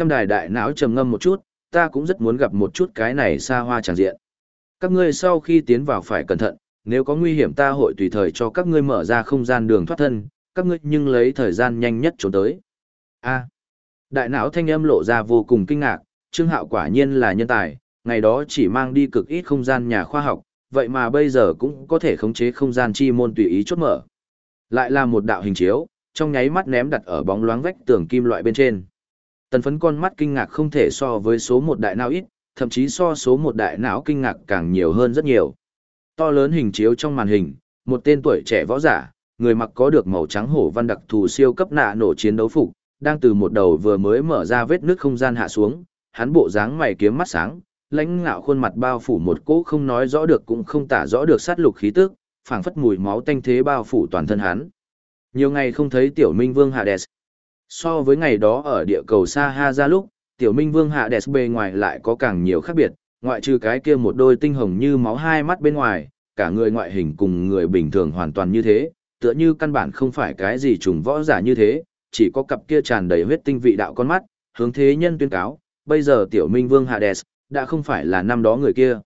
Trăm đài đại não trầm ngâm một chút, ta cũng rất muốn gặp một chút cái này xa hoa tràng diện. Các ngươi sau khi tiến vào phải cẩn thận, nếu có nguy hiểm ta hội tùy thời cho các ngươi mở ra không gian đường thoát thân, các ngươi nhưng lấy thời gian nhanh nhất trốn tới. A. đại não thanh âm lộ ra vô cùng kinh ngạc, Trương Hạo quả nhiên là nhân tài, ngày đó chỉ mang đi cực ít không gian nhà khoa học, vậy mà bây giờ cũng có thể khống chế không gian chi môn tùy ý chốt mở. Lại là một đạo hình chiếu, trong nháy mắt ném đặt ở bóng loáng vách tường kim loại bên trên. Tần phấn con mắt kinh ngạc không thể so với số một đại não ít, thậm chí so số một đại não kinh ngạc càng nhiều hơn rất nhiều. To lớn hình chiếu trong màn hình, một tên tuổi trẻ võ giả, người mặc có được màu trắng hổ văn đặc thù siêu cấp nạ nổ chiến đấu phục, đang từ một đầu vừa mới mở ra vết nước không gian hạ xuống, hắn bộ dáng mày kiếm mắt sáng, lãnh ngạo khuôn mặt bao phủ một cỗ không nói rõ được cũng không tả rõ được sát lục khí tức, phảng phất mùi máu tanh thế bao phủ toàn thân hắn. Nhiều ngày không thấy Tiểu Minh Vương Hades. So với ngày đó ở địa cầu Sa Ha ra lúc, Tiểu Minh Vương hạ đẹp bề ngoài lại có càng nhiều khác biệt, ngoại trừ cái kia một đôi tinh hồng như máu hai mắt bên ngoài, cả người ngoại hình cùng người bình thường hoàn toàn như thế, tựa như căn bản không phải cái gì trùng võ giả như thế, chỉ có cặp kia tràn đầy huyết tinh vị đạo con mắt, hướng thế nhân tuyên cáo, bây giờ tiểu minh vương Hades, đã không phải là năm đó người kia.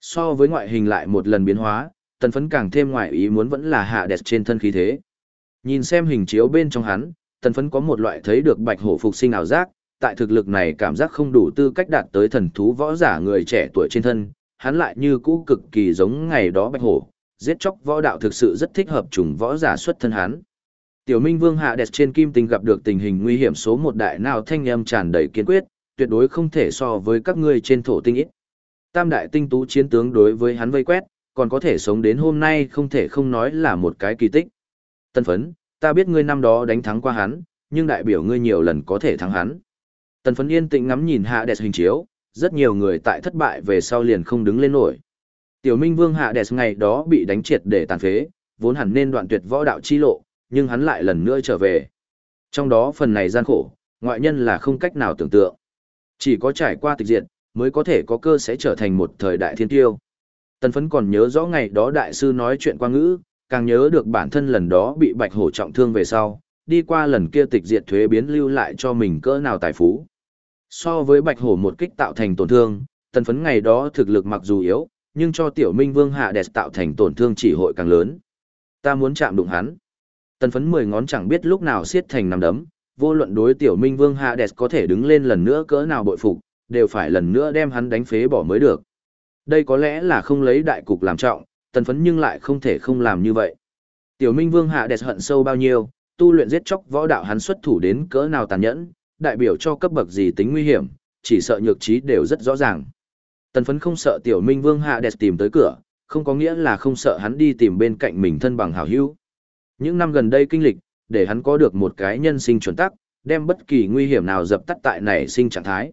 So với ngoại hình lại một lần biến hóa, tần phấn càng thêm ngoại ý muốn vẫn là Hades trên thân khí thế. Nhìn xem hình chiếu bên trong hắn, tần phấn có một loại thấy được bạch hổ phục sinh ảo giác, tại thực lực này cảm giác không đủ tư cách đạt tới thần thú võ giả người trẻ tuổi trên thân, hắn lại như cũ cực kỳ giống ngày đó bạch hổ, giết chóc võ đạo thực sự rất thích hợp trùng võ giả xuất thân hắn. Tiểu Minh Vương hạ đẹp trên kim tinh gặp được tình hình nguy hiểm số một đại nào thanh âm tràn đầy kiên quyết, tuyệt đối không thể so với các ngươi trên thổ tinh ít. Tam đại tinh tú chiến tướng đối với hắn vây quét, còn có thể sống đến hôm nay không thể không nói là một cái kỳ tích. Tân phấn, ta biết ngươi năm đó đánh thắng qua hắn, nhưng đại biểu ngươi nhiều lần có thể thắng hắn. Tần phấn yên tĩnh ngắm nhìn hạ đẹp hình chiếu, rất nhiều người tại thất bại về sau liền không đứng lên nổi. Tiểu Minh Vương hạ đẹp ngày đó bị đánh triệt để tàn phế, vốn hẳn nên đoạn tuyệt võ đạo chi lộ, nhưng hắn lại lần nữa trở về. Trong đó phần này gian khổ, ngoại nhân là không cách nào tưởng tượng. Chỉ có trải qua tịch diệt, mới có thể có cơ sẽ trở thành một thời đại thiên tiêu. Tần phấn còn nhớ rõ ngày đó đại sư nói chuyện qua ngữ, càng nhớ được bản thân lần đó bị bạch hổ trọng thương về sau, đi qua lần kia tịch diệt thuế biến lưu lại cho mình cỡ nào tài phú. So với bạch hổ một kích tạo thành tổn thương, tần phấn ngày đó thực lực mặc dù yếu, nhưng cho tiểu minh vương hạ đẹp tạo thành tổn thương chỉ hội càng lớn. Ta muốn chạm đụng hắn. Tần phấn mười ngón chẳng biết lúc nào siết thành nằm đấm, vô luận đối tiểu minh vương hạ đẹp có thể đứng lên lần nữa cỡ nào bội phục, đều phải lần nữa đem hắn đánh phế bỏ mới được. Đây có lẽ là không lấy đại cục làm trọng, tần phấn nhưng lại không thể không làm như vậy. Tiểu minh vương hạ đẹp hận sâu bao nhiêu, tu luyện giết chóc võ đạo hắn xuất thủ đến cỡ nào tàn nhẫn, đại biểu cho cấp bậc gì tính nguy hiểm, chỉ sợ nhược trí đều rất rõ ràng. Tần phấn không sợ tiểu minh vương hạ đẹp tìm tới cửa, không có nghĩa là không sợ hắn đi tìm bên cạnh mình thân bằng hảo hữu. Những năm gần đây kinh lịch, để hắn có được một cái nhân sinh chuẩn tắc, đem bất kỳ nguy hiểm nào dập tắt tại nảy sinh trạng thái.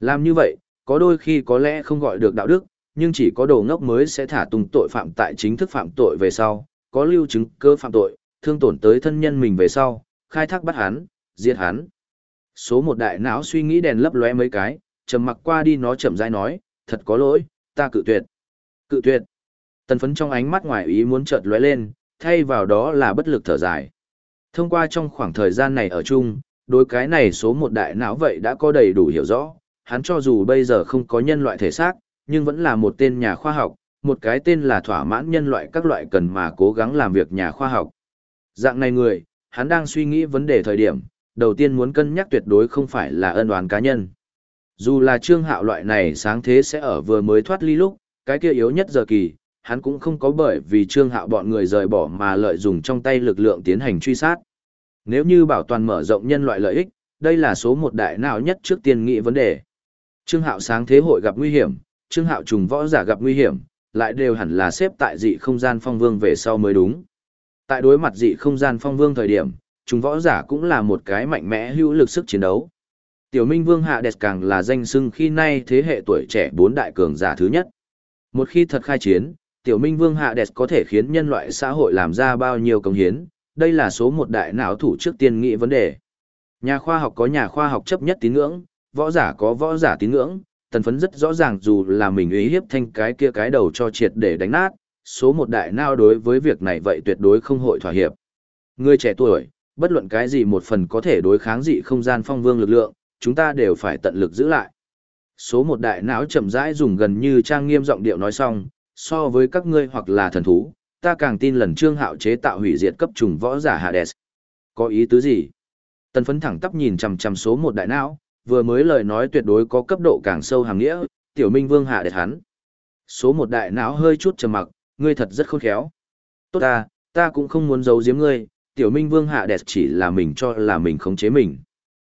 Làm như vậy, có đôi khi có lẽ không gọi được đạo đức, nhưng chỉ có đồ ngốc mới sẽ thả tung tội phạm tại chính thức phạm tội về sau, có lưu chứng cơ phạm tội, thương tổn tới thân nhân mình về sau, khai thác bắt hắn, giết hắn. Số một đại não suy nghĩ đèn lấp lóe mấy cái, trầm mặc qua đi nó chậm rãi nói, thật có lỗi, ta cự tuyệt. Cự tuyệt. Tần phấn trong ánh mắt ngoài ý muốn chợt lóe lên, thay vào đó là bất lực thở dài. Thông qua trong khoảng thời gian này ở chung, đối cái này số một đại não vậy đã có đầy đủ hiểu rõ, hắn cho dù bây giờ không có nhân loại thể xác, nhưng vẫn là một tên nhà khoa học, một cái tên là thỏa mãn nhân loại các loại cần mà cố gắng làm việc nhà khoa học. Dạng này người, hắn đang suy nghĩ vấn đề thời điểm, đầu tiên muốn cân nhắc tuyệt đối không phải là ân oán cá nhân. Dù là trương hạo loại này sáng thế sẽ ở vừa mới thoát ly lúc, cái kia yếu nhất giờ kỳ, hắn cũng không có bởi vì trương hạo bọn người rời bỏ mà lợi dụng trong tay lực lượng tiến hành truy sát. Nếu như bảo toàn mở rộng nhân loại lợi ích, đây là số một đại nào nhất trước tiên nghị vấn đề. Trương hạo sáng thế hội gặp nguy hiểm, trương hạo trùng võ giả gặp nguy hiểm, lại đều hẳn là xếp tại dị không gian phong vương về sau mới đúng. Tại đối mặt dị không gian phong vương thời điểm, trùng võ giả cũng là một cái mạnh mẽ hữu lực sức chiến đấu. Tiểu Minh Vương Hạ Đẹp càng là danh xưng khi nay thế hệ tuổi trẻ bốn đại cường giả thứ nhất. Một khi thật khai chiến, Tiểu Minh Vương Hạ Đẹp có thể khiến nhân loại xã hội làm ra bao nhiêu công hiến, đây là số một đại não thủ trước tiên nghĩ vấn đề. Nhà khoa học có nhà khoa học chấp nhất tín ngưỡng, võ giả có võ giả tín ngưỡng, tần phấn rất rõ ràng dù là mình ý hiếp thanh cái kia cái đầu cho triệt để đánh nát, số một đại não đối với việc này vậy tuyệt đối không hội thỏa hiệp. Người trẻ tuổi, bất luận cái gì một phần có thể đối kháng dị không gian phong vương lực lượng, chúng ta đều phải tận lực giữ lại. Số một đại não chậm rãi dùng gần như trang nghiêm giọng điệu nói xong, so với các ngươi hoặc là thần thú, ta càng tin lần trương hạo chế tạo hủy diệt cấp trùng võ giả Hades. Có ý tứ gì? Tần phấn thẳng tắp nhìn chằm chằm số một đại não, vừa mới lời nói tuyệt đối có cấp độ càng sâu hàng nghĩa, tiểu minh vương hạ đệt hắn. Số một đại não hơi chút trầm mặc, ngươi thật rất khôn khéo. Tốt ta, ta cũng không muốn giấu giếm ngươi, tiểu minh vương hạ đẹp chỉ là mình cho là mình khống chế mình.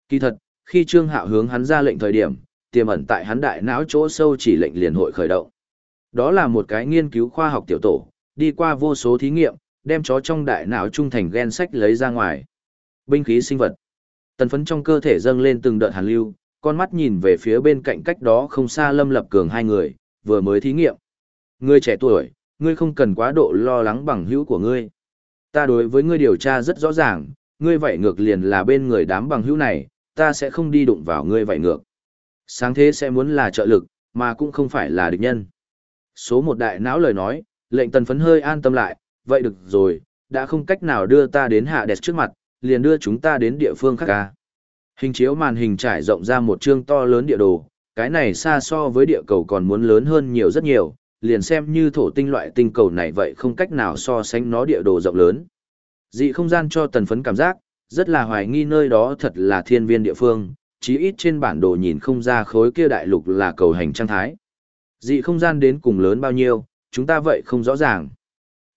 Kỳ thật, khi trương hạo hướng hắn ra lệnh thời điểm, tiềm ẩn tại hắn đại não chỗ sâu chỉ lệnh liền hội khởi động. Đó là một cái nghiên cứu khoa học tiểu tổ, đi qua vô số thí nghiệm, đem chó trong đại não trung thành gen sách lấy ra ngoài. Binh khí sinh vật. Tần phấn trong cơ thể dâng lên từng đợt hàn lưu, con mắt nhìn về phía bên cạnh cách đó không xa Lâm Lập Cường hai người, vừa mới thí nghiệm. Ngươi trẻ tuổi, ngươi không cần quá độ lo lắng bằng hữu của ngươi. Ta đối với ngươi điều tra rất rõ ràng, ngươi vậy ngược liền là bên người đám bằng hữu này, ta sẽ không đi đụng vào ngươi vậy ngược. Sáng thế sẽ muốn là trợ lực, mà cũng không phải là địch nhân. Số một đại não lời nói, lệnh tần phấn hơi an tâm lại, vậy được rồi, đã không cách nào đưa ta đến hạ đẹp trước mặt, liền đưa chúng ta đến địa phương khác ca. Hình chiếu màn hình trải rộng ra một chương to lớn địa đồ, cái này xa so với địa cầu còn muốn lớn hơn nhiều rất nhiều, liền xem như thổ tinh loại tinh cầu này vậy không cách nào so sánh nó địa đồ rộng lớn. Dị không gian cho tần phấn cảm giác, rất là hoài nghi nơi đó thật là thiên viên địa phương, chí ít trên bản đồ nhìn không ra khối kia đại lục là cầu hành trang thái. Dị không gian đến cùng lớn bao nhiêu, chúng ta vậy không rõ ràng.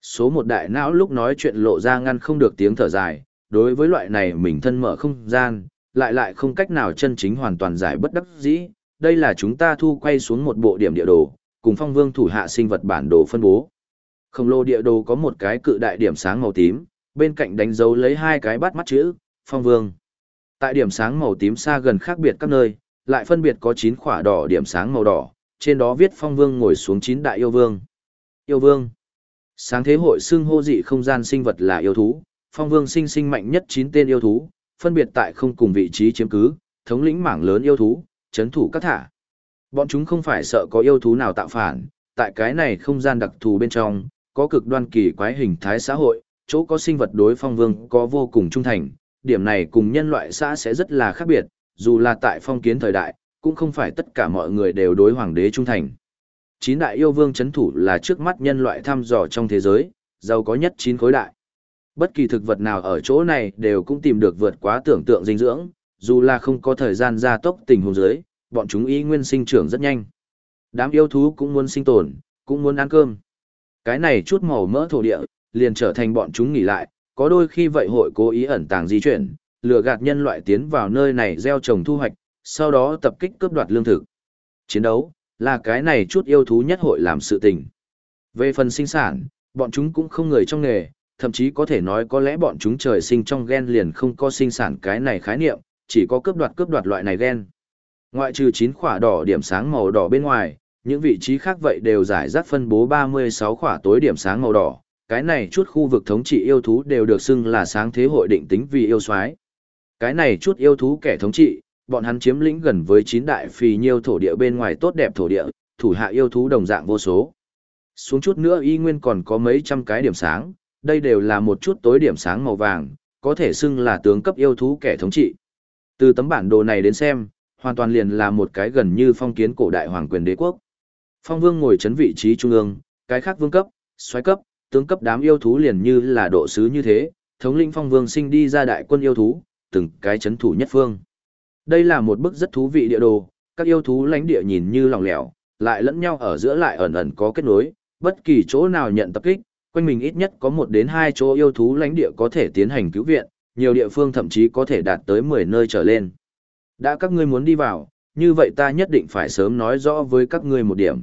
Số một đại não lúc nói chuyện lộ ra ngăn không được tiếng thở dài, đối với loại này mình thân mở không gian, lại lại không cách nào chân chính hoàn toàn giải bất đắc dĩ. Đây là chúng ta thu quay xuống một bộ điểm địa đồ, cùng phong vương thủ hạ sinh vật bản đồ phân bố. Khổng lồ địa đồ có một cái cự đại điểm sáng màu tím, bên cạnh đánh dấu lấy hai cái bắt mắt chữ, phong vương. Tại điểm sáng màu tím xa gần khác biệt các nơi, lại phân biệt có 9 khỏa đỏ điểm sáng màu đỏ, trên đó viết phong vương ngồi xuống 9 đại yêu vương. Yêu vương. Sáng thế hội xưng hô dị không gian sinh vật là yêu thú, phong vương sinh sinh mạnh nhất 9 tên yêu thú, phân biệt tại không cùng vị trí chiếm cứ, thống lĩnh mảng lớn yêu thú, chấn thủ các thả. Bọn chúng không phải sợ có yêu thú nào tạo phản, tại cái này không gian đặc thù bên trong, có cực đoan kỳ quái hình thái xã hội, chỗ có sinh vật đối phong vương có vô cùng trung thành, điểm này cùng nhân loại xã sẽ rất là khác biệt, dù là tại phong kiến thời đại, cũng không phải tất cả mọi người đều đối hoàng đế trung thành. Chín đại yêu vương chấn thủ là trước mắt nhân loại thăm dò trong thế giới, giàu có nhất chín khối đại. Bất kỳ thực vật nào ở chỗ này đều cũng tìm được vượt quá tưởng tượng dinh dưỡng, dù là không có thời gian gia tốc tình huống dưới, bọn chúng y nguyên sinh trưởng rất nhanh. Đám yêu thú cũng muốn sinh tồn, cũng muốn ăn cơm. Cái này chút màu mỡ thổ địa, liền trở thành bọn chúng nghỉ lại, có đôi khi vậy hội cố ý ẩn tàng di chuyển, lừa gạt nhân loại tiến vào nơi này gieo trồng thu hoạch, sau đó tập kích cướp đoạt lương thực. Chiến đấu, là cái này chút yêu thú nhất hội làm sự tình. Về phần sinh sản, bọn chúng cũng không người trong nghề, thậm chí có thể nói có lẽ bọn chúng trời sinh trong gen liền không có sinh sản cái này khái niệm, chỉ có cướp đoạt cướp đoạt loại này gen. Ngoại trừ 9 khỏa đỏ điểm sáng màu đỏ bên ngoài, những vị trí khác vậy đều giải rác phân bố 36 khỏa tối điểm sáng màu đỏ, cái này chút khu vực thống trị yêu thú đều được xưng là sáng thế hội định tính vì yêu soái. Cái này chút yêu thú kẻ thống trị, bọn hắn chiếm lĩnh gần với 9 đại phì nhiêu thổ địa bên ngoài tốt đẹp thổ địa, thủ hạ yêu thú đồng dạng vô số. Xuống chút nữa y nguyên còn có mấy trăm cái điểm sáng, đây đều là một chút tối điểm sáng màu vàng, có thể xưng là tướng cấp yêu thú kẻ thống trị. Từ tấm bản đồ này đến xem, hoàn toàn liền là một cái gần như phong kiến cổ đại hoàng quyền đế quốc. Phong vương ngồi chấn vị trí trung ương, cái khác vương cấp, xoáy cấp, tướng cấp đám yêu thú liền như là độ sứ như thế, thống lĩnh phong vương sinh đi ra đại quân yêu thú, từng cái chấn thủ nhất phương. Đây là một bức rất thú vị địa đồ, các yêu thú lãnh địa nhìn như lòng lẻo, lại lẫn nhau ở giữa lại ẩn ẩn có kết nối, bất kỳ chỗ nào nhận tập kích, quanh mình ít nhất có một đến hai chỗ yêu thú lãnh địa có thể tiến hành cứu viện, nhiều địa phương thậm chí có thể đạt tới 10 nơi trở lên. Đã các ngươi muốn đi vào, như vậy ta nhất định phải sớm nói rõ với các ngươi một điểm.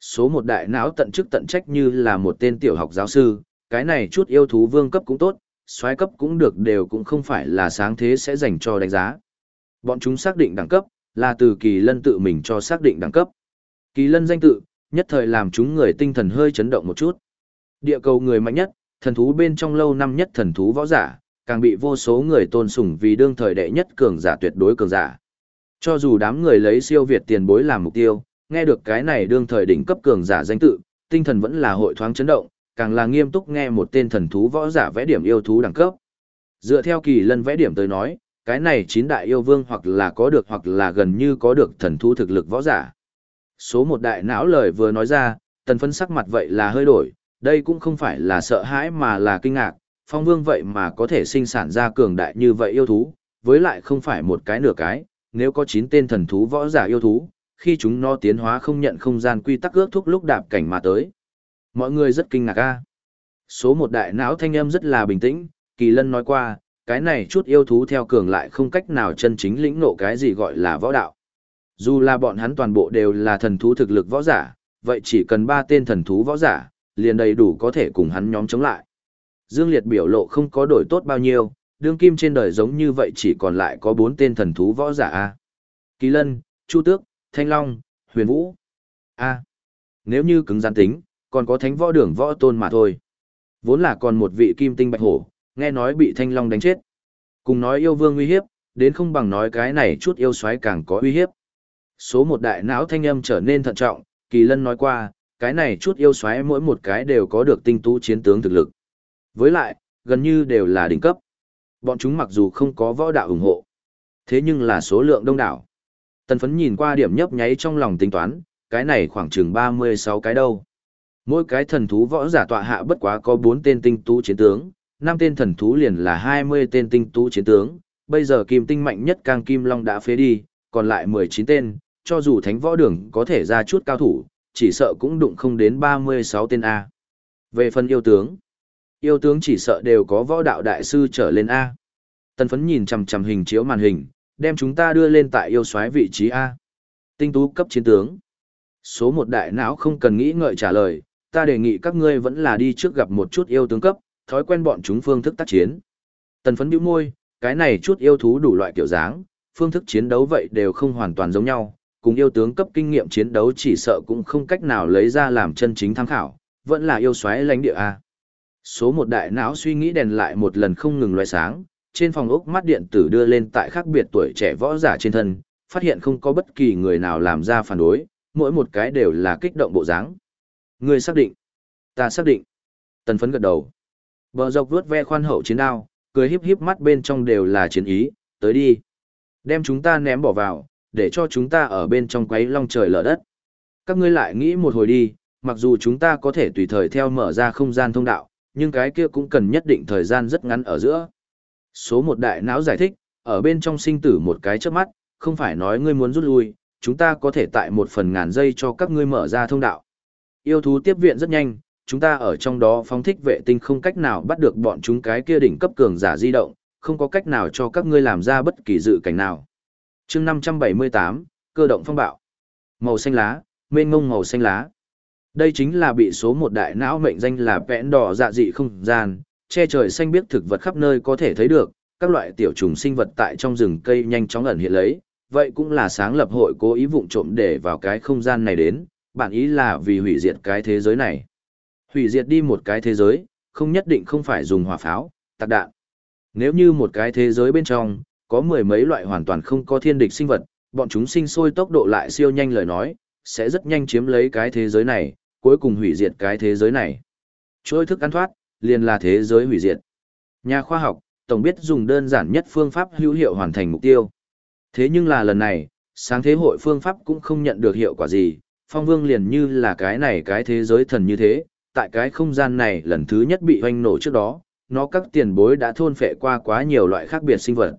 Số một đại não tận chức tận trách như là một tên tiểu học giáo sư, cái này chút yêu thú vương cấp cũng tốt, xoái cấp cũng được đều cũng không phải là sáng thế sẽ dành cho đánh giá. Bọn chúng xác định đẳng cấp, là từ kỳ lân tự mình cho xác định đẳng cấp. Kỳ lân danh tự, nhất thời làm chúng người tinh thần hơi chấn động một chút. Địa cầu người mạnh nhất, thần thú bên trong lâu năm nhất thần thú võ giả, càng bị vô số người tôn sùng vì đương thời đệ nhất cường giả tuyệt đối cường giả. Cho dù đám người lấy siêu việt tiền bối làm mục tiêu, nghe được cái này đương thời đỉnh cấp cường giả danh tự, tinh thần vẫn là hội thoáng chấn động, càng là nghiêm túc nghe một tên thần thú võ giả vẽ điểm yêu thú đẳng cấp. Dựa theo kỳ lân vẽ điểm tới nói, cái này chín đại yêu vương hoặc là có được hoặc là gần như có được thần thú thực lực võ giả. Số một đại não lời vừa nói ra, tần phân sắc mặt vậy là hơi đổi, đây cũng không phải là sợ hãi mà là kinh ngạc, phong vương vậy mà có thể sinh sản ra cường đại như vậy yêu thú, với lại không phải một cái nửa cái, nếu có 9 tên thần thú võ giả yêu thú, khi chúng nó tiến hóa không nhận không gian quy tắc ước thúc lúc đạp cảnh mà tới. Mọi người rất kinh ngạc a. Số một đại não thanh âm rất là bình tĩnh, Kỳ Lân nói qua, cái này chút yêu thú theo cường lại không cách nào chân chính lĩnh ngộ cái gì gọi là võ đạo. Dù là bọn hắn toàn bộ đều là thần thú thực lực võ giả, vậy chỉ cần ba tên thần thú võ giả, liền đầy đủ có thể cùng hắn nhóm chống lại. Dương Liệt biểu lộ không có đổi tốt bao nhiêu, đương kim trên đời giống như vậy chỉ còn lại có bốn tên thần thú võ giả a. Kỳ Lân, Chu Tước, Thanh Long, Huyền Vũ. A. Nếu như cứng gian tính, còn có thánh võ đường võ tôn mà thôi. Vốn là còn một vị kim tinh bạch hổ, nghe nói bị Thanh Long đánh chết. Cùng nói yêu vương uy hiếp, đến không bằng nói cái này chút yêu xoáy càng có uy hiếp. Số một đại não thanh âm trở nên thận trọng, Kỳ Lân nói qua, cái này chút yêu xoáy mỗi một cái đều có được tinh tú chiến tướng thực lực. Với lại, gần như đều là đỉnh cấp. Bọn chúng mặc dù không có võ đạo ủng hộ, thế nhưng là số lượng đông đảo. Tần phấn nhìn qua điểm nhấp nháy trong lòng tính toán, cái này khoảng chừng 36 cái đâu. Mỗi cái thần thú võ giả tọa hạ bất quá có 4 tên tinh tú chiến tướng, 5 tên thần thú liền là 20 tên tinh tú chiến tướng, bây giờ kim tinh mạnh nhất càng kim long đã phế đi, còn lại 19 tên, cho dù thánh võ đường có thể ra chút cao thủ, chỉ sợ cũng đụng không đến 36 tên A. Về phần yêu tướng, yêu tướng chỉ sợ đều có võ đạo đại sư trở lên A. Tần phấn nhìn chằm chằm hình chiếu màn hình, đem chúng ta đưa lên tại yêu soái vị trí A. Tinh tú cấp chiến tướng. Số một đại não không cần nghĩ ngợi trả lời, ta đề nghị các ngươi vẫn là đi trước gặp một chút yêu tướng cấp, thói quen bọn chúng phương thức tác chiến. Tần phấn bĩu môi, cái này chút yêu thú đủ loại kiểu dáng, phương thức chiến đấu vậy đều không hoàn toàn giống nhau, cùng yêu tướng cấp kinh nghiệm chiến đấu chỉ sợ cũng không cách nào lấy ra làm chân chính tham khảo, vẫn là yêu xoáy lãnh địa A. Số một đại não suy nghĩ đèn lại một lần không ngừng loại sáng, trên phòng ốc mắt điện tử đưa lên tại khác biệt tuổi trẻ võ giả trên thân, phát hiện không có bất kỳ người nào làm ra phản đối, mỗi một cái đều là kích động bộ dáng. Người xác định. Ta xác định. Tần phấn gật đầu. Bờ dọc vuốt ve khoan hậu chiến đao, cười híp híp mắt bên trong đều là chiến ý, tới đi. Đem chúng ta ném bỏ vào, để cho chúng ta ở bên trong quấy long trời lở đất. Các ngươi lại nghĩ một hồi đi, mặc dù chúng ta có thể tùy thời theo mở ra không gian thông đạo, nhưng cái kia cũng cần nhất định thời gian rất ngắn ở giữa. Số một đại não giải thích, ở bên trong sinh tử một cái chớp mắt, không phải nói ngươi muốn rút lui, chúng ta có thể tại một phần ngàn giây cho các ngươi mở ra thông đạo. Yêu thú tiếp viện rất nhanh, chúng ta ở trong đó phóng thích vệ tinh không cách nào bắt được bọn chúng cái kia đỉnh cấp cường giả di động, không có cách nào cho các ngươi làm ra bất kỳ dự cảnh nào chương 578, cơ động phong bạo. Màu xanh lá, mênh ngông màu xanh lá. Đây chính là bị số một đại não mệnh danh là vẽn đỏ dạ dị không gian, che trời xanh biếc thực vật khắp nơi có thể thấy được, các loại tiểu trùng sinh vật tại trong rừng cây nhanh chóng ẩn hiện lấy, vậy cũng là sáng lập hội cố ý vụng trộm để vào cái không gian này đến, bản ý là vì hủy diệt cái thế giới này. Hủy diệt đi một cái thế giới, không nhất định không phải dùng hỏa pháo, tạc đạn. Nếu như một cái thế giới bên trong, có mười mấy loại hoàn toàn không có thiên địch sinh vật, bọn chúng sinh sôi tốc độ lại siêu nhanh lời nói, sẽ rất nhanh chiếm lấy cái thế giới này, cuối cùng hủy diệt cái thế giới này. Trôi thức ăn thoát, liền là thế giới hủy diệt. Nhà khoa học, tổng biết dùng đơn giản nhất phương pháp hữu hiệu hoàn thành mục tiêu. Thế nhưng là lần này, sáng thế hội phương pháp cũng không nhận được hiệu quả gì, phong vương liền như là cái này cái thế giới thần như thế, tại cái không gian này lần thứ nhất bị hoanh nổ trước đó, nó các tiền bối đã thôn phệ qua quá nhiều loại khác biệt sinh vật.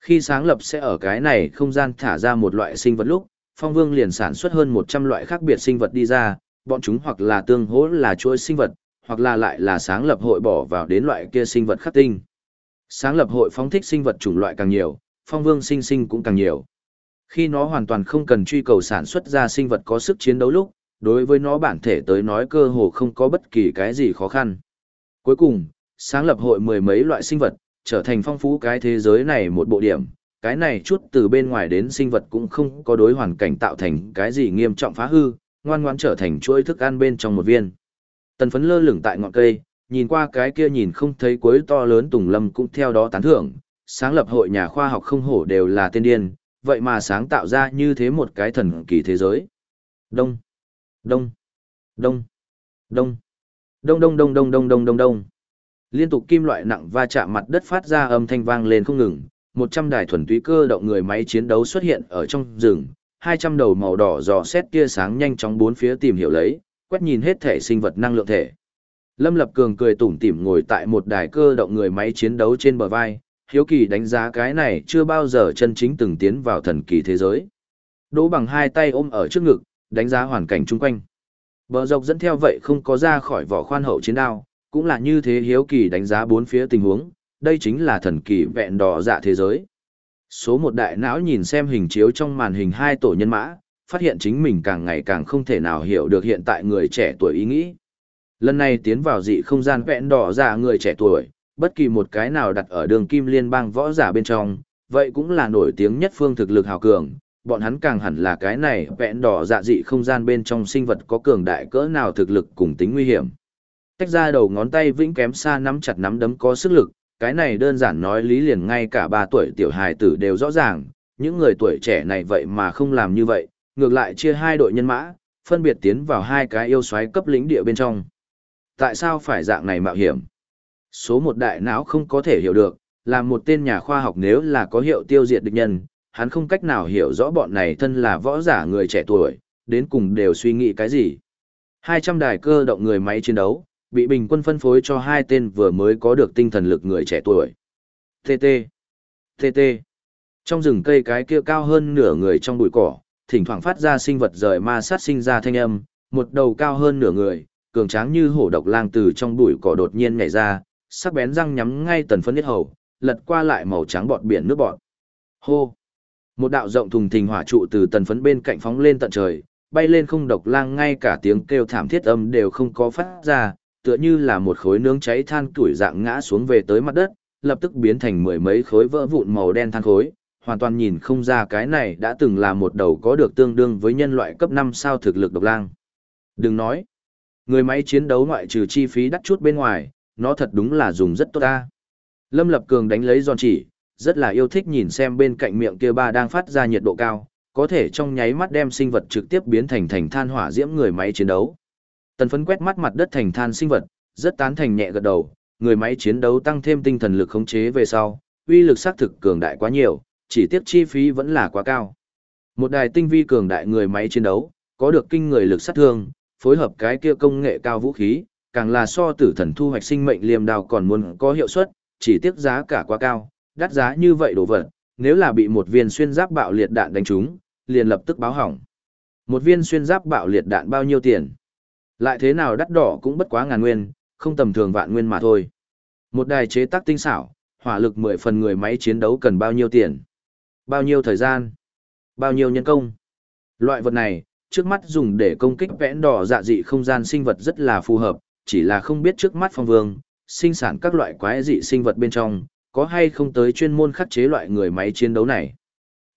Khi sáng lập sẽ ở cái này không gian thả ra một loại sinh vật lúc, Phong Vương liền sản xuất hơn 100 loại khác biệt sinh vật đi ra, bọn chúng hoặc là tương hỗ là chuỗi sinh vật, hoặc là lại là sáng lập hội bỏ vào đến loại kia sinh vật khắc tinh. Sáng lập hội phóng thích sinh vật chủng loại càng nhiều, Phong Vương sinh sinh cũng càng nhiều. Khi nó hoàn toàn không cần truy cầu sản xuất ra sinh vật có sức chiến đấu lúc, đối với nó bản thể tới nói cơ hồ không có bất kỳ cái gì khó khăn. Cuối cùng, sáng lập hội mười mấy loại sinh vật, trở thành phong phú cái thế giới này một bộ điểm, cái này chút từ bên ngoài đến sinh vật cũng không có đối hoàn cảnh tạo thành cái gì nghiêm trọng phá hư, ngoan ngoãn trở thành chuỗi thức ăn bên trong một viên. Tần phấn lơ lửng tại ngọn cây, nhìn qua cái kia nhìn không thấy cuối to lớn Tùng Lâm cũng theo đó tán thưởng, sáng lập hội nhà khoa học không hổ đều là tiên điên, vậy mà sáng tạo ra như thế một cái thần kỳ thế giới. Đông, đông, đông, đông, đông đông đông đông đông đông đông đông. Liên tục kim loại nặng va chạm mặt đất phát ra âm thanh vang lên không ngừng, 100 đài thuần túy cơ động người máy chiến đấu xuất hiện ở trong rừng, 200 đầu màu đỏ dò xét tia sáng nhanh chóng bốn phía tìm hiểu lấy, quét nhìn hết thể sinh vật năng lượng thể. Lâm Lập Cường cười tủm tỉm ngồi tại một đài cơ động người máy chiến đấu trên bờ vai, hiếu kỳ đánh giá cái này chưa bao giờ chân chính từng tiến vào thần kỳ thế giới. Đỗ bằng hai tay ôm ở trước ngực, đánh giá hoàn cảnh chung quanh. Bờ dọc dẫn theo vậy không có ra khỏi vỏ khoan hậu chiến đao, cũng là như thế hiếu kỳ đánh giá bốn phía tình huống, đây chính là thần kỳ vẹn đỏ dạ thế giới. Số một đại não nhìn xem hình chiếu trong màn hình hai tổ nhân mã, phát hiện chính mình càng ngày càng không thể nào hiểu được hiện tại người trẻ tuổi ý nghĩ. Lần này tiến vào dị không gian vẹn đỏ dạ người trẻ tuổi, bất kỳ một cái nào đặt ở đường kim liên bang võ giả bên trong, vậy cũng là nổi tiếng nhất phương thực lực hào cường, bọn hắn càng hẳn là cái này vẹn đỏ dạ dị không gian bên trong sinh vật có cường đại cỡ nào thực lực cùng tính nguy hiểm. Tách ra đầu ngón tay vĩnh kém xa nắm chặt nắm đấm có sức lực, cái này đơn giản nói lý liền ngay cả ba tuổi tiểu hài tử đều rõ ràng, những người tuổi trẻ này vậy mà không làm như vậy, ngược lại chia hai đội nhân mã, phân biệt tiến vào hai cái yêu xoáy cấp lĩnh địa bên trong. Tại sao phải dạng này mạo hiểm? Số một đại não không có thể hiểu được, là một tên nhà khoa học nếu là có hiệu tiêu diệt địch nhân, hắn không cách nào hiểu rõ bọn này thân là võ giả người trẻ tuổi, đến cùng đều suy nghĩ cái gì. 200 đài cơ động người máy chiến đấu, bị bình quân phân phối cho hai tên vừa mới có được tinh thần lực người trẻ tuổi. TT. TT. Trong rừng cây cái kia cao hơn nửa người trong bụi cỏ, thỉnh thoảng phát ra sinh vật rời ma sát sinh ra thanh âm, một đầu cao hơn nửa người, cường tráng như hổ độc lang từ trong bụi cỏ đột nhiên nhảy ra, sắc bén răng nhắm ngay tần phấn nhất hầu, lật qua lại màu trắng bọt biển nước bọt. Hô! Một đạo rộng thùng thình hỏa trụ từ tần phấn bên cạnh phóng lên tận trời, bay lên không độc lang ngay cả tiếng kêu thảm thiết âm đều không có phát ra, tựa như là một khối nướng cháy than tuổi dạng ngã xuống về tới mặt đất, lập tức biến thành mười mấy khối vỡ vụn màu đen than khối, hoàn toàn nhìn không ra cái này đã từng là một đầu có được tương đương với nhân loại cấp 5 sao thực lực độc lang. Đừng nói, người máy chiến đấu ngoại trừ chi phí đắt chút bên ngoài, nó thật đúng là dùng rất tốt ta. Lâm Lập Cường đánh lấy giòn chỉ, rất là yêu thích nhìn xem bên cạnh miệng kia ba đang phát ra nhiệt độ cao, có thể trong nháy mắt đem sinh vật trực tiếp biến thành thành than hỏa diễm người máy chiến đấu. Tần phấn quét mắt mặt đất thành than sinh vật, rất tán thành nhẹ gật đầu, người máy chiến đấu tăng thêm tinh thần lực khống chế về sau, uy lực xác thực cường đại quá nhiều, chỉ tiếc chi phí vẫn là quá cao. Một đài tinh vi cường đại người máy chiến đấu, có được kinh người lực sát thương, phối hợp cái kia công nghệ cao vũ khí, càng là so tử thần thu hoạch sinh mệnh liềm đào còn muốn có hiệu suất, chỉ tiếc giá cả quá cao, đắt giá như vậy đồ vật, nếu là bị một viên xuyên giáp bạo liệt đạn đánh trúng, liền lập tức báo hỏng. Một viên xuyên giáp bạo liệt đạn bao nhiêu tiền? Lại thế nào đắt đỏ cũng bất quá ngàn nguyên, không tầm thường vạn nguyên mà thôi. Một đài chế tác tinh xảo, hỏa lực 10 phần người máy chiến đấu cần bao nhiêu tiền? Bao nhiêu thời gian? Bao nhiêu nhân công? Loại vật này, trước mắt dùng để công kích vẽn đỏ dạ dị không gian sinh vật rất là phù hợp, chỉ là không biết trước mắt phong vương, sinh sản các loại quái dị sinh vật bên trong, có hay không tới chuyên môn khắc chế loại người máy chiến đấu này.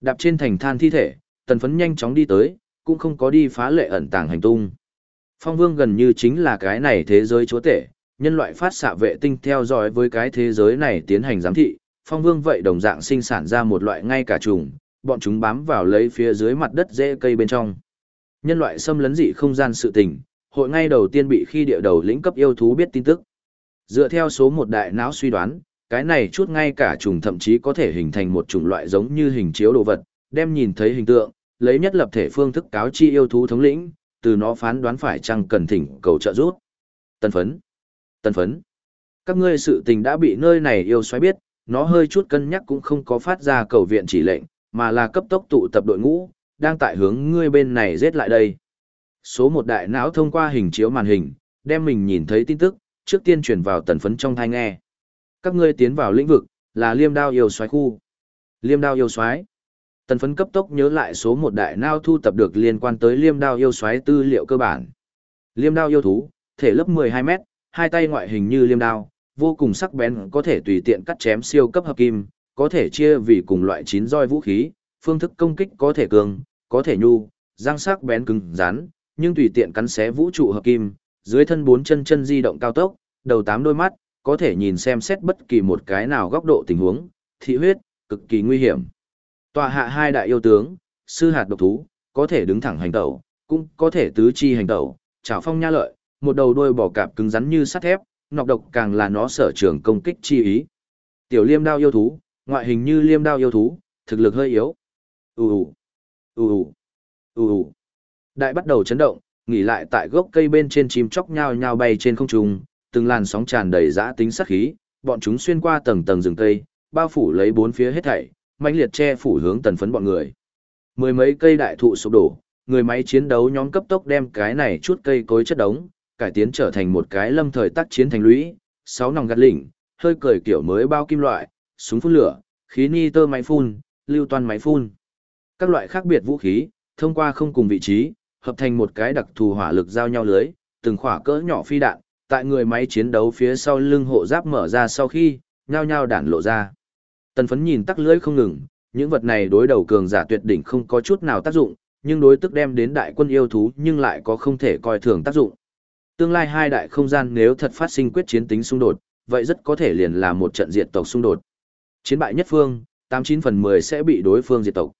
Đạp trên thành than thi thể, tần phấn nhanh chóng đi tới, cũng không có đi phá lệ ẩn tàng hành tung. Phong vương gần như chính là cái này thế giới chúa tể, nhân loại phát xạ vệ tinh theo dõi với cái thế giới này tiến hành giám thị. Phong vương vậy đồng dạng sinh sản ra một loại ngay cả trùng, bọn chúng bám vào lấy phía dưới mặt đất dễ cây bên trong. Nhân loại xâm lấn dị không gian sự tình, hội ngay đầu tiên bị khi địa đầu lĩnh cấp yêu thú biết tin tức. Dựa theo số một đại não suy đoán, cái này chút ngay cả trùng thậm chí có thể hình thành một chủng loại giống như hình chiếu đồ vật, đem nhìn thấy hình tượng, lấy nhất lập thể phương thức cáo chi yêu thú thống lĩnh, từ nó phán đoán phải chăng cần thỉnh cầu trợ giúp. Tân phấn. Tân phấn. Các ngươi sự tình đã bị nơi này yêu xoáy biết, nó hơi chút cân nhắc cũng không có phát ra cầu viện chỉ lệnh, mà là cấp tốc tụ tập đội ngũ, đang tại hướng ngươi bên này giết lại đây. Số một đại não thông qua hình chiếu màn hình, đem mình nhìn thấy tin tức, trước tiên truyền vào tần phấn trong thai nghe. Các ngươi tiến vào lĩnh vực, là liêm đao yêu xoáy khu. Liêm đao yêu xoáy. Tần phấn cấp tốc nhớ lại số một đại nao thu tập được liên quan tới liêm đao yêu xoáy tư liệu cơ bản. Liêm đao yêu thú, thể lớp 12 mét, hai tay ngoại hình như liêm đao, vô cùng sắc bén có thể tùy tiện cắt chém siêu cấp hợp kim, có thể chia vì cùng loại chín roi vũ khí, phương thức công kích có thể cường, có thể nhu, răng sắc bén cứng rắn, nhưng tùy tiện cắn xé vũ trụ hợp kim, dưới thân bốn chân chân di động cao tốc, đầu tám đôi mắt, có thể nhìn xem xét bất kỳ một cái nào góc độ tình huống, thị huyết, cực kỳ nguy hiểm. Tòa hạ hai đại yêu tướng, sư hạt độc thú, có thể đứng thẳng hành tẩu, cũng có thể tứ chi hành tẩu, trảo phong nha lợi, một đầu đuôi bò cạp cứng rắn như sắt thép, nọc độc càng là nó sở trường công kích chi ý. Tiểu liêm đao yêu thú, ngoại hình như liêm đao yêu thú, thực lực hơi yếu. Ù ù, ù ù, ù ù. Đại bắt đầu chấn động, nghỉ lại tại gốc cây bên trên chim chóc nhao nhao bay trên không trung, từng làn sóng tràn đầy dã tính sát khí, bọn chúng xuyên qua tầng tầng rừng cây, bao phủ lấy bốn phía hết thảy, mãnh liệt che phủ hướng tần phấn bọn người. Mười mấy cây đại thụ sụp đổ, người máy chiến đấu nhóm cấp tốc đem cái này chút cây cối chất đống, cải tiến trở thành một cái lâm thời tác chiến thành lũy, sáu nòng gạt lỉnh, hơi cười kiểu mới bao kim loại, súng phun lửa, khí ni tơ máy phun, lưu toàn máy phun. Các loại khác biệt vũ khí, thông qua không cùng vị trí, hợp thành một cái đặc thù hỏa lực giao nhau lưới, từng khỏa cỡ nhỏ phi đạn, tại người máy chiến đấu phía sau lưng hộ giáp mở ra sau khi, nhao nhao đạn lộ ra. Tần phấn nhìn tắc lưới không ngừng, những vật này đối đầu cường giả tuyệt đỉnh không có chút nào tác dụng, nhưng đối tức đem đến đại quân yêu thú nhưng lại có không thể coi thường tác dụng. Tương lai hai đại không gian nếu thật phát sinh quyết chiến tính xung đột, vậy rất có thể liền là một trận diệt tộc xung đột. Chiến bại nhất phương, 89 phần 10 sẽ bị đối phương diệt tộc.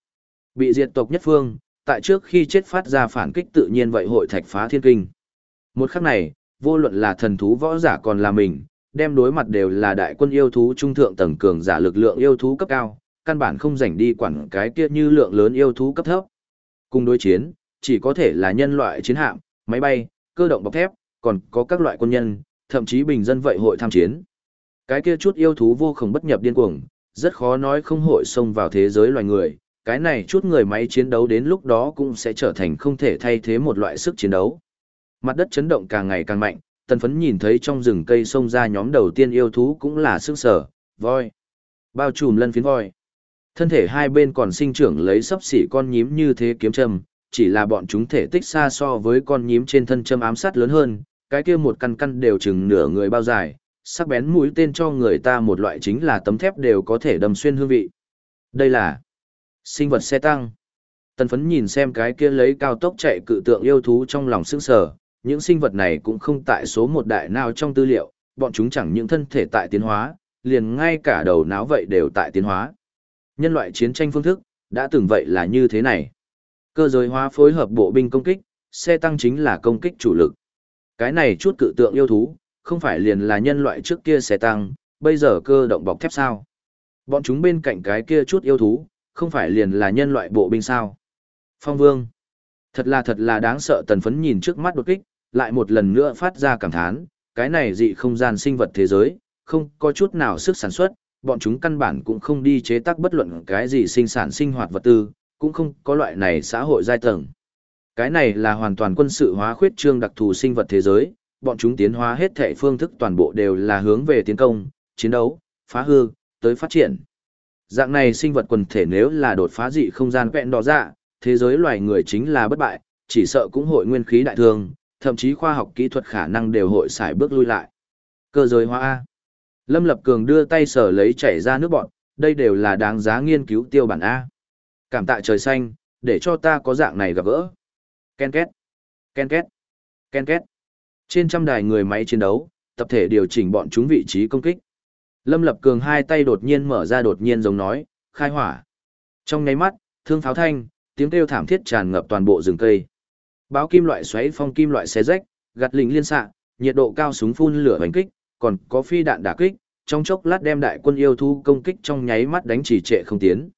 Bị diệt tộc nhất phương, tại trước khi chết phát ra phản kích tự nhiên vậy hội thạch phá thiên kinh. Một khắc này, vô luận là thần thú võ giả còn là mình, đem đối mặt đều là đại quân yêu thú trung thượng tầng cường giả lực lượng yêu thú cấp cao, căn bản không rảnh đi quản cái kia như lượng lớn yêu thú cấp thấp. Cùng đối chiến, chỉ có thể là nhân loại chiến hạm, máy bay, cơ động bọc thép, còn có các loại quân nhân, thậm chí bình dân vậy hội tham chiến. Cái kia chút yêu thú vô cùng bất nhập điên cuồng, rất khó nói không hội xông vào thế giới loài người, cái này chút người máy chiến đấu đến lúc đó cũng sẽ trở thành không thể thay thế một loại sức chiến đấu. Mặt đất chấn động càng ngày càng mạnh, tần phấn nhìn thấy trong rừng cây xông ra nhóm đầu tiên yêu thú cũng là sức sở, voi. Bao trùm lân phiến voi. Thân thể hai bên còn sinh trưởng lấy sấp xỉ con nhím như thế kiếm châm, chỉ là bọn chúng thể tích xa so với con nhím trên thân châm ám sát lớn hơn, cái kia một căn căn đều chừng nửa người bao dài, sắc bén mũi tên cho người ta một loại chính là tấm thép đều có thể đâm xuyên hương vị. Đây là sinh vật xe tăng. Tần phấn nhìn xem cái kia lấy cao tốc chạy cự tượng yêu thú trong lòng sức sở, những sinh vật này cũng không tại số một đại nào trong tư liệu, bọn chúng chẳng những thân thể tại tiến hóa, liền ngay cả đầu não vậy đều tại tiến hóa. Nhân loại chiến tranh phương thức, đã từng vậy là như thế này. Cơ giới hóa phối hợp bộ binh công kích, xe tăng chính là công kích chủ lực. Cái này chút cự tượng yêu thú, không phải liền là nhân loại trước kia xe tăng, bây giờ cơ động bọc thép sao. Bọn chúng bên cạnh cái kia chút yêu thú, không phải liền là nhân loại bộ binh sao. Phong Vương. Thật là thật là đáng sợ tần phấn nhìn trước mắt đột kích, lại một lần nữa phát ra cảm thán, cái này dị không gian sinh vật thế giới, không có chút nào sức sản xuất, bọn chúng căn bản cũng không đi chế tác bất luận cái gì sinh sản sinh hoạt vật tư, cũng không có loại này xã hội giai tầng. Cái này là hoàn toàn quân sự hóa khuyết trương đặc thù sinh vật thế giới, bọn chúng tiến hóa hết thể phương thức toàn bộ đều là hướng về tiến công, chiến đấu, phá hư, tới phát triển. Dạng này sinh vật quần thể nếu là đột phá dị không gian vẹn đỏ dạ, thế giới loài người chính là bất bại, chỉ sợ cũng hội nguyên khí đại thương, thậm chí khoa học kỹ thuật khả năng đều hội xài bước lui lại. Cơ giới hóa A. Lâm Lập Cường đưa tay sở lấy chảy ra nước bọn, đây đều là đáng giá nghiên cứu tiêu bản A. Cảm tạ trời xanh, để cho ta có dạng này gặp gỡ. Ken két, ken két, ken két. Trên trăm đài người máy chiến đấu, tập thể điều chỉnh bọn chúng vị trí công kích. Lâm Lập Cường hai tay đột nhiên mở ra đột nhiên giống nói, khai hỏa. Trong nháy mắt, thương pháo thanh, tiếng kêu thảm thiết tràn ngập toàn bộ rừng cây. Báo kim loại xoáy phong kim loại xé rách, gạt lình liên xạ, nhiệt độ cao súng phun lửa bánh kích, còn có phi đạn đả kích, trong chốc lát đem đại quân yêu thú công kích trong nháy mắt đánh chỉ trệ không tiến.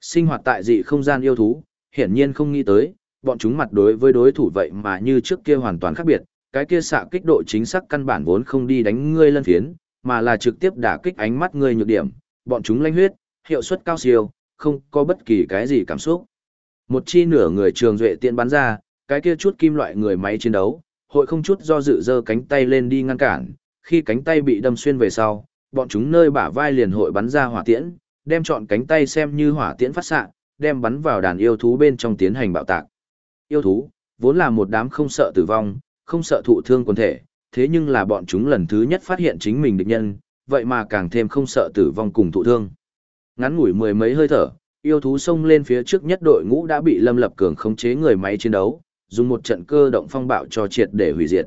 Sinh hoạt tại dị không gian yêu thú, hiển nhiên không nghĩ tới, bọn chúng mặt đối với đối thủ vậy mà như trước kia hoàn toàn khác biệt, cái kia xạ kích độ chính xác căn bản vốn không đi đánh ngươi lân phiến, mà là trực tiếp đả kích ánh mắt ngươi nhược điểm, bọn chúng lanh huyết, hiệu suất cao siêu, không có bất kỳ cái gì cảm xúc. Một chi nửa người trường duệ tiện bắn ra, cái kia chút kim loại người máy chiến đấu, hội không chút do dự giơ cánh tay lên đi ngăn cản, khi cánh tay bị đâm xuyên về sau, bọn chúng nơi bả vai liền hội bắn ra hỏa tiễn, đem chọn cánh tay xem như hỏa tiễn phát xạ, đem bắn vào đàn yêu thú bên trong tiến hành bạo tạc. Yêu thú, vốn là một đám không sợ tử vong, không sợ thụ thương quần thể, thế nhưng là bọn chúng lần thứ nhất phát hiện chính mình địch nhân, vậy mà càng thêm không sợ tử vong cùng thụ thương. Ngắn ngủi mười mấy hơi thở, yêu thú xông lên phía trước nhất đội ngũ đã bị Lâm Lập Cường khống chế người máy chiến đấu, dùng một trận cơ động phong bạo cho triệt để hủy diệt.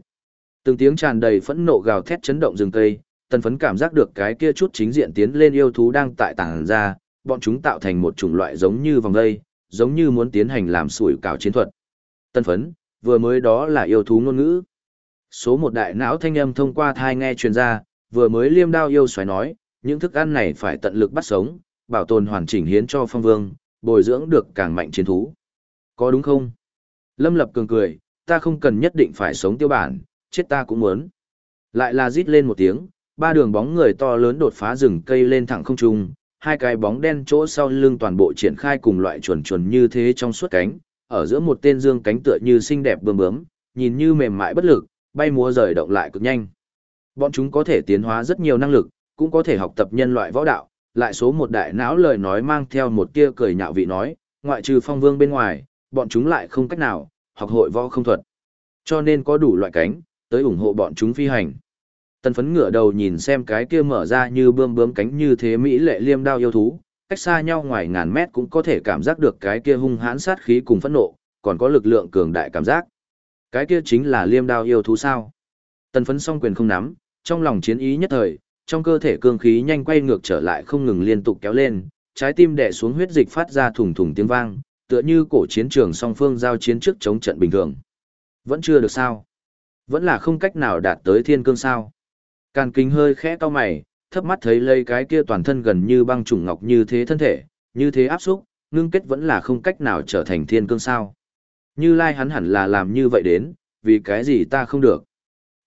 Từng tiếng tràn đầy phẫn nộ gào thét chấn động rừng cây, tần phấn cảm giác được cái kia chút chính diện tiến lên yêu thú đang tại tàng ra, bọn chúng tạo thành một chủng loại giống như vòng dây, giống như muốn tiến hành làm sủi cảo chiến thuật. Tân phấn, vừa mới đó là yêu thú ngôn ngữ. Số một đại não thanh âm thông qua thai nghe truyền ra, vừa mới liêm đao yêu xoáy nói, những thức ăn này phải tận lực bắt sống, bảo tồn hoàn chỉnh hiến cho phong vương, bồi dưỡng được càng mạnh chiến thú. Có đúng không? Lâm Lập cường cười, ta không cần nhất định phải sống tiêu bản, chết ta cũng muốn. Lại là rít lên một tiếng, ba đường bóng người to lớn đột phá rừng cây lên thẳng không trung, hai cái bóng đen chỗ sau lưng toàn bộ triển khai cùng loại chuẩn chuẩn như thế trong suốt cánh, ở giữa một tên dương cánh tựa như xinh đẹp bướm bướm, nhìn như mềm mại bất lực, bay múa rời động lại cực nhanh. Bọn chúng có thể tiến hóa rất nhiều năng lực, cũng có thể học tập nhân loại võ đạo, lại số một đại não lời nói mang theo một tia cười nhạo vị nói, ngoại trừ phong vương bên ngoài, bọn chúng lại không cách nào, học hội võ không thuật. Cho nên có đủ loại cánh, tới ủng hộ bọn chúng phi hành. Tần phấn ngửa đầu nhìn xem cái kia mở ra như bươm bướm cánh như thế Mỹ lệ liêm đao yêu thú, cách xa nhau ngoài ngàn mét cũng có thể cảm giác được cái kia hung hãn sát khí cùng phẫn nộ, còn có lực lượng cường đại cảm giác. Cái kia chính là liêm đao yêu thú sao. Tần phấn song quyền không nắm, trong lòng chiến ý nhất thời, trong cơ thể cương khí nhanh quay ngược trở lại không ngừng liên tục kéo lên, trái tim đè xuống huyết dịch phát ra thùng thùng tiếng vang, tựa như cổ chiến trường song phương giao chiến trước chống trận bình thường. Vẫn chưa được sao? Vẫn là không cách nào đạt tới thiên cương sao? Càn kính hơi khẽ to mày, thấp mắt thấy lây cái kia toàn thân gần như băng trùng ngọc như thế thân thể, như thế áp xúc, ngưng kết vẫn là không cách nào trở thành thiên cương sao. Như lai hắn hẳn là làm như vậy đến, vì cái gì ta không được.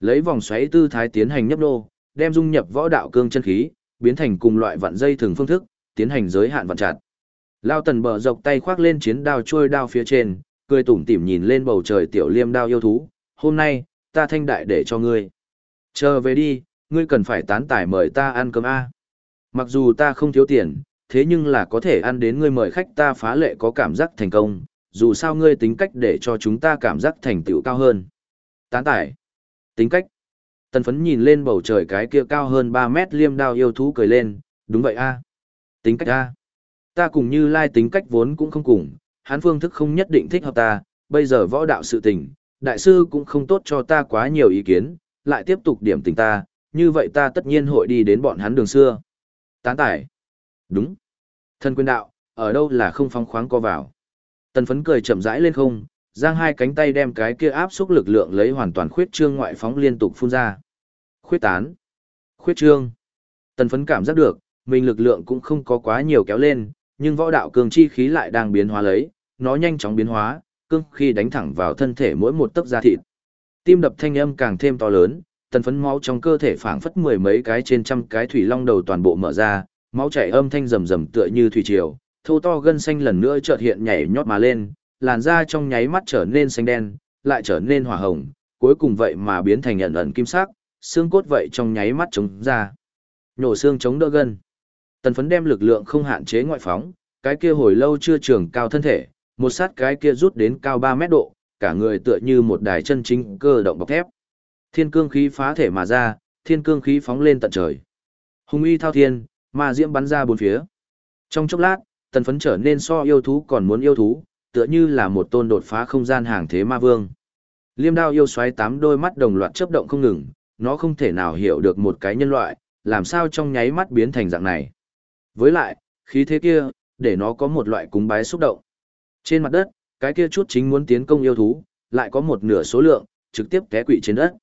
Lấy vòng xoáy tư thái tiến hành nhấp đô đem dung nhập võ đạo cương chân khí, biến thành cùng loại vạn dây thường phương thức, tiến hành giới hạn vạn chặt. Lao tần bờ dọc tay khoác lên chiến đao trôi đao phía trên, cười tủm tỉm nhìn lên bầu trời tiểu liêm đao yêu thú, hôm nay, ta thanh đại để cho ngươi. Chờ về đi, ngươi cần phải tán tải mời ta ăn cơm A. Mặc dù ta không thiếu tiền, thế nhưng là có thể ăn đến ngươi mời khách ta phá lệ có cảm giác thành công, dù sao ngươi tính cách để cho chúng ta cảm giác thành tựu cao hơn. Tán tải. Tính cách. Tần phấn nhìn lên bầu trời cái kia cao hơn 3 mét liêm đao yêu thú cười lên, đúng vậy a Tính cách a Ta cùng như lai tính cách vốn cũng không cùng, hắn phương thức không nhất định thích hợp ta, bây giờ võ đạo sự tình, đại sư cũng không tốt cho ta quá nhiều ý kiến, lại tiếp tục điểm tình ta, như vậy ta tất nhiên hội đi đến bọn hắn đường xưa. Tán tải. Đúng. Thân quyền đạo, ở đâu là không phóng khoáng co vào. Tần phấn cười chậm rãi lên không, giang hai cánh tay đem cái kia áp xúc lực lượng lấy hoàn toàn khuyết trương ngoại phóng liên tục phun ra. Khuyết tán. Khuyết trương. Tần phấn cảm giác được, mình lực lượng cũng không có quá nhiều kéo lên, nhưng võ đạo cường chi khí lại đang biến hóa lấy, nó nhanh chóng biến hóa, cương khi đánh thẳng vào thân thể mỗi một tấc da thịt. Tim đập thanh âm càng thêm to lớn, tần phấn máu trong cơ thể phảng phất mười mấy cái trên trăm cái thủy long đầu toàn bộ mở ra, máu chảy âm thanh rầm rầm tựa như thủy triều, thô to gân xanh lần nữa chợt hiện nhảy nhót mà lên, làn da trong nháy mắt trở nên xanh đen, lại trở nên hỏa hồng, cuối cùng vậy mà biến thành ẩn ẩn kim sắc, xương cốt vậy trong nháy mắt chống ra. Nhổ xương chống đỡ gân. Tần phấn đem lực lượng không hạn chế ngoại phóng, cái kia hồi lâu chưa trưởng cao thân thể, một sát cái kia rút đến cao 3 mét độ, cả người tựa như một đài chân chính cơ động bọc thép. Thiên cương khí phá thể mà ra, thiên cương khí phóng lên tận trời. Hùng uy thao thiên, ma diễm bắn ra bốn phía. Trong chốc lát, tần phấn trở nên so yêu thú còn muốn yêu thú, tựa như là một tôn đột phá không gian hàng thế ma vương. Liêm đao yêu xoáy tám đôi mắt đồng loạt chớp động không ngừng, nó không thể nào hiểu được một cái nhân loại, làm sao trong nháy mắt biến thành dạng này. Với lại, khí thế kia, để nó có một loại cúng bái xúc động. Trên mặt đất, cái kia chút chính muốn tiến công yêu thú, lại có một nửa số lượng, trực tiếp té quỵ trên đất.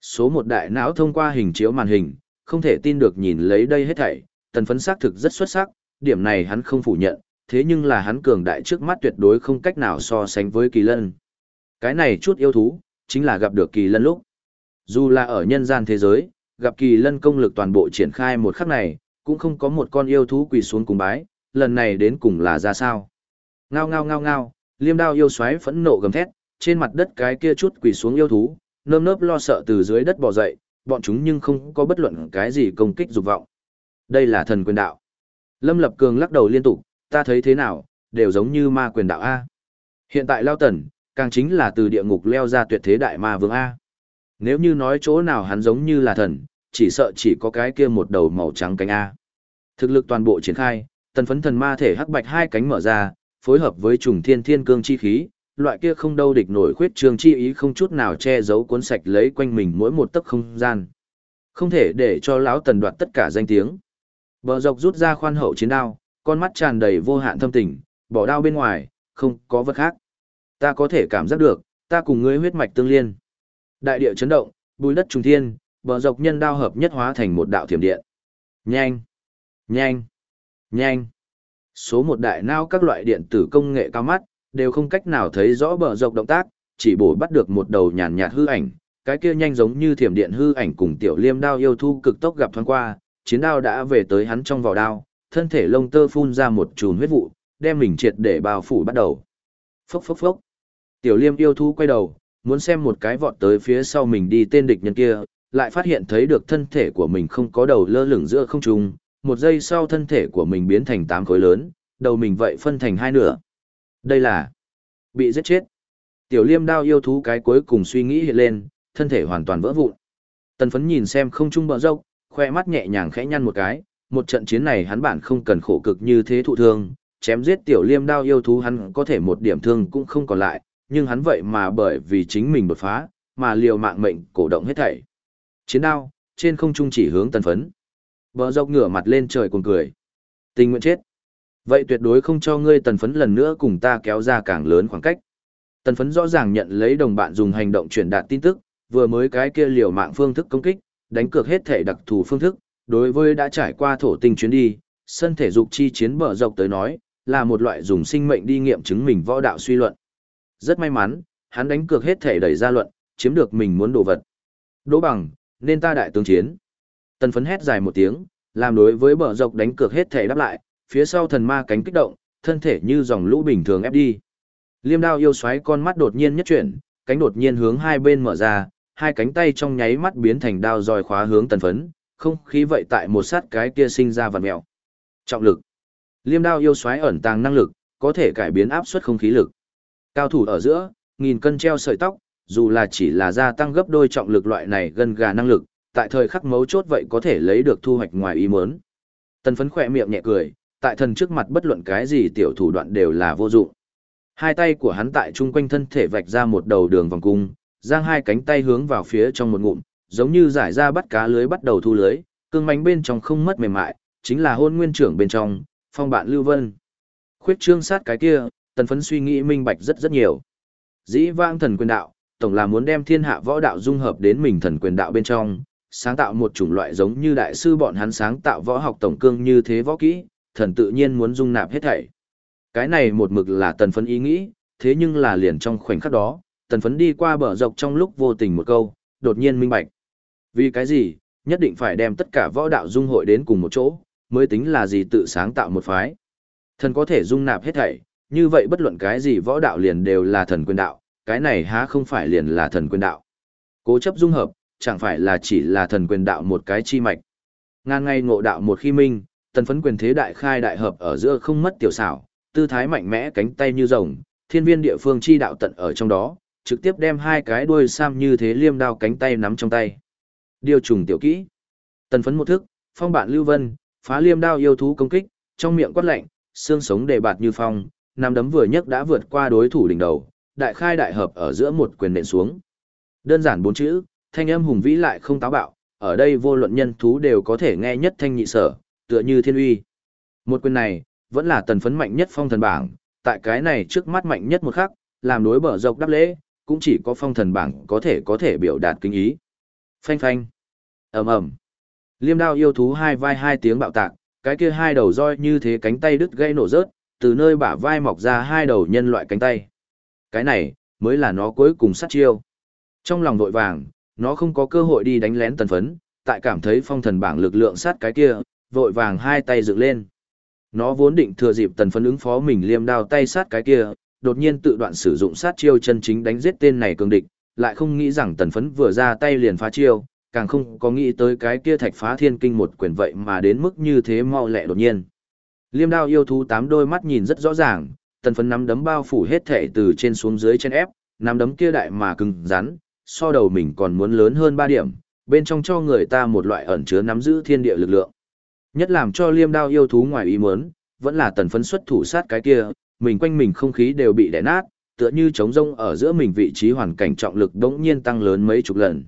Số một đại não thông qua hình chiếu màn hình, không thể tin được nhìn lấy đây hết thảy, tần phấn xác thực rất xuất sắc, điểm này hắn không phủ nhận, thế nhưng là hắn cường đại trước mắt tuyệt đối không cách nào so sánh với kỳ lân. Cái này chút yêu thú, chính là gặp được kỳ lân lúc. Dù là ở nhân gian thế giới, gặp kỳ lân công lực toàn bộ triển khai một khắc này, cũng không có một con yêu thú quỳ xuống cùng bái, lần này đến cùng là ra sao. Ngao ngao ngao ngao, liêm đao yêu xoáy phẫn nộ gầm thét, trên mặt đất cái kia chút quỳ xuống yêu thú, nơm nớp lo sợ từ dưới đất bò dậy, bọn chúng nhưng không có bất luận cái gì công kích dục vọng. Đây là thần quyền đạo. Lâm Lập Cường lắc đầu liên tục, ta thấy thế nào, đều giống như ma quyền đạo A. Hiện tại Lao Tần, càng chính là từ địa ngục leo ra tuyệt thế đại ma vương A. Nếu như nói chỗ nào hắn giống như là thần, chỉ sợ chỉ có cái kia một đầu màu trắng cánh A. Thực lực toàn bộ triển khai, tần phấn thần ma thể hắc bạch hai cánh mở ra, phối hợp với trùng thiên thiên cương chi khí, loại kia không đâu địch nổi khuyết trường chi ý không chút nào che giấu cuốn sạch lấy quanh mình mỗi một tấc không gian. Không thể để cho lão tần đoạt tất cả danh tiếng. Bờ dọc rút ra khoan hậu chiến đao, con mắt tràn đầy vô hạn thâm tình, bỏ đao bên ngoài, không có vật khác. Ta có thể cảm giác được, ta cùng ngươi huyết mạch tương liên. Đại địa chấn động, bùi đất trùng thiên, bờ dọc nhân đao hợp nhất hóa thành một đạo thiểm điện. Nhanh, nhanh, nhanh. Số một đại nao các loại điện tử công nghệ cao mắt, đều không cách nào thấy rõ bờ dọc động tác, chỉ bổ bắt được một đầu nhàn nhạt hư ảnh, cái kia nhanh giống như thiểm điện hư ảnh cùng tiểu liêm đao yêu thu cực tốc gặp thoáng qua, chiến đao đã về tới hắn trong vỏ đao, thân thể lông tơ phun ra một chùm huyết vụ, đem mình triệt để bao phủ bắt đầu. Phốc phốc phốc. Tiểu liêm yêu thu quay đầu, muốn xem một cái vọt tới phía sau mình đi tên địch nhân kia, lại phát hiện thấy được thân thể của mình không có đầu lơ lửng giữa không trung, một giây sau thân thể của mình biến thành tám khối lớn, đầu mình vậy phân thành hai nửa. Đây là bị giết chết. Tiểu liêm đao yêu thú cái cuối cùng suy nghĩ hiện lên, thân thể hoàn toàn vỡ vụn. Tần phấn nhìn xem không trung bờ rộng, khoe mắt nhẹ nhàng khẽ nhăn một cái, một trận chiến này hắn bản không cần khổ cực như thế thụ thương, chém giết tiểu liêm đao yêu thú hắn có thể một điểm thương cũng không còn lại, nhưng hắn vậy mà bởi vì chính mình đột phá, mà liều mạng mệnh cổ động hết thảy. Chiến đao, trên không trung chỉ hướng tần phấn. Bờ dốc ngửa mặt lên trời cuồng cười. Tình nguyện chết. Vậy tuyệt đối không cho ngươi tần phấn lần nữa cùng ta kéo ra càng lớn khoảng cách. Tần phấn rõ ràng nhận lấy đồng bạn dùng hành động truyền đạt tin tức, vừa mới cái kia liều mạng phương thức công kích, đánh cược hết thể đặc thù phương thức, đối với đã trải qua thổ tinh chuyến đi, sân thể dục chi chiến bờ dọc tới nói, là một loại dùng sinh mệnh đi nghiệm chứng mình võ đạo suy luận. Rất may mắn, hắn đánh cược hết thể đẩy ra luận, chiếm được mình muốn đồ vật. Đỗ bằng, nên ta đại tướng chiến. Tần phấn hét dài một tiếng, làm đối với bờ dọc đánh cược hết thể đáp lại, phía sau thần ma cánh kích động, thân thể như dòng lũ bình thường ép đi. Liêm đao yêu xoáy con mắt đột nhiên nhất chuyển, cánh đột nhiên hướng hai bên mở ra, hai cánh tay trong nháy mắt biến thành đao roi khóa hướng tần phấn, không khí vậy tại một sát cái kia sinh ra vằn mèo. Trọng lực. Liêm đao yêu xoáy ẩn tàng năng lực, có thể cải biến áp suất không khí lực. Cao thủ ở giữa, nghìn cân treo sợi tóc, dù là chỉ là gia tăng gấp đôi trọng lực loại này gần gà năng lực, tại thời khắc mấu chốt vậy có thể lấy được thu hoạch ngoài ý muốn. Tần phấn khỏe miệng nhẹ cười, tại thần trước mặt bất luận cái gì tiểu thủ đoạn đều là vô dụng. Hai tay của hắn tại trung quanh thân thể vạch ra một đầu đường vòng cung, giang hai cánh tay hướng vào phía trong một ngụm, giống như giải ra bắt cá lưới bắt đầu thu lưới, cương mánh bên trong không mất mềm mại, chính là hôn nguyên trưởng bên trong, phong bạn lưu vân. Khuyết trương sát cái kia, tần phấn suy nghĩ minh bạch rất rất nhiều. Dĩ vang thần quyền đạo, tổng là muốn đem thiên hạ võ đạo dung hợp đến mình thần quyền đạo bên trong, sáng tạo một chủng loại giống như đại sư bọn hắn sáng tạo võ học tổng cương như thế võ kỹ, thần tự nhiên muốn dung nạp hết thảy. Cái này một mực là tần phấn ý nghĩ, thế nhưng là liền trong khoảnh khắc đó, tần phấn đi qua bờ dọc trong lúc vô tình một câu, đột nhiên minh bạch. Vì cái gì, nhất định phải đem tất cả võ đạo dung hội đến cùng một chỗ, mới tính là gì tự sáng tạo một phái. Thần có thể dung nạp hết thảy, như vậy bất luận cái gì võ đạo liền đều là thần quyền đạo, cái này há không phải liền là thần quyền đạo. Cố chấp dung hợp, chẳng phải là chỉ là thần quyền đạo một cái chi mạch. Ngang ngay ngộ đạo một khi minh, tần phấn quyền thế đại khai đại hợp ở giữa không mất tiểu xảo, tư thái mạnh mẽ cánh tay như rồng, thiên viên địa phương chi đạo tận ở trong đó, trực tiếp đem hai cái đuôi sam như thế liêm đao cánh tay nắm trong tay. Điều trùng tiểu kỹ. Tần phấn một thức, phong bạn lưu vân, phá liêm đao yêu thú công kích, trong miệng quát lạnh, xương sống đề bạt như phong, nằm đấm vừa nhất đã vượt qua đối thủ đỉnh đầu, đại khai đại hợp ở giữa một quyền nện xuống. Đơn giản bốn chữ, thanh âm hùng vĩ lại không táo bạo, ở đây vô luận nhân thú đều có thể nghe nhất thanh nhị sở, tựa như thiên uy. Một quyền này, vẫn là tần phấn mạnh nhất phong thần bảng, tại cái này trước mắt mạnh nhất một khắc, làm đối bờ dọc đáp lễ, cũng chỉ có phong thần bảng có thể có thể biểu đạt kinh ý. Phanh phanh, ầm ầm. Liêm đao yêu thú hai vai hai tiếng bạo tạc, cái kia hai đầu roi như thế cánh tay đứt gây nổ rớt, từ nơi bả vai mọc ra hai đầu nhân loại cánh tay. Cái này, mới là nó cuối cùng sát chiêu. Trong lòng vội vàng, nó không có cơ hội đi đánh lén tần phấn, tại cảm thấy phong thần bảng lực lượng sát cái kia, vội vàng hai tay dựng lên. Nó vốn định thừa dịp tần phấn ứng phó mình liêm đao tay sát cái kia, đột nhiên tự đoạn sử dụng sát chiêu chân chính đánh giết tên này cường địch, lại không nghĩ rằng tần phấn vừa ra tay liền phá chiêu, càng không có nghĩ tới cái kia thạch phá thiên kinh một quyền vậy mà đến mức như thế mau lẹ đột nhiên. Liêm đao yêu thú tám đôi mắt nhìn rất rõ ràng, tần phấn nắm đấm bao phủ hết thể từ trên xuống dưới chân ép, nắm đấm kia đại mà cứng rắn, so đầu mình còn muốn lớn hơn 3 điểm, bên trong cho người ta một loại ẩn chứa nắm giữ thiên địa lực lượng. Nhất làm cho liêm đao yêu thú ngoài ý muốn, vẫn là tần phấn xuất thủ sát cái kia, mình quanh mình không khí đều bị đè nát, tựa như trống rông ở giữa mình vị trí hoàn cảnh trọng lực đống nhiên tăng lớn mấy chục lần.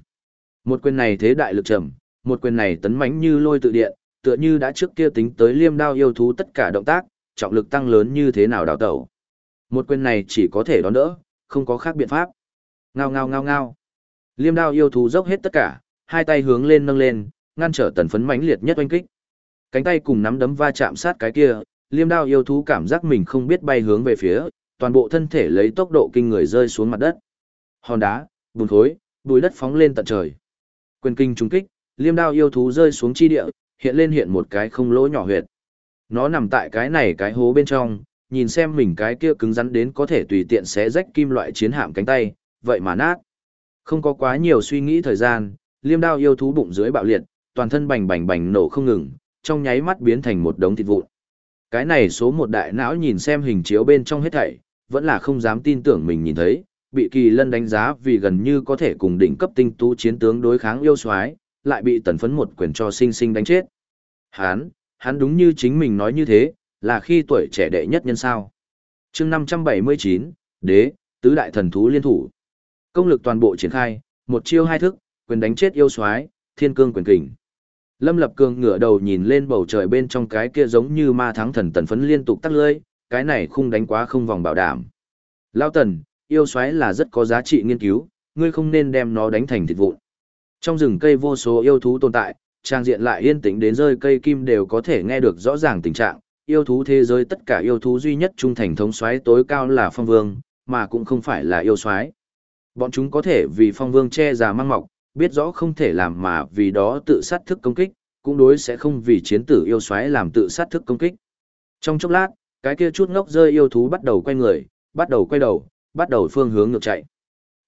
Một quyền này thế đại lực trầm, một quyền này tấn mãnh như lôi tự điện, tựa như đã trước kia tính tới liêm đao yêu thú tất cả động tác, trọng lực tăng lớn như thế nào đào tẩu. Một quyền này chỉ có thể đón đỡ, không có khác biện pháp. Ngao ngao ngao ngao. Liêm đao yêu thú dốc hết tất cả, hai tay hướng lên nâng lên, ngăn trở tần phấn mãnh liệt nhất oanh kích. Cánh tay cùng nắm đấm va chạm sát cái kia, liêm đao yêu thú cảm giác mình không biết bay hướng về phía, toàn bộ thân thể lấy tốc độ kinh người rơi xuống mặt đất. Hòn đá, bùn khối, bùi đất phóng lên tận trời. Quyền kinh trúng kích, liêm đao yêu thú rơi xuống chi địa, hiện lên hiện một cái không lỗ nhỏ huyệt. Nó nằm tại cái này cái hố bên trong, nhìn xem mình cái kia cứng rắn đến có thể tùy tiện xé rách kim loại chiến hạm cánh tay, vậy mà nát. Không có quá nhiều suy nghĩ thời gian, liêm đao yêu thú bụng dưới bạo liệt, toàn thân bành bành bành nổ không ngừng, trong nháy mắt biến thành một đống thịt vụn. Cái này số một đại não nhìn xem hình chiếu bên trong hết thảy, vẫn là không dám tin tưởng mình nhìn thấy, bị kỳ lân đánh giá vì gần như có thể cùng đỉnh cấp tinh tú chiến tướng đối kháng yêu soái lại bị tần phấn một quyền cho sinh sinh đánh chết. Hán, hắn đúng như chính mình nói như thế, là khi tuổi trẻ đệ nhất nhân sao. chương 579, đế, tứ đại thần thú liên thủ. Công lực toàn bộ triển khai, một chiêu hai thức, quyền đánh chết yêu soái thiên cương quyền kình. Lâm Lập Cường ngửa đầu nhìn lên bầu trời bên trong cái kia giống như ma thắng thần tần phấn liên tục tắt lưỡi, cái này không đánh quá không vòng bảo đảm. Lao tần, yêu xoáy là rất có giá trị nghiên cứu, ngươi không nên đem nó đánh thành thịt vụn. Trong rừng cây vô số yêu thú tồn tại, trang diện lại yên tĩnh đến rơi cây kim đều có thể nghe được rõ ràng tình trạng. Yêu thú thế giới tất cả yêu thú duy nhất trung thành thống soái tối cao là phong vương, mà cũng không phải là yêu soái. Bọn chúng có thể vì phong vương che già mang mọc, biết rõ không thể làm mà vì đó tự sát thức công kích, cũng đối sẽ không vì chiến tử yêu soái làm tự sát thức công kích. Trong chốc lát, cái kia chút ngốc rơi yêu thú bắt đầu quay người, bắt đầu quay đầu, bắt đầu phương hướng ngược chạy.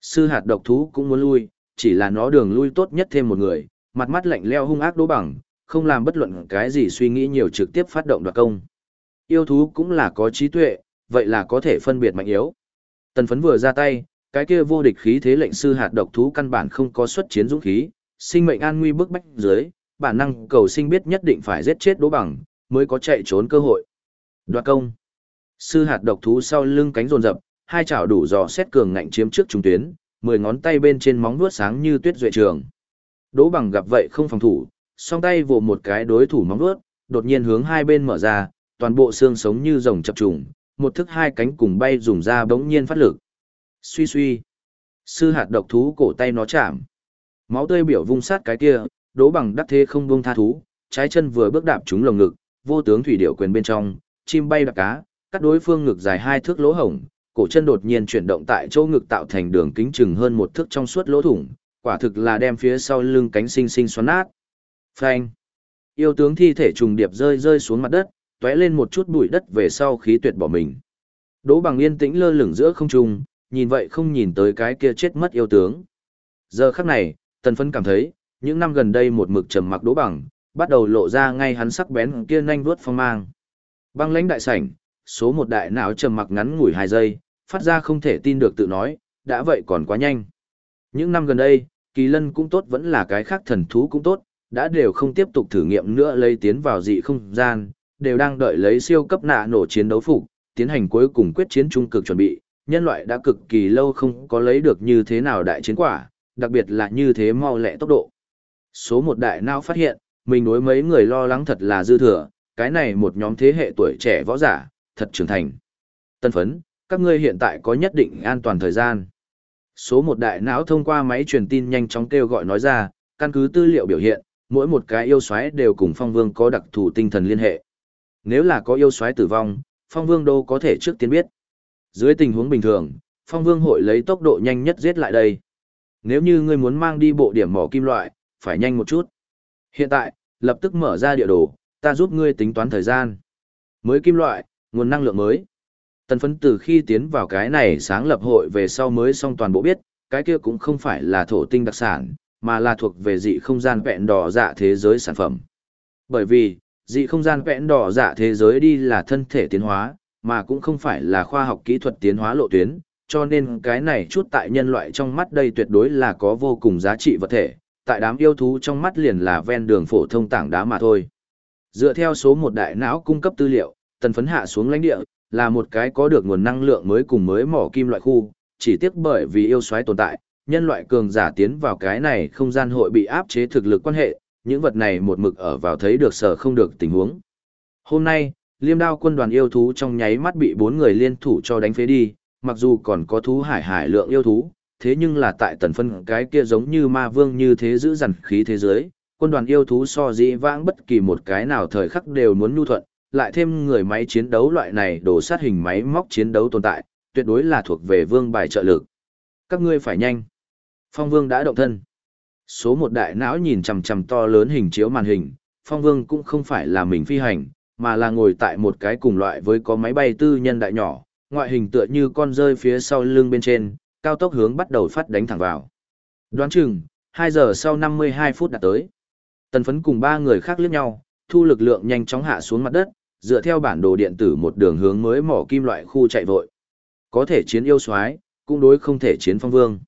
Sư hạt độc thú cũng muốn lui, chỉ là nó đường lui tốt nhất thêm một người, mặt mắt lạnh leo hung ác Đỗ bằng, không làm bất luận cái gì suy nghĩ nhiều trực tiếp phát động đoạt công. Yêu thú cũng là có trí tuệ, vậy là có thể phân biệt mạnh yếu. Tần phấn vừa ra tay, cái kia vô địch khí thế lệnh sư hạt độc thú căn bản không có xuất chiến dũng khí, sinh mệnh an nguy bức bách dưới, bản năng cầu sinh biết nhất định phải giết chết Đỗ bằng, mới có chạy trốn cơ hội. Đoạt công. Sư hạt độc thú sau lưng cánh rồn rập, hai chảo đủ dò xét cường ngạnh chiếm trước trung tuyến, mười ngón tay bên trên móng vuốt sáng như tuyết duệ trường. Đỗ bằng gặp vậy không phòng thủ, song tay vồ một cái đối thủ móng vuốt, đột nhiên hướng hai bên mở ra, toàn bộ xương sống như rồng chập trùng, một thức hai cánh cùng bay dùng ra bỗng nhiên phát lực. Suy suy. Sư hạt độc thú cổ tay nó chạm. Máu tươi biểu vung sát cái kia, đỗ bằng đắc thế không buông tha thú, trái chân vừa bước đạp trúng lồng ngực, vô tướng thủy điệu quyền bên trong, chim bay đạp cá, cắt đối phương ngực dài hai thước lỗ hổng, cổ chân đột nhiên chuyển động tại chỗ ngực tạo thành đường kính chừng hơn một thước trong suốt lỗ thủng, quả thực là đem phía sau lưng cánh sinh sinh xoắn nát. Phanh. Yêu tướng thi thể trùng điệp rơi rơi xuống mặt đất, tóe lên một chút bụi đất về sau khí tuyệt bỏ mình. Đỗ Bằng yên tĩnh lơ lửng giữa không trung, nhìn vậy không nhìn tới cái kia chết mất yêu tướng. Giờ khắc này, Tần Phân cảm thấy, những năm gần đây một mực trầm mặc Đỗ Bằng, bắt đầu lộ ra ngay hắn sắc bén kia nhanh vuốt phong mang. Băng lãnh đại sảnh, số một đại não trầm mặc ngắn ngủi hai giây, phát ra không thể tin được tự nói, đã vậy còn quá nhanh. Những năm gần đây, kỳ lân cũng tốt vẫn là cái khác thần thú cũng tốt, đã đều không tiếp tục thử nghiệm nữa lấy tiến vào dị không gian, đều đang đợi lấy siêu cấp nạ nổ chiến đấu phục, tiến hành cuối cùng quyết chiến trung cực chuẩn bị, nhân loại đã cực kỳ lâu không có lấy được như thế nào đại chiến quả, đặc biệt là như thế mau lẹ tốc độ. Số một đại não phát hiện, mình đối mấy người lo lắng thật là dư thừa, cái này một nhóm thế hệ tuổi trẻ võ giả, thật trưởng thành. Tân phấn, các ngươi hiện tại có nhất định an toàn thời gian. Số một đại não thông qua máy truyền tin nhanh chóng kêu gọi nói ra, căn cứ tư liệu biểu hiện, mỗi một cái yêu xoáy đều cùng phong vương có đặc thù tinh thần liên hệ. Nếu là có yêu xoáy tử vong, phong vương đâu có thể trước tiên biết. Dưới tình huống bình thường, phong vương hội lấy tốc độ nhanh nhất giết lại đây. Nếu như ngươi muốn mang đi bộ điểm mỏ kim loại, phải nhanh một chút. Hiện tại, lập tức mở ra địa đồ, ta giúp ngươi tính toán thời gian. Mới kim loại, nguồn năng lượng mới. Tần phấn từ khi tiến vào cái này sáng lập hội về sau mới xong toàn bộ biết, cái kia cũng không phải là thổ tinh đặc sản, mà là thuộc về dị không gian vẹn đỏ dạ thế giới sản phẩm. Bởi vì, dị không gian vẹn đỏ dạ thế giới đi là thân thể tiến hóa, mà cũng không phải là khoa học kỹ thuật tiến hóa lộ tuyến, cho nên cái này chút tại nhân loại trong mắt đây tuyệt đối là có vô cùng giá trị vật thể, tại đám yêu thú trong mắt liền là ven đường phổ thông tảng đá mà thôi. Dựa theo số một đại não cung cấp tư liệu, tần phấn hạ xuống lãnh địa, là một cái có được nguồn năng lượng mới cùng mới mỏ kim loại khu, chỉ tiếc bởi vì yêu xoáy tồn tại, nhân loại cường giả tiến vào cái này không gian hội bị áp chế thực lực quan hệ, những vật này một mực ở vào thấy được sở không được tình huống. Hôm nay, liêm đao quân đoàn yêu thú trong nháy mắt bị bốn người liên thủ cho đánh phế đi, mặc dù còn có thú hải hải lượng yêu thú, thế nhưng là tại tần phân cái kia giống như ma vương như thế giữ dằn khí thế giới, quân đoàn yêu thú so dĩ vãng bất kỳ một cái nào thời khắc đều muốn nhu thuận, lại thêm người máy chiến đấu loại này đồ sát hình máy móc chiến đấu tồn tại, tuyệt đối là thuộc về vương bài trợ lực. Các ngươi phải nhanh. Phong Vương đã động thân. Số một đại não nhìn chằm chằm to lớn hình chiếu màn hình, Phong Vương cũng không phải là mình phi hành, mà là ngồi tại một cái cùng loại với có máy bay tư nhân đại nhỏ, ngoại hình tựa như con rơi phía sau lưng bên trên, cao tốc hướng bắt đầu phát đánh thẳng vào. Đoán chừng, 2 giờ sau 52 phút đã tới. Tần phấn cùng ba người khác liếc nhau, thu lực lượng nhanh chóng hạ xuống mặt đất, dựa theo bản đồ điện tử một đường hướng mới mỏ kim loại khu chạy vội. Có thể chiến yêu soái cũng đối không thể chiến phong vương.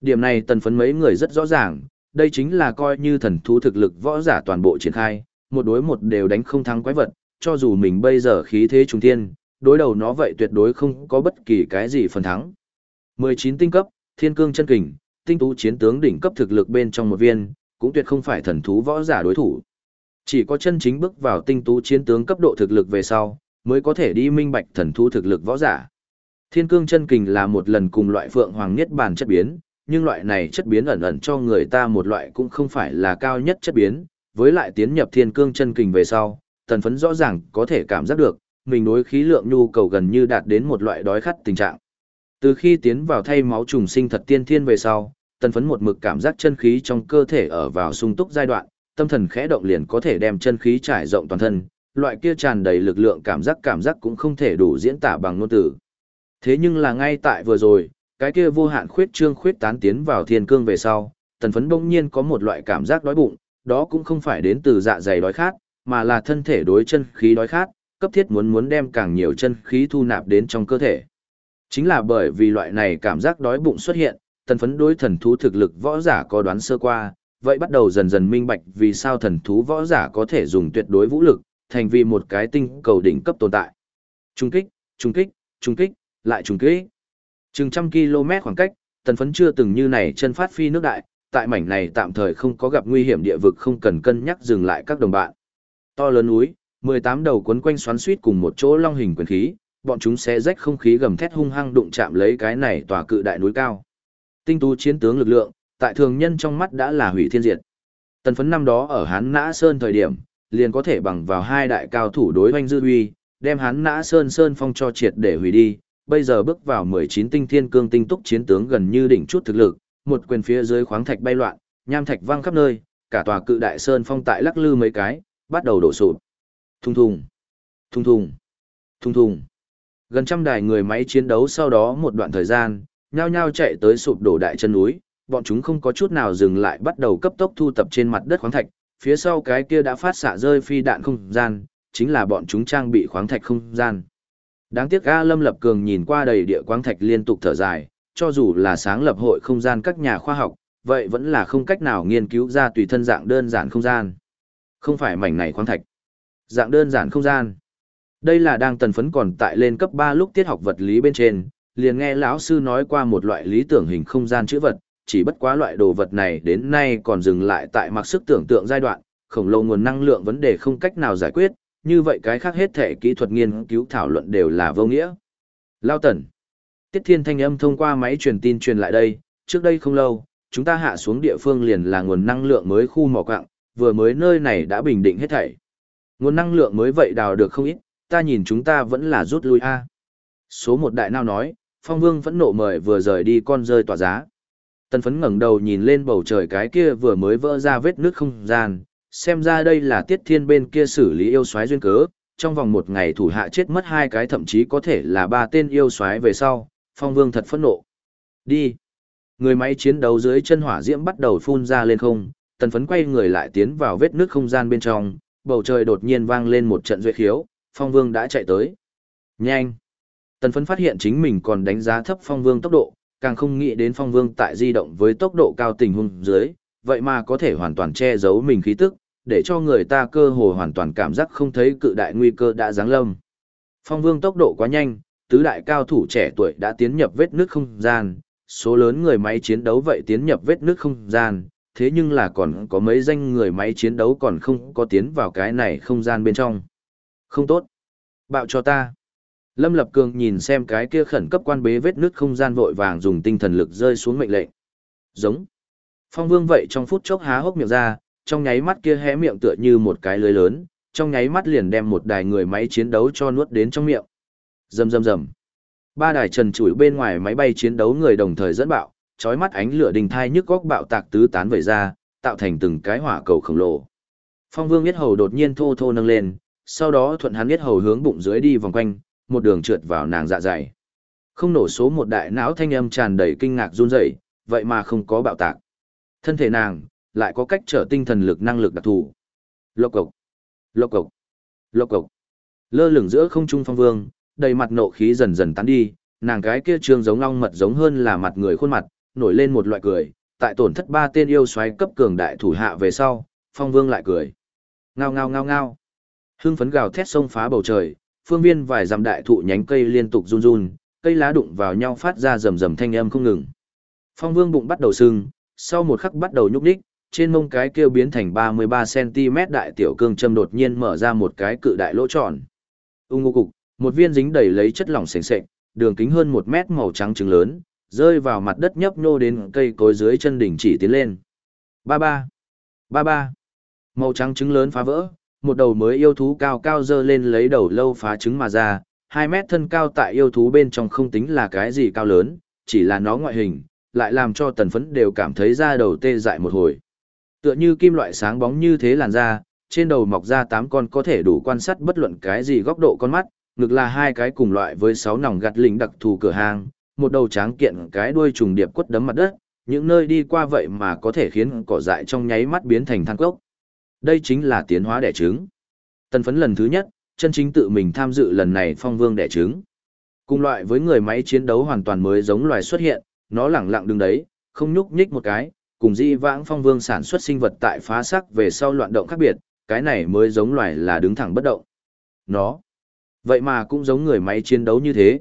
Điểm này tần phấn mấy người rất rõ ràng, đây chính là coi như thần thú thực lực võ giả toàn bộ triển khai, một đối một đều đánh không thắng quái vật, cho dù mình bây giờ khí thế trung thiên, đối đầu nó vậy tuyệt đối không có bất kỳ cái gì phần thắng. 19 tinh cấp, thiên cương chân kình, tinh tú chiến tướng đỉnh cấp thực lực bên trong một viên, cũng tuyệt không phải thần thú võ giả đối thủ. Chỉ có chân chính bước vào tinh tú chiến tướng cấp độ thực lực về sau, mới có thể đi minh bạch thần thú thực lực võ giả. Thiên cương chân kình là một lần cùng loại phượng hoàng nhất bản chất biến, nhưng loại này chất biến ẩn ẩn cho người ta một loại cũng không phải là cao nhất chất biến, với lại tiến nhập thiên cương chân kình về sau, tần phấn rõ ràng có thể cảm giác được, mình đối khí lượng nhu cầu gần như đạt đến một loại đói khát tình trạng. Từ khi tiến vào thay máu trùng sinh thật tiên thiên về sau, tần phấn một mực cảm giác chân khí trong cơ thể ở vào sung túc giai đoạn, tâm thần khẽ động liền có thể đem chân khí trải rộng toàn thân, loại kia tràn đầy lực lượng cảm giác cảm giác cũng không thể đủ diễn tả bằng ngôn từ. Thế nhưng là ngay tại vừa rồi, cái kia vô hạn khuyết trương khuyết tán tiến vào thiên cương về sau, tần phấn bỗng nhiên có một loại cảm giác đói bụng, đó cũng không phải đến từ dạ dày đói khát, mà là thân thể đối chân khí đói khát, cấp thiết muốn muốn đem càng nhiều chân khí thu nạp đến trong cơ thể. Chính là bởi vì loại này cảm giác đói bụng xuất hiện, tần phấn đối thần thú thực lực võ giả có đoán sơ qua, vậy bắt đầu dần dần minh bạch vì sao thần thú võ giả có thể dùng tuyệt đối vũ lực, thành vì một cái tinh cầu đỉnh cấp tồn tại. Trung kích, trung kích, trung kích, lại trung kích. Chừng trăm km khoảng cách, tần phấn chưa từng như này chân phát phi nước đại, tại mảnh này tạm thời không có gặp nguy hiểm địa vực không cần cân nhắc dừng lại các đồng bạn. To lớn núi, 18 đầu cuốn quanh xoắn suýt cùng một chỗ long hình quyền khí, bọn chúng sẽ rách không khí gầm thét hung hăng đụng chạm lấy cái này tòa cự đại núi cao. Tinh tú chiến tướng lực lượng, tại thường nhân trong mắt đã là hủy thiên diệt. Tần phấn năm đó ở Hán Nã Sơn thời điểm, liền có thể bằng vào hai đại cao thủ đối hoanh dư Huy, đem Hán Nã Sơn Sơn phong cho triệt để hủy đi, bây giờ bước vào 19 tinh thiên cương tinh túc chiến tướng gần như đỉnh chút thực lực, một quyền phía dưới khoáng thạch bay loạn, nham thạch văng khắp nơi, cả tòa cự đại sơn phong tại lắc lư mấy cái, bắt đầu đổ sụp. Thùng thùng, thùng thùng, thùng thùng. Gần trăm đài người máy chiến đấu sau đó một đoạn thời gian, nhao nhao chạy tới sụp đổ đại chân núi, bọn chúng không có chút nào dừng lại bắt đầu cấp tốc thu tập trên mặt đất khoáng thạch, phía sau cái kia đã phát xạ rơi phi đạn không gian, chính là bọn chúng trang bị khoáng thạch không gian. Đáng tiếc A Lâm Lập Cường nhìn qua đầy địa khoáng thạch liên tục thở dài, cho dù là sáng lập hội không gian các nhà khoa học, vậy vẫn là không cách nào nghiên cứu ra tùy thân dạng đơn giản không gian. Không phải mảnh này khoáng thạch. Dạng đơn giản không gian. Đây là đang tần phấn còn tại lên cấp 3 lúc tiết học vật lý bên trên, liền nghe lão sư nói qua một loại lý tưởng hình không gian chữ vật, chỉ bất quá loại đồ vật này đến nay còn dừng lại tại mặc sức tưởng tượng giai đoạn, khổng lồ nguồn năng lượng vấn đề không cách nào giải quyết, như vậy cái khác hết thể kỹ thuật nghiên cứu thảo luận đều là vô nghĩa. Lao tần. Tiết thiên thanh âm thông qua máy truyền tin truyền lại đây, trước đây không lâu, chúng ta hạ xuống địa phương liền là nguồn năng lượng mới khu mỏ quạng, vừa mới nơi này đã bình định hết thảy. Nguồn năng lượng mới vậy đào được không ít, ta nhìn chúng ta vẫn là rút lui a. Số một đại nào nói, Phong Vương vẫn nộ mời vừa rời đi con rơi tỏa giá. Tần phấn ngẩng đầu nhìn lên bầu trời cái kia vừa mới vỡ ra vết nước không gian, xem ra đây là tiết thiên bên kia xử lý yêu soái duyên cớ, trong vòng một ngày thủ hạ chết mất hai cái thậm chí có thể là ba tên yêu soái về sau, Phong Vương thật phẫn nộ. Đi. Người máy chiến đấu dưới chân hỏa diễm bắt đầu phun ra lên không, tần phấn quay người lại tiến vào vết nước không gian bên trong, bầu trời đột nhiên vang lên một trận duệ khiếu, Phong Vương đã chạy tới. Nhanh. Tần phấn phát hiện chính mình còn đánh giá thấp Phong Vương tốc độ, càng không nghĩ đến Phong Vương tại di động với tốc độ cao tình huống dưới, vậy mà có thể hoàn toàn che giấu mình khí tức, để cho người ta cơ hồ hoàn toàn cảm giác không thấy cự đại nguy cơ đã giáng lâm. Phong Vương tốc độ quá nhanh, tứ đại cao thủ trẻ tuổi đã tiến nhập vết nước không gian, số lớn người máy chiến đấu vậy tiến nhập vết nước không gian, thế nhưng là còn có mấy danh người máy chiến đấu còn không có tiến vào cái này không gian bên trong. Không tốt. Bạo cho ta. Lâm Lập Cường nhìn xem cái kia khẩn cấp quan bế vết nước không gian vội vàng dùng tinh thần lực rơi xuống mệnh lệnh. Giống. Phong Vương vậy trong phút chốc há hốc miệng ra, trong nháy mắt kia hé miệng tựa như một cái lưới lớn, trong nháy mắt liền đem một đài người máy chiến đấu cho nuốt đến trong miệng. Rầm rầm rầm. Ba đài trần trụi bên ngoài máy bay chiến đấu người đồng thời dẫn bạo, chói mắt ánh lửa đình thai nhức góc bạo tạc tứ tán vẩy ra, tạo thành từng cái hỏa cầu khổng lồ. Phong Vương Yết Hầu đột nhiên thô thô nâng lên, sau đó thuận hắn Yết Hầu hướng bụng dưới đi vòng quanh, một đường trượt vào nàng dạ dày. Không nổ số một đại não thanh âm tràn đầy kinh ngạc run rẩy, vậy mà không có bạo tạc. Thân thể nàng lại có cách trở tinh thần lực năng lực đặc thù. Lộc cộc, lộc cộc, lộc cộc. Lơ lửng giữa không trung phong vương, đầy mặt nộ khí dần dần tán đi, nàng cái kia trương giống long mật giống hơn là mặt người khuôn mặt, nổi lên một loại cười, tại tổn thất ba tên yêu xoáy cấp cường đại thủ hạ về sau, phong vương lại cười. Ngao ngao ngao ngao. Hưng phấn gào thét sông phá bầu trời, phương viên vài dặm đại thụ nhánh cây liên tục run run, cây lá đụng vào nhau phát ra rầm rầm thanh âm không ngừng. Phong vương bụng bắt đầu sưng, sau một khắc bắt đầu nhúc nhích, trên mông cái kia biến thành 33cm đại tiểu cương châm đột nhiên mở ra một cái cự đại lỗ tròn. Ung ngô cục, một viên dính đầy lấy chất lỏng sền sệt, đường kính hơn một mét màu trắng trứng lớn, rơi vào mặt đất nhấp nhô đến cây cối dưới chân đỉnh chỉ tiến lên. Ba ba, ba ba, màu trắng trứng lớn phá vỡ, một đầu mới yêu thú cao cao dơ lên lấy đầu lâu phá trứng mà ra, hai mét thân cao tại yêu thú bên trong không tính là cái gì cao lớn, chỉ là nó ngoại hình, lại làm cho tần phấn đều cảm thấy da đầu tê dại một hồi. Tựa như kim loại sáng bóng như thế làn da, trên đầu mọc ra tám con có thể đủ quan sát bất luận cái gì góc độ con mắt, ngực là hai cái cùng loại với sáu nòng gạt lính đặc thù cửa hàng, một đầu tráng kiện cái đuôi trùng điệp quất đấm mặt đất, những nơi đi qua vậy mà có thể khiến cỏ dại trong nháy mắt biến thành than cốc. Đây chính là tiến hóa đẻ trứng. Tần phấn lần thứ nhất, chân chính tự mình tham dự lần này phong vương đẻ trứng. Cùng loại với người máy chiến đấu hoàn toàn mới giống loài xuất hiện, nó lẳng lặng đứng đấy, không nhúc nhích một cái, cùng di vãng phong vương sản xuất sinh vật tại phá sắc về sau loạn động khác biệt, cái này mới giống loài là đứng thẳng bất động. Nó, vậy mà cũng giống người máy chiến đấu như thế.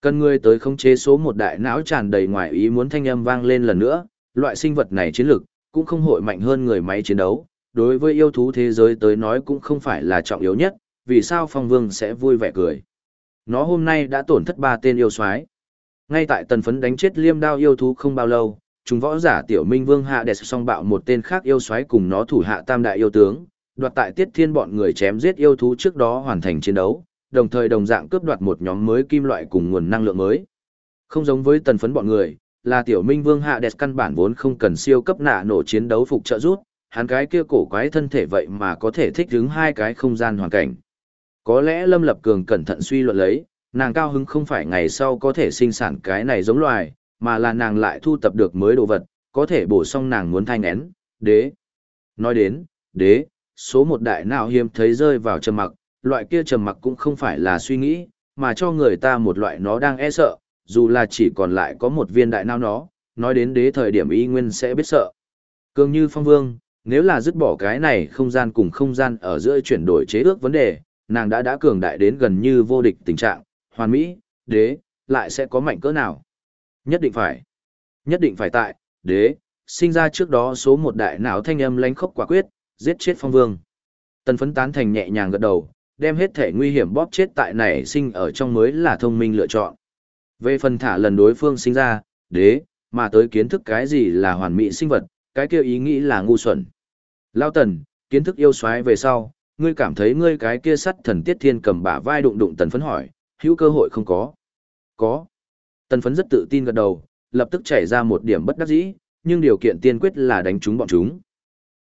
Cần người tới khống chế số một đại não tràn đầy ngoài ý muốn thanh âm vang lên lần nữa, loại sinh vật này chiến lực, cũng không hội mạnh hơn người máy chiến đấu, đối với yêu thú thế giới tới nói cũng không phải là trọng yếu nhất, vì sao phong vương sẽ vui vẻ cười. Nó hôm nay đã tổn thất ba tên yêu soái ngay tại tần phấn đánh chết liêm đao yêu thú không bao lâu, chúng võ giả tiểu minh vương hạ đẹp song bạo một tên khác yêu soái cùng nó thủ hạ tam đại yêu tướng, đoạt tại tiết thiên bọn người chém giết yêu thú trước đó hoàn thành chiến đấu, đồng thời đồng dạng cướp đoạt một nhóm mới kim loại cùng nguồn năng lượng mới. Không giống với tần phấn bọn người, là tiểu minh vương hạ đẹp căn bản vốn không cần siêu cấp nạ nổ chiến đấu phục trợ rút, hắn cái kia cổ quái thân thể vậy mà có thể thích ứng hai cái không gian hoàn cảnh. Có lẽ Lâm Lập Cường cẩn thận suy luận lấy, nàng cao hứng không phải ngày sau có thể sinh sản cái này giống loài, mà là nàng lại thu tập được mới đồ vật, có thể bổ sung nàng muốn thanh én, đế. Nói đến, đế, số một đại nào hiếm thấy rơi vào trầm mặc, loại kia trầm mặc cũng không phải là suy nghĩ, mà cho người ta một loại nó đang e sợ, dù là chỉ còn lại có một viên đại não nó, nói đến đế thời điểm y nguyên sẽ biết sợ. Cường như phong vương, nếu là dứt bỏ cái này không gian cùng không gian ở giữa chuyển đổi chế ước vấn đề, nàng đã đã cường đại đến gần như vô địch tình trạng, hoàn mỹ, đế, lại sẽ có mạnh cỡ nào? Nhất định phải. Nhất định phải tại, đế, sinh ra trước đó số một đại não thanh âm lánh khốc quả quyết, giết chết phong vương. Tần phấn tán thành nhẹ nhàng gật đầu, đem hết thể nguy hiểm bóp chết tại này sinh ở trong mới là thông minh lựa chọn. Về phần thả lần đối phương sinh ra, đế, mà tới kiến thức cái gì là hoàn mỹ sinh vật, cái kia ý nghĩ là ngu xuẩn. Lao tần, kiến thức yêu xoáy về sau, ngươi cảm thấy ngươi cái kia sắt thần tiết thiên cầm bả vai đụng đụng tần phấn hỏi, hữu cơ hội không có. Có. Tần phấn rất tự tin gật đầu, lập tức chảy ra một điểm bất đắc dĩ, nhưng điều kiện tiên quyết là đánh chúng bọn chúng.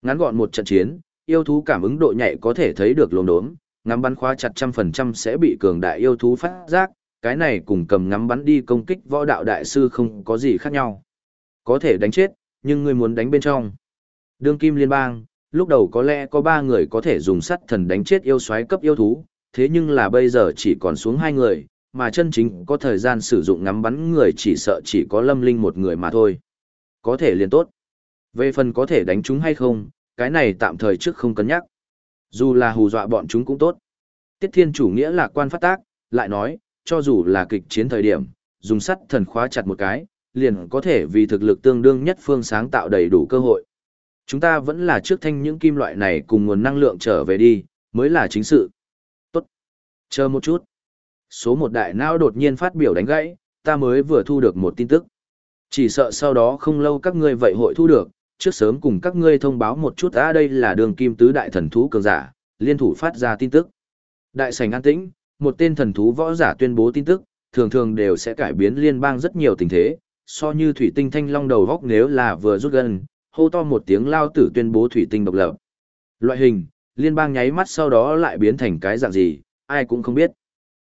Ngắn gọn một trận chiến, yêu thú cảm ứng độ nhạy có thể thấy được lồn đốm, ngắm bắn khóa chặt trăm phần trăm sẽ bị cường đại yêu thú phát giác, cái này cùng cầm ngắm bắn đi công kích võ đạo đại sư không có gì khác nhau. Có thể đánh chết, nhưng ngươi muốn đánh bên trong. Đương kim liên bang, lúc đầu có lẽ có ba người có thể dùng sắt thần đánh chết yêu xoáy cấp yêu thú, thế nhưng là bây giờ chỉ còn xuống hai người, mà chân chính có thời gian sử dụng ngắm bắn người chỉ sợ chỉ có lâm linh một người mà thôi. Có thể liền tốt. Về phần có thể đánh chúng hay không, cái này tạm thời trước không cân nhắc. Dù là hù dọa bọn chúng cũng tốt. Tiết thiên chủ nghĩa là quan phát tác, lại nói, cho dù là kịch chiến thời điểm, dùng sắt thần khóa chặt một cái, liền có thể vì thực lực tương đương nhất phương sáng tạo đầy đủ cơ hội. Chúng ta vẫn là trước thanh những kim loại này cùng nguồn năng lượng trở về đi, mới là chính sự. tốt Chờ một chút. Số một đại não đột nhiên phát biểu đánh gãy, ta mới vừa thu được một tin tức. Chỉ sợ sau đó không lâu các ngươi vậy hội thu được, trước sớm cùng các ngươi thông báo một chút à đây là đường kim tứ đại thần thú cường giả, liên thủ phát ra tin tức. Đại sảnh an tĩnh, một tên thần thú võ giả tuyên bố tin tức, thường thường đều sẽ cải biến liên bang rất nhiều tình thế, so như thủy tinh thanh long đầu góc nếu là vừa rút gần, hô to một tiếng lao tử tuyên bố thủy tinh độc lập. Loại hình, liên bang nháy mắt sau đó lại biến thành cái dạng gì, ai cũng không biết.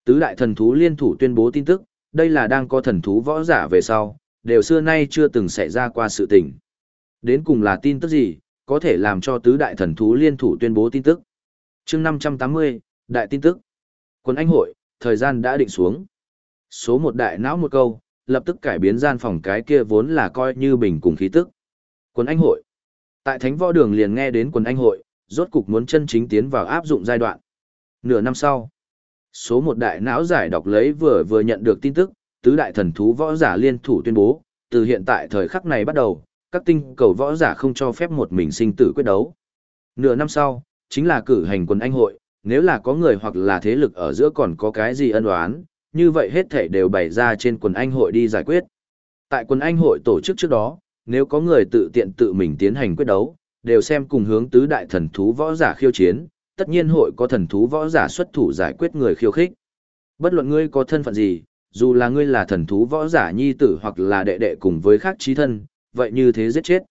Tứ đại thần thú liên thủ tuyên bố tin tức, đây là đang có thần thú võ giả về sau, đều xưa nay chưa từng xảy ra qua sự tình. Đến cùng là tin tức gì, có thể làm cho tứ đại thần thú liên thủ tuyên bố tin tức. chương 580, đại tin tức. Quân Anh hội, thời gian đã định xuống. Số một đại não một câu, lập tức cải biến gian phòng cái kia vốn là coi như bình cùng khí tức. Quân Anh hội. Tại Thánh Võ Đường liền nghe đến quân Anh hội, rốt cục muốn chân chính tiến vào áp dụng giai đoạn. Nửa năm sau, số một đại não giải đọc lấy vừa vừa nhận được tin tức, tứ đại thần thú võ giả liên thủ tuyên bố, từ hiện tại thời khắc này bắt đầu, các tinh cầu võ giả không cho phép một mình sinh tử quyết đấu. Nửa năm sau, chính là cử hành quân anh hội, nếu là có người hoặc là thế lực ở giữa còn có cái gì ân oán, như vậy hết thể đều bày ra trên quần anh hội đi giải quyết. Tại quần anh hội tổ chức trước đó, nếu có người tự tiện tự mình tiến hành quyết đấu, đều xem cùng hướng tứ đại thần thú võ giả khiêu chiến, tất nhiên hội có thần thú võ giả xuất thủ giải quyết người khiêu khích. Bất luận ngươi có thân phận gì, dù là ngươi là thần thú võ giả nhi tử hoặc là đệ đệ cùng với khác trí thân, vậy như thế giết chết.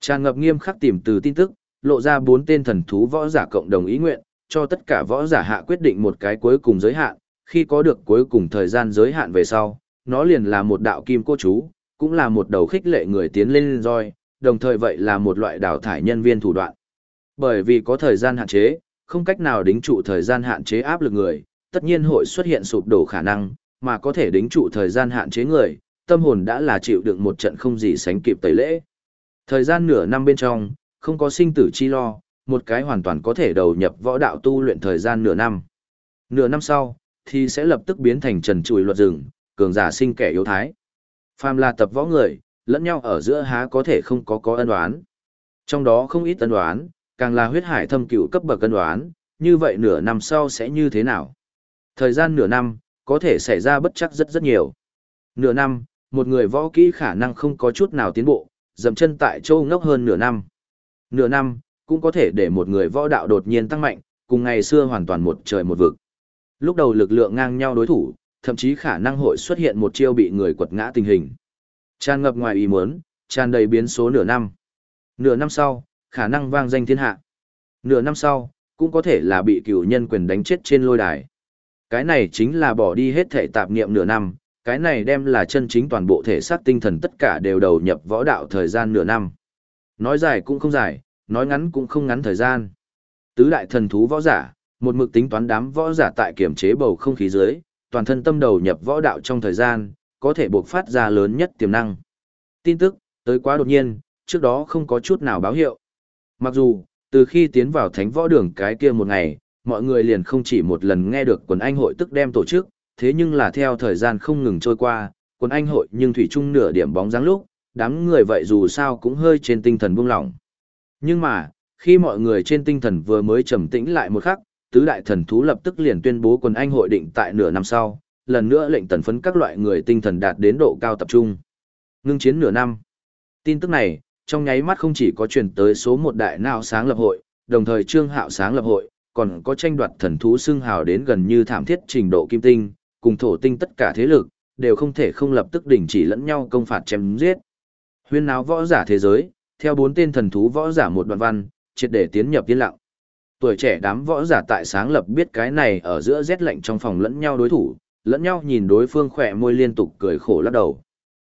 Tràn ngập nghiêm khắc tìm từ tin tức, lộ ra bốn tên thần thú võ giả cộng đồng ý nguyện, cho tất cả võ giả hạ quyết định một cái cuối cùng giới hạn, khi có được cuối cùng thời gian giới hạn về sau, nó liền là một đạo kim cô chú, cũng là một đầu khích lệ người tiến lên roi, đồng thời vậy là một loại đào thải nhân viên thủ đoạn. Bởi vì có thời gian hạn chế, không cách nào đính trụ thời gian hạn chế áp lực người, tất nhiên hội xuất hiện sụp đổ khả năng, mà có thể đính trụ thời gian hạn chế người, tâm hồn đã là chịu đựng một trận không gì sánh kịp tẩy lễ. Thời gian nửa năm bên trong, không có sinh tử chi lo, một cái hoàn toàn có thể đầu nhập võ đạo tu luyện thời gian nửa năm. Nửa năm sau, thì sẽ lập tức biến thành trần trùi luật rừng, cường giả sinh kẻ yếu thái. Phàm là tập võ người, lẫn nhau ở giữa há có thể không có có ân oán. Trong đó không ít ân oán, càng là huyết hải thâm cựu cấp bậc ân oán, như vậy nửa năm sau sẽ như thế nào? Thời gian nửa năm, có thể xảy ra bất chắc rất rất nhiều. Nửa năm, một người võ kỹ khả năng không có chút nào tiến bộ, dậm chân tại châu ngốc hơn nửa năm. Nửa năm, cũng có thể để một người võ đạo đột nhiên tăng mạnh, cùng ngày xưa hoàn toàn một trời một vực. Lúc đầu lực lượng ngang nhau đối thủ, thậm chí khả năng hội xuất hiện một chiêu bị người quật ngã tình hình. Tràn ngập ngoài ý muốn, tràn đầy biến số nửa năm. Nửa năm sau, khả năng vang danh thiên hạ. Nửa năm sau, cũng có thể là bị cửu nhân quyền đánh chết trên lôi đài. Cái này chính là bỏ đi hết thể tạp niệm nửa năm, cái này đem là chân chính toàn bộ thể xác tinh thần tất cả đều đầu nhập võ đạo thời gian nửa năm. Nói dài cũng không dài, nói ngắn cũng không ngắn thời gian. Tứ đại thần thú võ giả, một mực tính toán đám võ giả tại kiểm chế bầu không khí dưới, toàn thân tâm đầu nhập võ đạo trong thời gian, có thể buộc phát ra lớn nhất tiềm năng. Tin tức, tới quá đột nhiên, trước đó không có chút nào báo hiệu. Mặc dù, từ khi tiến vào thánh võ đường cái kia một ngày, mọi người liền không chỉ một lần nghe được quần anh hội tức đem tổ chức, thế nhưng là theo thời gian không ngừng trôi qua, quần anh hội nhưng thủy chung nửa điểm bóng dáng lúc, đám người vậy dù sao cũng hơi trên tinh thần buông lỏng. Nhưng mà, khi mọi người trên tinh thần vừa mới trầm tĩnh lại một khắc, tứ đại thần thú lập tức liền tuyên bố quần anh hội định tại nửa năm sau, lần nữa lệnh tần phấn các loại người tinh thần đạt đến độ cao tập trung. Ngưng chiến nửa năm. Tin tức này, trong nháy mắt không chỉ có truyền tới số một đại nào sáng lập hội, đồng thời trương hạo sáng lập hội, còn có tranh đoạt thần thú xưng hào đến gần như thảm thiết trình độ kim tinh, cùng thổ tinh tất cả thế lực, đều không thể không lập tức đình chỉ lẫn nhau công phạt chém giết. Huyên náo võ giả thế giới, theo bốn tên thần thú võ giả một đoạn văn, triệt để tiến nhập yên lặng. Tuổi trẻ đám võ giả tại sáng lập biết cái này ở giữa rét lạnh trong phòng lẫn nhau đối thủ, lẫn nhau nhìn đối phương khỏe môi liên tục cười khổ lắc đầu.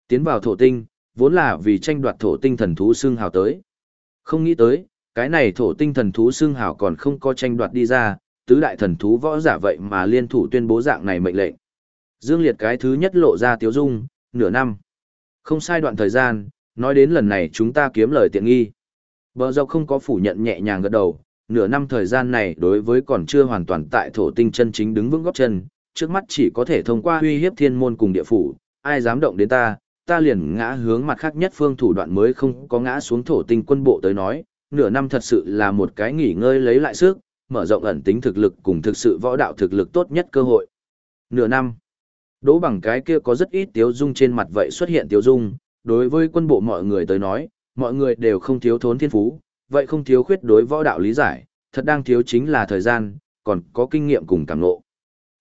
Tiến vào thổ tinh, vốn là vì tranh đoạt thổ tinh thần thú xương hào tới. Không nghĩ tới, cái này thổ tinh thần thú xương hào còn không có tranh đoạt đi ra, tứ đại thần thú võ giả vậy mà liên thủ tuyên bố dạng này mệnh lệnh. Dương Liệt cái thứ nhất lộ ra tiếu dung, nửa năm. Không sai đoạn thời gian, nói đến lần này chúng ta kiếm lời tiện nghi. Bờ dọc không có phủ nhận nhẹ nhàng gật đầu, nửa năm thời gian này đối với còn chưa hoàn toàn tại thổ tinh chân chính đứng vững góc chân, trước mắt chỉ có thể thông qua uy hiếp thiên môn cùng địa phủ, ai dám động đến ta, ta liền ngã hướng mặt khác nhất phương thủ đoạn mới không có ngã xuống thổ tinh quân bộ tới nói, nửa năm thật sự là một cái nghỉ ngơi lấy lại sức, mở rộng ẩn tính thực lực cùng thực sự võ đạo thực lực tốt nhất cơ hội. Nửa năm, đỗ bằng cái kia có rất ít tiếu dung trên mặt vậy xuất hiện tiếu dung, đối với quân bộ mọi người tới nói, mọi người đều không thiếu thốn thiên phú, vậy không thiếu khuyết đối võ đạo lý giải, thật đang thiếu chính là thời gian, còn có kinh nghiệm cùng cảm ngộ.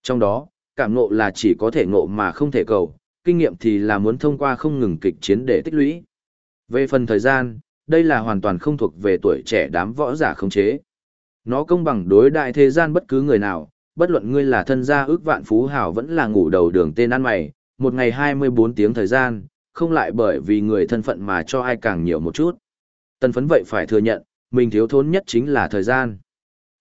Trong đó, cảm ngộ là chỉ có thể ngộ mà không thể cầu, kinh nghiệm thì là muốn thông qua không ngừng kịch chiến để tích lũy. Về phần thời gian, đây là hoàn toàn không thuộc về tuổi trẻ đám võ giả khống chế. Nó công bằng đối đại thế gian bất cứ người nào, bất luận ngươi là thân gia ước vạn phú hào vẫn là ngủ đầu đường tên ăn mày, một ngày 24 tiếng thời gian, không lại bởi vì người thân phận mà cho ai càng nhiều một chút. Tần phấn vậy phải thừa nhận, mình thiếu thốn nhất chính là thời gian.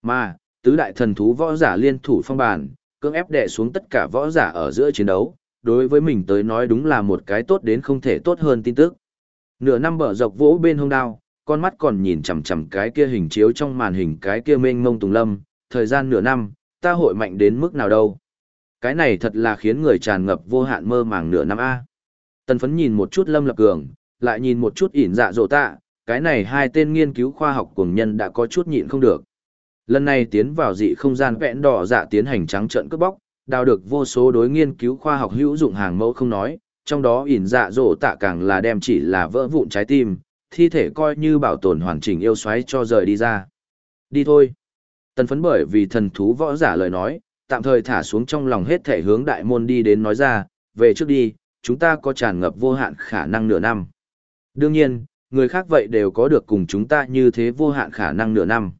Mà, tứ đại thần thú võ giả liên thủ phong bản, cưỡng ép đè xuống tất cả võ giả ở giữa chiến đấu, đối với mình tới nói đúng là một cái tốt đến không thể tốt hơn tin tức. Nửa năm bờ dọc vỗ bên hông đao, con mắt còn nhìn chằm chằm cái kia hình chiếu trong màn hình cái kia mênh mông tùng lâm, thời gian nửa năm, ta hội mạnh đến mức nào đâu. Cái này thật là khiến người tràn ngập vô hạn mơ màng nửa năm A. Tần phấn nhìn một chút lâm lập cường, lại nhìn một chút ỉn dạ dỗ tạ, cái này hai tên nghiên cứu khoa học cùng nhân đã có chút nhịn không được. Lần này tiến vào dị không gian vẹn đỏ dạ tiến hành trắng trận cướp bóc, đào được vô số đối nghiên cứu khoa học hữu dụng hàng mẫu không nói, trong đó ỉn dạ dỗ tạ càng là đem chỉ là vỡ vụn trái tim, thi thể coi như bảo tồn hoàn chỉnh yêu xoáy cho rời đi ra. Đi thôi. Tần phấn bởi vì thần thú võ giả lời nói, tạm thời thả xuống trong lòng hết thể hướng đại môn đi đến nói ra, về trước đi, chúng ta có tràn ngập vô hạn khả năng nửa năm. Đương nhiên, người khác vậy đều có được cùng chúng ta như thế vô hạn khả năng nửa năm.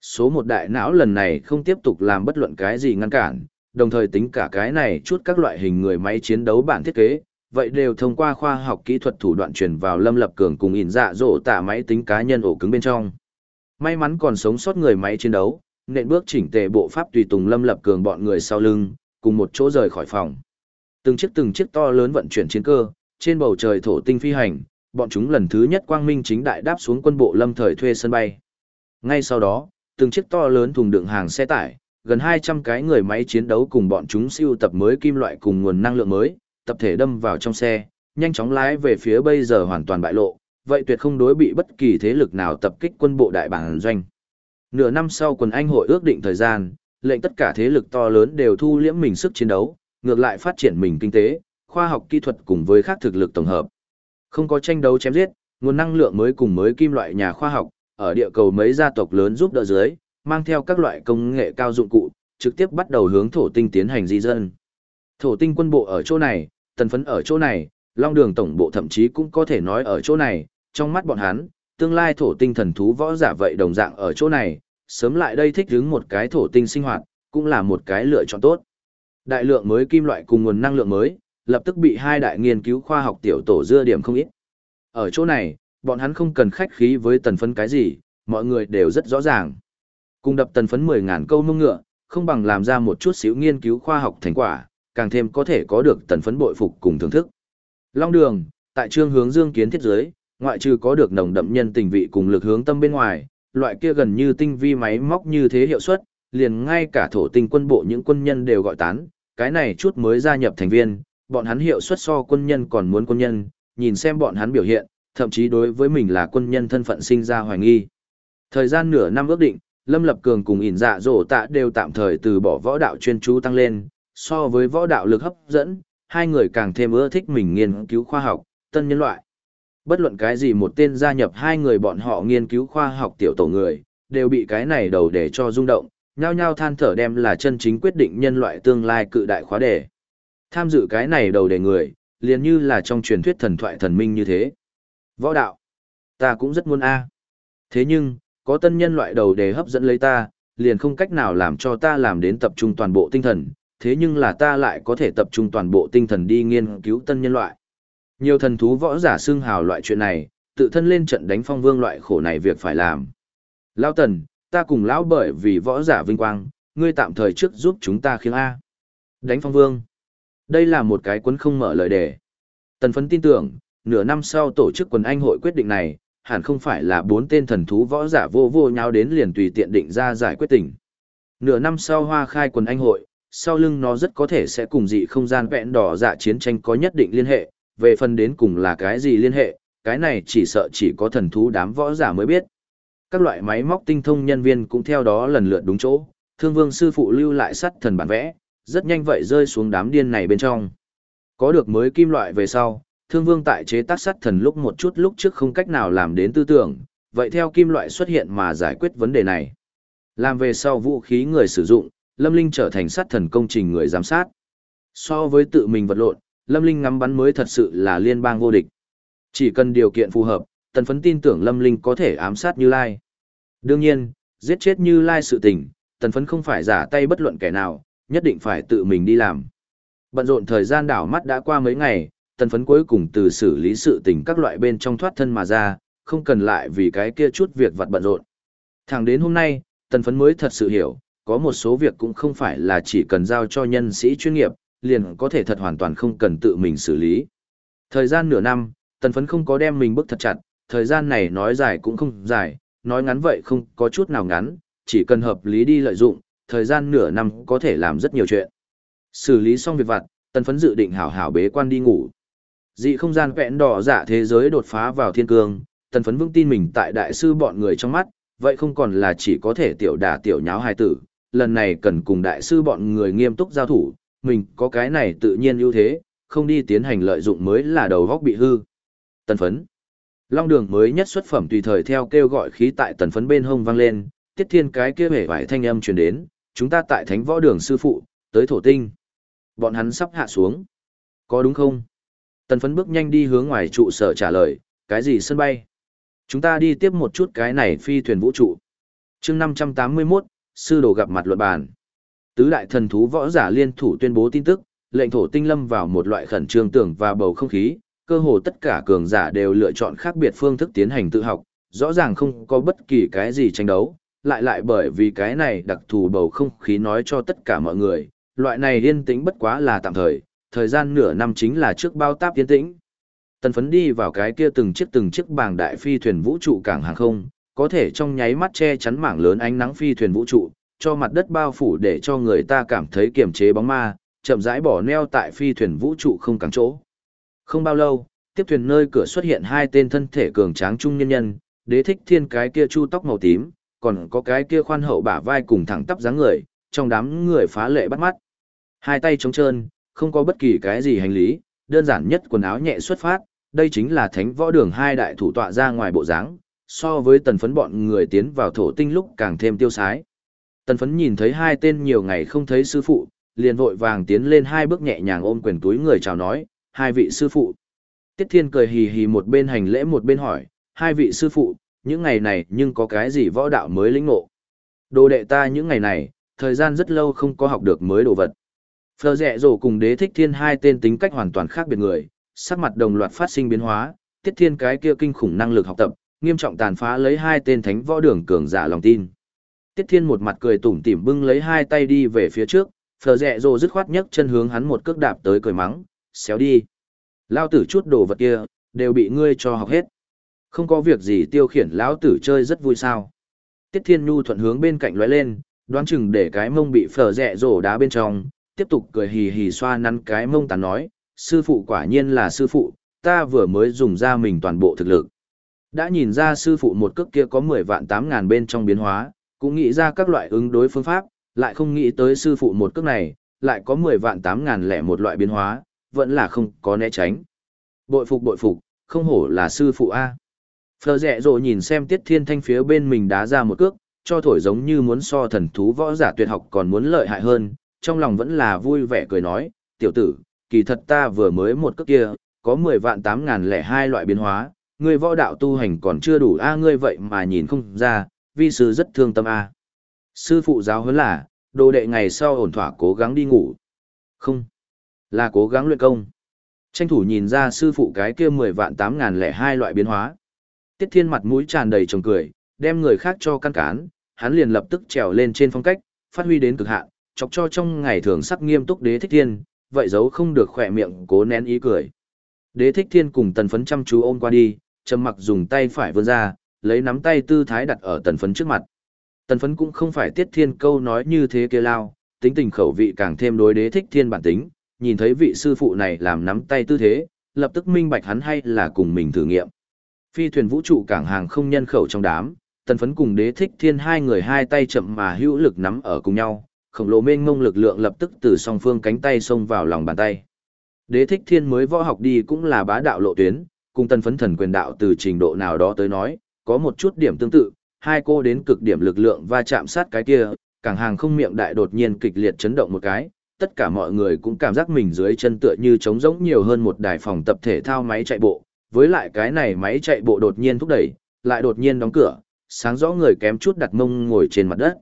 Số một đại não lần này không tiếp tục làm bất luận cái gì ngăn cản, đồng thời tính cả cái này chút các loại hình người máy chiến đấu bản thiết kế, vậy đều thông qua khoa học kỹ thuật thủ đoạn truyền vào lâm lập cường cùng ỉn dạ dỗ tạ máy tính cá nhân ổ cứng bên trong. May mắn còn sống sót người máy chiến đấu, nện bước chỉnh tề bộ pháp tùy tùng lâm lập cường bọn người sau lưng, cùng một chỗ rời khỏi phòng. Từng chiếc từng chiếc to lớn vận chuyển chiến cơ, trên bầu trời thổ tinh phi hành, bọn chúng lần thứ nhất quang minh chính đại đáp xuống quân bộ lâm thời thuê sân bay. Ngay sau đó, từng chiếc to lớn thùng đựng hàng xe tải, gần 200 cái người máy chiến đấu cùng bọn chúng siêu tập mới kim loại cùng nguồn năng lượng mới, tập thể đâm vào trong xe, nhanh chóng lái về phía bây giờ hoàn toàn bại lộ, vậy tuyệt không đối bị bất kỳ thế lực nào tập kích quân bộ đại bản doanh. Nửa năm sau quần Anh hội ước định thời gian, lệnh tất cả thế lực to lớn đều thu liễm mình sức chiến đấu, ngược lại phát triển mình kinh tế, khoa học kỹ thuật cùng với các thực lực tổng hợp. Không có tranh đấu chém giết, nguồn năng lượng mới cùng mới kim loại nhà khoa học, ở địa cầu mấy gia tộc lớn giúp đỡ dưới, mang theo các loại công nghệ cao dụng cụ, trực tiếp bắt đầu hướng thổ tinh tiến hành di dân. Thổ tinh quân bộ ở chỗ này, tần phấn ở chỗ này, long đường tổng bộ thậm chí cũng có thể nói ở chỗ này, trong mắt bọn hắn, tương lai thổ tinh thần thú võ giả vậy đồng dạng ở chỗ này, sớm lại đây thích hứng một cái thổ tinh sinh hoạt, cũng là một cái lựa chọn tốt. Đại lượng mới kim loại cùng nguồn năng lượng mới, lập tức bị hai đại nghiên cứu khoa học tiểu tổ dưa điểm không ít. Ở chỗ này, bọn hắn không cần khách khí với tần phấn cái gì, mọi người đều rất rõ ràng. Cùng đập tần phấn 10.000 câu mông ngựa, không bằng làm ra một chút xíu nghiên cứu khoa học thành quả, càng thêm có thể có được tần phấn bội phục cùng thưởng thức. Long đường, tại trương hướng dương kiến thiết giới, ngoại trừ có được nồng đậm nhân tình vị cùng lực hướng tâm bên ngoài, loại kia gần như tinh vi máy móc như thế hiệu suất, liền ngay cả thổ tinh quân bộ những quân nhân đều gọi tán, cái này chút mới gia nhập thành viên, bọn hắn hiệu suất so quân nhân còn muốn quân nhân, nhìn xem bọn hắn biểu hiện, thậm chí đối với mình là quân nhân thân phận sinh ra hoài nghi. Thời gian nửa năm ước định, Lâm Lập Cường cùng ỉn dạ dỗ tạ đều tạm thời từ bỏ võ đạo chuyên chú tăng lên, so với võ đạo lực hấp dẫn, hai người càng thêm ưa thích mình nghiên cứu khoa học, tân nhân loại. Bất luận cái gì một tên gia nhập hai người bọn họ nghiên cứu khoa học tiểu tổ người, đều bị cái này đầu để cho rung động, nhao nhao than thở đem là chân chính quyết định nhân loại tương lai cự đại khóa đề. Tham dự cái này đầu để người, liền như là trong truyền thuyết thần thoại thần minh như thế. Võ đạo, ta cũng rất muốn a. Thế nhưng, có tân nhân loại đầu đề hấp dẫn lấy ta, liền không cách nào làm cho ta làm đến tập trung toàn bộ tinh thần, thế nhưng là ta lại có thể tập trung toàn bộ tinh thần đi nghiên cứu tân nhân loại. Nhiều thần thú võ giả xương hào loại chuyện này, tự thân lên trận đánh phong vương loại khổ này việc phải làm. Lão Tần, ta cùng lão bởi vì võ giả vinh quang, ngươi tạm thời trước giúp chúng ta khiêng A. Đánh phong vương. Đây là một cái quấn không mở lời đề. Tần phấn tin tưởng, nửa năm sau tổ chức quần anh hội quyết định này, hẳn không phải là bốn tên thần thú võ giả vô vô nhau đến liền tùy tiện định ra giải quyết tình. Nửa năm sau hoa khai quần anh hội, sau lưng nó rất có thể sẽ cùng dị không gian vẹn đỏ dạ chiến tranh có nhất định liên hệ, về phần đến cùng là cái gì liên hệ, cái này chỉ sợ chỉ có thần thú đám võ giả mới biết. Các loại máy móc tinh thông nhân viên cũng theo đó lần lượt đúng chỗ, thương vương sư phụ lưu lại sắt thần bản vẽ, rất nhanh vậy rơi xuống đám điên này bên trong. Có được mới kim loại về sau, thương vương tại chế tác sắt thần lúc một chút lúc trước không cách nào làm đến tư tưởng, vậy theo kim loại xuất hiện mà giải quyết vấn đề này. Làm về sau vũ khí người sử dụng, Lâm Linh trở thành sát thần công trình người giám sát. So với tự mình vật lộn, Lâm Linh ngắm bắn mới thật sự là liên bang vô địch. Chỉ cần điều kiện phù hợp, tần phấn tin tưởng Lâm Linh có thể ám sát Như Lai. Đương nhiên, giết chết Như Lai sự tình, tần phấn không phải giả tay bất luận kẻ nào, nhất định phải tự mình đi làm. Bận rộn thời gian đảo mắt đã qua mấy ngày, tần phấn cuối cùng từ xử lý sự tình các loại bên trong thoát thân mà ra, không cần lại vì cái kia chút việc vặt bận rộn. Thẳng đến hôm nay, tần phấn mới thật sự hiểu, có một số việc cũng không phải là chỉ cần giao cho nhân sĩ chuyên nghiệp, liền có thể thật hoàn toàn không cần tự mình xử lý. Thời gian nửa năm, tần phấn không có đem mình bức thật chặt, thời gian này nói dài cũng không dài, nói ngắn vậy không có chút nào ngắn, chỉ cần hợp lý đi lợi dụng, thời gian nửa năm có thể làm rất nhiều chuyện. Xử lý xong việc vặt, tần phấn dự định hảo hảo bế quan đi ngủ. Dị không gian vẹn đỏ giả thế giới đột phá vào thiên cương, tần phấn vững tin mình tại đại sư bọn người trong mắt, vậy không còn là chỉ có thể tiểu đả tiểu nháo hài tử, lần này cần cùng đại sư bọn người nghiêm túc giao thủ, mình có cái này tự nhiên ưu thế, không đi tiến hành lợi dụng mới là đầu góc bị hư. Tần phấn Long đường mới nhất xuất phẩm tùy thời theo kêu gọi khí tại tần phấn bên hông vang lên, tiết thiên cái kia hề vải thanh âm truyền đến, chúng ta tại thánh võ đường sư phụ, tới thổ tinh. Bọn hắn sắp hạ xuống. Có đúng không? Tần phấn bước nhanh đi hướng ngoài trụ sở trả lời, cái gì sân bay? Chúng ta đi tiếp một chút cái này phi thuyền vũ trụ. chương 581, sư đồ gặp mặt luận bàn. Tứ đại thần thú võ giả liên thủ tuyên bố tin tức, lệnh thổ tinh lâm vào một loại khẩn trương tưởng và bầu không khí, cơ hồ tất cả cường giả đều lựa chọn khác biệt phương thức tiến hành tự học, rõ ràng không có bất kỳ cái gì tranh đấu, lại lại bởi vì cái này đặc thù bầu không khí nói cho tất cả mọi người, loại này yên tĩnh bất quá là tạm thời, thời gian nửa năm chính là trước bao táp yên tĩnh. Tần phấn đi vào cái kia từng chiếc từng chiếc bảng đại phi thuyền vũ trụ cảng hàng không, có thể trong nháy mắt che chắn mảng lớn ánh nắng phi thuyền vũ trụ, cho mặt đất bao phủ để cho người ta cảm thấy kiềm chế bóng ma, chậm rãi bỏ neo tại phi thuyền vũ trụ không cảng chỗ. Không bao lâu, tiếp thuyền nơi cửa xuất hiện hai tên thân thể cường tráng trung nhân nhân, đế thích thiên cái kia chu tóc màu tím, còn có cái kia khoan hậu bả vai cùng thẳng tắp dáng người, trong đám người phá lệ bắt mắt. Hai tay trống trơn, không có bất kỳ cái gì hành lý, đơn giản nhất quần áo nhẹ xuất phát, đây chính là thánh võ đường hai đại thủ tọa ra ngoài bộ dáng, so với tần phấn bọn người tiến vào thổ tinh lúc càng thêm tiêu sái. Tần phấn nhìn thấy hai tên nhiều ngày không thấy sư phụ, liền vội vàng tiến lên hai bước nhẹ nhàng ôm quyền túi người chào nói, hai vị sư phụ. Tiết Thiên cười hì hì một bên hành lễ một bên hỏi, hai vị sư phụ, những ngày này nhưng có cái gì võ đạo mới lĩnh ngộ. Đồ đệ ta những ngày này, thời gian rất lâu không có học được mới đồ vật. Phờ rẹ rổ cùng đế thích thiên hai tên tính cách hoàn toàn khác biệt người, sắc mặt đồng loạt phát sinh biến hóa, tiết thiên cái kia kinh khủng năng lực học tập, nghiêm trọng tàn phá lấy hai tên thánh võ đường cường giả lòng tin. Tiết thiên một mặt cười tủm tỉm bưng lấy hai tay đi về phía trước, phờ rẹ rổ dứt khoát nhấc chân hướng hắn một cước đạp tới cười mắng, xéo đi. Lao tử chút đồ vật kia, đều bị ngươi cho học hết. Không có việc gì tiêu khiển lão tử chơi rất vui sao. Tiết thiên nhu thuận hướng bên cạnh lóe lên, đoán chừng để cái mông bị phở rẹ rổ đá bên trong, tiếp tục cười hì hì xoa nắn cái mông tàn nói, sư phụ quả nhiên là sư phụ, ta vừa mới dùng ra mình toàn bộ thực lực. Đã nhìn ra sư phụ một cước kia có 10 vạn 8 ngàn bên trong biến hóa, cũng nghĩ ra các loại ứng đối phương pháp, lại không nghĩ tới sư phụ một cước này, lại có 10 vạn 8 ngàn lẻ một loại biến hóa, vẫn là không có né tránh. Bội phục bội phục, không hổ là sư phụ A. Phờ rẹ rồi nhìn xem tiết thiên thanh phía bên mình đá ra một cước, cho thổi giống như muốn so thần thú võ giả tuyệt học còn muốn lợi hại hơn, trong lòng vẫn là vui vẻ cười nói, tiểu tử, kỳ thật ta vừa mới một cước kia, có 10 vạn 8 ngàn lẻ hai loại biến hóa, ngươi võ đạo tu hành còn chưa đủ a ngươi vậy mà nhìn không ra, vi sư rất thương tâm a. Sư phụ giáo huấn là, đồ đệ ngày sau ổn thỏa cố gắng đi ngủ. Không, là cố gắng luyện công. Tranh thủ nhìn ra sư phụ cái kia 10 vạn 8 ngàn lẻ hai loại biến hóa. Tiết Thiên mặt mũi tràn đầy trồng cười, đem người khác cho căn cán, hắn liền lập tức trèo lên trên phong cách, phát huy đến cực hạn, chọc cho trong ngày thường sắc nghiêm túc đế thích thiên, vậy giấu không được khỏe miệng cố nén ý cười. Đế thích thiên cùng tần phấn chăm chú ôm qua đi, trầm mặc dùng tay phải vươn ra, lấy nắm tay tư thái đặt ở tần phấn trước mặt. Tần phấn cũng không phải tiết thiên câu nói như thế kia lao, tính tình khẩu vị càng thêm đối đế thích thiên bản tính, nhìn thấy vị sư phụ này làm nắm tay tư thế, lập tức minh bạch hắn hay là cùng mình thử nghiệm. Phi thuyền vũ trụ cảng hàng không nhân khẩu trong đám, tần phấn cùng đế thích thiên hai người hai tay chậm mà hữu lực nắm ở cùng nhau, khổng lồ mênh mông lực lượng lập tức từ song phương cánh tay xông vào lòng bàn tay. Đế thích thiên mới võ học đi cũng là bá đạo lộ tuyến, cùng tần phấn thần quyền đạo từ trình độ nào đó tới nói, có một chút điểm tương tự, hai cô đến cực điểm lực lượng va chạm sát cái kia, cảng hàng không miệng đại đột nhiên kịch liệt chấn động một cái, tất cả mọi người cũng cảm giác mình dưới chân tựa như trống rỗng nhiều hơn một đài phòng tập thể thao máy chạy bộ, với lại cái này máy chạy bộ đột nhiên thúc đẩy, lại đột nhiên đóng cửa, sáng rõ người kém chút đặt mông ngồi trên mặt đất.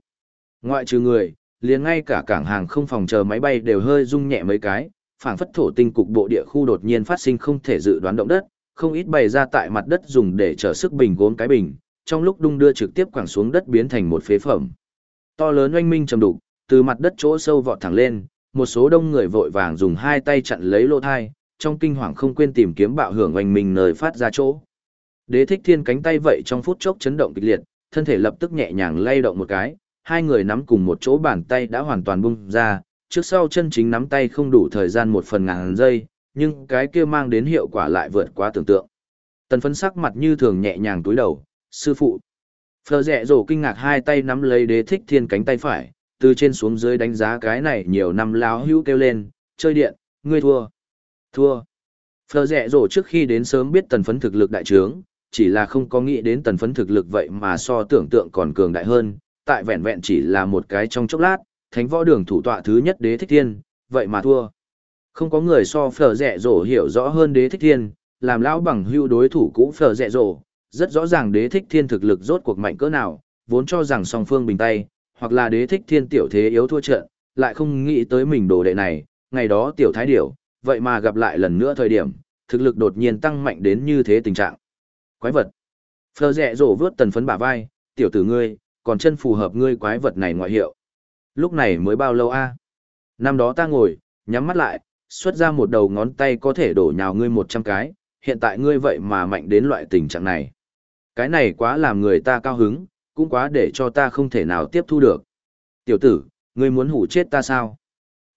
Ngoại trừ người, liền ngay cả cảng hàng không phòng chờ máy bay đều hơi rung nhẹ mấy cái, phảng phất thổ tinh cục bộ địa khu đột nhiên phát sinh không thể dự đoán động đất, không ít bày ra tại mặt đất dùng để trở sức bình gốm cái bình, trong lúc đung đưa trực tiếp quẳng xuống đất biến thành một phế phẩm. To lớn oanh minh trầm đục, từ mặt đất chỗ sâu vọt thẳng lên, một số đông người vội vàng dùng hai tay chặn lấy lỗ thai, trong kinh hoàng không quên tìm kiếm bạo hưởng oanh mình nơi phát ra chỗ. Đế thích thiên cánh tay vậy trong phút chốc chấn động kịch liệt, thân thể lập tức nhẹ nhàng lay động một cái, hai người nắm cùng một chỗ bàn tay đã hoàn toàn bung ra, trước sau chân chính nắm tay không đủ thời gian một phần ngàn giây, nhưng cái kia mang đến hiệu quả lại vượt quá tưởng tượng. Tần phấn sắc mặt như thường nhẹ nhàng túi đầu, sư phụ. Phờ rẹ rổ kinh ngạc hai tay nắm lấy đế thích thiên cánh tay phải, từ trên xuống dưới đánh giá cái này nhiều năm láo hữu kêu lên, chơi điện, ngươi thua. Thua. Phờ rẽ rổ trước khi đến sớm biết tần phấn thực lực đại trướng, chỉ là không có nghĩ đến tần phấn thực lực vậy mà so tưởng tượng còn cường đại hơn, tại vẹn vẹn chỉ là một cái trong chốc lát, thánh võ đường thủ tọa thứ nhất đế thích thiên, vậy mà thua. Không có người so phở rẻ rổ hiểu rõ hơn đế thích thiên, làm lão bằng hưu đối thủ cũ phở rẻ rổ, rất rõ ràng đế thích thiên thực lực rốt cuộc mạnh cỡ nào, vốn cho rằng song phương bình tay, hoặc là đế thích thiên tiểu thế yếu thua trận, lại không nghĩ tới mình đồ đệ này, ngày đó tiểu thái điểu, vậy mà gặp lại lần nữa thời điểm, thực lực đột nhiên tăng mạnh đến như thế tình trạng. Quái vật. Phờ rẹ rổ vướt tần phấn bả vai, tiểu tử ngươi, còn chân phù hợp ngươi quái vật này ngoại hiệu. Lúc này mới bao lâu a? Năm đó ta ngồi, nhắm mắt lại, xuất ra một đầu ngón tay có thể đổ nhào ngươi một trăm cái, hiện tại ngươi vậy mà mạnh đến loại tình trạng này. Cái này quá làm người ta cao hứng, cũng quá để cho ta không thể nào tiếp thu được. Tiểu tử, ngươi muốn hủ chết ta sao?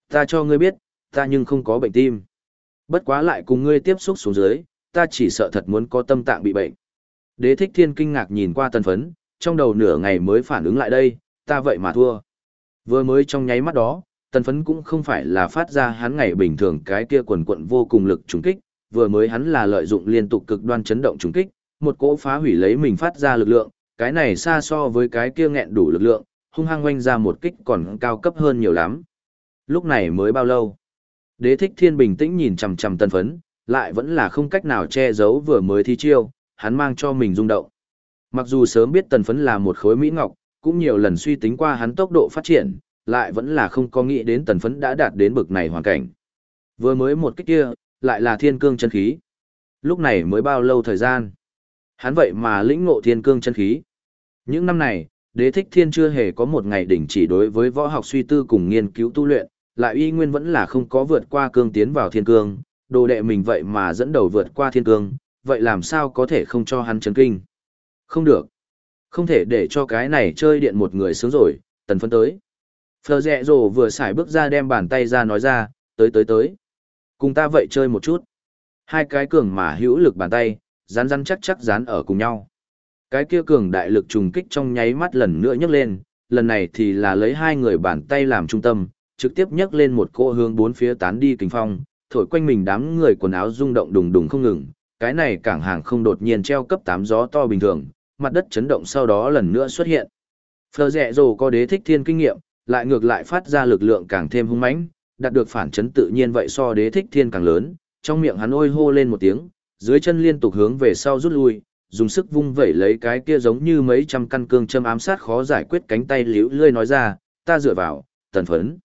Ta cho ngươi biết, ta nhưng không có bệnh tim. Bất quá lại cùng ngươi tiếp xúc xuống dưới, ta chỉ sợ thật muốn có tâm tạng bị bệnh. Đế thích thiên kinh ngạc nhìn qua tân phấn, trong đầu nửa ngày mới phản ứng lại đây, ta vậy mà thua. Vừa mới trong nháy mắt đó, tần phấn cũng không phải là phát ra hắn ngày bình thường cái kia quần quận vô cùng lực trùng kích, vừa mới hắn là lợi dụng liên tục cực đoan chấn động trùng kích, một cỗ phá hủy lấy mình phát ra lực lượng, cái này xa so với cái kia nghẹn đủ lực lượng, hung hăng oanh ra một kích còn cao cấp hơn nhiều lắm. Lúc này mới bao lâu? Đế thích thiên bình tĩnh nhìn chằm chằm tần phấn, lại vẫn là không cách nào che giấu vừa mới thi chiêu, hắn mang cho mình rung động. Mặc dù sớm biết tần phấn là một khối mỹ ngọc, cũng nhiều lần suy tính qua hắn tốc độ phát triển, lại vẫn là không có nghĩ đến tần phấn đã đạt đến bực này hoàn cảnh. Vừa mới một kích kia, lại là thiên cương chân khí. Lúc này mới bao lâu thời gian. Hắn vậy mà lĩnh ngộ thiên cương chân khí. Những năm này, đế thích thiên chưa hề có một ngày đỉnh chỉ đối với võ học suy tư cùng nghiên cứu tu luyện, lại y nguyên vẫn là không có vượt qua cương tiến vào thiên cương, đồ đệ mình vậy mà dẫn đầu vượt qua thiên cương, vậy làm sao có thể không cho hắn chấn kinh. Không được. Không thể để cho cái này chơi điện một người sướng rồi, tần phân tới. Phờ rẹ rồ vừa xài bước ra đem bàn tay ra nói ra, tới tới tới. Cùng ta vậy chơi một chút. Hai cái cường mà hữu lực bàn tay, rán rán chắc chắc dán ở cùng nhau. Cái kia cường đại lực trùng kích trong nháy mắt lần nữa nhấc lên, lần này thì là lấy hai người bàn tay làm trung tâm, trực tiếp nhấc lên một cỗ hướng bốn phía tán đi kinh phong, thổi quanh mình đám người quần áo rung động đùng đùng không ngừng. Cái này cảng hàng không đột nhiên treo cấp 8 gió to bình thường, mặt đất chấn động sau đó lần nữa xuất hiện. Phờ rẹ rồ có đế thích thiên kinh nghiệm, lại ngược lại phát ra lực lượng càng thêm hung mãnh, đạt được phản chấn tự nhiên vậy so đế thích thiên càng lớn, trong miệng hắn ôi hô lên một tiếng, dưới chân liên tục hướng về sau rút lui, dùng sức vung vẩy lấy cái kia giống như mấy trăm căn cương châm ám sát khó giải quyết cánh tay liễu lươi nói ra, ta dựa vào, tần phấn.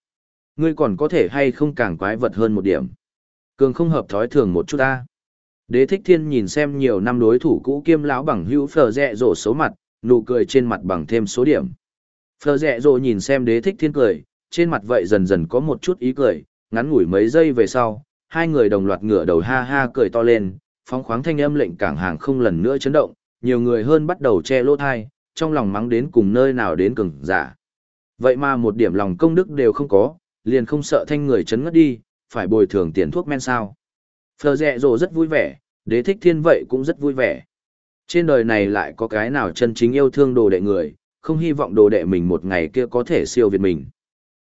Ngươi còn có thể hay không càng quái vật hơn một điểm. Cường không hợp thói thường một chút ta. Đế thích thiên nhìn xem nhiều năm đối thủ cũ kiêm lão bằng hữu phờ rẹ rổ số mặt, nụ cười trên mặt bằng thêm số điểm. Phờ rẹ rổ nhìn xem đế thích thiên cười, trên mặt vậy dần dần có một chút ý cười, ngắn ngủi mấy giây về sau, hai người đồng loạt ngửa đầu ha ha cười to lên, phóng khoáng thanh âm lệnh cảng hàng không lần nữa chấn động, nhiều người hơn bắt đầu che lỗ thai, trong lòng mắng đến cùng nơi nào đến cường giả. Vậy mà một điểm lòng công đức đều không có, liền không sợ thanh người chấn ngất đi, phải bồi thường tiền thuốc men sao. Phờ rẹ rồ rất vui vẻ, đế thích thiên vậy cũng rất vui vẻ. Trên đời này lại có cái nào chân chính yêu thương đồ đệ người, không hy vọng đồ đệ mình một ngày kia có thể siêu việt mình.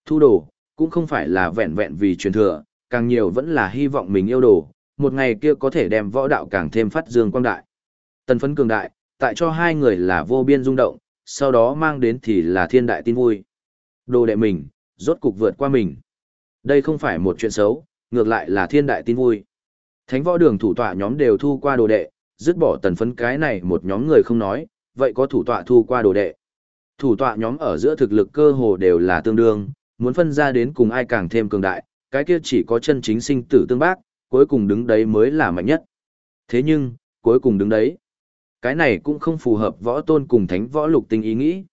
Thu đồ, cũng không phải là vẹn vẹn vì truyền thừa, càng nhiều vẫn là hy vọng mình yêu đồ, một ngày kia có thể đem võ đạo càng thêm phát dương quang đại. Tần phấn cường đại, tại cho hai người là vô biên rung động, sau đó mang đến thì là thiên đại tin vui. Đồ đệ mình, rốt cục vượt qua mình. Đây không phải một chuyện xấu, ngược lại là thiên đại tin vui. Thánh võ đường thủ tọa nhóm đều thu qua đồ đệ, dứt bỏ tần phấn cái này một nhóm người không nói, vậy có thủ tọa thu qua đồ đệ. Thủ tọa nhóm ở giữa thực lực cơ hồ đều là tương đương, muốn phân ra đến cùng ai càng thêm cường đại, cái kia chỉ có chân chính sinh tử tương bác, cuối cùng đứng đấy mới là mạnh nhất. Thế nhưng, cuối cùng đứng đấy, cái này cũng không phù hợp võ tôn cùng thánh võ lục tinh ý nghĩ.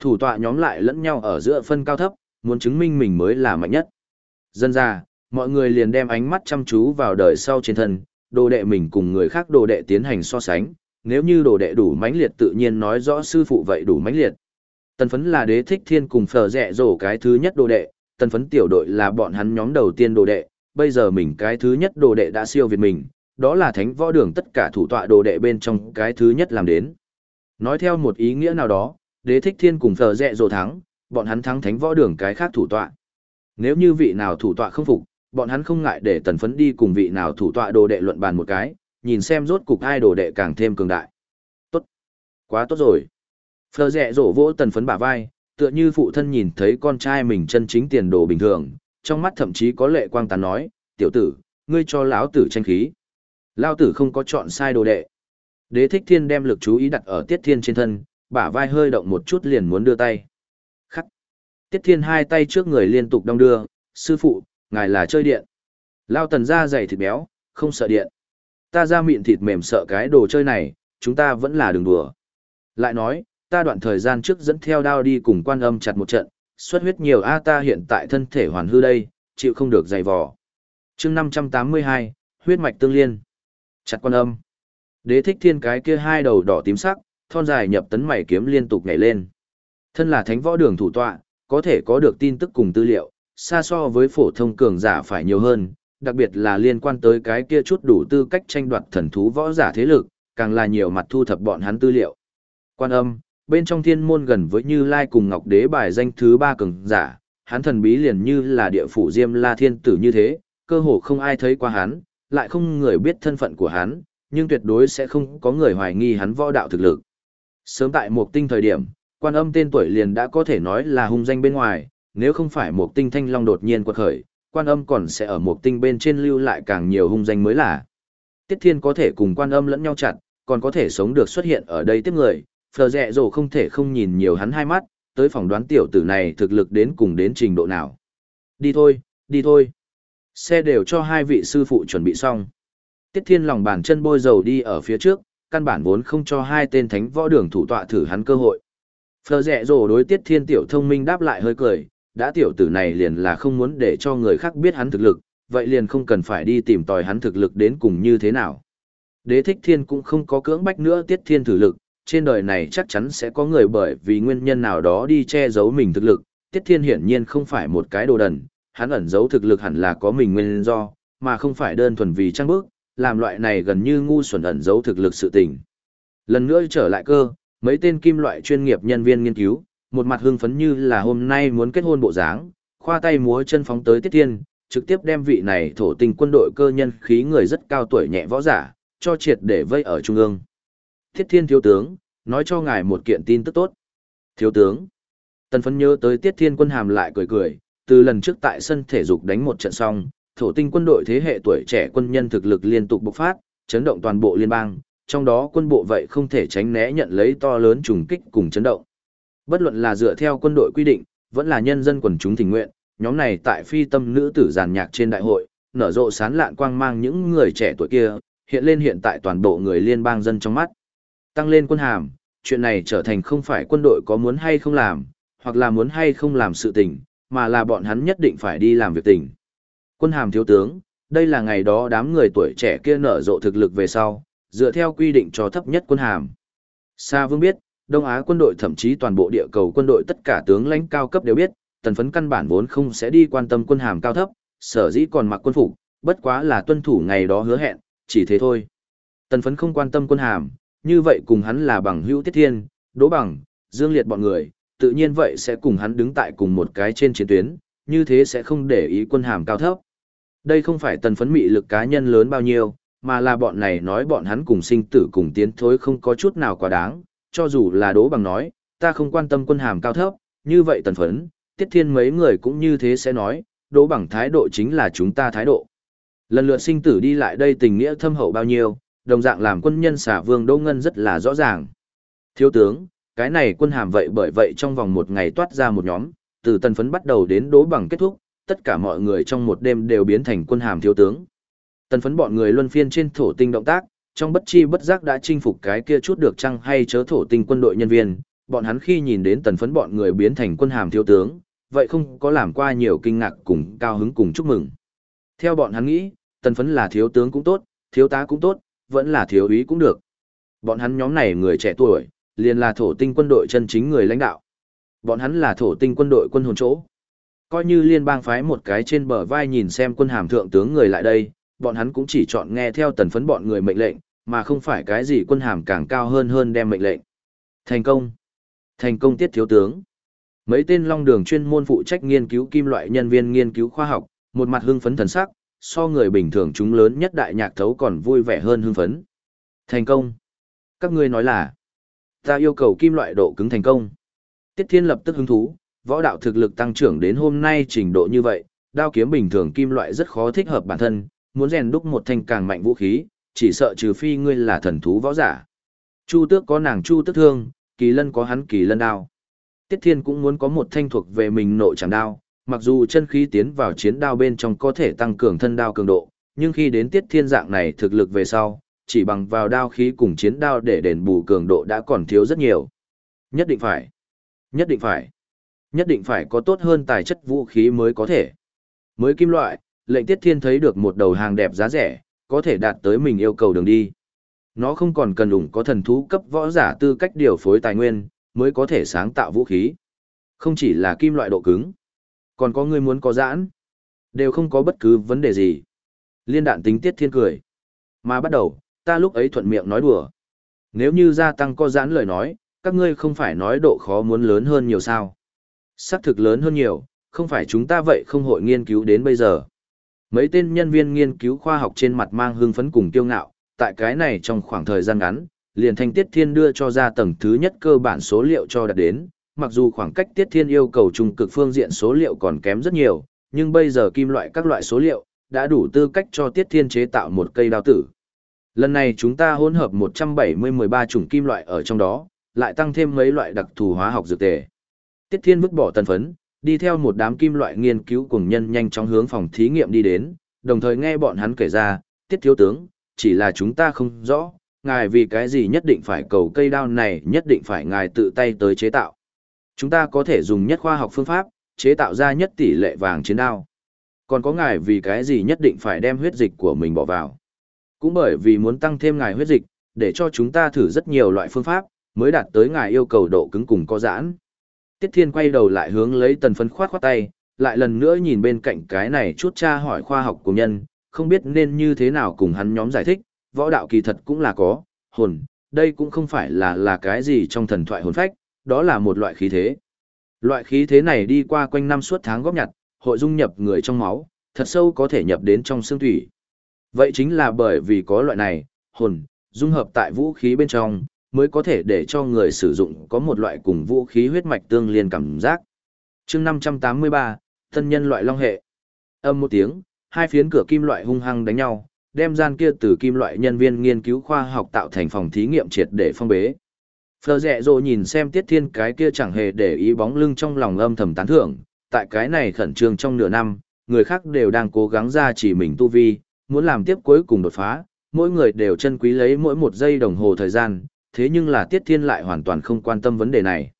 Thủ tọa nhóm lại lẫn nhau ở giữa phân cao thấp, muốn chứng minh mình mới là mạnh nhất. Dân ra, mọi người liền đem ánh mắt chăm chú vào đời sau trên thân, đồ đệ mình cùng người khác đồ đệ tiến hành so sánh, nếu như đồ đệ đủ mãnh liệt tự nhiên nói rõ sư phụ vậy đủ mãnh liệt. Tần phấn là đế thích thiên cùng phở rẹ rổ cái thứ nhất đồ đệ, tần phấn tiểu đội là bọn hắn nhóm đầu tiên đồ đệ, bây giờ mình cái thứ nhất đồ đệ đã siêu việt mình, đó là thánh võ đường tất cả thủ tọa đồ đệ bên trong cái thứ nhất làm đến. Nói theo một ý nghĩa nào đó, đế thích thiên cùng phở rẹ rổ thắng, bọn hắn thắng thánh võ đường cái khác thủ tọa. Nếu như vị nào thủ tọa không phục, bọn hắn không ngại để tần phấn đi cùng vị nào thủ tọa đồ đệ luận bàn một cái, nhìn xem rốt cục ai đồ đệ càng thêm cường đại. Tốt. Quá tốt rồi. Phờ rẹ rổ vỗ tần phấn bả vai, tựa như phụ thân nhìn thấy con trai mình chân chính tiền đồ bình thường, trong mắt thậm chí có lệ quang tán nói, tiểu tử, ngươi cho lão tử tranh khí. Lão tử không có chọn sai đồ đệ. Đế thích thiên đem lực chú ý đặt ở tiết thiên trên thân, bả vai hơi động một chút liền muốn đưa tay. Tiết thiên hai tay trước người liên tục đong đưa, sư phụ, ngài là chơi điện. Lao tần ra dày thịt béo, không sợ điện. Ta ra miệng thịt mềm sợ cái đồ chơi này, chúng ta vẫn là đường đùa. Lại nói, ta đoạn thời gian trước dẫn theo đao đi cùng quan âm chặt một trận, xuất huyết nhiều a ta hiện tại thân thể hoàn hư đây, chịu không được dày vò. chương 582, huyết mạch tương liên. Chặt quan âm. Đế thích thiên cái kia hai đầu đỏ tím sắc, thon dài nhập tấn mảy kiếm liên tục nhảy lên. Thân là thánh võ đường thủ tọa, có thể có được tin tức cùng tư liệu, xa so với phổ thông cường giả phải nhiều hơn, đặc biệt là liên quan tới cái kia chút đủ tư cách tranh đoạt thần thú võ giả thế lực, càng là nhiều mặt thu thập bọn hắn tư liệu. Quan âm, bên trong thiên môn gần với Như Lai cùng Ngọc Đế bài danh thứ ba cường giả, hắn thần bí liền như là địa phủ Diêm La Thiên Tử như thế, cơ hồ không ai thấy qua hắn, lại không người biết thân phận của hắn, nhưng tuyệt đối sẽ không có người hoài nghi hắn võ đạo thực lực. Sớm tại một tinh thời điểm, quan âm tên tuổi liền đã có thể nói là hung danh bên ngoài, nếu không phải một tinh thanh long đột nhiên quật khởi, quan âm còn sẽ ở một tinh bên trên lưu lại càng nhiều hung danh mới là. Tiết Thiên có thể cùng quan âm lẫn nhau chặt, còn có thể sống được xuất hiện ở đây tiếp người, phờ rẹ rồ không thể không nhìn nhiều hắn hai mắt, tới phỏng đoán tiểu tử này thực lực đến cùng đến trình độ nào. Đi thôi, đi thôi. Xe đều cho hai vị sư phụ chuẩn bị xong. Tiết Thiên lòng bàn chân bôi dầu đi ở phía trước, căn bản vốn không cho hai tên thánh võ đường thủ tọa thử hắn cơ hội. Phờ rẹ rổ đối Tiết Thiên tiểu thông minh đáp lại hơi cười, đã tiểu tử này liền là không muốn để cho người khác biết hắn thực lực, vậy liền không cần phải đi tìm tòi hắn thực lực đến cùng như thế nào. Đế thích thiên cũng không có cưỡng bách nữa tiết thiên thử lực, trên đời này chắc chắn sẽ có người bởi vì nguyên nhân nào đó đi che giấu mình thực lực, tiết thiên hiển nhiên không phải một cái đồ đần, hắn ẩn giấu thực lực hẳn là có mình nguyên do, mà không phải đơn thuần vì trang bước, làm loại này gần như ngu xuẩn ẩn giấu thực lực sự tình. Lần nữa trở lại cơ, mấy tên kim loại chuyên nghiệp nhân viên nghiên cứu, một mặt hưng phấn như là hôm nay muốn kết hôn bộ dáng, khoa tay múa chân phóng tới Tiết Thiên, trực tiếp đem vị này thổ tình quân đội cơ nhân khí người rất cao tuổi nhẹ võ giả, cho triệt để vây ở trung ương. Tiết Thiên thiếu tướng, nói cho ngài một kiện tin tức tốt. Thiếu tướng. Tần phấn nhớ tới Tiết Thiên quân hàm lại cười cười, từ lần trước tại sân thể dục đánh một trận xong, thổ tinh quân đội thế hệ tuổi trẻ quân nhân thực lực liên tục bộc phát, chấn động toàn bộ liên bang, trong đó quân bộ vậy không thể tránh né nhận lấy to lớn trùng kích cùng chấn động. Bất luận là dựa theo quân đội quy định, vẫn là nhân dân quần chúng tình nguyện, nhóm này tại phi tâm nữ tử giàn nhạc trên đại hội, nở rộ sán lạn quang mang những người trẻ tuổi kia, hiện lên hiện tại toàn bộ người liên bang dân trong mắt. Tăng lên quân hàm, chuyện này trở thành không phải quân đội có muốn hay không làm, hoặc là muốn hay không làm sự tình, mà là bọn hắn nhất định phải đi làm việc tình. Quân hàm thiếu tướng, đây là ngày đó đám người tuổi trẻ kia nở rộ thực lực về sau, dựa theo quy định cho thấp nhất quân hàm. Sa Vương biết, Đông Á quân đội thậm chí toàn bộ địa cầu quân đội tất cả tướng lãnh cao cấp đều biết, tần phấn căn bản vốn không sẽ đi quan tâm quân hàm cao thấp, sở dĩ còn mặc quân phục, bất quá là tuân thủ ngày đó hứa hẹn, chỉ thế thôi. Tần phấn không quan tâm quân hàm, như vậy cùng hắn là bằng hữu tiết thiên, đỗ bằng, dương liệt bọn người, tự nhiên vậy sẽ cùng hắn đứng tại cùng một cái trên chiến tuyến, như thế sẽ không để ý quân hàm cao thấp. Đây không phải tần phấn mị lực cá nhân lớn bao nhiêu, mà là bọn này nói bọn hắn cùng sinh tử cùng tiến thối không có chút nào quá đáng, cho dù là đố bằng nói, ta không quan tâm quân hàm cao thấp, như vậy tần phấn, tiết thiên mấy người cũng như thế sẽ nói, đỗ bằng thái độ chính là chúng ta thái độ. Lần lượt sinh tử đi lại đây tình nghĩa thâm hậu bao nhiêu, đồng dạng làm quân nhân xả vương Đỗ Ngân rất là rõ ràng. Thiếu tướng, cái này quân hàm vậy bởi vậy trong vòng một ngày toát ra một nhóm, từ tần phấn bắt đầu đến đỗ bằng kết thúc, tất cả mọi người trong một đêm đều biến thành quân hàm thiếu tướng. Tần phấn bọn người luân phiên trên thổ tinh động tác, trong bất chi bất giác đã chinh phục cái kia chút được chăng hay chớ thổ tinh quân đội nhân viên, bọn hắn khi nhìn đến tần phấn bọn người biến thành quân hàm thiếu tướng, vậy không có làm qua nhiều kinh ngạc cùng cao hứng cùng chúc mừng. Theo bọn hắn nghĩ, tần phấn là thiếu tướng cũng tốt, thiếu tá cũng tốt, vẫn là thiếu úy cũng được. Bọn hắn nhóm này người trẻ tuổi, liền là thổ tinh quân đội chân chính người lãnh đạo. Bọn hắn là thổ tinh quân đội quân hồn chỗ. Coi như liên bang phái một cái trên bờ vai nhìn xem quân hàm thượng tướng người lại đây, bọn hắn cũng chỉ chọn nghe theo tần phấn bọn người mệnh lệnh, mà không phải cái gì quân hàm càng cao hơn hơn đem mệnh lệnh. Thành công. Thành công tiết thiếu tướng. Mấy tên long đường chuyên môn phụ trách nghiên cứu kim loại nhân viên nghiên cứu khoa học, một mặt hưng phấn thần sắc, so người bình thường chúng lớn nhất đại nhạc thấu còn vui vẻ hơn hưng phấn. Thành công. Các ngươi nói là, ta yêu cầu kim loại độ cứng thành công. Tiết Thiên lập tức hứng thú, võ đạo thực lực tăng trưởng đến hôm nay trình độ như vậy, đao kiếm bình thường kim loại rất khó thích hợp bản thân, muốn rèn đúc một thanh càng mạnh vũ khí, chỉ sợ trừ phi ngươi là thần thú võ giả. Chu Tước có nàng Chu Tước thương, Kỳ Lân có hắn Kỳ Lân đao. Tiết Thiên cũng muốn có một thanh thuộc về mình nội chẳng đao, mặc dù chân khí tiến vào chiến đao bên trong có thể tăng cường thân đao cường độ, nhưng khi đến Tiết Thiên dạng này thực lực về sau, chỉ bằng vào đao khí cùng chiến đao để đền bù cường độ đã còn thiếu rất nhiều. Nhất định phải. Nhất định phải. Nhất định phải có tốt hơn tài chất vũ khí mới có thể. Mới kim loại, lệnh Tiết Thiên thấy được một đầu hàng đẹp giá rẻ, có thể đạt tới mình yêu cầu đường đi. Nó không còn cần ủng có thần thú cấp võ giả tư cách điều phối tài nguyên, mới có thể sáng tạo vũ khí. Không chỉ là kim loại độ cứng, còn có người muốn có giãn, đều không có bất cứ vấn đề gì. Liên đạn tính Tiết Thiên cười. Mà bắt đầu, ta lúc ấy thuận miệng nói đùa. Nếu như gia tăng có giãn lời nói, các ngươi không phải nói độ khó muốn lớn hơn nhiều sao. Xác thực lớn hơn nhiều, không phải chúng ta vậy không hội nghiên cứu đến bây giờ. Mấy tên nhân viên nghiên cứu khoa học trên mặt mang hương phấn cùng kiêu ngạo, tại cái này trong khoảng thời gian ngắn, liền thanh Tiết Thiên đưa cho ra tầng thứ nhất cơ bản số liệu cho đạt đến, mặc dù khoảng cách Tiết Thiên yêu cầu trung cực phương diện số liệu còn kém rất nhiều, nhưng bây giờ kim loại các loại số liệu, đã đủ tư cách cho Tiết Thiên chế tạo một cây đao tử. Lần này chúng ta hỗn hợp 170-13 chủng kim loại ở trong đó, lại tăng thêm mấy loại đặc thù hóa học dược tề. Tiết Thiên vứt bỏ tần phấn, đi theo một đám kim loại nghiên cứu cùng nhân nhanh chóng hướng phòng thí nghiệm đi đến, đồng thời nghe bọn hắn kể ra, Tiết Thiếu Tướng, chỉ là chúng ta không rõ, ngài vì cái gì nhất định phải cầu cây đao này nhất định phải ngài tự tay tới chế tạo. Chúng ta có thể dùng nhất khoa học phương pháp, chế tạo ra nhất tỷ lệ vàng chiến đao. Còn có ngài vì cái gì nhất định phải đem huyết dịch của mình bỏ vào. Cũng bởi vì muốn tăng thêm ngài huyết dịch, để cho chúng ta thử rất nhiều loại phương pháp, mới đạt tới ngài yêu cầu độ cứng cùng có giãn. Tiết Thiên quay đầu lại hướng lấy tần phấn khoát khoát tay, lại lần nữa nhìn bên cạnh cái này chút tra hỏi khoa học của nhân, không biết nên như thế nào cùng hắn nhóm giải thích, võ đạo kỳ thật cũng là có, hồn, đây cũng không phải là là cái gì trong thần thoại hồn phách, đó là một loại khí thế. Loại khí thế này đi qua quanh năm suốt tháng góp nhặt, hội dung nhập người trong máu, thật sâu có thể nhập đến trong xương thủy. Vậy chính là bởi vì có loại này, hồn, dung hợp tại vũ khí bên trong, mới có thể để cho người sử dụng có một loại cùng vũ khí huyết mạch tương liên cảm giác. chương 583, thân nhân loại long hệ. Âm một tiếng, hai phiến cửa kim loại hung hăng đánh nhau, đem gian kia từ kim loại nhân viên nghiên cứu khoa học tạo thành phòng thí nghiệm triệt để phong bế. Phờ rẹ rộ nhìn xem tiết thiên cái kia chẳng hề để ý bóng lưng trong lòng âm thầm tán thưởng, tại cái này khẩn trương trong nửa năm, người khác đều đang cố gắng ra chỉ mình tu vi, muốn làm tiếp cuối cùng đột phá, mỗi người đều chân quý lấy mỗi một giây đồng hồ thời gian, thế nhưng là Tiết Thiên lại hoàn toàn không quan tâm vấn đề này.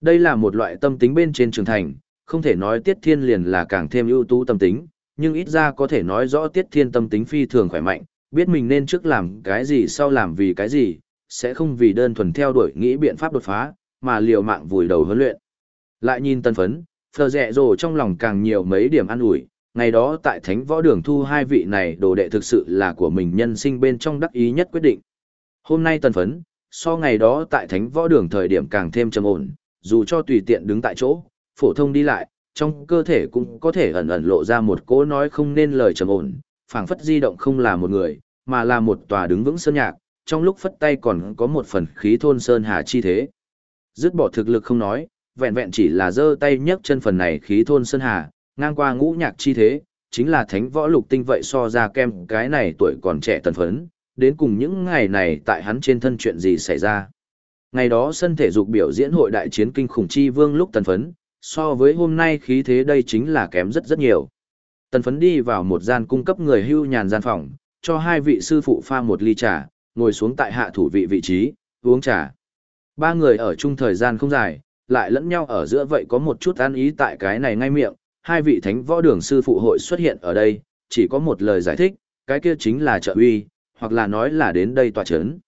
Đây là một loại tâm tính bên trên trường thành, không thể nói Tiết Thiên liền là càng thêm ưu tú tâm tính, nhưng ít ra có thể nói rõ Tiết Thiên tâm tính phi thường khỏe mạnh, biết mình nên trước làm cái gì sau làm vì cái gì, sẽ không vì đơn thuần theo đuổi nghĩ biện pháp đột phá, mà liều mạng vùi đầu huấn luyện. Lại nhìn tân phấn, phờ rẹ rồ trong lòng càng nhiều mấy điểm an ủi, ngày đó tại thánh võ đường thu hai vị này đồ đệ thực sự là của mình nhân sinh bên trong đắc ý nhất quyết định. Hôm nay tân phấn, so ngày đó tại thánh võ đường thời điểm càng thêm trầm ổn, dù cho tùy tiện đứng tại chỗ, phổ thông đi lại, trong cơ thể cũng có thể ẩn ẩn lộ ra một cỗ nói không nên lời trầm ổn, phảng phất di động không là một người, mà là một tòa đứng vững sơn nhạc, trong lúc phất tay còn có một phần khí thôn sơn hà chi thế. Dứt bỏ thực lực không nói, vẹn vẹn chỉ là giơ tay nhấc chân phần này khí thôn sơn hà, ngang qua ngũ nhạc chi thế, chính là thánh võ lục tinh vậy so ra kem cái này tuổi còn trẻ tần phấn, đến cùng những ngày này tại hắn trên thân chuyện gì xảy ra. Ngày đó sân thể dục biểu diễn hội đại chiến kinh khủng chi vương lúc tần phấn, so với hôm nay khí thế đây chính là kém rất rất nhiều. Tần phấn đi vào một gian cung cấp người hưu nhàn gian phòng, cho hai vị sư phụ pha một ly trà, ngồi xuống tại hạ thủ vị vị trí, uống trà. Ba người ở chung thời gian không dài, lại lẫn nhau ở giữa vậy có một chút an ý tại cái này ngay miệng, hai vị thánh võ đường sư phụ hội xuất hiện ở đây, chỉ có một lời giải thích, cái kia chính là trợ uy, hoặc là nói là đến đây tòa chấn.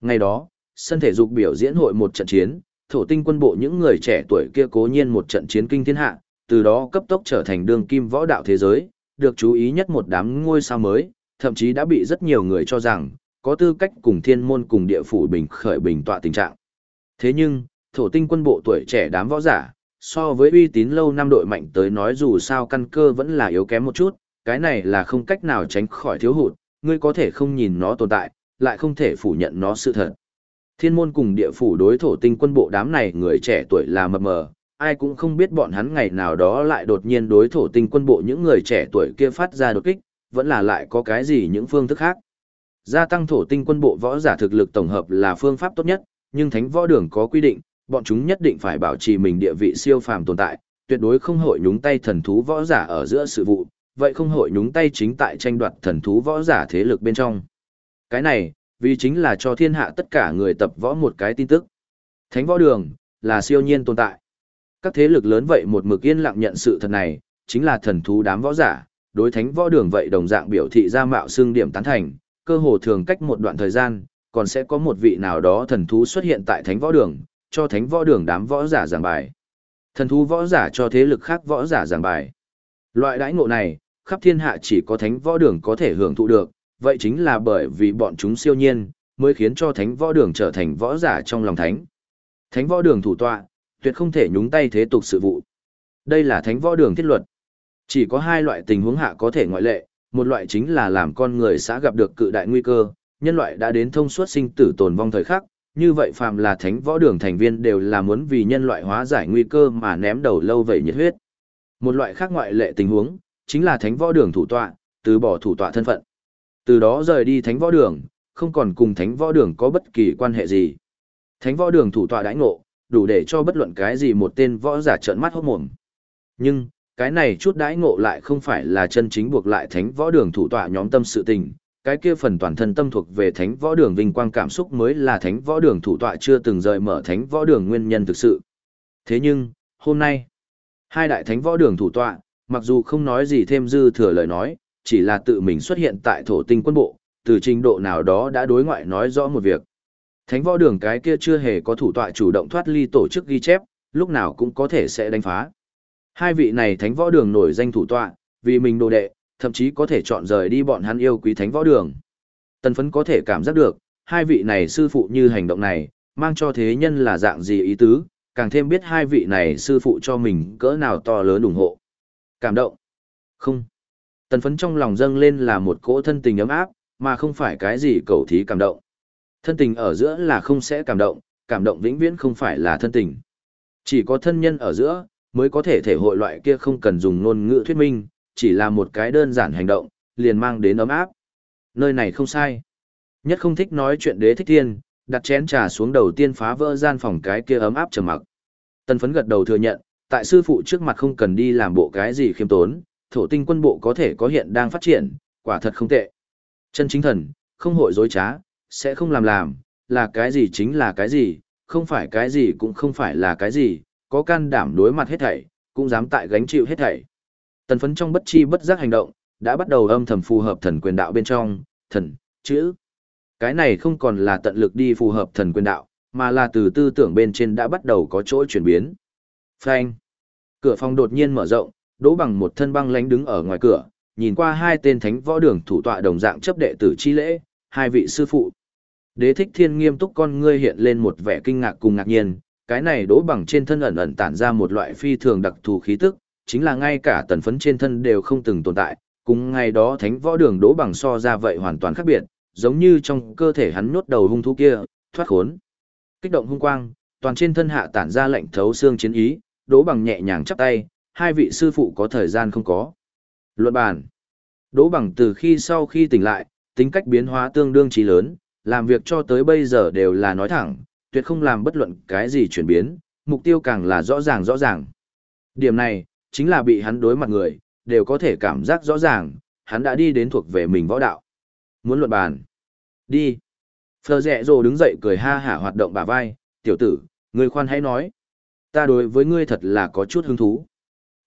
Ngày đó, sân thể dục biểu diễn hội một trận chiến, thổ tinh quân bộ những người trẻ tuổi kia cố nhiên một trận chiến kinh thiên hạ, từ đó cấp tốc trở thành đường kim võ đạo thế giới, được chú ý nhất một đám ngôi sao mới, thậm chí đã bị rất nhiều người cho rằng, có tư cách cùng thiên môn cùng địa phủ bình khởi bình tọa tình trạng. Thế nhưng, thổ tinh quân bộ tuổi trẻ đám võ giả, so với uy tín lâu năm đội mạnh tới nói dù sao căn cơ vẫn là yếu kém một chút, cái này là không cách nào tránh khỏi thiếu hụt, ngươi có thể không nhìn nó tồn tại, lại không thể phủ nhận nó sự thật. Thiên môn cùng địa phủ đối thổ tinh quân bộ đám này người trẻ tuổi là mập mờ, ai cũng không biết bọn hắn ngày nào đó lại đột nhiên đối thổ tinh quân bộ những người trẻ tuổi kia phát ra đột kích, vẫn là lại có cái gì những phương thức khác. Gia tăng thổ tinh quân bộ võ giả thực lực tổng hợp là phương pháp tốt nhất, nhưng thánh võ đường có quy định, bọn chúng nhất định phải bảo trì mình địa vị siêu phàm tồn tại, tuyệt đối không hội nhúng tay thần thú võ giả ở giữa sự vụ, vậy không hội nhúng tay chính tại tranh đoạt thần thú võ giả thế lực bên trong. Cái này, vì chính là cho thiên hạ tất cả người tập võ một cái tin tức. Thánh võ đường, là siêu nhiên tồn tại. Các thế lực lớn vậy một mực yên lặng nhận sự thật này, chính là thần thú đám võ giả, đối thánh võ đường vậy đồng dạng biểu thị ra mạo xương điểm tán thành, cơ hồ thường cách một đoạn thời gian, còn sẽ có một vị nào đó thần thú xuất hiện tại thánh võ đường, cho thánh võ đường đám võ giả giảng bài. Thần thú võ giả cho thế lực khác võ giả giảng bài. Loại đãi ngộ này, khắp thiên hạ chỉ có thánh võ đường có thể hưởng thụ được, vậy chính là bởi vì bọn chúng siêu nhiên, mới khiến cho thánh võ đường trở thành võ giả trong lòng thánh. Thánh võ đường thủ tọa, tuyệt không thể nhúng tay thế tục sự vụ. Đây là thánh võ đường thiết luật. Chỉ có hai loại tình huống hạ có thể ngoại lệ, một loại chính là làm con người xã gặp được cự đại nguy cơ, nhân loại đã đến thông suốt sinh tử tồn vong thời khắc, như vậy phàm là thánh võ đường thành viên đều là muốn vì nhân loại hóa giải nguy cơ mà ném đầu lâu vậy nhiệt huyết. Một loại khác ngoại lệ tình huống, chính là thánh võ đường thủ tọa, từ bỏ thủ tọa thân phận. Từ đó rời đi thánh võ đường, không còn cùng thánh võ đường có bất kỳ quan hệ gì. Thánh võ đường thủ tọa đãi ngộ, đủ để cho bất luận cái gì một tên võ giả trợn mắt hốt mồm. Nhưng, cái này chút đãi ngộ lại không phải là chân chính buộc lại thánh võ đường thủ tọa nhóm tâm sự tình, cái kia phần toàn thân tâm thuộc về thánh võ đường vinh quang cảm xúc mới là thánh võ đường thủ tọa chưa từng rời mở thánh võ đường nguyên nhân thực sự. Thế nhưng, hôm nay, hai đại thánh võ đường thủ tọa, mặc dù không nói gì thêm dư thừa lời nói, chỉ là tự mình xuất hiện tại thổ tinh quân bộ, từ trình độ nào đó đã đối ngoại nói rõ một việc. Thánh võ đường cái kia chưa hề có thủ tọa chủ động thoát ly tổ chức ghi chép, lúc nào cũng có thể sẽ đánh phá. Hai vị này thánh võ đường nổi danh thủ tọa, vì mình đồ đệ, thậm chí có thể chọn rời đi bọn hắn yêu quý thánh võ đường. Tần phấn có thể cảm giác được, hai vị này sư phụ như hành động này, mang cho thế nhân là dạng gì ý tứ, càng thêm biết hai vị này sư phụ cho mình cỡ nào to lớn ủng hộ. Cảm động. Không. Tần phấn trong lòng dâng lên là một cỗ thân tình ấm áp, mà không phải cái gì cầu thí cảm động. Thân tình ở giữa là không sẽ cảm động, cảm động vĩnh viễn không phải là thân tình. Chỉ có thân nhân ở giữa, mới có thể thể hội loại kia không cần dùng ngôn ngữ thuyết minh, chỉ là một cái đơn giản hành động, liền mang đến ấm áp. Nơi này không sai. Nhất không thích nói chuyện đế thích thiên, đặt chén trà xuống đầu tiên phá vỡ gian phòng cái kia ấm áp trầm mặc. tần phấn gật đầu thừa nhận, tại sư phụ trước mặt không cần đi làm bộ cái gì khiêm tốn, thổ tinh quân bộ có thể có hiện đang phát triển, quả thật không tệ. Chân chính thần, không hội dối trá, sẽ không làm làm, là cái gì chính là cái gì, không phải cái gì cũng không phải là cái gì, có can đảm đối mặt hết thảy, cũng dám tại gánh chịu hết thảy. Tần phấn trong bất chi bất giác hành động, đã bắt đầu âm thầm phù hợp thần quyền đạo bên trong, thần, chữ. Cái này không còn là tận lực đi phù hợp thần quyền đạo, mà là từ tư tưởng bên trên đã bắt đầu có chỗ chuyển biến. Phanh. Cửa phòng đột nhiên mở rộng, đỗ bằng một thân băng lánh đứng ở ngoài cửa, nhìn qua hai tên thánh võ đường thủ tọa đồng dạng chấp đệ tử chi lễ, hai vị sư phụ. Đế thích thiên nghiêm túc con ngươi hiện lên một vẻ kinh ngạc cùng ngạc nhiên, cái này đỗ bằng trên thân ẩn ẩn tản ra một loại phi thường đặc thù khí tức, chính là ngay cả tần phấn trên thân đều không từng tồn tại, cùng ngày đó thánh võ đường đỗ bằng so ra vậy hoàn toàn khác biệt, giống như trong cơ thể hắn nhốt đầu hung thú kia, thoát khốn. Kích động hung quang, toàn trên thân hạ tản ra lệnh thấu xương chiến ý, đỗ bằng nhẹ nhàng chắp tay, hai vị sư phụ có thời gian không có. Luận bàn. Đỗ bằng từ khi sau khi tỉnh lại, tính cách biến hóa tương đương trí lớn, làm việc cho tới bây giờ đều là nói thẳng, tuyệt không làm bất luận cái gì chuyển biến, mục tiêu càng là rõ ràng rõ ràng. Điểm này, chính là bị hắn đối mặt người, đều có thể cảm giác rõ ràng, hắn đã đi đến thuộc về mình võ đạo. Muốn luận bàn. Đi. Phờ rẹ rồ đứng dậy cười ha hả hoạt động bả vai, tiểu tử, người khoan hãy nói. Ta đối với ngươi thật là có chút hứng thú.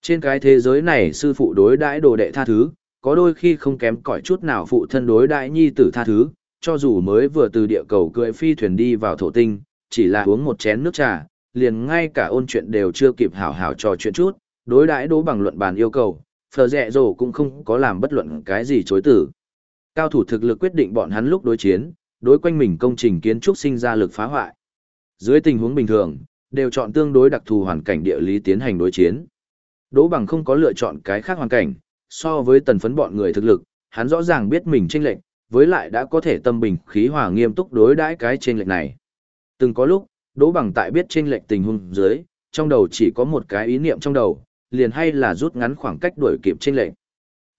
Trên cái thế giới này sư phụ đối đãi đồ đệ tha thứ, có đôi khi không kém cỏi chút nào phụ thân đối đãi nhi tử tha thứ, cho dù mới vừa từ địa cầu cưỡi phi thuyền đi vào thổ tinh, chỉ là uống một chén nước trà, liền ngay cả ôn chuyện đều chưa kịp hảo hảo trò chuyện chút, đối đãi đố bằng luận bàn yêu cầu, phờ rẹ rồ cũng không có làm bất luận cái gì chối tử. Cao thủ thực lực quyết định bọn hắn lúc đối chiến, đối quanh mình công trình kiến trúc sinh ra lực phá hoại. Dưới tình huống bình thường, đều chọn tương đối đặc thù hoàn cảnh địa lý tiến hành đối chiến. Đỗ bằng không có lựa chọn cái khác hoàn cảnh, so với tần phấn bọn người thực lực, hắn rõ ràng biết mình chênh lệnh, với lại đã có thể tâm bình khí hòa nghiêm túc đối đãi cái chênh lệnh này. Từng có lúc, Đỗ bằng tại biết chênh lệnh tình huống dưới, trong đầu chỉ có một cái ý niệm trong đầu, liền hay là rút ngắn khoảng cách đuổi kịp chênh lệnh.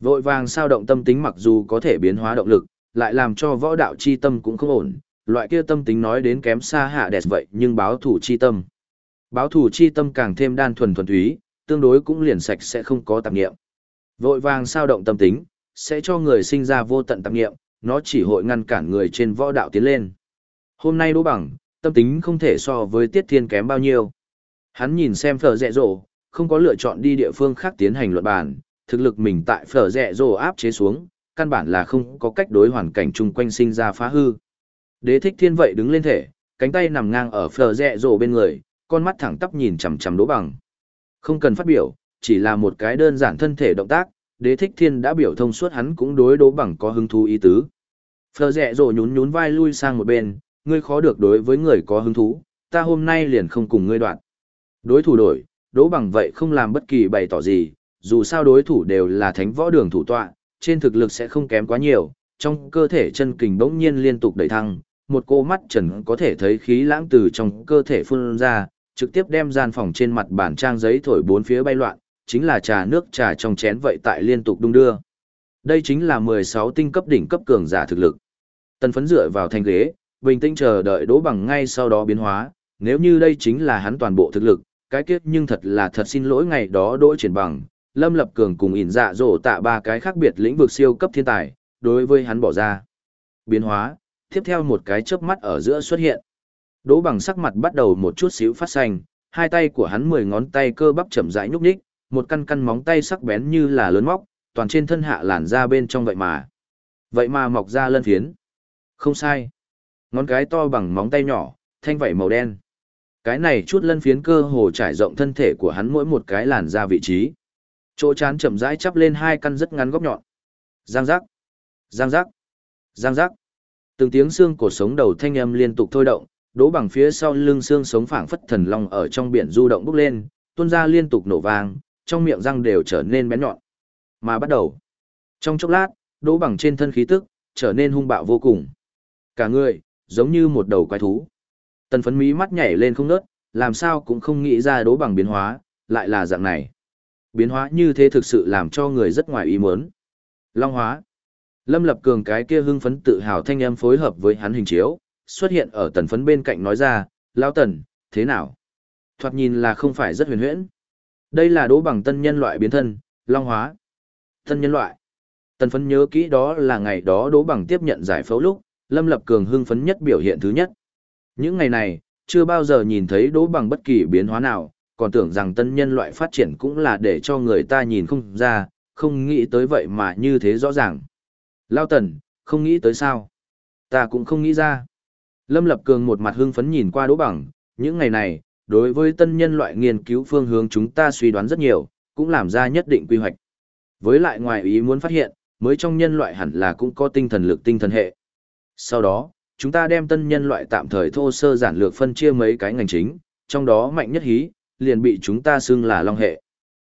Vội vàng sao động tâm tính mặc dù có thể biến hóa động lực, lại làm cho võ đạo chi tâm cũng không ổn, loại kia tâm tính nói đến kém xa hạ đẹp vậy nhưng báo thủ chi tâm. Báo thủ chi tâm càng thêm đan thuần thuần túy, tương đối cũng liền sạch sẽ không có tạp nghiệm. Vội vàng sao động tâm tính, sẽ cho người sinh ra vô tận tạp nghiệm, nó chỉ hội ngăn cản người trên võ đạo tiến lên. Hôm nay đỗ bằng, tâm tính không thể so với tiết thiên kém bao nhiêu. Hắn nhìn xem phở rẹ rộ, không có lựa chọn đi địa phương khác tiến hành luận bàn, thực lực mình tại phở rẹ rộ áp chế xuống, căn bản là không có cách đối hoàn cảnh chung quanh sinh ra phá hư. Đế thích thiên vậy đứng lên thể, cánh tay nằm ngang ở phở rẹ rộ bên người, con mắt thẳng tắp nhìn chằm chằm đỗ bằng. Không cần phát biểu, chỉ là một cái đơn giản thân thể động tác, đế thích thiên đã biểu thông suốt hắn cũng đối đỗ bằng có hứng thú ý tứ. Phờ rẹ rộ nhún nhún vai lui sang một bên, ngươi khó được đối với người có hứng thú, ta hôm nay liền không cùng ngươi đoạn. Đối thủ đổi, đỗ bằng vậy không làm bất kỳ bày tỏ gì, dù sao đối thủ đều là thánh võ đường thủ tọa, trên thực lực sẽ không kém quá nhiều, trong cơ thể chân kình bỗng nhiên liên tục đẩy thăng, một cô mắt trần có thể thấy khí lãng từ trong cơ thể phun ra, trực tiếp đem gian phòng trên mặt bản trang giấy thổi bốn phía bay loạn, chính là trà nước trà trong chén vậy tại liên tục đung đưa. Đây chính là 16 tinh cấp đỉnh cấp cường giả thực lực. Tần phấn dựa vào thanh ghế, bình tĩnh chờ đợi đỗ bằng ngay sau đó biến hóa, nếu như đây chính là hắn toàn bộ thực lực, cái kết nhưng thật là thật xin lỗi ngày đó đỗ triển bằng, Lâm Lập Cường cùng ỉn dạ dỗ tạ ba cái khác biệt lĩnh vực siêu cấp thiên tài, đối với hắn bỏ ra. Biến hóa, tiếp theo một cái chớp mắt ở giữa xuất hiện. Đỗ bằng sắc mặt bắt đầu một chút xíu phát xanh, hai tay của hắn mười ngón tay cơ bắp chậm rãi nhúc nhích, một căn căn móng tay sắc bén như là lớn móc, toàn trên thân hạ làn ra bên trong vậy mà. Vậy mà mọc ra lân phiến. Không sai. Ngón cái to bằng móng tay nhỏ, thanh vảy màu đen. Cái này chút lân phiến cơ hồ trải rộng thân thể của hắn mỗi một cái làn ra vị trí. Chỗ chán chậm rãi chắp lên hai căn rất ngắn góc nhọn. Giang giác. Giang giác. Giang giác. Từng tiếng xương cổ sống đầu thanh âm liên tục thôi động, đố bằng phía sau lưng xương sống phảng phất thần long ở trong biển du động bốc lên, tuôn ra liên tục nổ vang, trong miệng răng đều trở nên bén nhọn. Mà bắt đầu. Trong chốc lát, đố bằng trên thân khí tức, trở nên hung bạo vô cùng. Cả người, giống như một đầu quái thú. Tần phấn mí mắt nhảy lên không nớt, làm sao cũng không nghĩ ra đố bằng biến hóa, lại là dạng này. Biến hóa như thế thực sự làm cho người rất ngoài ý muốn. Long hóa. Lâm Lập Cường cái kia hưng phấn tự hào thanh âm phối hợp với hắn hình chiếu, xuất hiện ở tần phấn bên cạnh nói ra, Lão Tần, thế nào? Thoạt nhìn là không phải rất huyền huyễn. Đây là đố bằng tân nhân loại biến thân, long hóa. Tân nhân loại. Tần phấn nhớ kỹ đó là ngày đó đố bằng tiếp nhận giải phẫu lúc, Lâm Lập Cường hưng phấn nhất biểu hiện thứ nhất. Những ngày này, chưa bao giờ nhìn thấy đố bằng bất kỳ biến hóa nào, còn tưởng rằng tân nhân loại phát triển cũng là để cho người ta nhìn không ra, không nghĩ tới vậy mà như thế rõ ràng. Lao Tần, không nghĩ tới sao? Ta cũng không nghĩ ra. Lâm Lập Cường một mặt hưng phấn nhìn qua đố bằng, những ngày này, đối với tân nhân loại nghiên cứu phương hướng chúng ta suy đoán rất nhiều, cũng làm ra nhất định quy hoạch. Với lại ngoài ý muốn phát hiện, mới trong nhân loại hẳn là cũng có tinh thần lực tinh thần hệ. Sau đó, chúng ta đem tân nhân loại tạm thời thô sơ giản lược phân chia mấy cái ngành chính, trong đó mạnh nhất hí, liền bị chúng ta xưng là long hệ.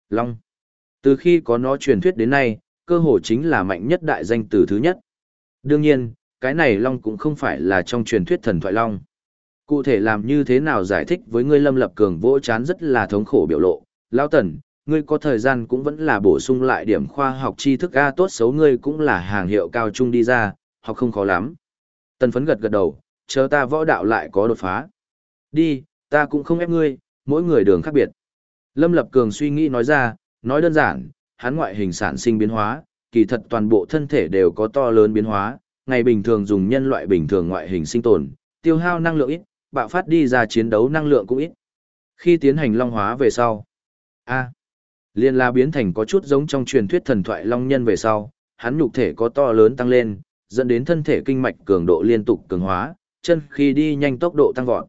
Long. Từ khi có nó truyền thuyết đến nay, cơ hồ chính là mạnh nhất đại danh từ thứ nhất. Đương nhiên, cái này long cũng không phải là trong truyền thuyết thần thoại long. Cụ thể làm như thế nào giải thích với ngươi Lâm Lập Cường vỗ chán rất là thống khổ biểu lộ. Lão Tần, ngươi có thời gian cũng vẫn là bổ sung lại điểm khoa học tri thức A tốt xấu ngươi cũng là hàng hiệu cao trung đi ra, học không khó lắm. Tần phấn gật gật đầu, chờ ta võ đạo lại có đột phá. Đi, ta cũng không ép ngươi, mỗi người đường khác biệt. Lâm Lập Cường suy nghĩ nói ra, nói đơn giản, hắn ngoại hình sản sinh biến hóa, kỳ thật toàn bộ thân thể đều có to lớn biến hóa, ngày bình thường dùng nhân loại bình thường ngoại hình sinh tồn, tiêu hao năng lượng ít, bạo phát đi ra chiến đấu năng lượng cũng ít. Khi tiến hành long hóa về sau, a liên la biến thành có chút giống trong truyền thuyết thần thoại long nhân về sau, hắn nhục thể có to lớn tăng lên, dẫn đến thân thể kinh mạch cường độ liên tục cường hóa, chân khi đi nhanh tốc độ tăng vọt.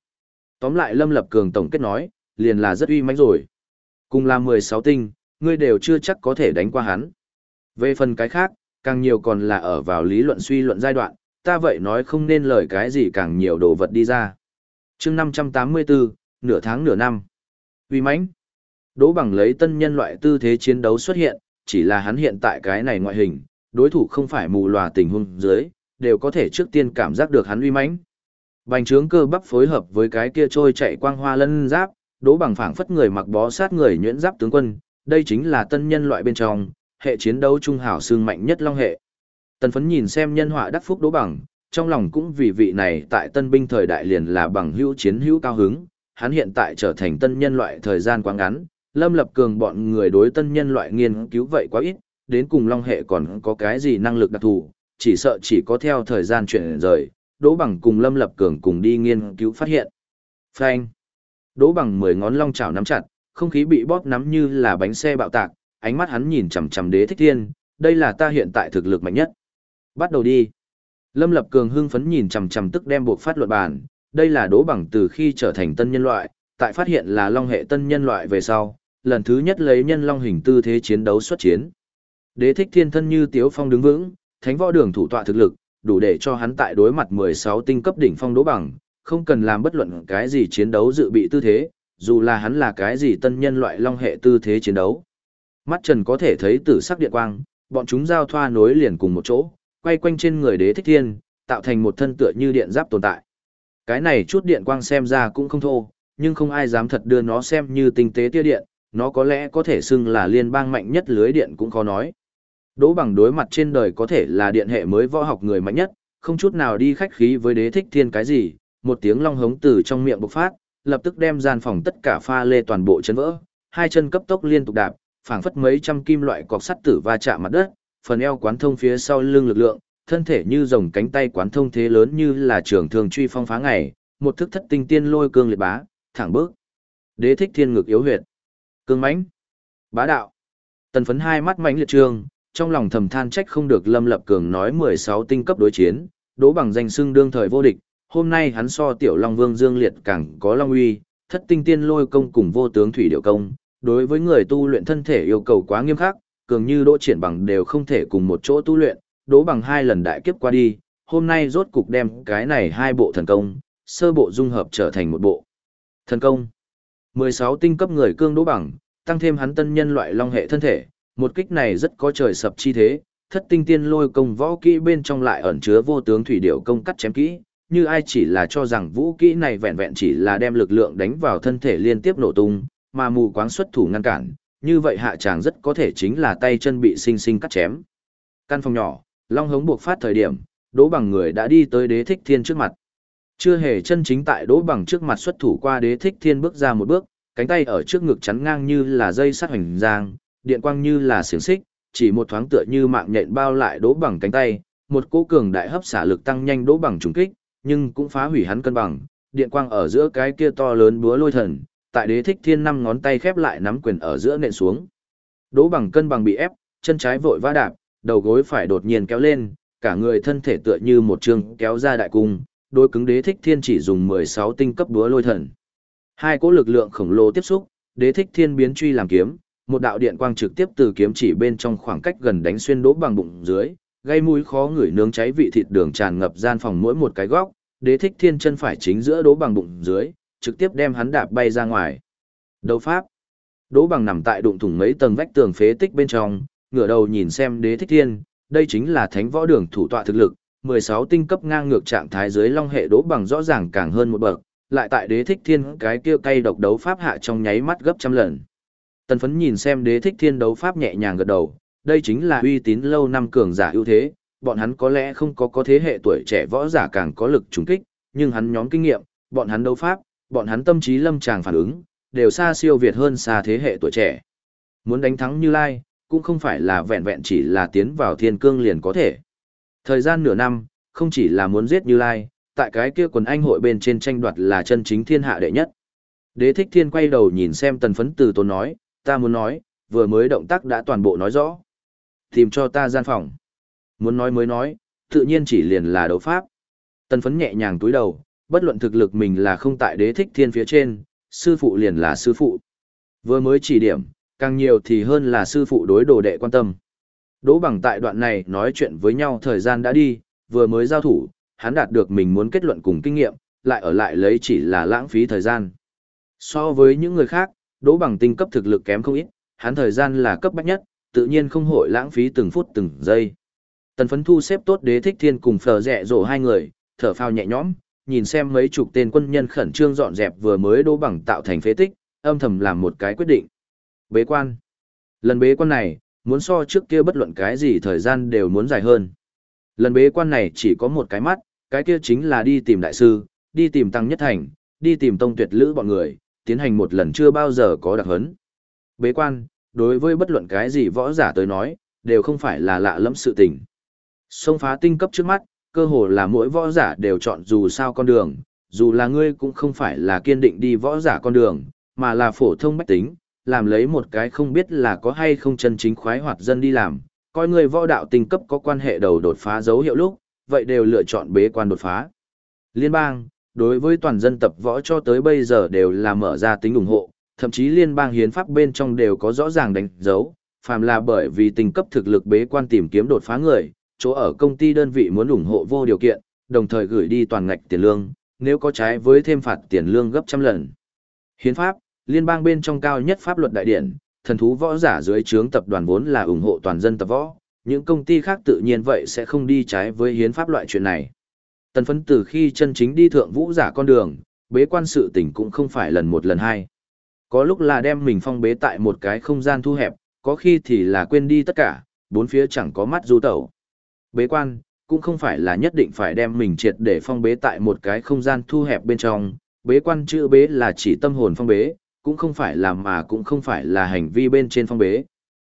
Tóm lại Lâm Lập Cường tổng kết nói, liền là rất uy mãnh rồi. Cùng là 16 tinh, ngươi đều chưa chắc có thể đánh qua hắn. Về phần cái khác, càng nhiều còn là ở vào lý luận suy luận giai đoạn, ta vậy nói không nên lời cái gì càng nhiều đồ vật đi ra. chương 584, nửa tháng nửa năm. Uy mãnh Đỗ bằng lấy tân nhân loại tư thế chiến đấu xuất hiện, chỉ là hắn hiện tại cái này ngoại hình, đối thủ không phải mù lòa tình huống dưới, đều có thể trước tiên cảm giác được hắn uy mãnh. Bành trướng cơ bắp phối hợp với cái kia trôi chạy quang hoa lân giáp, đỗ bằng phảng phất người mặc bó sát người nhuyễn giáp tướng quân, đây chính là tân nhân loại bên trong, hệ chiến đấu trung hảo xương mạnh nhất long hệ. Tần phấn nhìn xem nhân họa đắc phúc đỗ bằng, trong lòng cũng vì vị này tại tân binh thời đại liền là bằng hữu chiến hữu cao hứng, hắn hiện tại trở thành tân nhân loại thời gian quá ngắn, lâm lập cường bọn người đối tân nhân loại nghiên cứu vậy quá ít, đến cùng long hệ còn có cái gì năng lực đặc thù, chỉ sợ chỉ có theo thời gian chuyển rời, đỗ bằng cùng lâm lập cường cùng đi nghiên cứu phát hiện. Phanh. Đỗ bằng mười ngón long chảo nắm chặt, không khí bị bóp nắm như là bánh xe bạo tạc, ánh mắt hắn nhìn chằm chằm đế thích thiên, đây là ta hiện tại thực lực mạnh nhất. Bắt đầu đi. Lâm Lập Cường hưng phấn nhìn chằm chằm tức đem buộc phát luận bàn, đây là đố bằng từ khi trở thành tân nhân loại, tại phát hiện là long hệ tân nhân loại về sau, lần thứ nhất lấy nhân long hình tư thế chiến đấu xuất chiến. Đế thích thiên thân như tiếu phong đứng vững, thánh võ đường thủ tọa thực lực, đủ để cho hắn tại đối mặt 16 tinh cấp đỉnh phong đố bằng, không cần làm bất luận cái gì chiến đấu dự bị tư thế, dù là hắn là cái gì tân nhân loại long hệ tư thế chiến đấu. Mắt trần có thể thấy tử sắc điện quang, bọn chúng giao thoa nối liền cùng một chỗ, quay quanh trên người đế thích thiên, tạo thành một thân tựa như điện giáp tồn tại. Cái này chút điện quang xem ra cũng không thô, nhưng không ai dám thật đưa nó xem như tinh tế tia điện, nó có lẽ có thể xưng là liên bang mạnh nhất lưới điện cũng khó nói. Đỗ bằng đối mặt trên đời có thể là điện hệ mới võ học người mạnh nhất, không chút nào đi khách khí với đế thích thiên cái gì, một tiếng long hống từ trong miệng bộc phát, lập tức đem gian phòng tất cả pha lê toàn bộ chấn vỡ, hai chân cấp tốc liên tục đạp, phảng phất mấy trăm kim loại cọc sắt tử va chạm mặt đất, phần eo quán thông phía sau lưng lực lượng, thân thể như rồng cánh tay quán thông thế lớn như là trường thường truy phong phá ngày, một thức thất tinh tiên lôi cương liệt bá, thẳng bước. Đế thích thiên ngực yếu huyệt. Cương mãnh, bá đạo. Tần phấn hai mắt mãnh liệt trương, trong lòng thầm than trách không được Lâm Lập Cường nói 16 tinh cấp đối chiến, đỗ bằng danh xưng đương thời vô địch, hôm nay hắn so tiểu Long Vương Dương Liệt càng có Long uy, thất tinh tiên lôi công cùng vô tướng thủy điệu công, đối với người tu luyện thân thể yêu cầu quá nghiêm khắc, cường như đỗ triển bằng đều không thể cùng một chỗ tu luyện, đỗ bằng hai lần đại kiếp qua đi, hôm nay rốt cục đem cái này hai bộ thần công, sơ bộ dung hợp trở thành một bộ. Thần công 16 tinh cấp người cương đỗ bằng, tăng thêm hắn tân nhân loại long hệ thân thể, một kích này rất có trời sập chi thế, thất tinh tiên lôi công võ kỹ bên trong lại ẩn chứa vô tướng thủy điệu công cắt chém kỹ, như ai chỉ là cho rằng vũ kỹ này vẹn vẹn chỉ là đem lực lượng đánh vào thân thể liên tiếp nổ tung, mà mù quáng xuất thủ ngăn cản, như vậy hạ chàng rất có thể chính là tay chân bị sinh sinh cắt chém. Căn phòng nhỏ, long hống buộc phát thời điểm, đỗ bằng người đã đi tới đế thích thiên trước mặt. Chưa hề chân chính tại đỗ bằng trước mặt xuất thủ qua đế thích thiên bước ra một bước, cánh tay ở trước ngực chắn ngang như là dây sắt hoành giang, điện quang như là xiềng xích, chỉ một thoáng tựa như mạng nhện bao lại đỗ bằng cánh tay, một cỗ cường đại hấp xả lực tăng nhanh đỗ bằng trùng kích, nhưng cũng phá hủy hắn cân bằng, điện quang ở giữa cái kia to lớn búa lôi thần, tại đế thích thiên năm ngón tay khép lại nắm quyền ở giữa nện xuống. Đỗ bằng cân bằng bị ép, chân trái vội vã đạp, đầu gối phải đột nhiên kéo lên, cả người thân thể tựa như một trường kéo ra đại cung, đối cứng đế thích thiên chỉ dùng 16 tinh cấp búa lôi thần. Hai cỗ lực lượng khổng lồ tiếp xúc, đế thích thiên biến truy làm kiếm, một đạo điện quang trực tiếp từ kiếm chỉ bên trong khoảng cách gần đánh xuyên đỗ bằng bụng dưới, gây mũi khó ngửi nướng cháy vị thịt đường tràn ngập gian phòng mỗi một cái góc, đế thích thiên chân phải chính giữa đỗ bằng bụng dưới, trực tiếp đem hắn đạp bay ra ngoài. Đấu pháp. Đỗ bằng nằm tại đụng thủng mấy tầng vách tường phế tích bên trong, ngửa đầu nhìn xem đế thích thiên, đây chính là thánh võ đường thủ tọa thực lực, 16 tinh cấp ngang ngược trạng thái dưới long hệ đỗ bằng rõ ràng càng hơn một bậc, lại tại đế thích thiên cái kia cay độc đấu pháp hạ trong nháy mắt gấp trăm lần. Tần phấn nhìn xem đế thích thiên đấu pháp nhẹ nhàng gật đầu, đây chính là uy tín lâu năm cường giả ưu thế, bọn hắn có lẽ không có có thế hệ tuổi trẻ võ giả càng có lực trùng kích, nhưng hắn nhóm kinh nghiệm, bọn hắn đấu pháp, bọn hắn tâm trí lâm tràng phản ứng, đều xa siêu việt hơn xa thế hệ tuổi trẻ. Muốn đánh thắng Như Lai, cũng không phải là vẹn vẹn chỉ là tiến vào thiên cương liền có thể. Thời gian nửa năm, không chỉ là muốn giết Như Lai, tại cái kia quần anh hội bên trên tranh đoạt là chân chính thiên hạ đệ nhất. Đế thích thiên quay đầu nhìn xem tần phấn từ tốn nói, ta muốn nói, vừa mới động tác đã toàn bộ nói rõ. Tìm cho ta gian phòng. Muốn nói mới nói, tự nhiên chỉ liền là đấu pháp. Tần phấn nhẹ nhàng túi đầu, bất luận thực lực mình là không tại đế thích thiên phía trên, sư phụ liền là sư phụ. Vừa mới chỉ điểm, càng nhiều thì hơn là sư phụ đối đồ đệ quan tâm. Đỗ bằng tại đoạn này nói chuyện với nhau thời gian đã đi, vừa mới giao thủ, hắn đạt được mình muốn kết luận cùng kinh nghiệm, lại ở lại lấy chỉ là lãng phí thời gian. So với những người khác, đỗ bằng tinh cấp thực lực kém không ít, hắn thời gian là cấp bách nhất, tự nhiên không hội lãng phí từng phút từng giây. Tần phấn thu xếp tốt đế thích thiên cùng phở rẹ rổ hai người, thở phao nhẹ nhõm, nhìn xem mấy chục tên quân nhân khẩn trương dọn dẹp vừa mới đỗ bằng tạo thành phế tích, âm thầm làm một cái quyết định. Bế quan. Lần bế quan này, muốn so trước kia bất luận cái gì thời gian đều muốn dài hơn. Lần bế quan này chỉ có một cái mắt, cái kia chính là đi tìm đại sư, đi tìm tăng nhất thành, đi tìm tông tuyệt lữ bọn người, tiến hành một lần chưa bao giờ có đặc hấn. Bế quan, đối với bất luận cái gì võ giả tới nói, đều không phải là lạ lẫm sự tình. Xông phá tinh cấp trước mắt, cơ hồ là mỗi võ giả đều chọn dù sao con đường, dù là ngươi cũng không phải là kiên định đi võ giả con đường, mà là phổ thông bách tính, làm lấy một cái không biết là có hay không chân chính khoái hoạt dân đi làm, coi người võ đạo tình cấp có quan hệ đầu đột phá dấu hiệu lúc, vậy đều lựa chọn bế quan đột phá. Liên bang, đối với toàn dân tập võ cho tới bây giờ đều là mở ra tính ủng hộ, thậm chí liên bang hiến pháp bên trong đều có rõ ràng đánh dấu, phàm là bởi vì tình cấp thực lực bế quan tìm kiếm đột phá người, chỗ ở công ty đơn vị muốn ủng hộ vô điều kiện, đồng thời gửi đi toàn ngạch tiền lương, nếu có trái với thêm phạt tiền lương gấp trăm lần. Hiến pháp, liên bang bên trong cao nhất pháp luật đại điển, thần thú võ giả dưới trướng tập đoàn vốn là ủng hộ toàn dân tập võ, những công ty khác tự nhiên vậy sẽ không đi trái với hiến pháp loại chuyện này. Tần phấn từ khi chân chính đi thượng vũ giả con đường, bế quan sự tỉnh cũng không phải lần một lần hai. Có lúc là đem mình phong bế tại một cái không gian thu hẹp, có khi thì là quên đi tất cả, bốn phía chẳng có mắt du tẩu. Bế quan, cũng không phải là nhất định phải đem mình triệt để phong bế tại một cái không gian thu hẹp bên trong, bế quan chữ bế là chỉ tâm hồn phong bế, cũng không phải là mà cũng không phải là hành vi bên trên phong bế.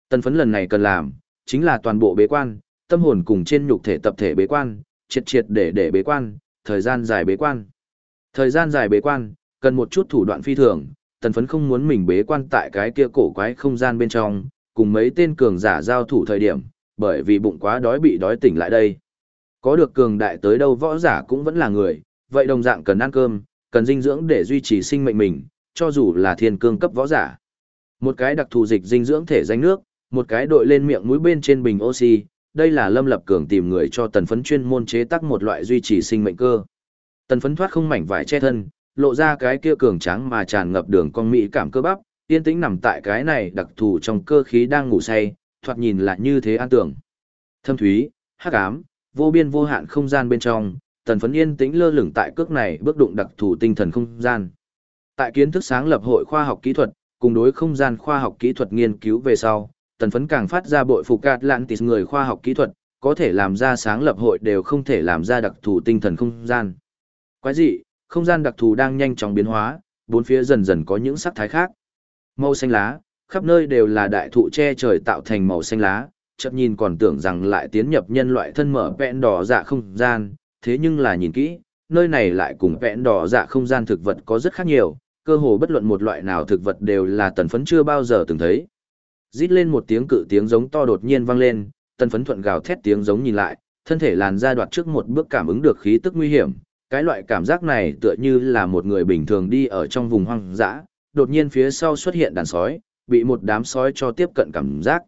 Tần phấn lần này cần làm, chính là toàn bộ bế quan, tâm hồn cùng trên nhục thể tập thể bế quan, triệt triệt để để bế quan, thời gian dài bế quan. Thời gian dài bế quan, cần một chút thủ đoạn phi thường, tần phấn không muốn mình bế quan tại cái kia cổ quái không gian bên trong, cùng mấy tên cường giả giao thủ thời điểm, bởi vì bụng quá đói bị đói tỉnh lại đây. Có được cường đại tới đâu võ giả cũng vẫn là người, vậy đồng dạng cần ăn cơm, cần dinh dưỡng để duy trì sinh mệnh mình, cho dù là thiên cương cấp võ giả. Một cái đặc thù dịch dinh dưỡng thể danh nước, một cái đội lên miệng mũi bên trên bình oxy, đây là Lâm Lập Cường tìm người cho tần phấn chuyên môn chế tác một loại duy trì sinh mệnh cơ. Tần phấn thoát không mảnh vải che thân, lộ ra cái kia cường tráng mà tràn ngập đường con mỹ cảm cơ bắp, yên tĩnh nằm tại cái này đặc thù trong cơ khí đang ngủ say, thoạt nhìn lại như thế an tưởng. Thâm thúy, hắc ám, vô biên vô hạn không gian bên trong, tần phấn yên tĩnh lơ lửng tại cước này bước đụng đặc thù tinh thần không gian. Tại kiến thức sáng lập hội khoa học kỹ thuật, cùng đối không gian khoa học kỹ thuật nghiên cứu về sau, tần phấn càng phát ra bội phục Atlantis người khoa học kỹ thuật, có thể làm ra sáng lập hội đều không thể làm ra đặc thù tinh thần không gian. Quái dị, không gian đặc thù đang nhanh chóng biến hóa, bốn phía dần dần có những sắc thái khác. Màu xanh lá, khắp nơi đều là đại thụ che trời tạo thành màu xanh lá, chợt nhìn còn tưởng rằng lại tiến nhập nhân loại thân mở vẹn đỏ dạ không gian, thế nhưng là nhìn kỹ, nơi này lại cùng vẹn đỏ dạ không gian thực vật có rất khác nhiều, cơ hồ bất luận một loại nào thực vật đều là tần phấn chưa bao giờ từng thấy. Rít lên một tiếng cự tiếng giống to đột nhiên vang lên, tần phấn thuận gào thét tiếng giống nhìn lại, thân thể làn ra đoạt trước một bước cảm ứng được khí tức nguy hiểm. Cái loại cảm giác này tựa như là một người bình thường đi ở trong vùng hoang dã, đột nhiên phía sau xuất hiện đàn sói, bị một đám sói cho tiếp cận cảm giác.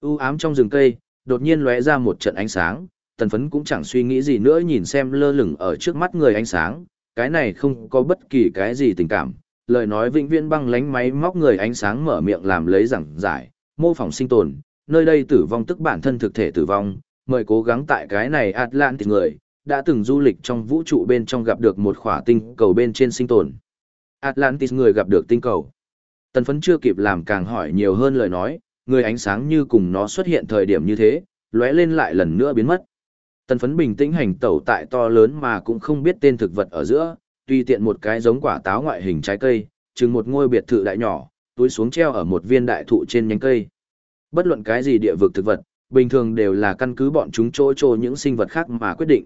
U ám trong rừng cây, đột nhiên lóe ra một trận ánh sáng, tần phấn cũng chẳng suy nghĩ gì nữa nhìn xem lơ lửng ở trước mắt người ánh sáng, cái này không có bất kỳ cái gì tình cảm, lời nói vĩnh viễn băng lánh máy móc người ánh sáng mở miệng làm lấy giảng giải, mô phỏng sinh tồn, nơi đây tử vong tức bản thân thực thể tử vong, mời cố gắng tại cái này Atlantis người, đã từng du lịch trong vũ trụ bên trong gặp được một khỏa tinh cầu bên trên sinh tồn. Atlantis người gặp được tinh cầu. Tần phấn chưa kịp làm càng hỏi nhiều hơn lời nói, người ánh sáng như cùng nó xuất hiện thời điểm như thế, lóe lên lại lần nữa biến mất. Tần phấn bình tĩnh hành tẩu tại to lớn mà cũng không biết tên thực vật ở giữa, tuy tiện một cái giống quả táo ngoại hình trái cây, chừng một ngôi biệt thự đại nhỏ, túi xuống treo ở một viên đại thụ trên nhánh cây. Bất luận cái gì địa vực thực vật, bình thường đều là căn cứ bọn chúng chỗ trô những sinh vật khác mà quyết định.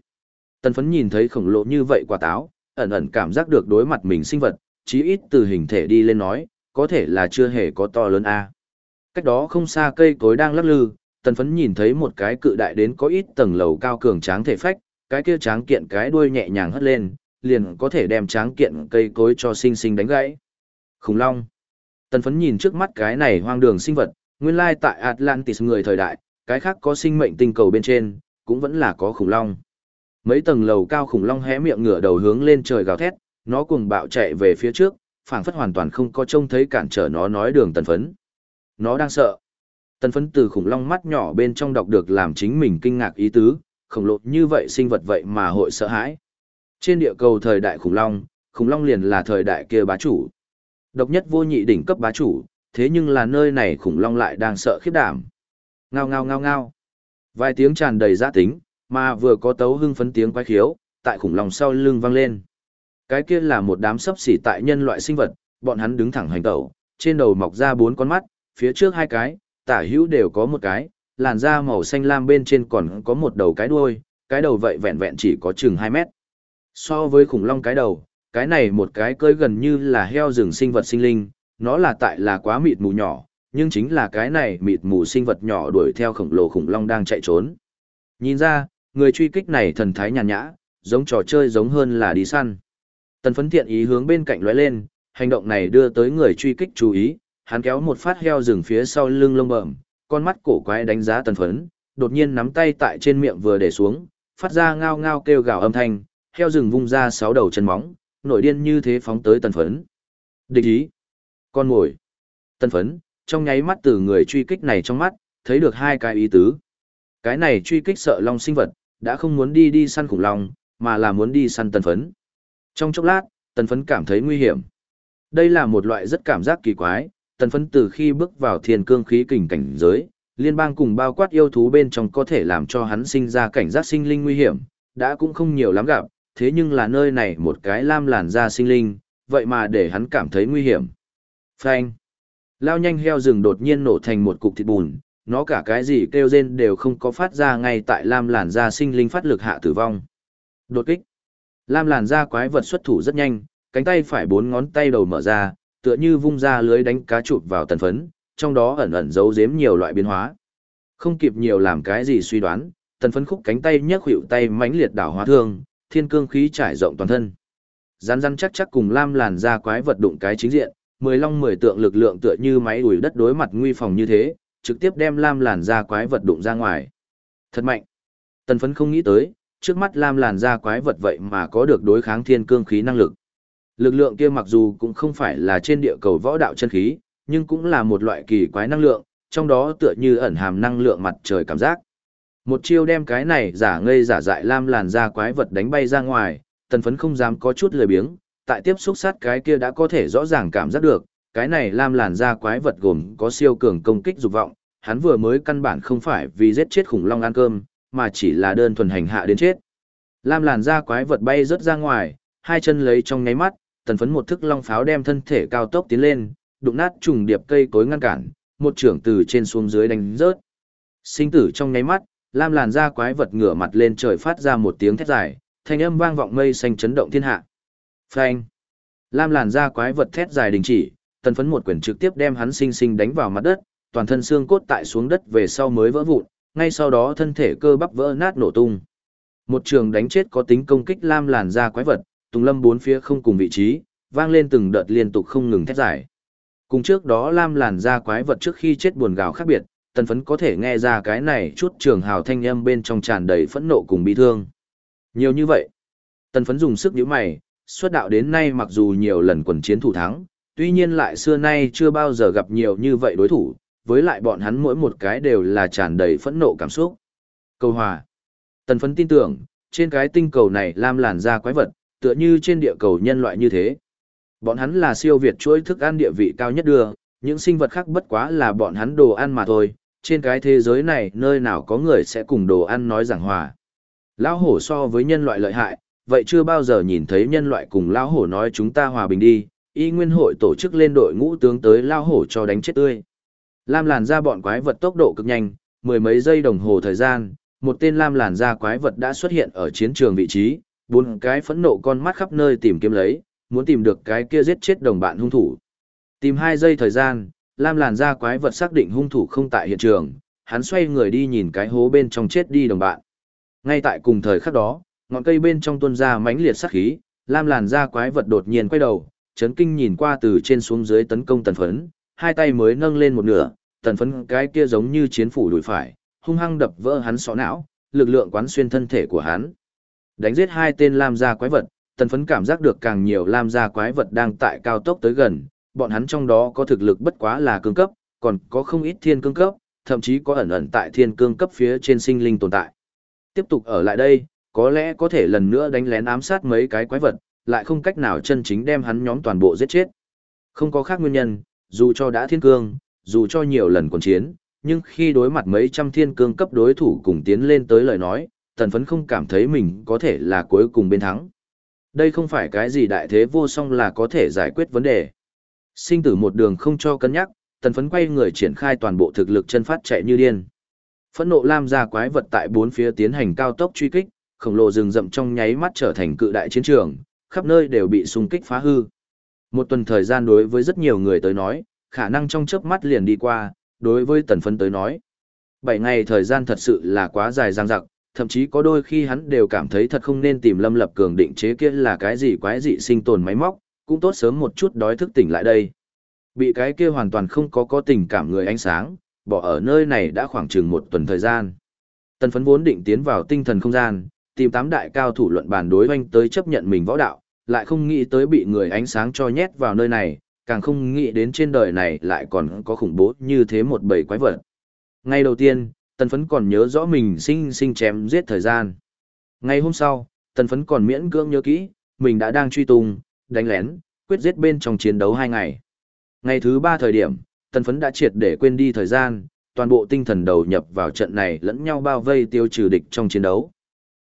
Tần phấn nhìn thấy khổng lồ như vậy quả táo, ẩn ẩn cảm giác được đối mặt mình sinh vật, chí ít từ hình thể đi lên nói, có thể là chưa hề có to lớn A. Cách đó không xa cây cối đang lắc lư, tần phấn nhìn thấy một cái cự đại đến có ít tầng lầu cao cường tráng thể phách, cái kia tráng kiện cái đuôi nhẹ nhàng hất lên, liền có thể đem tráng kiện cây cối cho sinh sinh đánh gãy. Khủng long. Tần phấn nhìn trước mắt cái này hoang đường sinh vật, nguyên lai tại Atlantis người thời đại, cái khác có sinh mệnh tinh cầu bên trên, cũng vẫn là có khủng long. Mấy tầng lầu cao khủng long hé miệng ngửa đầu hướng lên trời gào thét, nó cuồng bạo chạy về phía trước, phảng phất hoàn toàn không có trông thấy cản trở nó nói đường tần phấn. Nó đang sợ. Tần phấn từ khủng long mắt nhỏ bên trong đọc được làm chính mình kinh ngạc ý tứ, khổng lột như vậy sinh vật vậy mà hội sợ hãi. Trên địa cầu thời đại khủng long, khủng long liền là thời đại kia bá chủ. Độc nhất vô nhị đỉnh cấp bá chủ, thế nhưng là nơi này khủng long lại đang sợ khiếp đảm. Ngao ngao ngao ngao. Vài tiếng tràn đầy giá tính, mà vừa có tấu hưng phấn tiếng quái khiếu, tại khủng long sau lưng vang lên. Cái kia là một đám sấp xỉ tại nhân loại sinh vật, bọn hắn đứng thẳng hành tẩu, trên đầu mọc ra bốn con mắt, phía trước hai cái, tả hữu đều có một cái, làn da màu xanh lam bên trên còn có một đầu cái đuôi, cái đầu vậy vẹn vẹn chỉ có chừng 2 mét. So với khủng long cái đầu, cái này một cái cơi gần như là heo rừng sinh vật sinh linh, nó là tại là quá mịt mù nhỏ, nhưng chính là cái này mịt mù sinh vật nhỏ đuổi theo khổng lồ khủng long đang chạy trốn. Nhìn ra, người truy kích này thần thái nhàn nhã, giống trò chơi giống hơn là đi săn. Tần phấn thiện ý hướng bên cạnh lóe lên, hành động này đưa tới người truy kích chú ý, hắn kéo một phát heo rừng phía sau lưng lông bẩm, con mắt cổ quái đánh giá tần phấn, đột nhiên nắm tay tại trên miệng vừa để xuống, phát ra ngao ngao kêu gào âm thanh, heo rừng vung ra sáu đầu chân móng, nổi điên như thế phóng tới tần phấn. Địch ý. Con ngồi. Tần phấn, trong nháy mắt từ người truy kích này trong mắt, thấy được hai cái ý tứ. Cái này truy kích sợ long sinh vật, đã không muốn đi đi săn khủng long, mà là muốn đi săn tần phấn. Trong chốc lát, tần phấn cảm thấy nguy hiểm. Đây là một loại rất cảm giác kỳ quái, tần phấn từ khi bước vào thiên cương khí kình cảnh giới, liên bang cùng bao quát yêu thú bên trong có thể làm cho hắn sinh ra cảnh giác sinh linh nguy hiểm, đã cũng không nhiều lắm gặp, thế nhưng là nơi này một cái lam làn da sinh linh, vậy mà để hắn cảm thấy nguy hiểm. Phanh. Lao nhanh heo rừng đột nhiên nổ thành một cục thịt bùn, nó cả cái gì kêu rên đều không có phát ra ngay tại lam làn da sinh linh phát lực hạ tử vong. Đột kích. Lam làn da quái vật xuất thủ rất nhanh, cánh tay phải bốn ngón tay đầu mở ra, tựa như vung ra lưới đánh cá chụp vào tần phấn, trong đó ẩn ẩn giấu giếm nhiều loại biến hóa. Không kịp nhiều làm cái gì suy đoán, tần phấn khúc cánh tay nhấc hữu tay mãnh liệt đảo hóa thương, thiên cương khí trải rộng toàn thân. Rắn rắn chắc chắc cùng lam làn da quái vật đụng cái chính diện, mười long mười tượng lực lượng tựa như máy ủi đất đối mặt nguy phòng như thế, trực tiếp đem lam làn da quái vật đụng ra ngoài. Thật mạnh. Tần phấn không nghĩ tới, trước mắt lam làn da quái vật vậy mà có được đối kháng thiên cương khí năng lực. Lực lượng kia mặc dù cũng không phải là trên địa cầu võ đạo chân khí, nhưng cũng là một loại kỳ quái năng lượng, trong đó tựa như ẩn hàm năng lượng mặt trời cảm giác. Một chiêu đem cái này giả ngây giả dại lam làn da quái vật đánh bay ra ngoài, tần phấn không dám có chút lười biếng, tại tiếp xúc sát cái kia đã có thể rõ ràng cảm giác được, cái này lam làn da quái vật gồm có siêu cường công kích dục vọng, hắn vừa mới căn bản không phải vì giết chết khủng long ăn cơm, mà chỉ là đơn thuần hành hạ đến chết. Lam làn da quái vật bay rớt ra ngoài, hai chân lấy trong nháy mắt, tần phấn một thức long pháo đem thân thể cao tốc tiến lên, đụng nát trùng điệp cây cối ngăn cản, một trưởng từ trên xuống dưới đánh rớt. Sinh tử trong nháy mắt, lam làn da quái vật ngửa mặt lên trời phát ra một tiếng thét dài, thanh âm vang vọng mây xanh chấn động thiên hạ. Phanh! Lam làn da quái vật thét dài đình chỉ, tần phấn một quyền trực tiếp đem hắn sinh sinh đánh vào mặt đất, toàn thân xương cốt tại xuống đất về sau mới vỡ vụn, ngay sau đó thân thể cơ bắp vỡ nát nổ tung. Một trường đánh chết có tính công kích lam làn Ra quái vật, tùng lâm bốn phía không cùng vị trí, vang lên từng đợt liên tục không ngừng thét giải. Cùng trước đó lam làn Ra quái vật trước khi chết buồn gào khác biệt, tần phấn có thể nghe ra cái này chút trường hào thanh âm bên trong tràn đầy phẫn nộ cùng bi thương. Nhiều như vậy, tần phấn dùng sức nhíu mày, xuất đạo đến nay mặc dù nhiều lần quần chiến thủ thắng, tuy nhiên lại xưa nay chưa bao giờ gặp nhiều như vậy đối thủ, với lại bọn hắn mỗi một cái đều là tràn đầy phẫn nộ cảm xúc. Câu hòa. Tần phấn tin tưởng, trên cái tinh cầu này lam làn ra quái vật, tựa như trên địa cầu nhân loại như thế. Bọn hắn là siêu việt chuỗi thức ăn địa vị cao nhất đưa, những sinh vật khác bất quá là bọn hắn đồ ăn mà thôi, trên cái thế giới này nơi nào có người sẽ cùng đồ ăn nói giảng hòa. Lão hổ so với nhân loại lợi hại, vậy chưa bao giờ nhìn thấy nhân loại cùng lão hổ nói chúng ta hòa bình đi, y nguyên hội tổ chức lên đội ngũ tướng tới lão hổ cho đánh chết tươi. Lam làn ra bọn quái vật tốc độ cực nhanh, mười mấy giây đồng hồ thời gian, một tên lam làn da quái vật đã xuất hiện ở chiến trường vị trí, bốn cái phẫn nộ con mắt khắp nơi tìm kiếm lấy, muốn tìm được cái kia giết chết đồng bạn hung thủ. Tìm hai giây thời gian, lam làn da quái vật xác định hung thủ không tại hiện trường, hắn xoay người đi nhìn cái hố bên trong chết đi đồng bạn. Ngay tại cùng thời khắc đó, ngọn cây bên trong tuôn ra mãnh liệt sát khí, lam làn da quái vật đột nhiên quay đầu, chấn kinh nhìn qua từ trên xuống dưới tấn công tần phấn, hai tay mới nâng lên một nửa, tần phấn cái kia giống như chiến phủ đùi phải, hung hăng đập vỡ hắn sọ não, lực lượng quán xuyên thân thể của hắn. Đánh giết hai tên lam gia quái vật, tần phấn cảm giác được càng nhiều lam gia quái vật đang tại cao tốc tới gần, bọn hắn trong đó có thực lực bất quá là cương cấp, còn có không ít thiên cương cấp, thậm chí có ẩn ẩn tại thiên cương cấp phía trên sinh linh tồn tại. Tiếp tục ở lại đây, có lẽ có thể lần nữa đánh lén ám sát mấy cái quái vật, lại không cách nào chân chính đem hắn nhóm toàn bộ giết chết. Không có khác nguyên nhân, dù cho đã thiên cương, dù cho nhiều lần còn chiến, nhưng khi đối mặt mấy trăm thiên cương cấp đối thủ cùng tiến lên tới lời nói, tần phấn không cảm thấy mình có thể là cuối cùng bên thắng. Đây không phải cái gì đại thế vô song là có thể giải quyết vấn đề. Sinh tử một đường không cho cân nhắc, tần phấn quay người triển khai toàn bộ thực lực chân phát chạy như điên. Phẫn nộ lam ra quái vật tại bốn phía tiến hành cao tốc truy kích, khổng lồ rừng rậm trong nháy mắt trở thành cự đại chiến trường, khắp nơi đều bị xung kích phá hư. Một tuần thời gian đối với rất nhiều người tới nói, khả năng trong chớp mắt liền đi qua, đối với tần phấn tới nói. Bảy ngày thời gian thật sự là quá dài dang dặc, thậm chí có đôi khi hắn đều cảm thấy thật không nên tìm lâm lập cường định chế kia là cái gì quái dị sinh tồn máy móc, cũng tốt sớm một chút đói thức tỉnh lại đây. Bị cái kia hoàn toàn không có có tình cảm người ánh sáng, bỏ ở nơi này đã khoảng chừng một tuần thời gian. Tần phấn vốn định tiến vào tinh thần không gian, tìm tám đại cao thủ luận bàn đối hoanh tới chấp nhận mình võ đạo, lại không nghĩ tới bị người ánh sáng cho nhét vào nơi này, càng không nghĩ đến trên đời này lại còn có khủng bố như thế một bầy quái vật. Ngay đầu tiên, tần phấn còn nhớ rõ mình sinh sinh chém giết thời gian. Ngày hôm sau, tần phấn còn miễn cưỡng nhớ kỹ, mình đã đang truy tung, đánh lén, quyết giết bên trong chiến đấu hai ngày. Ngày thứ ba thời điểm, tần phấn đã triệt để quên đi thời gian, toàn bộ tinh thần đầu nhập vào trận này lẫn nhau bao vây tiêu trừ địch trong chiến đấu.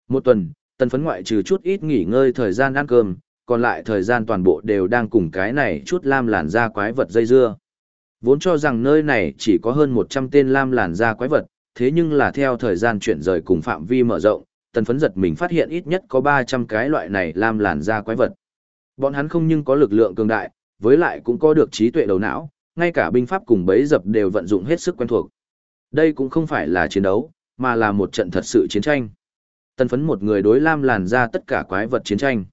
Một tuần, tần phấn ngoại trừ chút ít nghỉ ngơi thời gian ăn cơm, còn lại thời gian toàn bộ đều đang cùng cái này chút lam làn da quái vật dây dưa. Vốn cho rằng nơi này chỉ có hơn 100 tên lam làn da quái vật, thế nhưng là theo thời gian chuyển rời cùng phạm vi mở rộng, tần phấn giật mình phát hiện ít nhất có 300 cái loại này lam làn da quái vật. Bọn hắn không nhưng có lực lượng cường đại, với lại cũng có được trí tuệ đầu não, ngay cả binh pháp cùng bấy dập đều vận dụng hết sức quen thuộc. Đây cũng không phải là chiến đấu, mà là một trận thật sự chiến tranh. Tần phấn một người đối lam làn ra tất cả quái vật chiến tranh.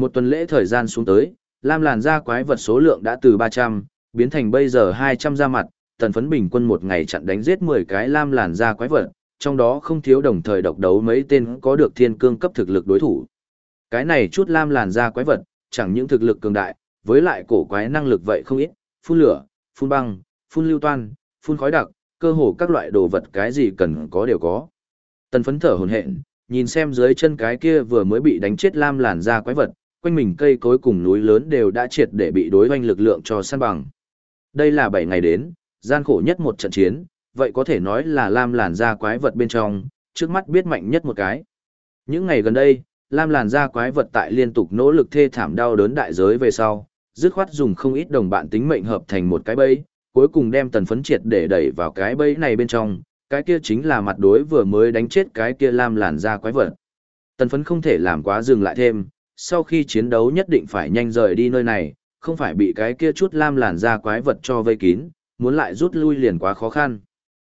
Một tuần lễ thời gian xuống tới, lam làn da quái vật số lượng đã từ 300, biến thành bây giờ 200 ra mặt, tần phấn bình quân một ngày chặn đánh giết 10 cái lam làn da quái vật, trong đó không thiếu đồng thời độc đấu mấy tên có được thiên cương cấp thực lực đối thủ. Cái này chút lam làn da quái vật, chẳng những thực lực cường đại, với lại cổ quái năng lực vậy không ít, phun lửa, phun băng, phun lưu toan, phun khói đặc, cơ hồ các loại đồ vật cái gì cần có đều có. Tần phấn thở hồn hện, nhìn xem dưới chân cái kia vừa mới bị đánh chết lam làn da quái vật, quanh mình cây cối cùng núi lớn đều đã triệt để bị đối doanh lực lượng cho săn bằng. Đây là 7 ngày đến, gian khổ nhất một trận chiến, vậy có thể nói là Lam làn da quái vật bên trong, trước mắt biết mạnh nhất một cái. Những ngày gần đây, Lam làn da quái vật tại liên tục nỗ lực thê thảm đau đớn đại giới về sau, dứt khoát dùng không ít đồng bạn tính mệnh hợp thành một cái bẫy, cuối cùng đem tần phấn triệt để đẩy vào cái bẫy này bên trong, cái kia chính là mặt đối vừa mới đánh chết cái kia Lam làn da quái vật. Tần phấn không thể làm quá dừng lại thêm, sau khi chiến đấu nhất định phải nhanh rời đi nơi này, không phải bị cái kia chút lam làn ra quái vật cho vây kín, muốn lại rút lui liền quá khó khăn.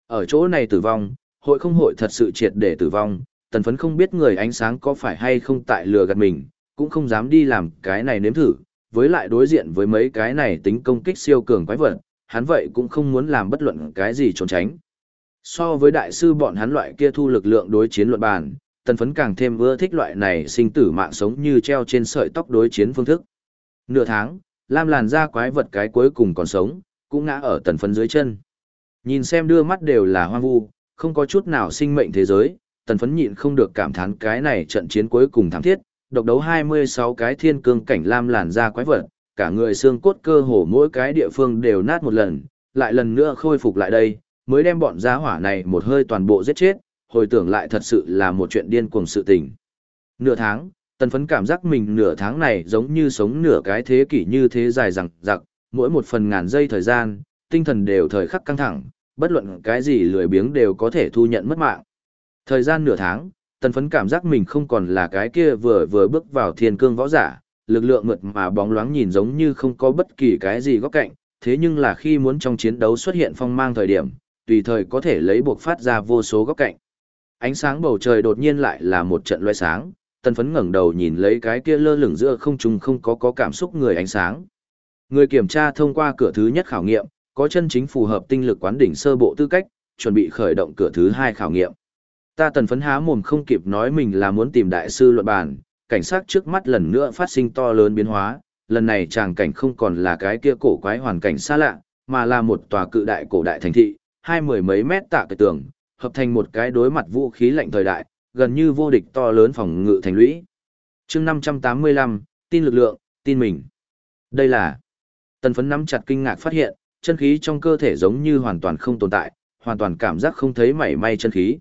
Ở chỗ này tử vong, hội không hội thật sự triệt để tử vong, tần phấn không biết người ánh sáng có phải hay không tại lừa gạt mình, cũng không dám đi làm cái này nếm thử, với lại đối diện với mấy cái này tính công kích siêu cường quái vật, hắn vậy cũng không muốn làm bất luận cái gì trốn tránh. So với đại sư bọn hắn loại kia thu lực lượng đối chiến luận bàn, tần phấn càng thêm ưa thích loại này sinh tử mạng sống như treo trên sợi tóc đối chiến phương thức. Nửa tháng, lam làn da quái vật cái cuối cùng còn sống, cũng ngã ở tần phấn dưới chân. Nhìn xem đưa mắt đều là hoang vu, không có chút nào sinh mệnh thế giới, tần phấn nhịn không được cảm thán cái này trận chiến cuối cùng thắng thiết, độc đấu 26 cái thiên cương cảnh lam làn ra quái vật, cả người xương cốt cơ hồ mỗi cái địa phương đều nát một lần, lại lần nữa khôi phục lại đây, mới đem bọn giá hỏa này một hơi toàn bộ giết chết, hồi tưởng lại thật sự là một chuyện điên cuồng sự tình. Nửa tháng, tần phấn cảm giác mình nửa tháng này giống như sống nửa cái thế kỷ như thế dài rằng rặc, mỗi một phần ngàn giây thời gian, tinh thần đều thời khắc căng thẳng, bất luận cái gì lười biếng đều có thể thu nhận mất mạng. Thời gian nửa tháng, tần phấn cảm giác mình không còn là cái kia vừa vừa bước vào thiên cương võ giả, lực lượng mượt mà bóng loáng nhìn giống như không có bất kỳ cái gì góc cạnh, thế nhưng là khi muốn trong chiến đấu xuất hiện phong mang thời điểm, tùy thời có thể lấy buộc phát ra vô số góc cạnh. Ánh sáng bầu trời đột nhiên lại là một trận loe sáng, tần phấn ngẩng đầu nhìn lấy cái kia lơ lửng giữa không trung không có có cảm xúc người ánh sáng. Người kiểm tra thông qua cửa thứ nhất khảo nghiệm, có chân chính phù hợp tinh lực quán đỉnh sơ bộ tư cách, chuẩn bị khởi động cửa thứ hai khảo nghiệm. Ta tần phấn há mồm không kịp nói mình là muốn tìm đại sư luận bàn, cảnh sát trước mắt lần nữa phát sinh to lớn biến hóa, lần này tràng cảnh không còn là cái kia cổ quái hoàn cảnh xa lạ, mà là một tòa cự đại cổ đại thành thị, hai mười mấy mét tạ cái tường, hợp thành một cái đối mặt vũ khí lạnh thời đại, gần như vô địch to lớn phòng ngự thành lũy. chương 585, tin lực lượng, tin mình. Đây là tần phấn nắm chặt kinh ngạc phát hiện, chân khí trong cơ thể giống như hoàn toàn không tồn tại, hoàn toàn cảm giác không thấy mảy may chân khí.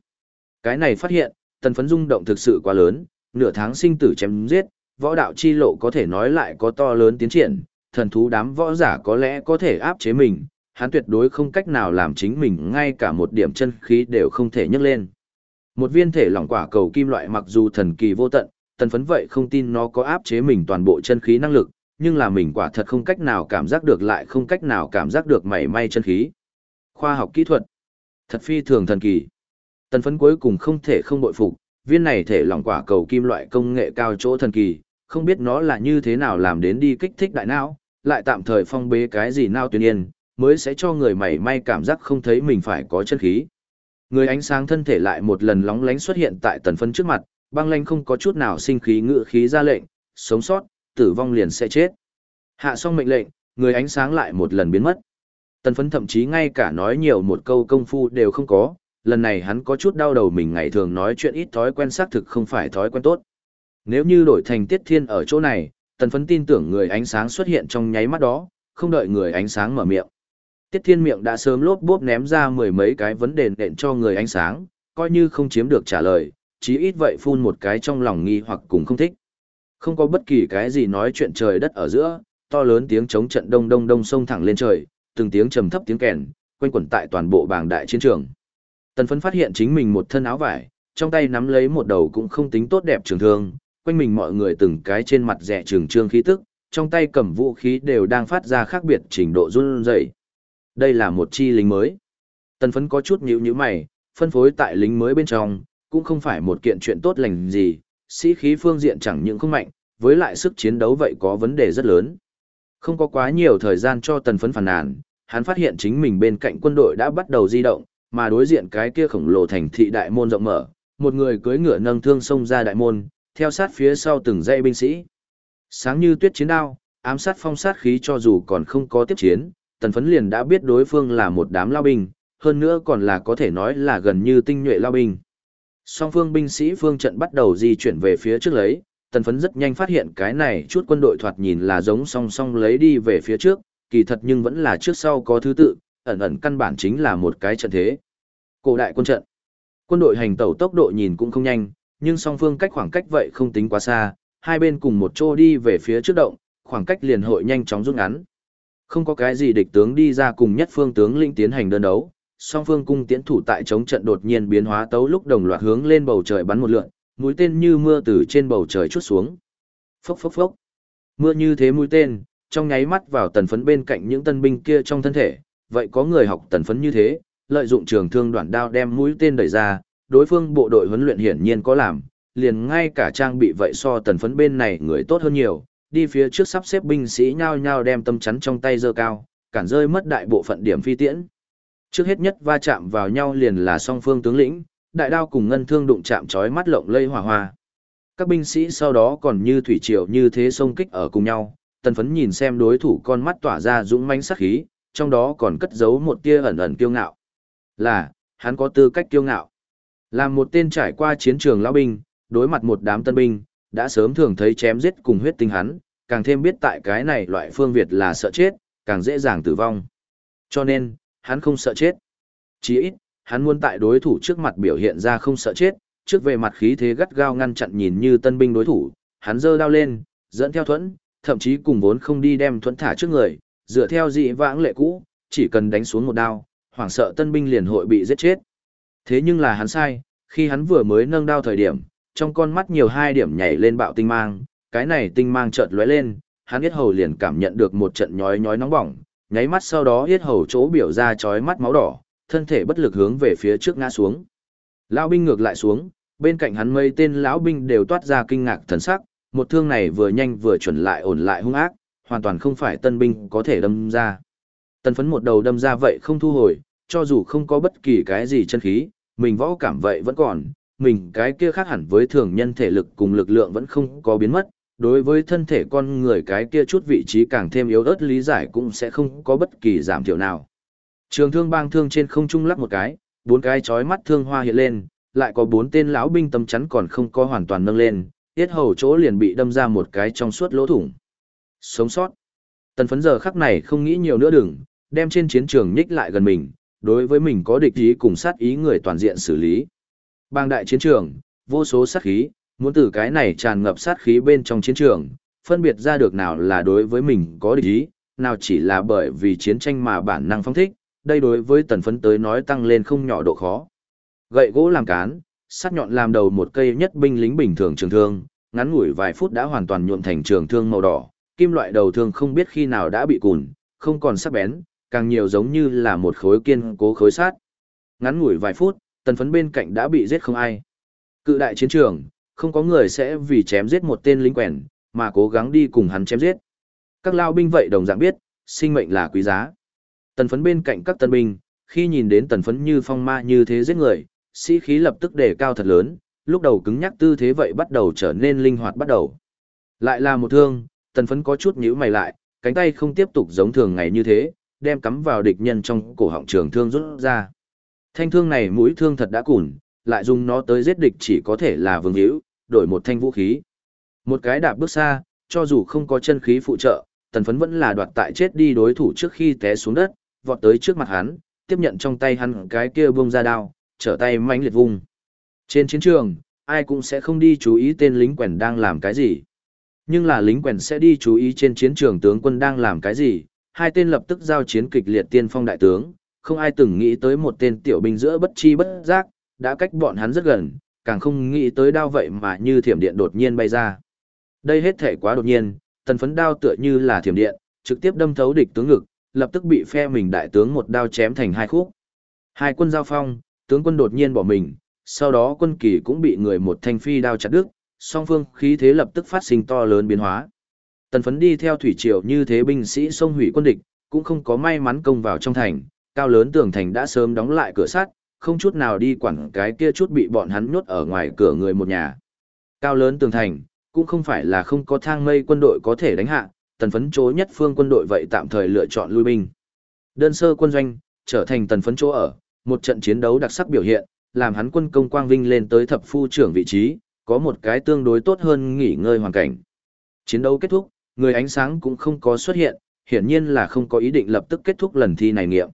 Cái này phát hiện, tần phấn rung động thực sự quá lớn, nửa tháng sinh tử chém giết, võ đạo chi lộ có thể nói lại có to lớn tiến triển, thần thú đám võ giả có lẽ có thể áp chế mình, hắn tuyệt đối không cách nào làm chính mình ngay cả một điểm chân khí đều không thể nhấc lên. Một viên thể lỏng quả cầu kim loại mặc dù thần kỳ vô tận, tần phấn vậy không tin nó có áp chế mình toàn bộ chân khí năng lực, nhưng là mình quả thật không cách nào cảm giác được lại không cách nào cảm giác được mảy may chân khí. Khoa học kỹ thuật, thật phi thường thần kỳ. Tần phấn cuối cùng không thể không bội phục, viên này thể lỏng quả cầu kim loại công nghệ cao chỗ thần kỳ, không biết nó là như thế nào làm đến đi kích thích đại não, lại tạm thời phong bế cái gì nào tuyên yên, mới sẽ cho người mảy may cảm giác không thấy mình phải có chân khí. Người ánh sáng thân thể lại một lần lóng lánh xuất hiện tại tần phấn trước mặt, băng lanh không có chút nào sinh khí ngự khí ra lệnh, sống sót, tử vong liền sẽ chết. Hạ xong mệnh lệnh, người ánh sáng lại một lần biến mất. Tần phấn thậm chí ngay cả nói nhiều một câu công phu đều không có, lần này hắn có chút đau đầu mình ngày thường nói chuyện ít thói quen xác thực không phải thói quen tốt. Nếu như đổi thành tiết thiên ở chỗ này, tần phấn tin tưởng người ánh sáng xuất hiện trong nháy mắt đó, không đợi người ánh sáng mở miệng. Tiết thiên miệng đã sớm lốp bốp ném ra mười mấy cái vấn đề nện cho người ánh sáng, coi như không chiếm được trả lời, chí ít vậy phun một cái trong lòng nghi hoặc cùng không thích. Không có bất kỳ cái gì nói chuyện trời đất ở giữa, to lớn tiếng chống trận đông đông đông sông thẳng lên trời, từng tiếng trầm thấp tiếng kèn, quanh quẩn tại toàn bộ bảng đại chiến trường. Tần phấn phát hiện chính mình một thân áo vải, trong tay nắm lấy một đầu cũng không tính tốt đẹp trường thương, quanh mình mọi người từng cái trên mặt rẻ trường trương khí tức, trong tay cầm vũ khí đều đang phát ra khác biệt trình độ run rẩy. Đây là một chi lính mới. Tần phấn có chút nhữ như mày, phân phối tại lính mới bên trong, cũng không phải một kiện chuyện tốt lành gì, sĩ khí phương diện chẳng những không mạnh, với lại sức chiến đấu vậy có vấn đề rất lớn. Không có quá nhiều thời gian cho tần phấn phản nàn, hắn phát hiện chính mình bên cạnh quân đội đã bắt đầu di động, mà đối diện cái kia khổng lồ thành thị đại môn rộng mở, một người cưỡi ngựa nâng thương xông ra đại môn, theo sát phía sau từng dãy binh sĩ. Sáng như tuyết chiến đao, ám sát phong sát khí cho dù còn không có tiếp chiến, tần phấn liền đã biết đối phương là một đám lao binh, hơn nữa còn là có thể nói là gần như tinh nhuệ lao binh. Song phương binh sĩ phương trận bắt đầu di chuyển về phía trước lấy, tần phấn rất nhanh phát hiện cái này chút quân đội thoạt nhìn là giống song song lấy đi về phía trước, kỳ thật nhưng vẫn là trước sau có thứ tự, ẩn ẩn căn bản chính là một cái trận thế. Cổ đại quân trận. Quân đội hành tẩu tốc độ nhìn cũng không nhanh, nhưng song phương cách khoảng cách vậy không tính quá xa, hai bên cùng một chỗ đi về phía trước động, khoảng cách liền hội nhanh chóng rút ngắn. Không có cái gì địch tướng đi ra cùng nhất phương tướng lĩnh tiến hành đơn đấu, song phương cung tiến thủ tại chống trận đột nhiên biến hóa tấu lúc đồng loạt hướng lên bầu trời bắn một lượn, mũi tên như mưa từ trên bầu trời chút xuống. Phốc phốc phốc. Mưa như thế mũi tên, trong nháy mắt vào tần phấn bên cạnh những tân binh kia trong thân thể, vậy có người học tần phấn như thế, lợi dụng trường thương đoạn đao đem mũi tên đẩy ra, đối phương bộ đội huấn luyện hiển nhiên có làm, liền ngay cả trang bị vậy so tần phấn bên này người tốt hơn nhiều, đi phía trước sắp xếp binh sĩ nhao nhao đem tâm chắn trong tay giơ cao, cản rơi mất đại bộ phận điểm phi tiễn. Trước hết nhất va chạm vào nhau liền là song phương tướng lĩnh, đại đao cùng ngân thương đụng chạm chói mắt lộng lây hỏa hoa. Các binh sĩ sau đó còn như thủy triều như thế xông kích ở cùng nhau, tần phấn nhìn xem đối thủ con mắt tỏa ra dũng mãnh sắc khí, trong đó còn cất giấu một tia ẩn ẩn kiêu ngạo. Là, hắn có tư cách kiêu ngạo. Làm một tên trải qua chiến trường lão binh, đối mặt một đám tân binh, đã sớm thường thấy chém giết cùng huyết tinh hắn, càng thêm biết tại cái này loại phương Việt là sợ chết, càng dễ dàng tử vong. Cho nên, hắn không sợ chết. Chỉ ít, hắn muốn tại đối thủ trước mặt biểu hiện ra không sợ chết, trước về mặt khí thế gắt gao ngăn chặn nhìn như tân binh đối thủ, hắn giơ đao lên, dẫn theo thuẫn, thậm chí cùng vốn không đi đem thuẫn thả trước người, dựa theo dị vãng lệ cũ, chỉ cần đánh xuống một đao, hoảng sợ tân binh liền hội bị giết chết. Thế nhưng là hắn sai, khi hắn vừa mới nâng đao thời điểm, trong con mắt nhiều hai điểm nhảy lên bạo tinh mang, cái này tinh mang chợt lóe lên, hắn yết hầu liền cảm nhận được một trận nhói nhói nóng bỏng, nháy mắt sau đó yết hầu chỗ biểu ra chói mắt máu đỏ, thân thể bất lực hướng về phía trước ngã xuống. Lão binh ngược lại xuống, bên cạnh hắn mấy tên lão binh đều toát ra kinh ngạc thần sắc, một thương này vừa nhanh vừa chuẩn lại ổn lại hung ác, hoàn toàn không phải tân binh có thể đâm ra. Tân phấn một đầu đâm ra vậy không thu hồi, cho dù không có bất kỳ cái gì chân khí, mình võ cảm vậy vẫn còn, mình cái kia khác hẳn với thường nhân thể lực cùng lực lượng vẫn không có biến mất, đối với thân thể con người cái kia chút vị trí càng thêm yếu ớt lý giải cũng sẽ không có bất kỳ giảm thiểu nào. Trường thương bang thương trên không trung lắc một cái, bốn cái chói mắt thương hoa hiện lên, lại có bốn tên lão binh tâm chắn còn không có hoàn toàn nâng lên, tiết hầu chỗ liền bị đâm ra một cái trong suốt lỗ thủng. Sống sót. Tần phấn giờ khắc này không nghĩ nhiều nữa đừng, đem trên chiến trường nhích lại gần mình, đối với mình có địch ý cùng sát ý người toàn diện xử lý. Bang đại chiến trường, vô số sát khí, muốn từ cái này tràn ngập sát khí bên trong chiến trường, phân biệt ra được nào là đối với mình có địch ý, nào chỉ là bởi vì chiến tranh mà bản năng phong thích, đây đối với tần phấn tới nói tăng lên không nhỏ độ khó. Gậy gỗ làm cán, sắt nhọn làm đầu một cây nhất binh lính bình thường trường thương, ngắn ngủi vài phút đã hoàn toàn nhuộm thành trường thương màu đỏ, kim loại đầu thương không biết khi nào đã bị cùn, không còn sắc bén, càng nhiều giống như là một khối kiên cố khối sát. Ngắn ngủi vài phút, tần phấn bên cạnh đã bị giết không ai. Cự đại chiến trường, không có người sẽ vì chém giết một tên lính quèn, mà cố gắng đi cùng hắn chém giết. Các lao binh vậy đồng dạng biết, sinh mệnh là quý giá. Tần phấn bên cạnh các tân binh, khi nhìn đến tần phấn như phong ma như thế giết người, sĩ khí lập tức đề cao thật lớn, lúc đầu cứng nhắc tư thế vậy bắt đầu trở nên linh hoạt bắt đầu. Lại là một thương, tần phấn có chút nhíu mày lại, cánh tay không tiếp tục giống thường ngày như thế, đem cắm vào địch nhân trong cổ họng trường thương rút ra. Thanh thương này mũi thương thật đã cùn, lại dùng nó tới giết địch chỉ có thể là vương hữu, đổi một thanh vũ khí. Một cái đạp bước xa, cho dù không có chân khí phụ trợ, tần phấn vẫn là đoạt tại chết đi đối thủ trước khi té xuống đất, vọt tới trước mặt hắn, tiếp nhận trong tay hắn cái kia bông ra đao, trở tay mãnh liệt vung. Trên chiến trường, ai cũng sẽ không đi chú ý tên lính quèn đang làm cái gì. Nhưng là lính quèn sẽ đi chú ý trên chiến trường tướng quân đang làm cái gì, hai tên lập tức giao chiến kịch liệt tiên phong đại tướng, không ai từng nghĩ tới một tên tiểu binh giữa bất chi bất giác, đã cách bọn hắn rất gần, càng không nghĩ tới đao vậy mà như thiểm điện đột nhiên bay ra. Đây hết thể quá đột nhiên, tần phấn đao tựa như là thiểm điện, trực tiếp đâm thấu địch tướng ngực, lập tức bị phe mình đại tướng một đao chém thành hai khúc. Hai quân giao phong, tướng quân đột nhiên bỏ mình, sau đó quân kỳ cũng bị người một thanh phi đao chặt đứt, song phương khí thế lập tức phát sinh to lớn biến hóa. Tần phấn đi theo thủy triều như thế binh sĩ xông hủy quân địch, cũng không có may mắn công vào trong thành, cao lớn tường thành đã sớm đóng lại cửa sắt, không chút nào đi quản cái kia chút bị bọn hắn nhốt ở ngoài cửa người một nhà. Cao lớn tường thành, cũng không phải là không có thang mây quân đội có thể đánh hạ, tần phấn chỗ nhất phương quân đội vậy tạm thời lựa chọn lui binh. Đơn sơ quân doanh, trở thành tần phấn chỗ ở, một trận chiến đấu đặc sắc biểu hiện, làm hắn quân công quang vinh lên tới thập phu trưởng vị trí, có một cái tương đối tốt hơn nghỉ ngơi hoàn cảnh. Chiến đấu kết thúc, người ánh sáng cũng không có xuất hiện, hiển nhiên là không có ý định lập tức kết thúc lần thi này nghiệm.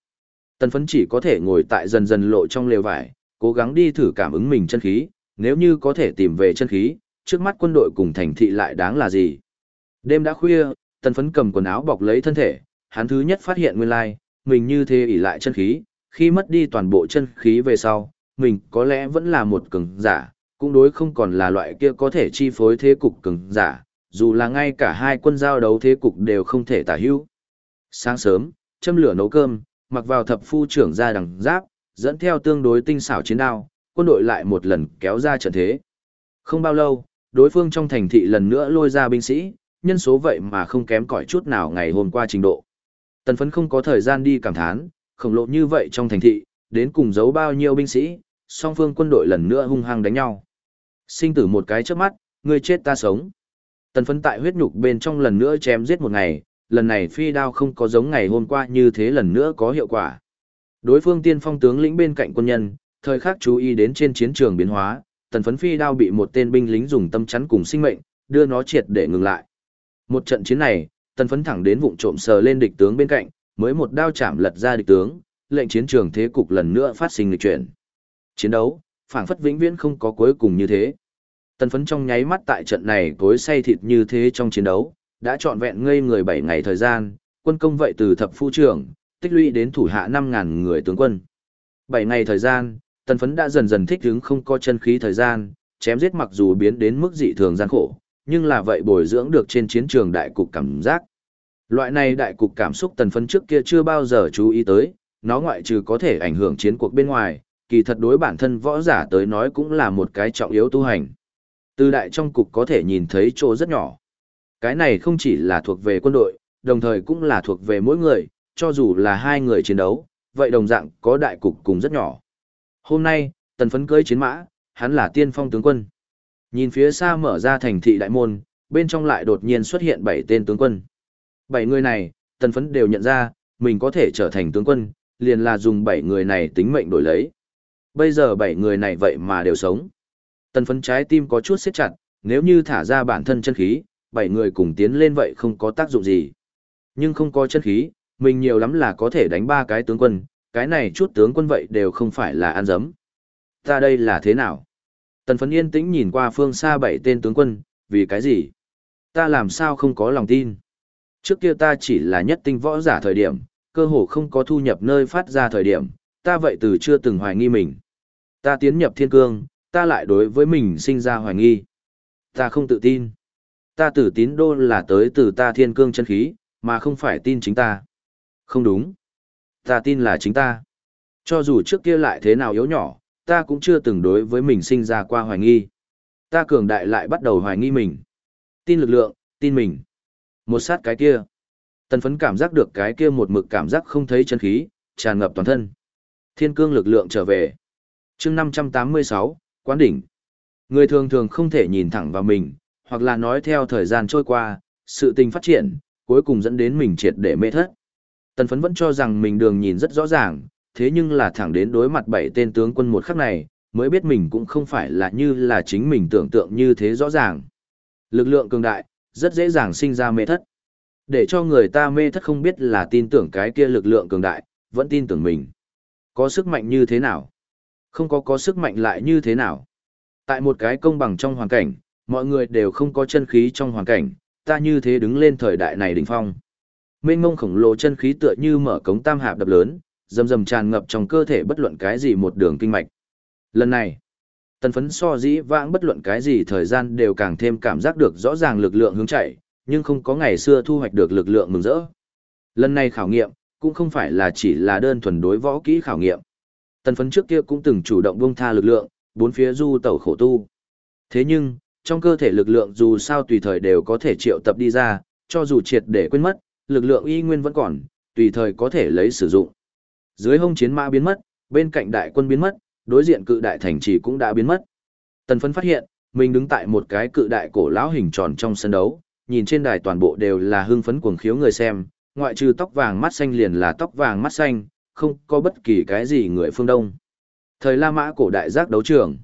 Tần phấn chỉ có thể ngồi tại dần dần lộ trong lều vải, cố gắng đi thử cảm ứng mình chân khí, nếu như có thể tìm về chân khí, trước mắt quân đội cùng thành thị lại đáng là gì. Đêm đã khuya, tần phấn cầm quần áo bọc lấy thân thể, hắn thứ nhất phát hiện nguyên lai, mình như thế ỉ lại chân khí, khi mất đi toàn bộ chân khí về sau, mình có lẽ vẫn là một cường giả, cũng đối không còn là loại kia có thể chi phối thế cục cường giả, dù là ngay cả hai quân giao đấu thế cục đều không thể tả hữu. Sáng sớm, châm lửa nấu cơm, mặc vào thập phu trưởng ra đằng giáp, dẫn theo tương đối tinh xảo chiến đao, quân đội lại một lần kéo ra trận thế. Không bao lâu, đối phương trong thành thị lần nữa lôi ra binh sĩ, nhân số vậy mà không kém cỏi chút nào ngày hôm qua trình độ. Tần phấn không có thời gian đi cảm thán, khổng lộ như vậy trong thành thị, đến cùng giấu bao nhiêu binh sĩ, song phương quân đội lần nữa hung hăng đánh nhau. Sinh tử một cái trước mắt, người chết ta sống. Tần phấn tại huyết nhục bên trong lần nữa chém giết một ngày, lần này phi đao không có giống ngày hôm qua như thế lần nữa có hiệu quả. Đối phương tiên phong tướng lĩnh bên cạnh quân nhân, Thời khắc chú ý đến trên chiến trường biến hóa, tần phấn phi đao bị một tên binh lính dùng tâm chắn cùng sinh mệnh, đưa nó triệt để ngừng lại. Một trận chiến này, tần phấn thẳng đến vụng trộm sờ lên địch tướng bên cạnh, mới một đao chạm lật ra địch tướng, lệnh chiến trường thế cục lần nữa phát sinh lịch chuyển. Chiến đấu, phảng phất vĩnh viễn không có cuối cùng như thế. Tần phấn trong nháy mắt tại trận này tối say thịt như thế trong chiến đấu, đã trọn vẹn ngây người 7 ngày thời gian, quân công vậy từ thập phu trưởng, tích lũy đến thủ hạ 5.000 người tướng quân. 7 ngày thời gian, tần phấn đã dần dần thích ứng không có chân khí thời gian, chém giết mặc dù biến đến mức dị thường gian khổ, nhưng là vậy bồi dưỡng được trên chiến trường đại cục cảm giác. Loại này đại cục cảm xúc tần phấn trước kia chưa bao giờ chú ý tới, nó ngoại trừ có thể ảnh hưởng chiến cuộc bên ngoài, kỳ thật đối bản thân võ giả tới nói cũng là một cái trọng yếu tu hành. Từ đại trong cục có thể nhìn thấy chỗ rất nhỏ. Cái này không chỉ là thuộc về quân đội, đồng thời cũng là thuộc về mỗi người, cho dù là hai người chiến đấu, vậy đồng dạng có đại cục cùng rất nhỏ. Hôm nay, tần phấn cưới chiến mã, hắn là tiên phong tướng quân. Nhìn phía xa mở ra thành thị đại môn, bên trong lại đột nhiên xuất hiện bảy tên tướng quân. Bảy người này, tần phấn đều nhận ra, mình có thể trở thành tướng quân, liền là dùng bảy người này tính mệnh đổi lấy. Bây giờ bảy người này vậy mà đều sống. Tần phấn trái tim có chút siết chặt, nếu như thả ra bản thân chân khí, bảy người cùng tiến lên vậy không có tác dụng gì. Nhưng không có chân khí, mình nhiều lắm là có thể đánh ba cái tướng quân, cái này chút tướng quân vậy đều không phải là ăn dấm. Ta đây là thế nào? Tần phấn yên tĩnh nhìn qua phương xa bảy tên tướng quân, vì cái gì? Ta làm sao không có lòng tin? Trước kia ta chỉ là nhất tinh võ giả thời điểm, cơ hồ không có thu nhập nơi phát ra thời điểm, ta vậy từ chưa từng hoài nghi mình. Ta tiến nhập thiên cương, ta lại đối với mình sinh ra hoài nghi. Ta không tự tin. Ta tử tín đô là tới từ ta thiên cương chân khí, mà không phải tin chính ta. Không đúng. Ta tin là chính ta. Cho dù trước kia lại thế nào yếu nhỏ, ta cũng chưa từng đối với mình sinh ra qua hoài nghi. Ta cường đại lại bắt đầu hoài nghi mình. Tin lực lượng, tin mình. Một sát cái kia. Tần phấn cảm giác được cái kia một mực cảm giác không thấy chân khí, tràn ngập toàn thân. Thiên cương lực lượng trở về. chương 586, quán đỉnh. Người thường thường không thể nhìn thẳng vào mình, hoặc là nói theo thời gian trôi qua, sự tình phát triển, cuối cùng dẫn đến mình triệt để mê thất. Tần phấn vẫn cho rằng mình đường nhìn rất rõ ràng, thế nhưng là thẳng đến đối mặt bảy tên tướng quân một khắc này, mới biết mình cũng không phải là như là chính mình tưởng tượng như thế rõ ràng. Lực lượng cường đại, rất dễ dàng sinh ra mê thất. Để cho người ta mê thất không biết là tin tưởng cái kia lực lượng cường đại, vẫn tin tưởng mình. Có sức mạnh như thế nào? Không có có sức mạnh lại như thế nào? Tại một cái công bằng trong hoàn cảnh, mọi người đều không có chân khí trong hoàn cảnh, ta như thế đứng lên thời đại này đỉnh phong. Mênh mông khổng lồ chân khí tựa như mở cống tam hạp đập lớn, dầm dầm tràn ngập trong cơ thể bất luận cái gì một đường kinh mạch. Lần này, tần phấn so dĩ vãng bất luận cái gì thời gian đều càng thêm cảm giác được rõ ràng lực lượng hướng chạy, nhưng không có ngày xưa thu hoạch được lực lượng mừng rỡ. Lần này khảo nghiệm, cũng không phải là chỉ là đơn thuần đối võ kỹ khảo nghiệm. Tần phấn trước kia cũng từng chủ động buông tha lực lượng, bốn phía du tẩu khổ tu. Thế nhưng, trong cơ thể lực lượng dù sao tùy thời đều có thể triệu tập đi ra, cho dù triệt để quên mất, lực lượng y nguyên vẫn còn, tùy thời có thể lấy sử dụng. Dưới hông chiến mã biến mất, bên cạnh đại quân biến mất, đối diện cự đại thành trì cũng đã biến mất. Tần phấn phát hiện, mình đứng tại một cái cự đại cổ lão hình tròn trong sân đấu, nhìn trên đài toàn bộ đều là hưng phấn cuồng khiếu người xem, ngoại trừ tóc vàng mắt xanh liền là tóc vàng mắt xanh, không có bất kỳ cái gì người phương Đông. Thời La Mã cổ đại giác đấu trường.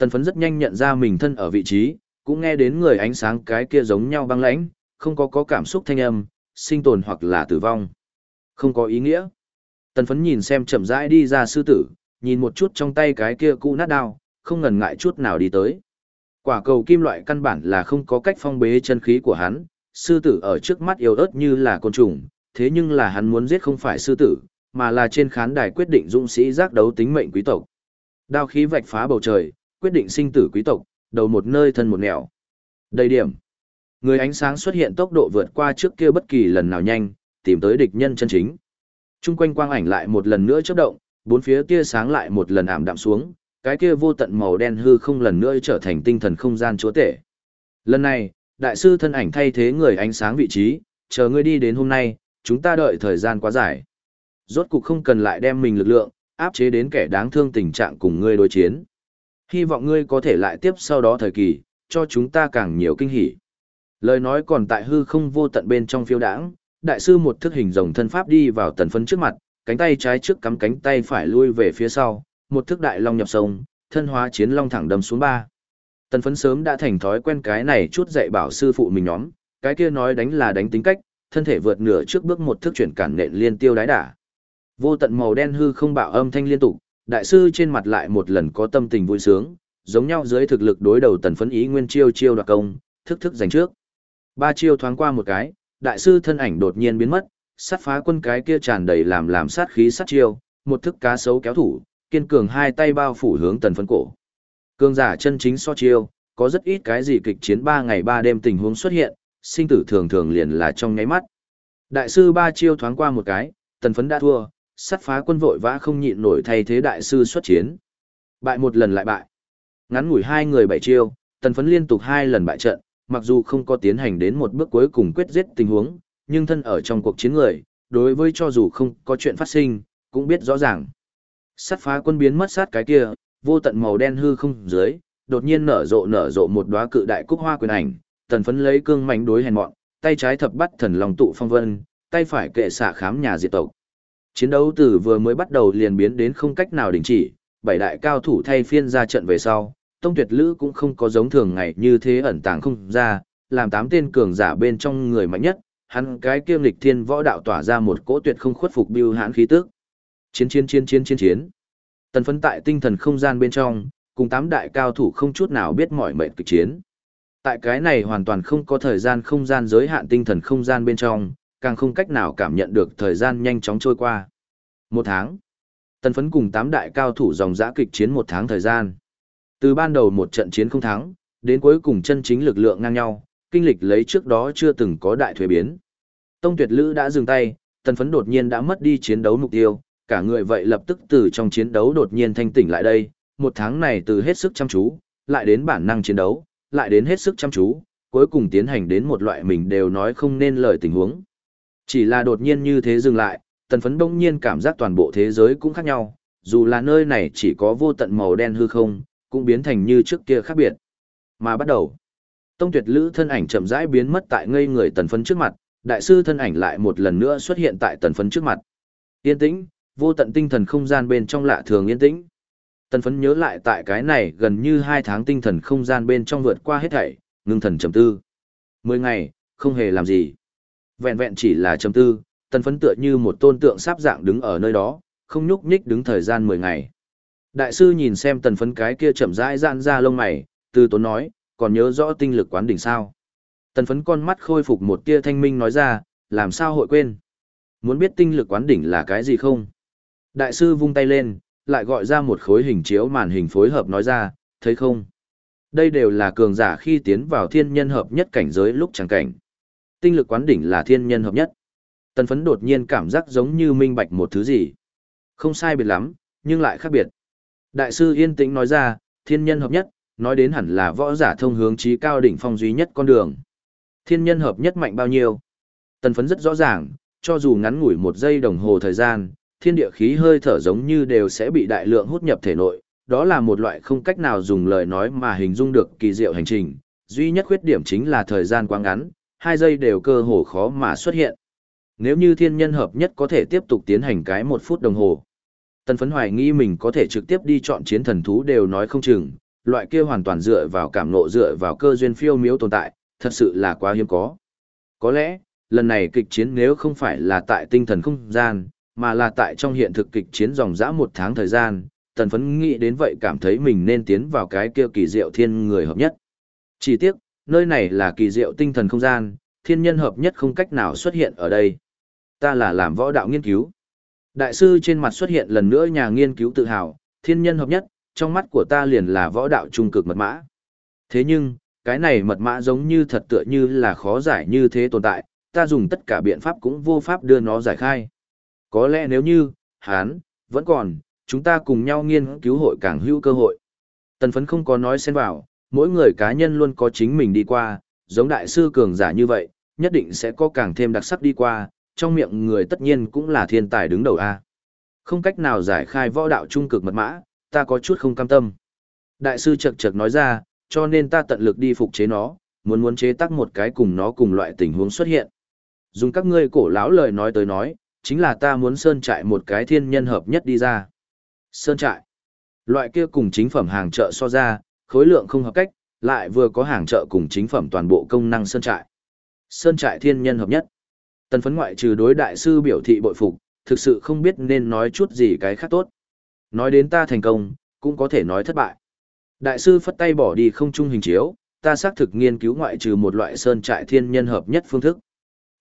Tần phấn rất nhanh nhận ra mình thân ở vị trí, cũng nghe đến người ánh sáng cái kia giống nhau băng lãnh, không có có cảm xúc thanh âm, sinh tồn hoặc là tử vong. Không có ý nghĩa. Tần phấn nhìn xem chậm rãi đi ra sư tử, nhìn một chút trong tay cái kia cũ nát đao, không ngần ngại chút nào đi tới. Quả cầu kim loại căn bản là không có cách phong bế chân khí của hắn, sư tử ở trước mắt yếu ớt như là côn trùng, thế nhưng là hắn muốn giết không phải sư tử, mà là trên khán đài quyết định dũng sĩ giác đấu tính mệnh quý tộc. Đao khí vạch phá bầu trời, quyết định sinh tử quý tộc, đầu một nơi thân một nẻo. Đầy điểm. Người ánh sáng xuất hiện tốc độ vượt qua trước kia bất kỳ lần nào nhanh, tìm tới địch nhân chân chính. Trung quanh quang ảnh lại một lần nữa chớp động, bốn phía tia sáng lại một lần ảm đạm xuống, cái kia vô tận màu đen hư không lần nữa trở thành tinh thần không gian chúa tể. Lần này, đại sư thân ảnh thay thế người ánh sáng vị trí, chờ ngươi đi đến hôm nay, chúng ta đợi thời gian quá dài. Rốt cục không cần lại đem mình lực lượng, áp chế đến kẻ đáng thương tình trạng cùng ngươi đối chiến. Hy vọng ngươi có thể lại tiếp sau đó thời kỳ, cho chúng ta càng nhiều kinh hỉ. Lời nói còn tại hư không vô tận bên trong phiêu đãng, đại sư một thức hình rồng thân pháp đi vào tần phấn trước mặt, cánh tay trái trước cắm cánh tay phải lui về phía sau, một thức đại long nhập sông, thân hóa chiến long thẳng đâm xuống ba. Tần phấn sớm đã thành thói quen cái này chút dạy bảo sư phụ mình nhóm, cái kia nói đánh là đánh tính cách, thân thể vượt nửa trước bước một thức chuyển cản nện liên tiêu đái đả. Vô tận màu đen hư không bạo âm thanh liên tục, đại sư trên mặt lại một lần có tâm tình vui sướng, giống nhau dưới thực lực đối đầu tần phấn ý nguyên chiêu chiêu đoạt công, thức thức giành trước. Ba chiêu thoáng qua một cái, đại sư thân ảnh đột nhiên biến mất, sát phá quân cái kia tràn đầy làm làm sát khí sát chiêu, một thức cá sấu kéo thủ, kiên cường hai tay bao phủ hướng tần phấn cổ. Cương giả chân chính so chiêu, có rất ít cái gì kịch chiến ba ngày ba đêm tình huống xuất hiện, sinh tử thường thường liền là trong nháy mắt. Đại sư ba chiêu thoáng qua một cái, tần phấn đã thua, sát phá quân vội vã không nhịn nổi thay thế đại sư xuất chiến. Bại một lần lại bại. Ngắn ngủi hai người bảy chiêu, tần phấn liên tục hai lần bại trận, mặc dù không có tiến hành đến một bước cuối cùng quyết giết tình huống, nhưng thân ở trong cuộc chiến người, đối với cho dù không có chuyện phát sinh, cũng biết rõ ràng. Sát phá quân biến mất sát cái kia, vô tận màu đen hư không dưới, đột nhiên nở rộ nở rộ một đóa cự đại cúc hoa quyền ảnh, tần phấn lấy cương mảnh đối hèn mọn, tay trái thập bắt thần lòng tụ phong vân, tay phải kệ xạ khám nhà diệt tộc. Chiến đấu từ vừa mới bắt đầu liền biến đến không cách nào đình chỉ, bảy đại cao thủ thay phiên ra trận về sau, Tông Tuyệt Lữ cũng không có giống thường ngày như thế ẩn tàng không ra, làm tám tên cường giả bên trong người mạnh nhất, hắn cái kiêm lịch thiên võ đạo tỏa ra một cỗ tuyệt không khuất phục biêu hãn khí tức. Chiến chiến chiến chiến chiến chiến. Tần phấn tại tinh thần không gian bên trong, cùng tám đại cao thủ không chút nào biết mỏi mệt kịch chiến. Tại cái này hoàn toàn không có thời gian không gian giới hạn tinh thần không gian bên trong, càng không cách nào cảm nhận được thời gian nhanh chóng trôi qua. Một tháng. Tần phấn cùng tám đại cao thủ dòng dã kịch chiến một tháng thời gian. Từ ban đầu một trận chiến không thắng, đến cuối cùng chân chính lực lượng ngang nhau, kinh lịch lấy trước đó chưa từng có đại thuế biến. Tông tuyệt lữ đã dừng tay, tần phấn đột nhiên đã mất đi chiến đấu mục tiêu, cả người vậy lập tức từ trong chiến đấu đột nhiên thanh tỉnh lại đây, một tháng này từ hết sức chăm chú, lại đến bản năng chiến đấu, lại đến hết sức chăm chú, cuối cùng tiến hành đến một loại mình đều nói không nên lời tình huống. Chỉ là đột nhiên như thế dừng lại, tần phấn đông nhiên cảm giác toàn bộ thế giới cũng khác nhau, dù là nơi này chỉ có vô tận màu đen hư không, cũng biến thành như trước kia khác biệt. Mà bắt đầu, tông tuyệt lữ thân ảnh chậm rãi biến mất tại ngây người tần phấn trước mặt, đại sư thân ảnh lại một lần nữa xuất hiện tại tần phấn trước mặt. Yên tĩnh, vô tận tinh thần không gian bên trong lạ thường yên tĩnh. Tần phấn nhớ lại tại cái này gần như hai tháng tinh thần không gian bên trong vượt qua hết thảy, ngưng thần trầm tư. Mười ngày, không hề làm gì. Vẹn vẹn chỉ là trầm tư, tần phấn tựa như một tôn tượng sáp dạng đứng ở nơi đó, không nhúc nhích đứng thời gian mười ngày. Đại sư nhìn xem tần phấn cái kia chậm rãi giãn ra lông mày, từ tốn nói, còn nhớ rõ tinh lực quán đỉnh sao. Tần phấn con mắt khôi phục một tia thanh minh nói ra, làm sao hội quên. Muốn biết tinh lực quán đỉnh là cái gì không? Đại sư vung tay lên, lại gọi ra một khối hình chiếu màn hình phối hợp nói ra, thấy không? Đây đều là cường giả khi tiến vào thiên nhân hợp nhất cảnh giới lúc chẳng cảnh. Tinh lực quán đỉnh là thiên nhân hợp nhất. Tần phấn đột nhiên cảm giác giống như minh bạch một thứ gì. Không sai biệt lắm, nhưng lại khác biệt. Đại sư yên tĩnh nói ra, thiên nhân hợp nhất, nói đến hẳn là võ giả thông hướng trí cao đỉnh phong duy nhất con đường. Thiên nhân hợp nhất mạnh bao nhiêu? Tần phấn rất rõ ràng, cho dù ngắn ngủi một giây đồng hồ thời gian, thiên địa khí hơi thở giống như đều sẽ bị đại lượng hút nhập thể nội, đó là một loại không cách nào dùng lời nói mà hình dung được kỳ diệu hành trình, duy nhất khuyết điểm chính là thời gian quá ngắn, hai giây đều cơ hồ khó mà xuất hiện. Nếu như thiên nhân hợp nhất có thể tiếp tục tiến hành cái một phút đồng hồ, tần phấn hoài nghi mình có thể trực tiếp đi chọn chiến thần thú đều nói không chừng, loại kia hoàn toàn dựa vào cảm nộ dựa vào cơ duyên phiêu miếu tồn tại, thật sự là quá hiếm có. Có lẽ, lần này kịch chiến nếu không phải là tại tinh thần không gian, mà là tại trong hiện thực kịch chiến dòng dã một tháng thời gian, tần phấn nghĩ đến vậy cảm thấy mình nên tiến vào cái kia kỳ diệu thiên người hợp nhất. Chỉ tiếc, nơi này là kỳ diệu tinh thần không gian, thiên nhân hợp nhất không cách nào xuất hiện ở đây. Ta là làm võ đạo nghiên cứu. Đại sư trên mặt xuất hiện lần nữa nhà nghiên cứu tự hào, thiên nhân hợp nhất, trong mắt của ta liền là võ đạo trung cực mật mã. Thế nhưng, cái này mật mã giống như thật tựa như là khó giải như thế tồn tại, ta dùng tất cả biện pháp cũng vô pháp đưa nó giải khai. Có lẽ nếu như, hán, vẫn còn, chúng ta cùng nhau nghiên cứu hội càng hữu cơ hội. Tần phấn không có nói xen vào, mỗi người cá nhân luôn có chính mình đi qua, giống đại sư cường giả như vậy, nhất định sẽ có càng thêm đặc sắc đi qua, trong miệng người tất nhiên cũng là thiên tài đứng đầu A. Không cách nào giải khai võ đạo trung cực mật mã, ta có chút không cam tâm. Đại sư chật chật nói ra, cho nên ta tận lực đi phục chế nó, muốn muốn chế tác một cái cùng nó cùng loại tình huống xuất hiện. Dùng các ngươi cổ lão lời nói tới nói, chính là ta muốn sơn trại một cái thiên nhân hợp nhất đi ra. Sơn trại. Loại kia cùng chính phẩm hàng chợ so ra, khối lượng không hợp cách, lại vừa có hàng chợ cùng chính phẩm toàn bộ công năng sơn trại. Sơn trại thiên nhân hợp nhất. Tần phấn ngoại trừ đối đại sư biểu thị bội phục, thực sự không biết nên nói chút gì cái khác tốt. Nói đến ta thành công, cũng có thể nói thất bại. Đại sư phất tay bỏ đi không trung hình chiếu, ta xác thực nghiên cứu ngoại trừ một loại sơn trại thiên nhân hợp nhất phương thức.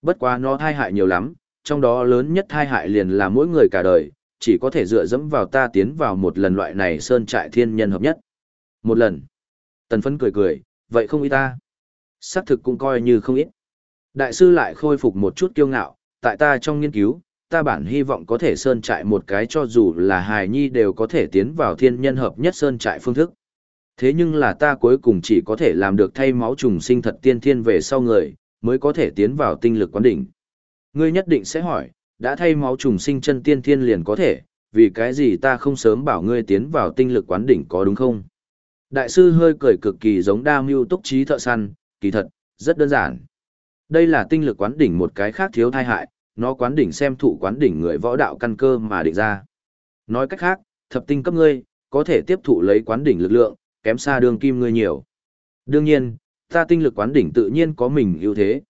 Bất quá nó thai hại nhiều lắm, trong đó lớn nhất thai hại liền là mỗi người cả đời, chỉ có thể dựa dẫm vào ta tiến vào một lần loại này sơn trại thiên nhân hợp nhất. Một lần. Tần phấn cười cười, vậy không ít ta. Xác thực cũng coi như không ít. Đại sư lại khôi phục một chút kiêu ngạo, tại ta trong nghiên cứu, ta bản hy vọng có thể sơn trại một cái cho dù là hài nhi đều có thể tiến vào thiên nhân hợp nhất sơn trại phương thức. Thế nhưng là ta cuối cùng chỉ có thể làm được thay máu trùng sinh thật tiên thiên về sau người, mới có thể tiến vào tinh lực quán đỉnh. Ngươi nhất định sẽ hỏi, đã thay máu trùng sinh chân tiên thiên liền có thể, vì cái gì ta không sớm bảo ngươi tiến vào tinh lực quán đỉnh có đúng không? Đại sư hơi cười cực kỳ giống đa mưu túc trí thợ săn, kỳ thật, rất đơn giản. Đây là tinh lực quán đỉnh một cái khác thiếu thai hại, nó quán đỉnh xem thụ quán đỉnh người võ đạo căn cơ mà định ra. Nói cách khác, thập tinh cấp ngươi, có thể tiếp thụ lấy quán đỉnh lực lượng, kém xa đường kim ngươi nhiều. Đương nhiên, ta tinh lực quán đỉnh tự nhiên có mình ưu thế.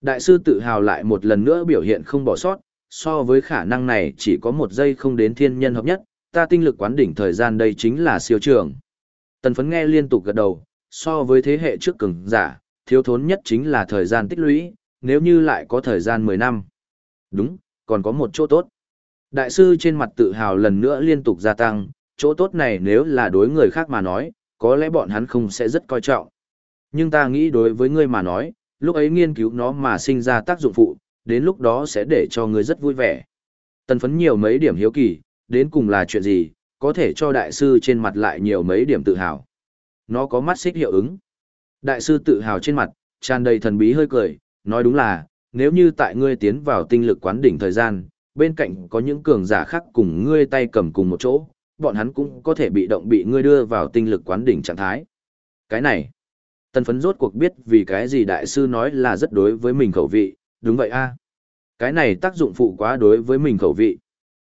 Đại sư tự hào lại một lần nữa biểu hiện không bỏ sót, so với khả năng này chỉ có một giây không đến thiên nhân hợp nhất, ta tinh lực quán đỉnh thời gian đây chính là siêu trường. Tần phấn nghe liên tục gật đầu, so với thế hệ trước cường giả, thiếu thốn nhất chính là thời gian tích lũy, nếu như lại có thời gian 10 năm. Đúng, còn có một chỗ tốt. Đại sư trên mặt tự hào lần nữa liên tục gia tăng, chỗ tốt này nếu là đối người khác mà nói, có lẽ bọn hắn không sẽ rất coi trọng. Nhưng ta nghĩ đối với ngươi mà nói, lúc ấy nghiên cứu nó mà sinh ra tác dụng phụ, đến lúc đó sẽ để cho ngươi rất vui vẻ. Tần phấn nhiều mấy điểm hiếu kỳ, đến cùng là chuyện gì, có thể cho đại sư trên mặt lại nhiều mấy điểm tự hào. Nó có mắt xích hiệu ứng. Đại sư tự hào trên mặt, tràn đầy thần bí hơi cười, nói đúng là, nếu như tại ngươi tiến vào tinh lực quán đỉnh thời gian, bên cạnh có những cường giả khác cùng ngươi tay cầm cùng một chỗ, bọn hắn cũng có thể bị động bị ngươi đưa vào tinh lực quán đỉnh trạng thái. Cái này, tần phấn rốt cuộc biết vì cái gì đại sư nói là rất đối với mình khẩu vị, đúng vậy a Cái này tác dụng phụ quá đối với mình khẩu vị.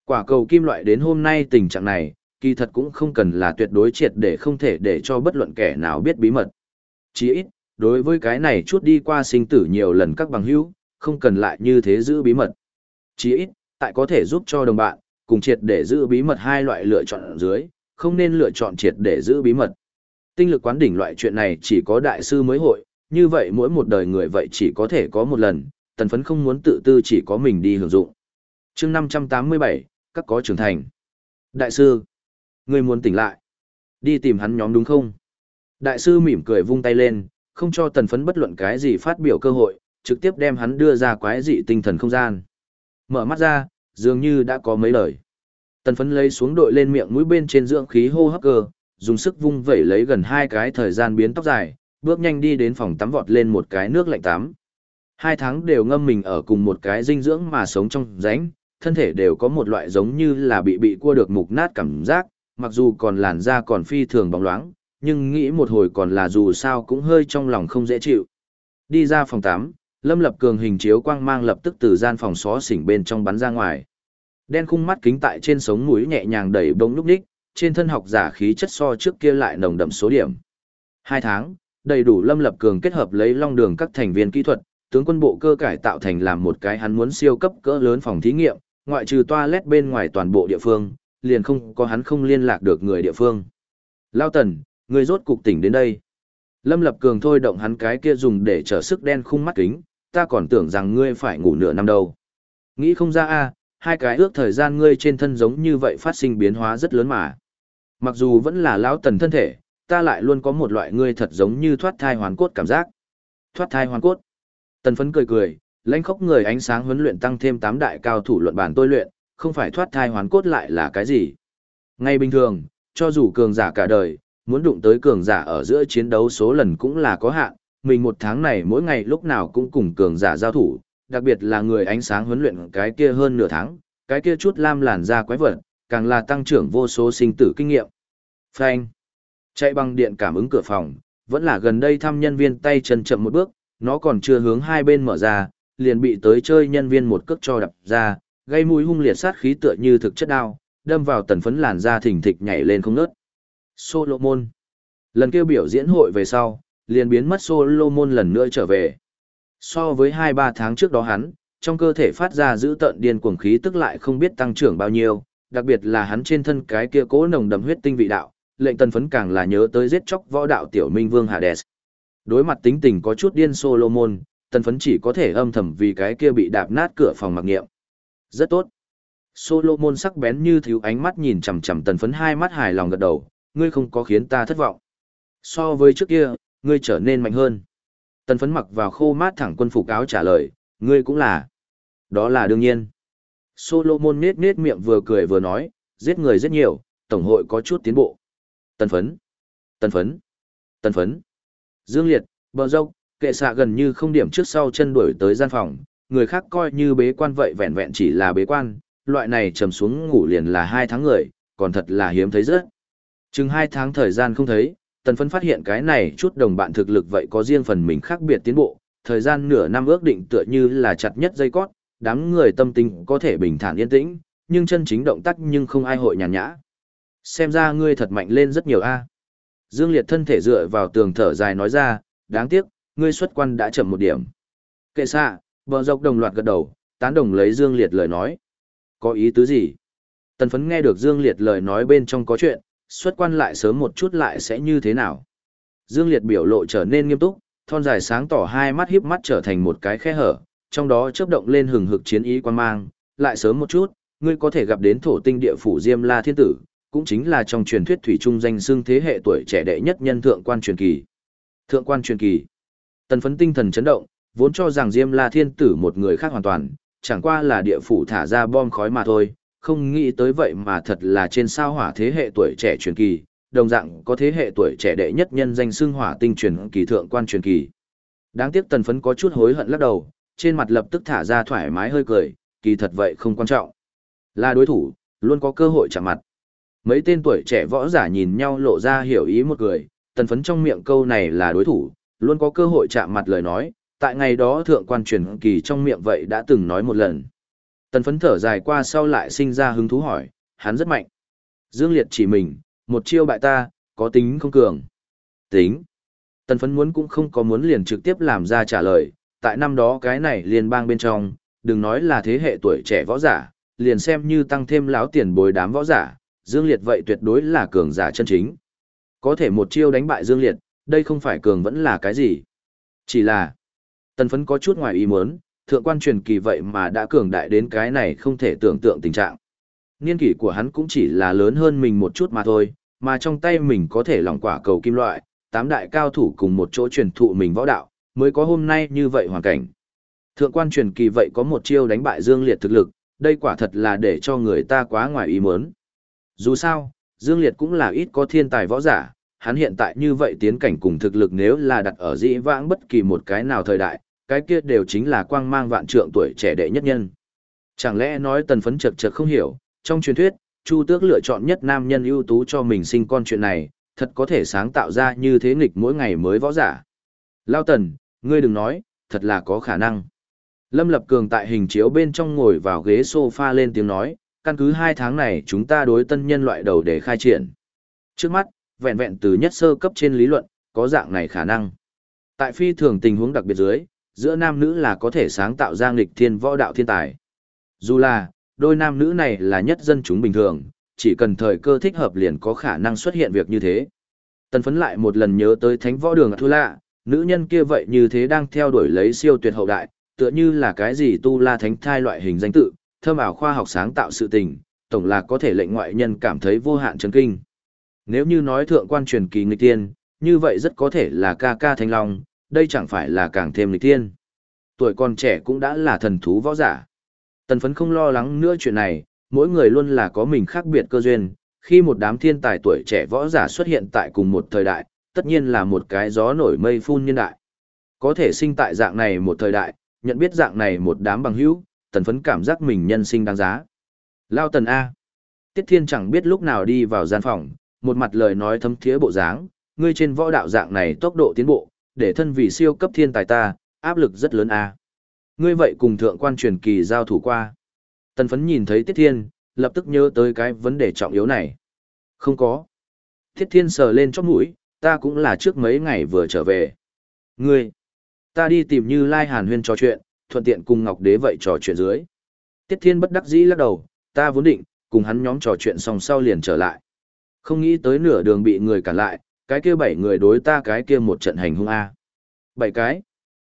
Quả cầu kim loại đến hôm nay tình trạng này, kỳ thật cũng không cần là tuyệt đối triệt để không thể để cho bất luận kẻ nào biết bí mật. Chỉ ít, đối với cái này chút đi qua sinh tử nhiều lần các bằng hữu, không cần lại như thế giữ bí mật. Chỉ ít, tại có thể giúp cho đồng bạn, cùng triệt để giữ bí mật hai loại lựa chọn ở dưới, không nên lựa chọn triệt để giữ bí mật. Tinh lực quán đỉnh loại chuyện này chỉ có đại sư mới hội, như vậy mỗi một đời người vậy chỉ có thể có một lần, tần phấn không muốn tự tư chỉ có mình đi hưởng dụng. chương 587, các có trưởng thành. Đại sư, Ngươi muốn tỉnh lại. Đi tìm hắn nhóm đúng không? Đại sư mỉm cười vung tay lên, không cho tần phấn bất luận cái gì phát biểu cơ hội, trực tiếp đem hắn đưa ra quái dị tinh thần không gian. Mở mắt ra, dường như đã có mấy lời. Tần phấn lấy xuống đội lên miệng mũi bên trên dưỡng khí hô hấp cơ, dùng sức vung vẩy lấy gần hai cái thời gian biến tóc dài, bước nhanh đi đến phòng tắm vọt lên một cái nước lạnh tắm. Hai tháng đều ngâm mình ở cùng một cái dinh dưỡng mà sống trong ránh, thân thể đều có một loại giống như là bị bị cua được mục nát cảm giác, mặc dù còn làn da còn phi thường bóng loáng, nhưng nghĩ một hồi còn là dù sao cũng hơi trong lòng không dễ chịu. Đi ra phòng 8, Lâm Lập Cường hình chiếu quang mang lập tức từ gian phòng xó xỉnh bên trong bắn ra ngoài. Đen khung mắt kính tại trên sống mũi nhẹ nhàng đẩy bông lúc đích, trên thân học giả khí chất so trước kia lại nồng đậm số điểm. Hai tháng, đầy đủ Lâm Lập Cường kết hợp lấy long đường các thành viên kỹ thuật, tướng quân bộ cơ cải tạo thành làm một cái hắn muốn siêu cấp cỡ lớn phòng thí nghiệm, ngoại trừ toilet bên ngoài toàn bộ địa phương, liền không có hắn không liên lạc được người địa phương. Lao Tần, người rốt cục tỉnh đến đây. Lâm Lập Cường thôi động hắn cái kia dùng để trở sức đen khung mắt kính, ta còn tưởng rằng ngươi phải ngủ nửa năm đâu. Nghĩ không ra a, hai cái ước thời gian ngươi trên thân giống như vậy phát sinh biến hóa rất lớn mà. Mặc dù vẫn là lão tần thân thể, ta lại luôn có một loại ngươi thật giống như thoát thai hoàn cốt cảm giác. Thoát thai hoàn cốt. Tần phấn cười cười, lãnh khốc người ánh sáng huấn luyện tăng thêm tám đại cao thủ luận bản tôi luyện, không phải thoát thai hoàn cốt lại là cái gì. Ngay bình thường, cho dù cường giả cả đời, muốn đụng tới cường giả ở giữa chiến đấu số lần cũng là có hạn, mình một tháng này mỗi ngày lúc nào cũng cùng cường giả giao thủ, đặc biệt là người ánh sáng huấn luyện cái kia hơn nửa tháng, cái kia chút lam làn da quái vật, càng là tăng trưởng vô số sinh tử kinh nghiệm. Phanh. Chạy bằng điện cảm ứng cửa phòng, vẫn là gần đây thăm nhân viên tay chân chậm một bước, nó còn chưa hướng hai bên mở ra, liền bị tới chơi nhân viên một cước cho đập ra, gây mũi hung liệt sát khí tựa như thực chất đao, đâm vào tần phấn làn da thỉnh thịch nhảy lên không ngớt. Solomon. Lần kêu biểu diễn hội về sau, liền biến mất Solomon lần nữa trở về. So với 2-3 tháng trước đó hắn, trong cơ thể phát ra giữ tận điên cuồng khí tức lại không biết tăng trưởng bao nhiêu, đặc biệt là hắn trên thân cái kia cố nồng đậm huyết tinh vị đạo, lệnh tần phấn càng là nhớ tới giết chóc võ đạo tiểu minh vương Hades. Đối mặt tính tình có chút điên Solomon, tần phấn chỉ có thể âm thầm vì cái kia bị đạp nát cửa phòng mặc nghiệm. Rất tốt. Solomon sắc bén như thiếu ánh mắt nhìn chằm chằm tần phấn hai mắt hài lòng gật đầu, ngươi không có khiến ta thất vọng. So với trước kia, ngươi trở nên mạnh hơn. Tần phấn mặc vào khô mát thẳng quân phục áo trả lời, ngươi cũng là. Đó là đương nhiên. Solomon nết nết miệng vừa cười vừa nói, giết người rất nhiều, tổng hội có chút tiến bộ. Tần phấn. Tần phấn. Tần phấn. Dương Liệt, bờ dâu, kệ xạ gần như không điểm trước sau chân đuổi tới gian phòng, người khác coi như bế quan vậy vẹn vẹn chỉ là bế quan, loại này trầm xuống ngủ liền là hai tháng người, còn thật là hiếm thấy rất. Chừng hai tháng thời gian không thấy, tần phấn phát hiện cái này chút đồng bạn thực lực vậy có riêng phần mình khác biệt tiến bộ, thời gian nửa năm ước định tựa như là chặt nhất dây cót, đám người tâm tình có thể bình thản yên tĩnh, nhưng chân chính động tác nhưng không ai hội nhàn nhã. Xem ra ngươi thật mạnh lên rất nhiều a. Dương Liệt thân thể dựa vào tường thở dài nói ra, đáng tiếc, ngươi xuất quan đã chậm một điểm. Kệ xạ, bờ dọc đồng loạt gật đầu, tán đồng lấy Dương Liệt lời nói. Có ý tứ gì? Tần phấn nghe được Dương Liệt lời nói bên trong có chuyện, xuất quan lại sớm một chút lại sẽ như thế nào? Dương Liệt biểu lộ trở nên nghiêm túc, thon dài sáng tỏ hai mắt híp mắt trở thành một cái khe hở, trong đó chớp động lên hừng hực chiến ý quan mang, lại sớm một chút, ngươi có thể gặp đến thổ tinh địa phủ Diêm La Thiên Tử, cũng chính là trong truyền thuyết thủy trung danh xưng thế hệ tuổi trẻ đệ nhất nhân thượng quan truyền kỳ. Thượng quan truyền kỳ. Tần phấn tinh thần chấn động, vốn cho rằng Diêm La Thiên Tử một người khác hoàn toàn, chẳng qua là địa phủ thả ra bom khói mà thôi, không nghĩ tới vậy mà thật là trên sao hỏa thế hệ tuổi trẻ truyền kỳ, đồng dạng có thế hệ tuổi trẻ đệ nhất nhân danh xưng hỏa tinh truyền kỳ thượng quan truyền kỳ. Đáng tiếc tần phấn có chút hối hận lắc đầu, trên mặt lập tức thả ra thoải mái hơi cười, kỳ thật vậy không quan trọng. Là đối thủ, luôn có cơ hội chạm mặt. Mấy tên tuổi trẻ võ giả nhìn nhau lộ ra hiểu ý một người, tần phấn trong miệng câu này là đối thủ, luôn có cơ hội chạm mặt lời nói, tại ngày đó thượng quan truyền kỳ trong miệng vậy đã từng nói một lần. Tần phấn thở dài qua sau lại sinh ra hứng thú hỏi, hắn rất mạnh. Dương Liệt chỉ mình, một chiêu bại ta, có tính không cường. Tính. Tần phấn muốn cũng không có muốn liền trực tiếp làm ra trả lời, tại năm đó cái này liên bang bên trong, đừng nói là thế hệ tuổi trẻ võ giả, liền xem như tăng thêm láo tiền bồi đám võ giả, Dương Liệt vậy tuyệt đối là cường giả chân chính. Có thể một chiêu đánh bại Dương Liệt, đây không phải cường vẫn là cái gì. Chỉ là, tần phấn có chút ngoài ý muốn, thượng quan truyền kỳ vậy mà đã cường đại đến cái này không thể tưởng tượng tình trạng. Niên kỷ của hắn cũng chỉ là lớn hơn mình một chút mà thôi, mà trong tay mình có thể lỏng quả cầu kim loại, tám đại cao thủ cùng một chỗ truyền thụ mình võ đạo, mới có hôm nay như vậy hoàn cảnh. Thượng quan truyền kỳ vậy có một chiêu đánh bại Dương Liệt thực lực, đây quả thật là để cho người ta quá ngoài ý muốn. Dù sao, Dương Liệt cũng là ít có thiên tài võ giả, hắn hiện tại như vậy tiến cảnh cùng thực lực nếu là đặt ở dĩ vãng bất kỳ một cái nào thời đại, cái kia đều chính là quang mang vạn trượng tuổi trẻ đệ nhất nhân. Chẳng lẽ nói tần phấn chật chật không hiểu, trong truyền thuyết, Chu Tước lựa chọn nhất nam nhân ưu tú cho mình sinh con chuyện này, thật có thể sáng tạo ra như thế nghịch mỗi ngày mới võ giả. Lao tần, ngươi đừng nói, thật là có khả năng. Lâm Lập Cường tại hình chiếu bên trong ngồi vào ghế sofa lên tiếng nói, căn cứ hai tháng này chúng ta đối tân nhân loại đầu để khai triển. Trước mắt, vẹn vẹn từ nhất sơ cấp trên lý luận, có dạng này khả năng. Tại phi thường tình huống đặc biệt dưới, giữa nam nữ là có thể sáng tạo ra nghịch thiên võ đạo thiên tài. Dù là, đôi nam nữ này là nhất dân chúng bình thường, chỉ cần thời cơ thích hợp liền có khả năng xuất hiện việc như thế. Tần phấn lại một lần nhớ tới thánh võ đường Thu Lạ, nữ nhân kia vậy như thế đang theo đuổi lấy siêu tuyệt hậu đại, tựa như là cái gì tu la thánh thai loại hình danh tự, thơm ảo khoa học sáng tạo sự tình, tổng là có thể lệnh ngoại nhân cảm thấy vô hạn chấn kinh. Nếu như nói thượng quan truyền kỳ nghịch tiên, như vậy rất có thể là ca ca thanh long, đây chẳng phải là càng thêm lịch tiên. Tuổi còn trẻ cũng đã là thần thú võ giả. Tần phấn không lo lắng nữa chuyện này, mỗi người luôn là có mình khác biệt cơ duyên, khi một đám thiên tài tuổi trẻ võ giả xuất hiện tại cùng một thời đại, tất nhiên là một cái gió nổi mây phun nhân đại. Có thể sinh tại dạng này một thời đại, nhận biết dạng này một đám bằng hữu, tần phấn cảm giác mình nhân sinh đáng giá. Lao tần A. Tiết Thiên chẳng biết lúc nào đi vào gian phòng, một mặt lời nói thấm thiế bộ dáng, ngươi trên võ đạo dạng này tốc độ tiến bộ, để thân vị siêu cấp thiên tài ta, áp lực rất lớn à? Ngươi vậy cùng thượng quan truyền kỳ giao thủ qua. Tần phấn nhìn thấy Tiết Thiên, lập tức nhớ tới cái vấn đề trọng yếu này. Không có. Tiết thiên sờ lên chóp mũi, ta cũng là trước mấy ngày vừa trở về. Ngươi, ta đi tìm như Lai Hàn Huyên trò chuyện, thuận tiện cùng Ngọc Đế vậy trò chuyện dưới. Tiết thiên bất đắc dĩ lắc đầu, ta vốn định, cùng hắn nhóm trò chuyện xong sau liền trở lại. Không nghĩ tới nửa đường bị người cản lại, cái kia bảy người đối ta cái kia một trận hành hung A. Bảy cái.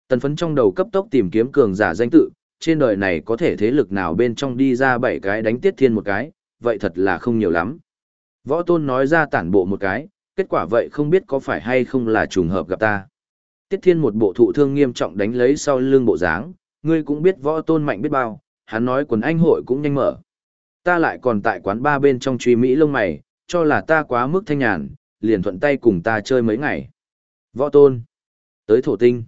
Tần phấn trong đầu cấp tốc tìm kiếm cường giả danh tự, trên đời này có thể thế lực nào bên trong đi ra bảy cái đánh tiết thiên một cái, vậy thật là không nhiều lắm. Võ tôn nói ra tản bộ một cái, kết quả vậy không biết có phải hay không là trùng hợp gặp ta. Tiết thiên một bộ thụ thương nghiêm trọng đánh lấy sau lưng bộ dáng, ngươi cũng biết võ tôn mạnh biết bao, hắn nói quần anh hội cũng nhanh mở. Ta lại còn tại quán ba bên trong truy Mỹ lông mày, cho là ta quá mức thanh nhàn, liền thuận tay cùng ta chơi mấy ngày. Võ tôn. Tới thổ tinh.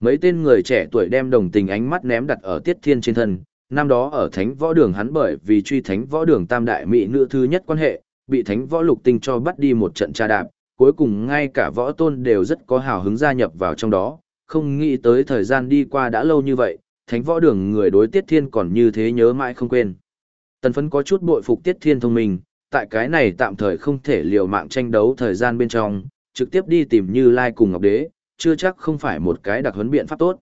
Mấy tên người trẻ tuổi đem đồng tình ánh mắt ném đặt ở tiết thiên trên thân. Năm đó ở thánh võ đường hắn bởi vì truy thánh võ đường tam đại mỹ nữ thứ nhất quan hệ, bị thánh võ lục tinh cho bắt đi một trận tra đạp, cuối cùng ngay cả võ tôn đều rất có hào hứng gia nhập vào trong đó, không nghĩ tới thời gian đi qua đã lâu như vậy, thánh võ đường người đối tiết thiên còn như thế nhớ mãi không quên. Tần phấn có chút bội phục tiết thiên thông minh, tại cái này tạm thời không thể liều mạng tranh đấu thời gian bên trong, trực tiếp đi tìm Như Lai cùng Ngọc Đế, chưa chắc không phải một cái đặc huấn biện pháp tốt.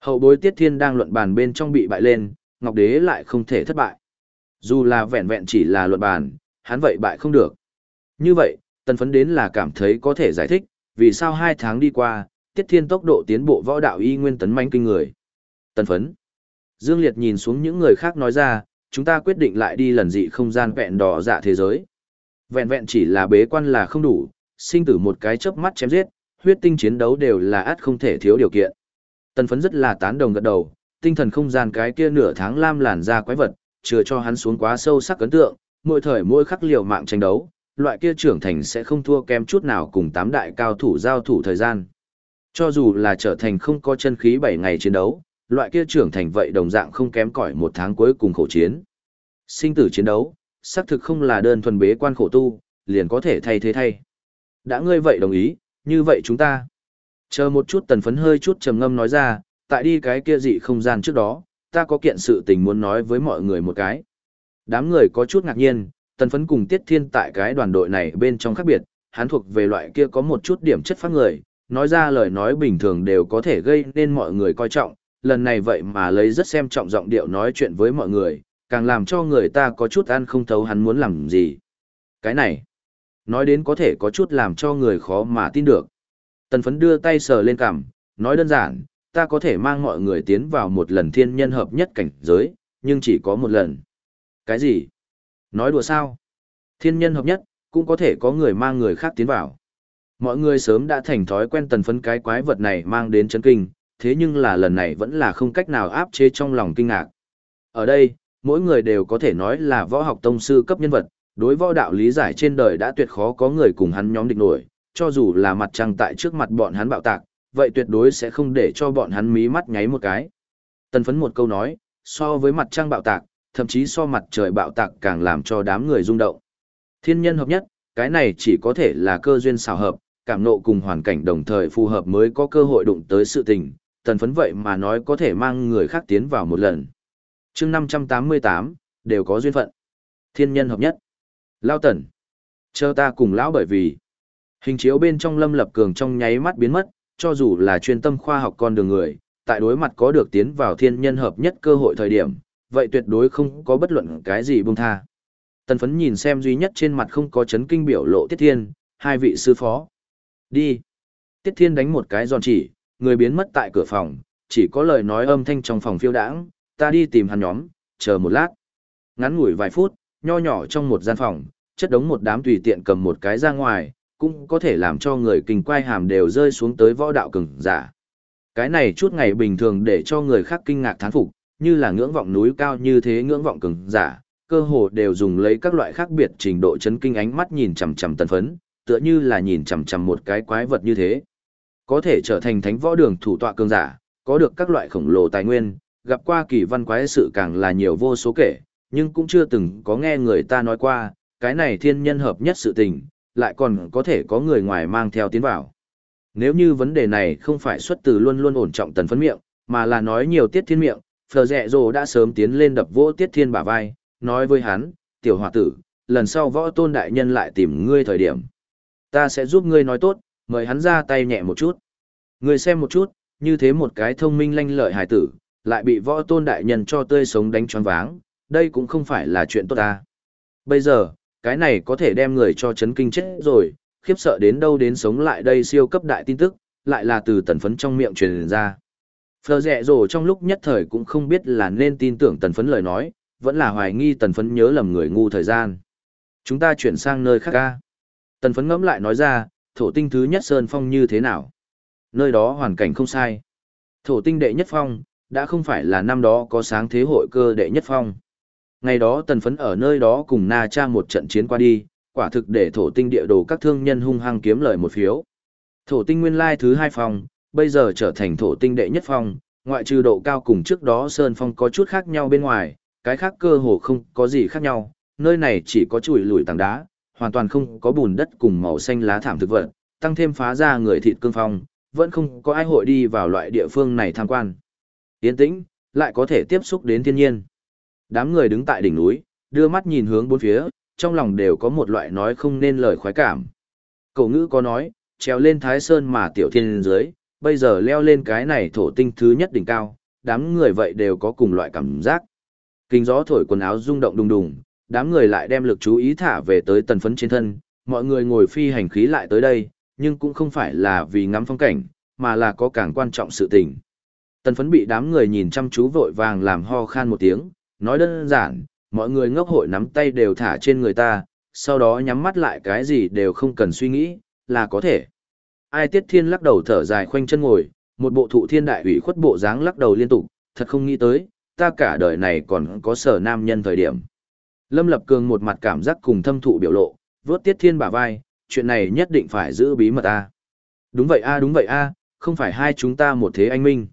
Hậu bối Tiết Thiên đang luận bàn bên trong bị bại lên, Ngọc Đế lại không thể thất bại. Dù là vẹn vẹn chỉ là luận bàn, hắn vậy bại không được. Như vậy, tần phấn đến là cảm thấy có thể giải thích, vì sao hai tháng đi qua, Tiết Thiên tốc độ tiến bộ võ đạo y nguyên tấn manh kinh người. Tần phấn. Dương Liệt nhìn xuống những người khác nói ra, chúng ta quyết định lại đi lần dị không gian vẹn đỏ dạ thế giới. Vẹn vẹn chỉ là bế quan là không đủ, sinh tử một cái chớp mắt chém giết, huyết tinh chiến đấu đều là át không thể thiếu điều kiện. Tần phấn rất là tán đồng gật đầu, tinh thần không gian cái kia nửa tháng lam làn ra quái vật, chưa cho hắn xuống quá sâu sắc ấn tượng, mỗi thời mỗi khắc liều mạng tranh đấu, loại kia trưởng thành sẽ không thua kém chút nào cùng tám đại cao thủ giao thủ thời gian. Cho dù là trở thành không có chân khí 7 ngày chiến đấu, loại kia trưởng thành vậy đồng dạng không kém cỏi một tháng cuối cùng khổ chiến. Sinh tử chiến đấu, xác thực không là đơn thuần bế quan khổ tu, liền có thể thay thế thay. Đã ngươi vậy đồng ý, như vậy chúng ta. Chờ một chút tần phấn hơi chút trầm ngâm nói ra, tại đi cái kia dị không gian trước đó, ta có kiện sự tình muốn nói với mọi người một cái. Đám người có chút ngạc nhiên, tần phấn cùng tiết thiên tại cái đoàn đội này bên trong khác biệt, hắn thuộc về loại kia có một chút điểm chất phát người, nói ra lời nói bình thường đều có thể gây nên mọi người coi trọng, lần này vậy mà lấy rất xem trọng giọng điệu nói chuyện với mọi người, càng làm cho người ta có chút ăn không thấu hắn muốn làm gì. Cái này, nói đến có thể có chút làm cho người khó mà tin được. Tần phấn đưa tay sờ lên cằm, nói đơn giản, ta có thể mang mọi người tiến vào một lần thiên nhân hợp nhất cảnh giới, nhưng chỉ có một lần. Cái gì? Nói đùa sao? Thiên nhân hợp nhất, cũng có thể có người mang người khác tiến vào. Mọi người sớm đã thành thói quen tần phấn cái quái vật này mang đến chấn kinh, thế nhưng là lần này vẫn là không cách nào áp chế trong lòng kinh ngạc. Ở đây, mỗi người đều có thể nói là võ học tông sư cấp nhân vật, đối võ đạo lý giải trên đời đã tuyệt khó có người cùng hắn nhóm địch nổi, cho dù là mặt trăng tại trước mặt bọn hắn bạo tạc, vậy tuyệt đối sẽ không để cho bọn hắn mí mắt nháy một cái. Tần phấn một câu nói, so với mặt trăng bạo tạc, thậm chí so mặt trời bạo tạc càng làm cho đám người rung động. Thiên nhân hợp nhất, cái này chỉ có thể là cơ duyên xào hợp, cảm nộ cùng hoàn cảnh đồng thời phù hợp mới có cơ hội đụng tới sự tình, tần phấn vậy mà nói có thể mang người khác tiến vào một lần. chương 588, đều có duyên phận. Thiên nhân hợp nhất. Lao tần. Chờ ta cùng lão bởi vì. Hình chiếu bên trong lâm lập cường trong nháy mắt biến mất, cho dù là chuyên tâm khoa học con đường người, tại đối mặt có được tiến vào thiên nhân hợp nhất cơ hội thời điểm, vậy tuyệt đối không có bất luận cái gì buông tha. Tần phấn nhìn xem duy nhất trên mặt không có chấn kinh biểu lộ tiết thiên, hai vị sư phó. Đi. Tiết thiên đánh một cái giòn chỉ, người biến mất tại cửa phòng, chỉ có lời nói âm thanh trong phòng phiêu đãng, ta đi tìm hắn nhóm, chờ một lát. Ngắn ngủi vài phút, nho nhỏ trong một gian phòng, chất đống một đám tùy tiện cầm một cái ra ngoài, cũng có thể làm cho người kinh quay hàm đều rơi xuống tới võ đạo cường giả. Cái này chút ngày bình thường để cho người khác kinh ngạc thán phục, như là ngưỡng vọng núi cao như thế ngưỡng vọng cường giả, cơ hồ đều dùng lấy các loại khác biệt trình độ chấn kinh ánh mắt nhìn chằm chằm tần phấn, tựa như là nhìn chằm chằm một cái quái vật như thế có thể trở thành thánh võ đường thủ tọa cường giả, có được các loại khổng lồ tài nguyên, gặp qua kỳ văn quái sự càng là nhiều vô số kể, nhưng cũng chưa từng có nghe người ta nói qua, cái này thiên nhân hợp nhất sự tình, lại còn có thể có người ngoài mang theo tiến vào. Nếu như vấn đề này không phải xuất từ luôn luôn ổn trọng tần phấn miệng, mà là nói nhiều tiết thiên miệng, phờ rẹ rồ đã sớm tiến lên đập vỗ tiết thiên bả vai, nói với hắn, tiểu hòa tử, lần sau võ tôn đại nhân lại tìm ngươi thời điểm. Ta sẽ giúp ngươi nói tốt, mời hắn ra tay nhẹ một chút. người xem một chút, như thế một cái thông minh lanh lợi hải tử, lại bị võ tôn đại nhân cho tươi sống đánh choáng váng, đây cũng không phải là chuyện tốt ta. Bây giờ, cái này có thể đem người cho chấn kinh chết rồi, khiếp sợ đến đâu đến sống lại đây siêu cấp đại tin tức, lại là từ tần phấn trong miệng truyền ra. Phờ rẹ rồ trong lúc nhất thời cũng không biết là nên tin tưởng tần phấn lời nói, vẫn là hoài nghi tần phấn nhớ lầm người ngu thời gian. Chúng ta chuyển sang nơi khác ca. Tần phấn ngẫm lại nói ra, thổ tinh thứ nhất Sơn Phong như thế nào? Nơi đó hoàn cảnh không sai. Thổ tinh đệ nhất phong, đã không phải là năm đó có sáng thế hội cơ đệ nhất phong. Ngày đó tần phấn ở nơi đó cùng Na Cha một trận chiến qua đi, quả thực để thổ tinh địa đồ các thương nhân hung hăng kiếm lời một phiếu. Thổ tinh nguyên lai thứ hai phong, bây giờ trở thành thổ tinh đệ nhất phong, ngoại trừ độ cao cùng trước đó Sơn Phong có chút khác nhau bên ngoài, cái khác cơ hồ không có gì khác nhau, nơi này chỉ có chùi lùi tảng đá, hoàn toàn không có bùn đất cùng màu xanh lá thảm thực vật, tăng thêm phá ra người thịt cương phong, vẫn không có ai hội đi vào loại địa phương này tham quan. Yên tĩnh, lại có thể tiếp xúc đến thiên nhiên. Đám người đứng tại đỉnh núi, đưa mắt nhìn hướng bốn phía, trong lòng đều có một loại nói không nên lời khoái cảm. Cậu ngữ có nói, trèo lên Thái Sơn mà tiểu thiên dưới, bây giờ leo lên cái này thổ tinh thứ nhất đỉnh cao, đám người vậy đều có cùng loại cảm giác. Kinh gió thổi quần áo rung động đùng đùng, đám người lại đem lực chú ý thả về tới tần phấn trên thân, mọi người ngồi phi hành khí lại tới đây, nhưng cũng không phải là vì ngắm phong cảnh, mà là có càng quan trọng sự tình. Tần phấn bị đám người nhìn chăm chú vội vàng làm ho khan một tiếng, nói đơn giản, mọi người ngốc hội nắm tay đều thả trên người ta, sau đó nhắm mắt lại cái gì đều không cần suy nghĩ, là có thể. Ai tiết thiên lắc đầu thở dài khoanh chân ngồi, một bộ thụ thiên đại ủy khuất bộ dáng lắc đầu liên tục, thật không nghĩ tới, ta cả đời này còn có sở nam nhân thời điểm. Lâm Lập Cường một mặt cảm giác cùng thâm thụ biểu lộ, vớt tiết thiên bả vai, chuyện này nhất định phải giữ bí mật a. Đúng vậy a đúng vậy a, không phải hai chúng ta một thế anh minh.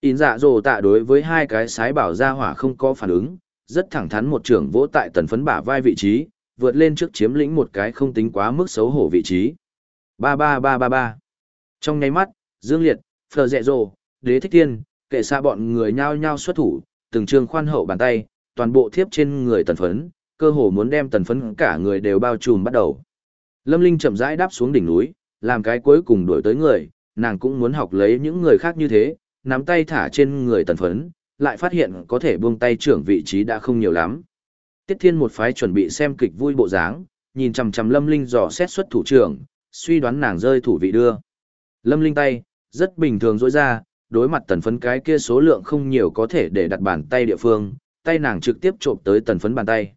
In dạ dồ tạ đối với hai cái sái bảo ra hỏa không có phản ứng, rất thẳng thắn một trưởng vỗ tại tần phấn bả vai vị trí, vượt lên trước chiếm lĩnh một cái không tính quá mức xấu hổ vị trí. Ba ba ba ba ba. Trong nháy mắt, Dương Liệt, Phờ Dẹ Dồ, Đế Thích Tiên, kệ xa bọn người nhao nhao xuất thủ, từng trường khoan hậu bàn tay, toàn bộ thiếp trên người tần phấn, cơ hồ muốn đem tần phấn cả người đều bao trùm bắt đầu. Lâm Linh chậm rãi đáp xuống đỉnh núi, làm cái cuối cùng đuổi tới người, nàng cũng muốn học lấy những người khác như thế, nắm tay thả trên người tần phấn, lại phát hiện có thể buông tay trưởng vị trí đã không nhiều lắm. Tiết Thiên một phái chuẩn bị xem kịch vui bộ dáng, nhìn chằm chằm Lâm Linh dò xét xuất thủ trưởng, suy đoán nàng rơi thủ vị đưa. Lâm Linh tay, rất bình thường rỗi ra, đối mặt tần phấn cái kia số lượng không nhiều có thể để đặt bàn tay địa phương, tay nàng trực tiếp trộm tới tần phấn bàn tay.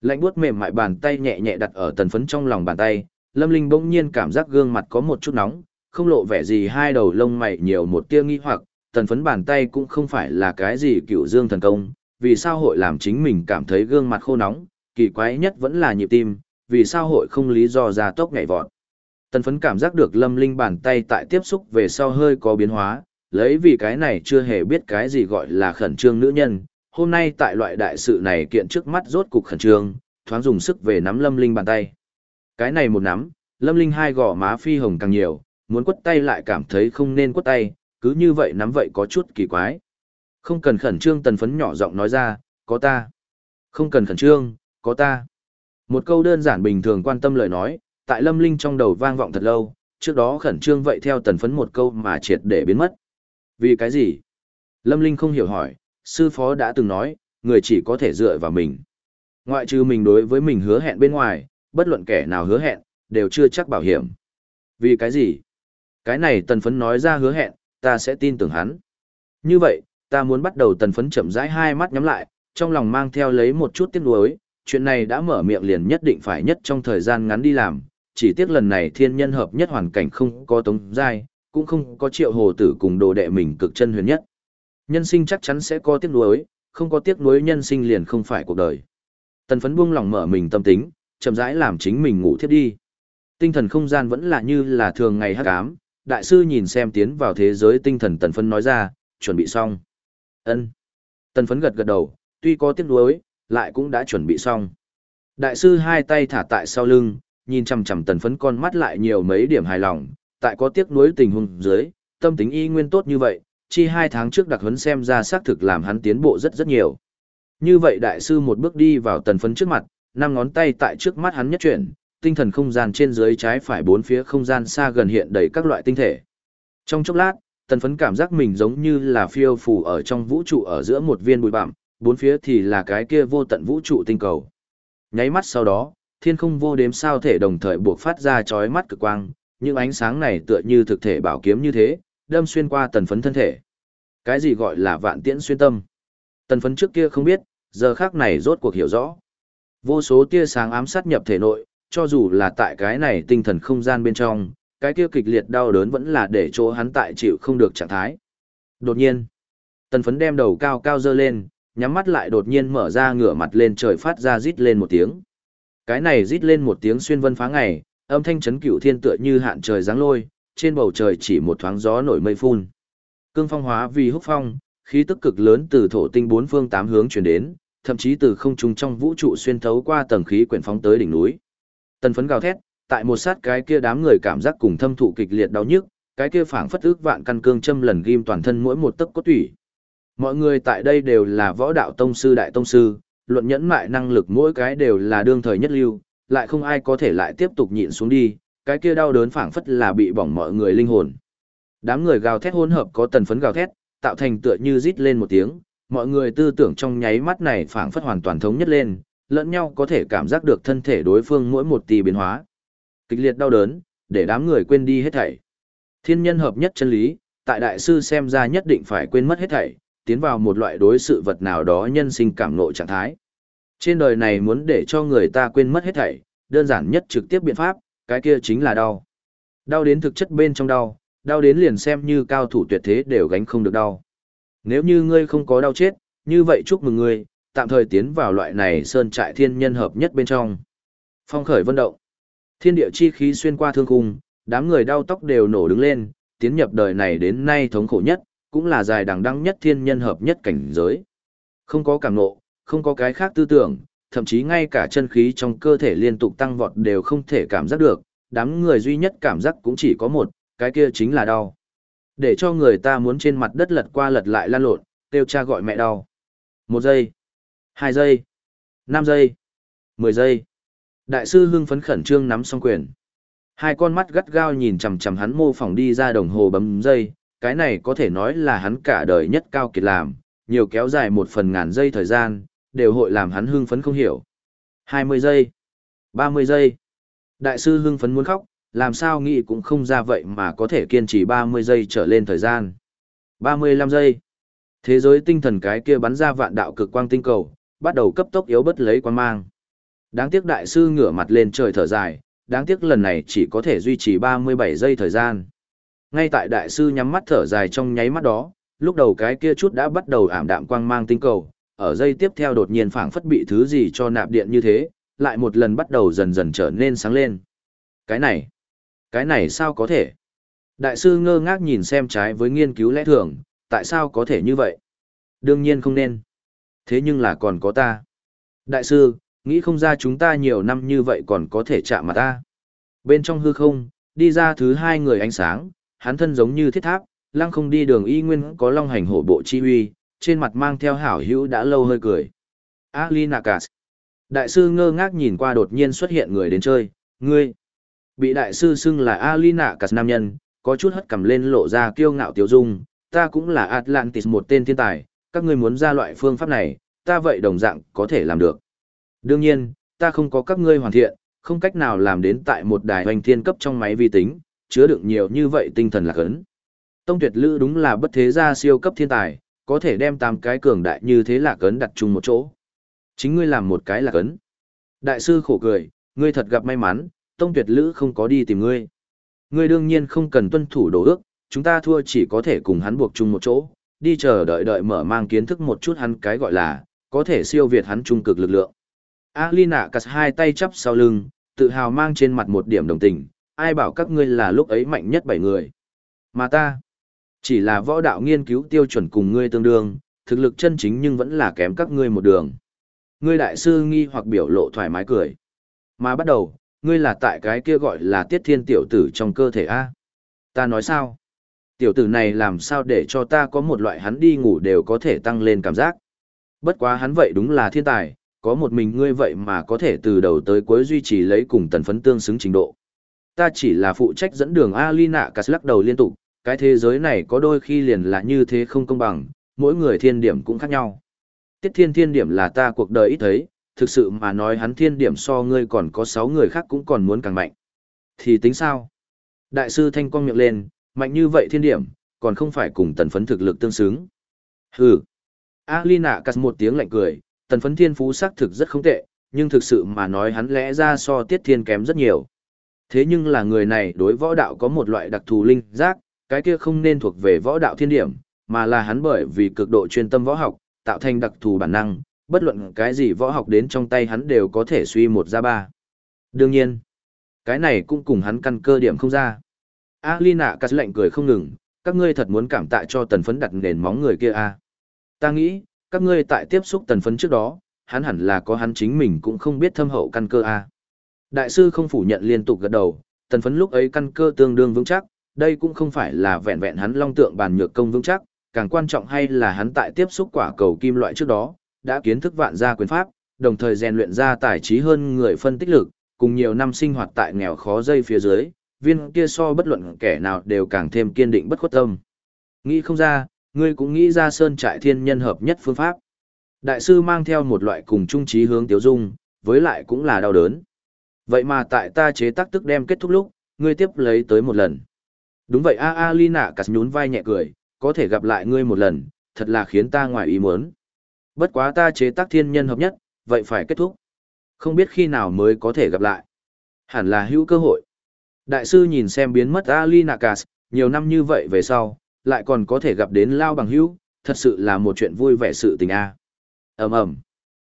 Lạnh buốt mềm mại bàn tay nhẹ nhẹ đặt ở tần phấn trong lòng bàn tay, Lâm Linh bỗng nhiên cảm giác gương mặt có một chút nóng, không lộ vẻ gì hai đầu lông mày nhiều một tia nghi hoặc, tần phấn bàn tay cũng không phải là cái gì cựu dương thần công, vì sao hội làm chính mình cảm thấy gương mặt khô nóng, kỳ quái nhất vẫn là nhịp tim, vì sao hội không lý do ra tốc nhảy vọt. Tần phấn cảm giác được lâm linh bàn tay tại tiếp xúc về sau hơi có biến hóa, lấy vì cái này chưa hề biết cái gì gọi là khẩn trương nữ nhân, hôm nay tại loại đại sự này kiện trước mắt rốt cục khẩn trương, thoáng dùng sức về nắm lâm linh bàn tay. Cái này một nắm, lâm linh hai gò má phi hồng càng nhiều, muốn quất tay lại cảm thấy không nên quất tay, cứ như vậy nắm vậy có chút kỳ quái. Không cần khẩn trương tần phấn nhỏ giọng nói ra, có ta. Không cần khẩn trương, có ta. Một câu đơn giản bình thường quan tâm lời nói, tại lâm linh trong đầu vang vọng thật lâu, trước đó khẩn trương vậy theo tần phấn một câu mà triệt để biến mất. Vì cái gì? Lâm linh không hiểu hỏi, sư phó đã từng nói, người chỉ có thể dựa vào mình. Ngoại trừ mình đối với mình hứa hẹn bên ngoài, bất luận kẻ nào hứa hẹn, đều chưa chắc bảo hiểm. Vì cái gì? Cái này tần phấn nói ra hứa hẹn, ta sẽ tin tưởng hắn. Như vậy, ta muốn bắt đầu tần phấn chậm rãi hai mắt nhắm lại, trong lòng mang theo lấy một chút tiếc nuối, chuyện này đã mở miệng liền nhất định phải nhất trong thời gian ngắn đi làm, chỉ tiếc lần này thiên nhân hợp nhất hoàn cảnh không có tống giai, cũng không có triệu hồ tử cùng đồ đệ mình cực chân huyền nhất. Nhân sinh chắc chắn sẽ có tiếc nuối, không có tiếc nuối nhân sinh liền không phải cuộc đời. Tần phấn buông lòng mở mình tâm tính, chậm rãi làm chính mình ngủ thiếp đi. Tinh thần không gian vẫn là như là thường ngày hắc ám, đại sư nhìn xem tiến vào thế giới tinh thần tần phấn nói ra, chuẩn bị xong. ân Tần phấn gật gật đầu, tuy có tiếc nuối, lại cũng đã chuẩn bị xong. Đại sư hai tay thả tại sau lưng, nhìn chằm chằm tần phấn con mắt lại nhiều mấy điểm hài lòng, tại có tiếc nuối tình huống dưới, tâm tính y nguyên tốt như vậy, chi hai tháng trước đặc huấn xem ra xác thực làm hắn tiến bộ rất rất nhiều. Như vậy đại sư một bước đi vào tần phấn trước mặt, năm ngón tay tại trước mắt hắn nhất chuyển, tinh thần không gian trên dưới trái phải bốn phía không gian xa gần hiện đầy các loại tinh thể. Trong chốc lát, tần phấn cảm giác mình giống như là phiêu phù ở trong vũ trụ ở giữa một viên bụi bặm, bốn phía thì là cái kia vô tận vũ trụ tinh cầu. Nháy mắt sau đó, thiên không vô đếm sao thể đồng thời buộc phát ra chói mắt cực quang, những ánh sáng này tựa như thực thể bảo kiếm như thế, đâm xuyên qua tần phấn thân thể. Cái gì gọi là vạn tiễn xuyên tâm? Tần phấn trước kia không biết, giờ khác này rốt cuộc hiểu rõ. Vô số tia sáng ám sát nhập thể nội, cho dù là tại cái này tinh thần không gian bên trong, cái kia kịch liệt đau đớn vẫn là để chỗ hắn tại chịu không được trạng thái. Đột nhiên, tần phấn đem đầu cao cao dơ lên, nhắm mắt lại đột nhiên mở ra ngửa mặt lên trời phát ra rít lên một tiếng. Cái này rít lên một tiếng xuyên vân phá ngày, âm thanh chấn cửu thiên tựa như hạn trời giáng lôi, trên bầu trời chỉ một thoáng gió nổi mây phun. Cương phong hóa vì húc phong, khí tức cực lớn từ thổ tinh bốn phương tám hướng truyền đến, thậm chí từ không trung trong vũ trụ xuyên thấu qua tầng khí quyển phóng tới đỉnh núi. Tần phấn gào thét, tại một sát cái kia đám người cảm giác cùng thâm thụ kịch liệt đau nhức, cái kia phảng phất ước vạn căn cương châm lần ghim toàn thân mỗi một tấc cốt tủy. Mọi người tại đây đều là võ đạo tông sư đại tông sư, luận nhẫn mại năng lực mỗi cái đều là đương thời nhất lưu, lại không ai có thể lại tiếp tục nhịn xuống đi, cái kia đau đớn phảng phất là bị bỏng mọi người linh hồn. Đám người gào thét hỗn hợp có tần phấn gào thét, tạo thành tựa như rít lên một tiếng, mọi người tư tưởng trong nháy mắt này phảng phất hoàn toàn thống nhất lên, lẫn nhau có thể cảm giác được thân thể đối phương mỗi một tì biến hóa. Kịch liệt đau đớn, để đám người quên đi hết thảy. Thiên nhân hợp nhất chân lý, tại đại sư xem ra nhất định phải quên mất hết thảy, tiến vào một loại đối sự vật nào đó nhân sinh cảm ngộ trạng thái. Trên đời này muốn để cho người ta quên mất hết thảy, đơn giản nhất trực tiếp biện pháp, cái kia chính là đau. Đau đến thực chất bên trong đau, đau đến liền xem như cao thủ tuyệt thế đều gánh không được đau. Nếu như ngươi không có đau chết, như vậy chúc mừng ngươi, tạm thời tiến vào loại này sơn trại thiên nhân hợp nhất bên trong. Phong khởi vân động. Thiên địa chi khí xuyên qua thương khung, đám người đau tóc đều nổ đứng lên, tiến nhập đời này đến nay thống khổ nhất, cũng là dài đằng đăng nhất thiên nhân hợp nhất cảnh giới. Không có cảm nộ, không có cái khác tư tưởng, thậm chí ngay cả chân khí trong cơ thể liên tục tăng vọt đều không thể cảm giác được, đám người duy nhất cảm giác cũng chỉ có một, cái kia chính là đau. Để cho người ta muốn trên mặt đất lật qua lật lại lan lộn, kêu cha gọi mẹ đau. Một giây, hai giây, năm giây, mười giây. Đại sư hưng phấn khẩn trương nắm xong quyền. Hai con mắt gắt gao nhìn chằm chằm hắn mô phỏng đi ra đồng hồ bấm giây, cái này có thể nói là hắn cả đời nhất cao kiệt làm, nhiều kéo dài một phần ngàn giây thời gian, đều hội làm hắn hưng phấn không hiểu. 20 giây, 30 giây. Đại sư hưng phấn muốn khóc, làm sao nghĩ cũng không ra vậy mà có thể kiên trì 30 giây trở lên thời gian. 35 giây. Thế giới tinh thần cái kia bắn ra vạn đạo cực quang tinh cầu, bắt đầu cấp tốc yếu bất lấy quan mang. Đáng tiếc đại sư ngửa mặt lên trời thở dài, đáng tiếc lần này chỉ có thể duy trì 37 giây thời gian. Ngay tại đại sư nhắm mắt thở dài trong nháy mắt đó, lúc đầu cái kia chút đã bắt đầu ảm đạm quang mang tinh cầu, ở dây tiếp theo đột nhiên phảng phất bị thứ gì cho nạp điện như thế, lại một lần bắt đầu dần dần trở nên sáng lên. Cái này, cái này sao có thể? Đại sư ngơ ngác nhìn xem trái với nghiên cứu lẽ thường, tại sao có thể như vậy? Đương nhiên không nên. Thế nhưng là còn có ta. Đại sư, nghĩ không ra chúng ta nhiều năm như vậy còn có thể chạm mặt ta. Bên trong hư không, đi ra thứ hai người ánh sáng, hắn thân giống như thiết tháp, lăng không đi đường y nguyên có long hành hổ bộ chi uy, trên mặt mang theo hảo hữu đã lâu hơi cười. Alinakas. Đại sư ngơ ngác nhìn qua đột nhiên xuất hiện người đến chơi, ngươi. Bị đại sư xưng là Alinakas nam nhân, có chút hất cầm lên lộ ra kiêu ngạo tiêu dung, ta cũng là Atlantis một tên thiên tài, các ngươi muốn ra loại phương pháp này, ta vậy đồng dạng có thể làm được. Đương nhiên, ta không có các ngươi hoàn thiện, không cách nào làm đến tại một đài hoành thiên cấp trong máy vi tính, chứa đựng nhiều như vậy tinh thần lạc ấn. Tông tuyệt lữ đúng là bất thế gia siêu cấp thiên tài, có thể đem tám cái cường đại như thế lạc ấn đặt chung một chỗ. Chính ngươi làm một cái lạc ấn. Đại sư khổ cười, ngươi thật gặp may mắn, tông tuyệt lữ không có đi tìm ngươi. Ngươi đương nhiên không cần tuân thủ đồ ước, chúng ta thua chỉ có thể cùng hắn buộc chung một chỗ, đi chờ đợi đợi mở mang kiến thức một chút hắn cái gọi là, có thể siêu việt hắn trung cực lực lượng. Alina cắt hai tay chắp sau lưng, tự hào mang trên mặt một điểm đồng tình, ai bảo các ngươi là lúc ấy mạnh nhất bảy người. Mà ta, chỉ là võ đạo nghiên cứu tiêu chuẩn cùng ngươi tương đương, thực lực chân chính nhưng vẫn là kém các ngươi một đường. Ngươi đại sư nghi hoặc biểu lộ thoải mái cười. Mà bắt đầu, ngươi là tại cái kia gọi là tiết thiên tiểu tử trong cơ thể A. Ta nói sao? Tiểu tử này làm sao để cho ta có một loại hắn đi ngủ đều có thể tăng lên cảm giác. Bất quá hắn vậy đúng là thiên tài, có một mình ngươi vậy mà có thể từ đầu tới cuối duy trì lấy cùng tần phấn tương xứng trình độ. Ta chỉ là phụ trách dẫn đường A Lina Cát lắc đầu liên tục, cái thế giới này có đôi khi liền là như thế không công bằng, mỗi người thiên điểm cũng khác nhau. Tiết thiên thiên điểm là ta cuộc đời ít thấy, thực sự mà nói hắn thiên điểm so ngươi còn có 6 người khác cũng còn muốn càng mạnh. Thì tính sao? Đại sư thanh quang miệng lên, mạnh như vậy thiên điểm, còn không phải cùng tần phấn thực lực tương xứng. Hừ. Alina cắt một tiếng lạnh cười, tần phấn thiên phú xác thực rất không tệ, nhưng thực sự mà nói hắn lẽ ra so tiết thiên kém rất nhiều. Thế nhưng là người này đối võ đạo có một loại đặc thù linh giác, cái kia không nên thuộc về võ đạo thiên điểm, mà là hắn bởi vì cực độ chuyên tâm võ học, tạo thành đặc thù bản năng, bất luận cái gì võ học đến trong tay hắn đều có thể suy một ra ba. Đương nhiên, cái này cũng cùng hắn căn cơ điểm không ra. Alina cắt lệnh cười không ngừng, các ngươi thật muốn cảm tạ cho tần phấn đặt nền móng người kia à. Ta nghĩ, các ngươi tại tiếp xúc tần phấn trước đó, hắn hẳn là có hắn chính mình cũng không biết thâm hậu căn cơ à. Đại sư không phủ nhận liên tục gật đầu, tần phấn lúc ấy căn cơ tương đương vững chắc, đây cũng không phải là vẹn vẹn hắn long tượng bàn nhược công vững chắc, càng quan trọng hay là hắn tại tiếp xúc quả cầu kim loại trước đó, đã kiến thức vạn gia quyền pháp, đồng thời rèn luyện ra tài trí hơn người phân tích lực, cùng nhiều năm sinh hoạt tại nghèo khó dây phía dưới, viên kia so bất luận kẻ nào đều càng thêm kiên định bất khuất tâm. Nghĩ không ra, ngươi cũng nghĩ ra sơn trại thiên nhân hợp nhất phương pháp. Đại sư mang theo một loại cùng trung trí hướng tiếu dung, với lại cũng là đau đớn. Vậy mà tại ta chế tác tức đem kết thúc lúc, ngươi tiếp lấy tới một lần. Đúng vậy a a ly nạ cắt nhún vai nhẹ cười, có thể gặp lại ngươi một lần, thật là khiến ta ngoài ý muốn. Bất quá ta chế tác thiên nhân hợp nhất, vậy phải kết thúc. Không biết khi nào mới có thể gặp lại. Hẳn là hữu cơ hội. Đại sư nhìn xem biến mất Ali Nakas, nhiều năm như vậy về sau, lại còn có thể gặp đến Lao bằng hữu, thật sự là một chuyện vui vẻ sự tình a. À. ầm ầm,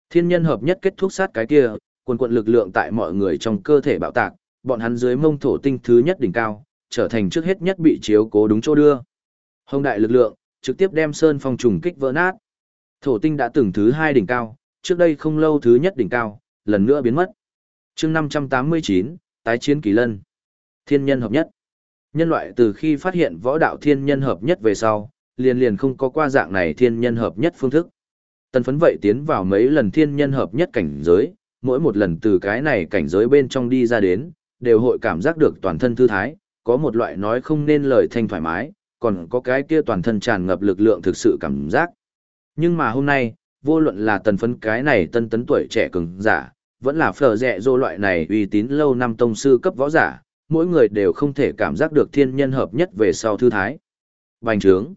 thiên nhân hợp nhất kết thúc sát cái kia, quần quận lực lượng tại mọi người trong cơ thể bạo tạc, bọn hắn dưới mông thổ tinh thứ nhất đỉnh cao, trở thành trước hết nhất bị chiếu cố đúng chỗ đưa. Hồng đại lực lượng, trực tiếp đem sơn phong trùng kích vỡ nát. Thổ tinh đã từng thứ hai đỉnh cao, trước đây không lâu thứ nhất đỉnh cao, lần nữa biến mất. chương 589, tái chiến kỳ lân. Thiên nhân hợp nhất. Nhân loại từ khi phát hiện võ đạo thiên nhân hợp nhất về sau, liền liền không có qua dạng này thiên nhân hợp nhất phương thức. Tần phấn vậy tiến vào mấy lần thiên nhân hợp nhất cảnh giới, mỗi một lần từ cái này cảnh giới bên trong đi ra đến, đều hội cảm giác được toàn thân thư thái, có một loại nói không nên lời thanh thoải mái, còn có cái kia toàn thân tràn ngập lực lượng thực sự cảm giác. Nhưng mà hôm nay, vô luận là tần phấn cái này tân tấn tuổi trẻ cường giả, vẫn là phở rẹ dô loại này uy tín lâu năm tông sư cấp võ giả, mỗi người đều không thể cảm giác được thiên nhân hợp nhất về sau thư thái. Bành trướng.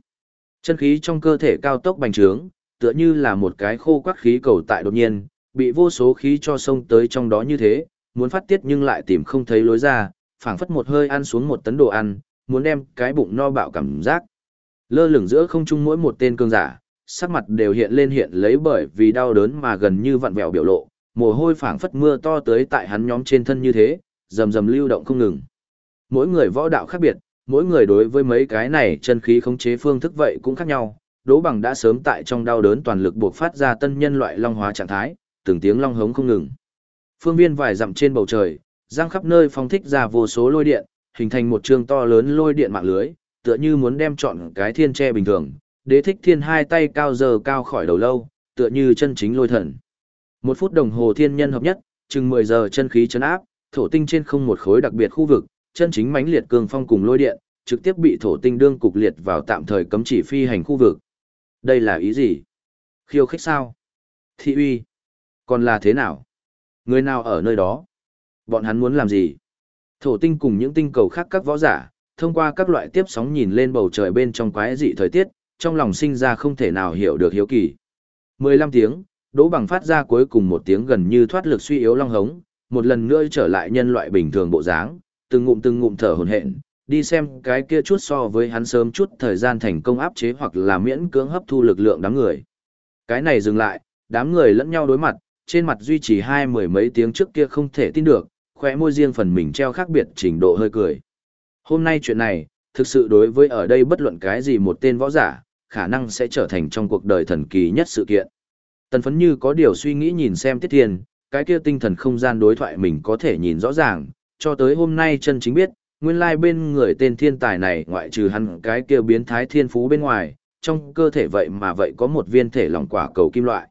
Chân khí trong cơ thể cao tốc bành trướng, tựa như là một cái khô quắc khí cầu tại đột nhiên, bị vô số khí cho sông tới trong đó như thế, muốn phát tiết nhưng lại tìm không thấy lối ra, phảng phất một hơi ăn xuống một tấn đồ ăn, muốn đem cái bụng no bạo cảm giác. Lơ lửng giữa không trung mỗi một tên cương giả, sắc mặt đều hiện lên hiện lấy bởi vì đau đớn mà gần như vặn vẹo biểu lộ, mồ hôi phảng phất mưa to tới tại hắn nhóm trên thân như thế, rầm rầm lưu động không ngừng. Mỗi người võ đạo khác biệt, mỗi người đối với mấy cái này chân khí khống chế phương thức vậy cũng khác nhau. Đỗ Bằng đã sớm tại trong đau đớn toàn lực buộc phát ra tân nhân loại long hóa trạng thái, từng tiếng long hống không ngừng. Phương viên vài dặm trên bầu trời, giang khắp nơi phong thích ra vô số lôi điện, hình thành một trường to lớn lôi điện mạng lưới, tựa như muốn đem chọn cái thiên tre bình thường. Đế thích thiên hai tay cao giờ cao khỏi đầu lâu, tựa như chân chính lôi thần. Một phút đồng hồ thiên nhân hợp nhất, chừng 10 giờ chân khí chấn áp, thổ tinh trên không một khối đặc biệt khu vực, chân chính mãnh liệt cường phong cùng lôi điện, trực tiếp bị thổ tinh đương cục liệt vào tạm thời cấm chỉ phi hành khu vực. Đây là ý gì? Khiêu khích sao? Thị uy? Còn là thế nào? Người nào ở nơi đó? Bọn hắn muốn làm gì? Thổ tinh cùng những tinh cầu khác các võ giả, thông qua các loại tiếp sóng nhìn lên bầu trời bên trong quái dị thời tiết, trong lòng sinh ra không thể nào hiểu được hiếu kỳ. 15 tiếng, Đỗ Bằng phát ra cuối cùng một tiếng gần như thoát lực suy yếu long hống, một lần nữa trở lại nhân loại bình thường bộ dáng, từng ngụm từng ngụm thở hổn hển, đi xem cái kia chút so với hắn sớm chút thời gian thành công áp chế hoặc là miễn cưỡng hấp thu lực lượng đám người. Cái này dừng lại, đám người lẫn nhau đối mặt, trên mặt duy trì hai mười mấy tiếng trước kia không thể tin được, khóe môi riêng phần mình treo khác biệt trình độ hơi cười. Hôm nay chuyện này, thực sự đối với ở đây bất luận cái gì một tên võ giả, khả năng sẽ trở thành trong cuộc đời thần kỳ nhất sự kiện. Tần phấn như có điều suy nghĩ nhìn xem tiết thiên, cái kia tinh thần không gian đối thoại mình có thể nhìn rõ ràng, cho tới hôm nay chân chính biết, nguyên lai bên người tên thiên tài này ngoại trừ hắn cái kia biến thái thiên phú bên ngoài, trong cơ thể vậy mà vậy có một viên thể lòng quả cầu kim loại.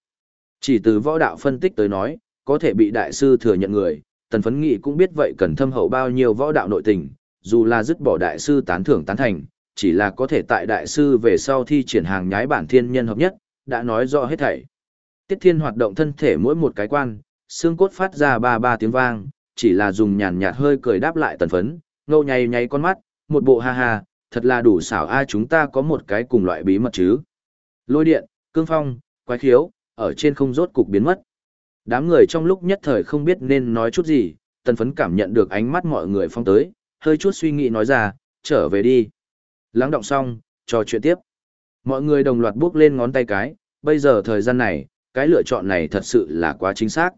Chỉ từ võ đạo phân tích tới nói, có thể bị đại sư thừa nhận người, tần phấn nghị cũng biết vậy cần thâm hậu bao nhiêu võ đạo nội tình, dù là dứt bỏ đại sư tán thưởng tán thành, chỉ là có thể tại đại sư về sau thi triển hàng nhái bản thiên nhân hợp nhất, đã nói rõ hết thảy. Tiết thiên hoạt động thân thể mỗi một cái quan, xương cốt phát ra ba ba tiếng vang, chỉ là dùng nhàn nhạt hơi cười đáp lại tần phấn, ngâu nháy nháy con mắt, một bộ ha ha, thật là đủ xảo ai chúng ta có một cái cùng loại bí mật chứ. Lôi điện, cương phong, quái khiếu, ở trên không rốt cục biến mất. Đám người trong lúc nhất thời không biết nên nói chút gì, tần phấn cảm nhận được ánh mắt mọi người phong tới, hơi chút suy nghĩ nói ra, trở về đi. Lắng động xong, trò chuyện tiếp. Mọi người đồng loạt bước lên ngón tay cái, bây giờ thời gian này, cái lựa chọn này thật sự là quá chính xác.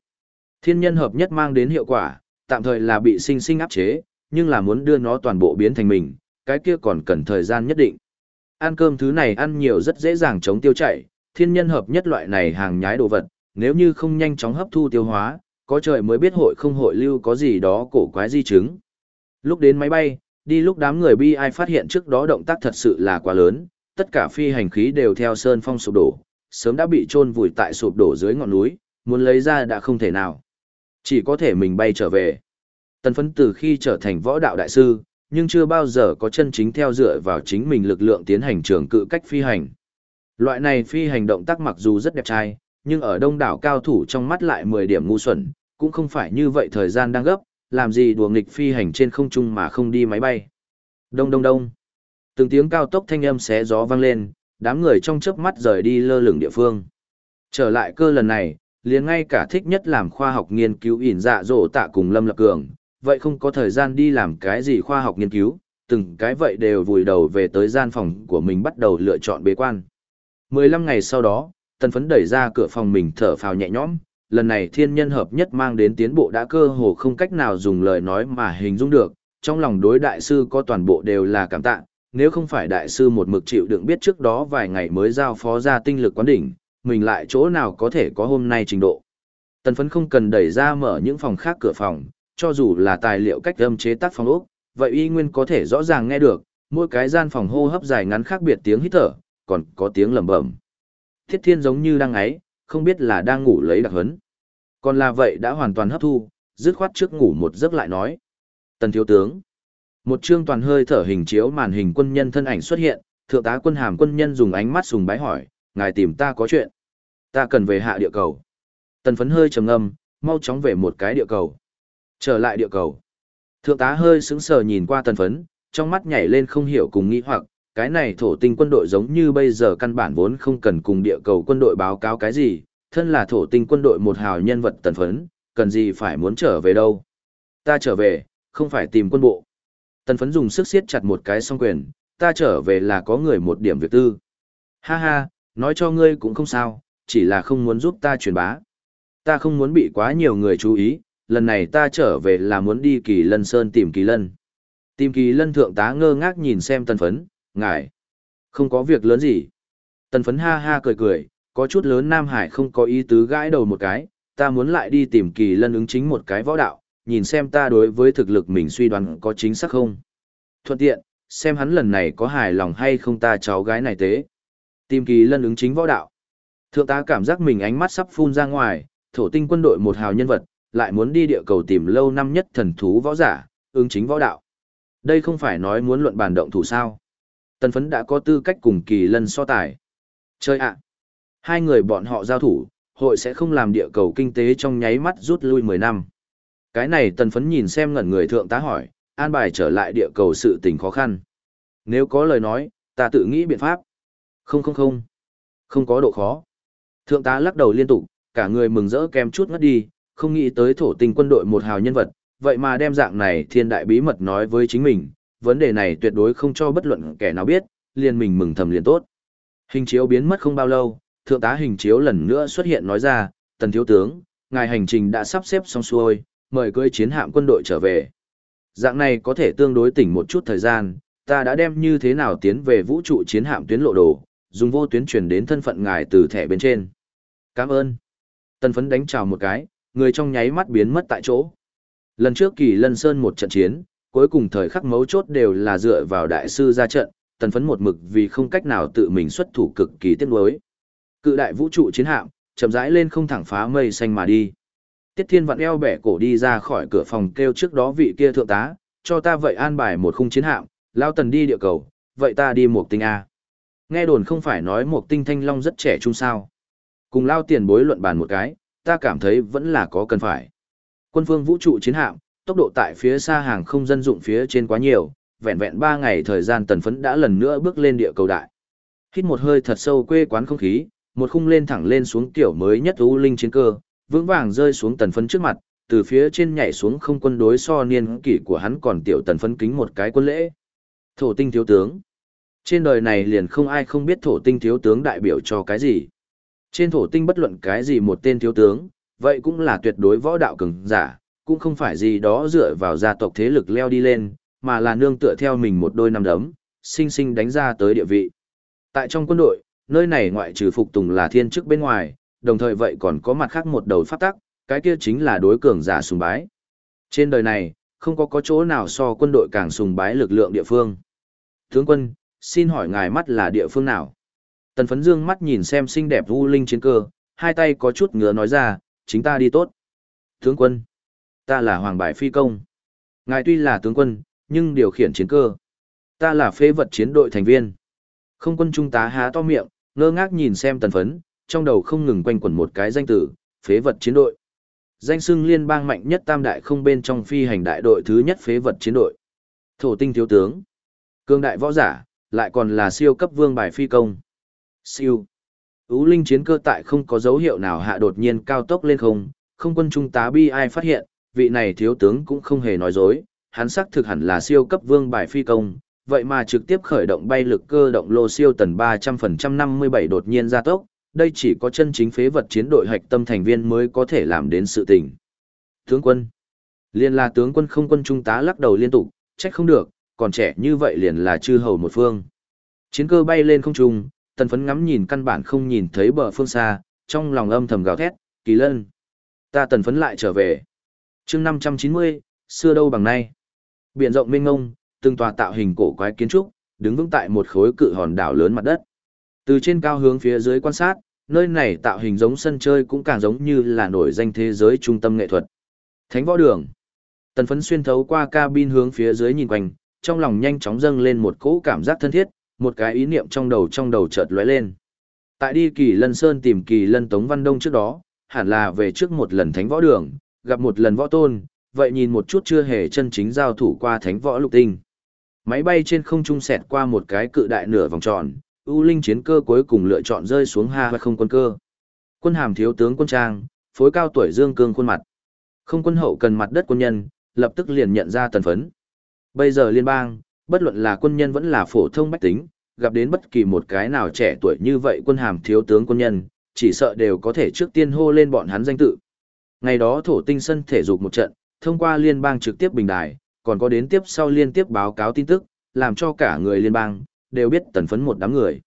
Thiên nhân hợp nhất mang đến hiệu quả, tạm thời là bị sinh sinh áp chế, nhưng là muốn đưa nó toàn bộ biến thành mình, cái kia còn cần thời gian nhất định. Ăn cơm thứ này ăn nhiều rất dễ dàng chống tiêu chảy, thiên nhân hợp nhất loại này hàng nhái đồ vật, nếu như không nhanh chóng hấp thu tiêu hóa, có trời mới biết hội không hội lưu có gì đó cổ quái di chứng. Lúc đến máy bay, đi lúc đám người bi ai phát hiện trước đó động tác thật sự là quá lớn, tất cả phi hành khí đều theo sơn phong sụp đổ, sớm đã bị chôn vùi tại sụp đổ dưới ngọn núi, muốn lấy ra đã không thể nào. Chỉ có thể mình bay trở về. Tần phấn từ khi trở thành võ đạo đại sư, nhưng chưa bao giờ có chân chính theo dựa vào chính mình lực lượng tiến hành trường cự cách phi hành. Loại này phi hành động tác mặc dù rất đẹp trai, nhưng ở đông đảo cao thủ trong mắt lại 10 điểm ngu xuẩn, cũng không phải như vậy thời gian đang gấp, làm gì đùa nghịch phi hành trên không trung mà không đi máy bay. Đông đông đông. Từng tiếng cao tốc thanh âm xé gió vang lên, đám người trong chớp mắt rời đi lơ lửng địa phương. Trở lại cơ lần này, liền ngay cả thích nhất làm khoa học nghiên cứu ỉn dạ dỗ tạ cùng Lâm Lập Cường, vậy không có thời gian đi làm cái gì khoa học nghiên cứu, từng cái vậy đều vùi đầu về tới gian phòng của mình bắt đầu lựa chọn bế quan. 15 ngày sau đó, tần phấn đẩy ra cửa phòng mình thở phào nhẹ nhõm, lần này thiên nhân hợp nhất mang đến tiến bộ đã cơ hồ không cách nào dùng lời nói mà hình dung được, trong lòng đối đại sư có toàn bộ đều là cảm tạ, nếu không phải đại sư một mực chịu đựng biết trước đó vài ngày mới giao phó ra tinh lực quán đỉnh, mình lại chỗ nào có thể có hôm nay trình độ. Tần phấn không cần đẩy ra mở những phòng khác cửa phòng, cho dù là tài liệu cách âm chế tác phòng ốc, vậy y nguyên có thể rõ ràng nghe được, mỗi cái gian phòng hô hấp dài ngắn khác biệt tiếng hít thở, còn có tiếng lầm bẩm. Thiết thiên giống như đang ấy, không biết là đang ngủ lấy đặc hấn. Còn là vậy đã hoàn toàn hấp thu, dứt khoát trước ngủ một giấc lại nói. Tần thiếu tướng. Một chương toàn hơi thở hình chiếu màn hình quân nhân thân ảnh xuất hiện, thượng tá quân hàm quân nhân dùng ánh mắt sùng bái hỏi, ngài tìm ta có chuyện. Ta cần về hạ địa cầu. Tần phấn hơi trầm ngâm, mau chóng về một cái địa cầu. Trở lại địa cầu. Thượng tá hơi sững sờ nhìn qua tần phấn, trong mắt nhảy lên không hiểu cùng nghĩ hoặc, cái này thổ tinh quân đội giống như bây giờ căn bản vốn không cần cùng địa cầu quân đội báo cáo cái gì, thân là thổ tinh quân đội một hào nhân vật tần phấn, cần gì phải muốn trở về đâu. Ta trở về, không phải tìm quân bộ. Tần phấn dùng sức siết chặt một cái song quyền, ta trở về là có người một điểm việc tư. Ha ha, nói cho ngươi cũng không sao, chỉ là không muốn giúp ta truyền bá. Ta không muốn bị quá nhiều người chú ý, lần này ta trở về là muốn đi kỳ lân sơn tìm kỳ lân. Tìm kỳ lân thượng tá ngơ ngác nhìn xem tần phấn, ngài. Không có việc lớn gì. Tần phấn ha ha cười cười, có chút lớn Nam Hải không có ý tứ gãi đầu một cái, ta muốn lại đi tìm kỳ lân ứng chính một cái võ đạo, nhìn xem ta đối với thực lực mình suy đoán có chính xác không. Thuận tiện, xem hắn lần này có hài lòng hay không ta cháu gái này tế. Tìm kỳ lân ứng chính võ đạo. Thượng tá cảm giác mình ánh mắt sắp phun ra ngoài, thổ tinh quân đội một hào nhân vật, lại muốn đi địa cầu tìm lâu năm nhất thần thú võ giả, ứng chính võ đạo. Đây không phải nói muốn luận bàn động thủ sao. Tần phấn đã có tư cách cùng kỳ lân so tài. Chơi ạ! Hai người bọn họ giao thủ, hội sẽ không làm địa cầu kinh tế trong nháy mắt rút lui 10 năm. Cái này tần phấn nhìn xem ngẩn người thượng tá hỏi, an bài trở lại địa cầu sự tình khó khăn. Nếu có lời nói, ta tự nghĩ biện pháp. Không không không. Không có độ khó. Thượng tá lắc đầu liên tục, cả người mừng rỡ kem chút ngất đi, không nghĩ tới thổ tình quân đội một hào nhân vật, vậy mà đem dạng này thiên đại bí mật nói với chính mình, vấn đề này tuyệt đối không cho bất luận kẻ nào biết, liền mình mừng thầm liền tốt. Hình chiếu biến mất không bao lâu, thượng tá hình chiếu lần nữa xuất hiện nói ra, tần thiếu tướng, ngài hành trình đã sắp xếp xong xuôi, mời cưỡi chiến hạm quân đội trở về. Dạng này có thể tương đối tỉnh một chút thời gian, ta đã đem như thế nào tiến về vũ trụ chiến hạm tuyến lộ đồ, dùng vô tuyến truyền đến thân phận ngài từ thẻ bên trên. Cảm ơn. Tần phấn đánh chào một cái, người trong nháy mắt biến mất tại chỗ. Lần trước kỳ lân sơn một trận chiến, cuối cùng thời khắc mấu chốt đều là dựa vào đại sư ra trận, tần phấn một mực vì không cách nào tự mình xuất thủ cực kỳ tiếc nuối. Cự đại vũ trụ chiến hạm, chậm rãi lên không thẳng phá mây xanh mà đi. Tiết Thiên vặn eo bẻ cổ đi ra khỏi cửa phòng kêu trước đó vị kia thượng tá, cho ta vậy an bài một khung chiến hạm, lao tần đi địa cầu, vậy ta đi một tinh A. Nghe đồn không phải nói một tinh thanh long rất trẻ trung sao. Cùng lao tiền bối luận bàn một cái, ta cảm thấy vẫn là có cần phải. Quân phương vũ trụ chiến hạm, tốc độ tại phía xa hàng không dân dụng phía trên quá nhiều, vẹn vẹn 3 ngày thời gian tần phấn đã lần nữa bước lên địa cầu đại. Hít một hơi thật sâu quê quán không khí, một khung lên thẳng lên xuống tiểu mới nhất u linh chiến cơ, vững vàng rơi xuống tần phấn trước mặt, từ phía trên nhảy xuống không quân đối so niên kỷ của hắn còn tiểu tần phấn kính một cái quân lễ. Thổ tinh thiếu tướng. Trên đời này liền không ai không biết thổ tinh thiếu tướng đại biểu cho cái gì. Trên thổ tinh bất luận cái gì một tên thiếu tướng, vậy cũng là tuyệt đối võ đạo cường giả, cũng không phải gì đó dựa vào gia tộc thế lực leo đi lên, mà là nương tựa theo mình một đôi năm đấm, sinh sinh đánh ra tới địa vị. Tại trong quân đội, nơi này ngoại trừ phục tùng là thiên chức bên ngoài, đồng thời vậy còn có mặt khác một đầu pháp tắc, cái kia chính là đối cường giả sùng bái. Trên đời này, không có có chỗ nào so quân đội càng sùng bái lực lượng địa phương. Tướng quân, xin hỏi ngài mắt là địa phương nào? Tần phấn dương mắt nhìn xem xinh đẹp vu linh chiến cơ, hai tay có chút ngứa nói ra, chính ta đi tốt. Tướng quân, ta là Hoàng Bài Phi Công. Ngài tuy là tướng quân, nhưng điều khiển chiến cơ. Ta là phế vật chiến đội thành viên. Không quân trung tá há to miệng, ngơ ngác nhìn xem tần phấn, trong đầu không ngừng quanh quẩn một cái danh tử, phế vật chiến đội. Danh xưng liên bang mạnh nhất tam đại không bên trong phi hành đại đội thứ nhất phế vật chiến đội. Thổ tinh thiếu tướng. Cương đại võ giả, lại còn là siêu cấp vương bài phi công. Siêu. Ú linh chiến cơ tại không có dấu hiệu nào hạ đột nhiên cao tốc lên không, không quân trung tá bi ai phát hiện, vị này thiếu tướng cũng không hề nói dối, hắn xác thực hẳn là siêu cấp vương bài phi công, vậy mà trực tiếp khởi động bay lực cơ động lô siêu tần 300% 57 đột nhiên gia tốc, đây chỉ có chân chính phế vật chiến đội hạch tâm thành viên mới có thể làm đến sự tình. Tướng quân Liên là tướng quân không quân trung tá lắc đầu liên tục, trách không được, còn trẻ như vậy liền là chư hầu một phương. Chiến cơ bay lên không trung, tần phấn ngắm nhìn căn bản không nhìn thấy bờ phương xa, trong lòng âm thầm gào thét, kỳ lân. Ta tần phấn lại trở về chương 590, xưa đâu bằng nay. Biển rộng mênh ngông, từng tòa tạo hình cổ quái kiến trúc, đứng vững tại một khối cự hòn đảo lớn mặt đất. Từ trên cao hướng phía dưới quan sát, nơi này tạo hình giống sân chơi cũng càng giống như là nổi danh thế giới trung tâm nghệ thuật. Thánh võ đường. Tần phấn xuyên thấu qua cabin hướng phía dưới nhìn quanh, trong lòng nhanh chóng dâng lên một cỗ cảm giác thân thiết, một cái ý niệm trong đầu trong đầu chợt lóe lên. Tại đi kỳ lân sơn tìm kỳ lân Tống Văn Đông trước đó, hẳn là về trước một lần thánh võ đường, gặp một lần võ tôn, vậy nhìn một chút chưa hề chân chính giao thủ qua thánh võ lục tinh. Máy bay trên không trung xẹt qua một cái cự đại nửa vòng tròn, ưu linh chiến cơ cuối cùng lựa chọn rơi xuống ha và không quân cơ. Quân hàm thiếu tướng quân trang, phối cao tuổi dương cương khuôn mặt. Không quân hậu cần mặt đất quân nhân, lập tức liền nhận ra tần phấn. Bây giờ liên bang, bất luận là quân nhân vẫn là phổ thông bách tính, gặp đến bất kỳ một cái nào trẻ tuổi như vậy quân hàm thiếu tướng quân nhân, chỉ sợ đều có thể trước tiên hô lên bọn hắn danh tự. Ngày đó thổ tinh sân thể dục một trận, thông qua liên bang trực tiếp bình đài, còn có đến tiếp sau liên tiếp báo cáo tin tức, làm cho cả người liên bang, đều biết tần phấn một đám người.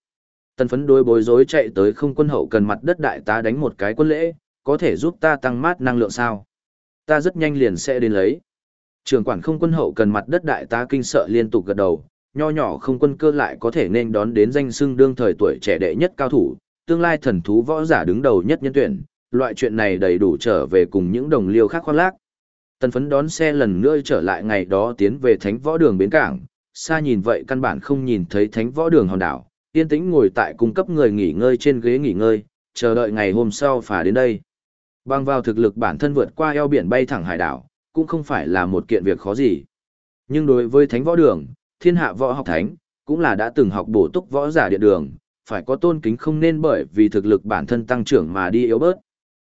Tần phấn đối bối rối chạy tới không quân hậu cần mặt đất đại tá đánh một cái quân lễ, có thể giúp ta tăng mát năng lượng sao? Ta rất nhanh liền sẽ đến lấy. Trường quản không quân hậu cần mặt đất đại tá kinh sợ liên tục gật đầu, nho nhỏ không quân cơ lại có thể nên đón đến danh xưng đương thời tuổi trẻ đệ nhất cao thủ, tương lai thần thú võ giả đứng đầu nhất nhân tuyển, loại chuyện này đầy đủ trở về cùng những đồng liêu khác khoác lác. Tần phấn đón xe lần nữa trở lại ngày đó tiến về thánh võ đường bến cảng, xa nhìn vậy căn bản không nhìn thấy thánh võ đường hòn đảo, yên tĩnh ngồi tại cung cấp người nghỉ ngơi trên ghế nghỉ ngơi, chờ đợi ngày hôm sau phà đến đây. Bằng vào thực lực bản thân vượt qua eo biển bay thẳng hải đảo, cũng không phải là một kiện việc khó gì. Nhưng đối với thánh võ đường, thiên hạ võ học thánh, cũng là đã từng học bổ túc võ giả địa đường, phải có tôn kính không nên bởi vì thực lực bản thân tăng trưởng mà đi yếu bớt.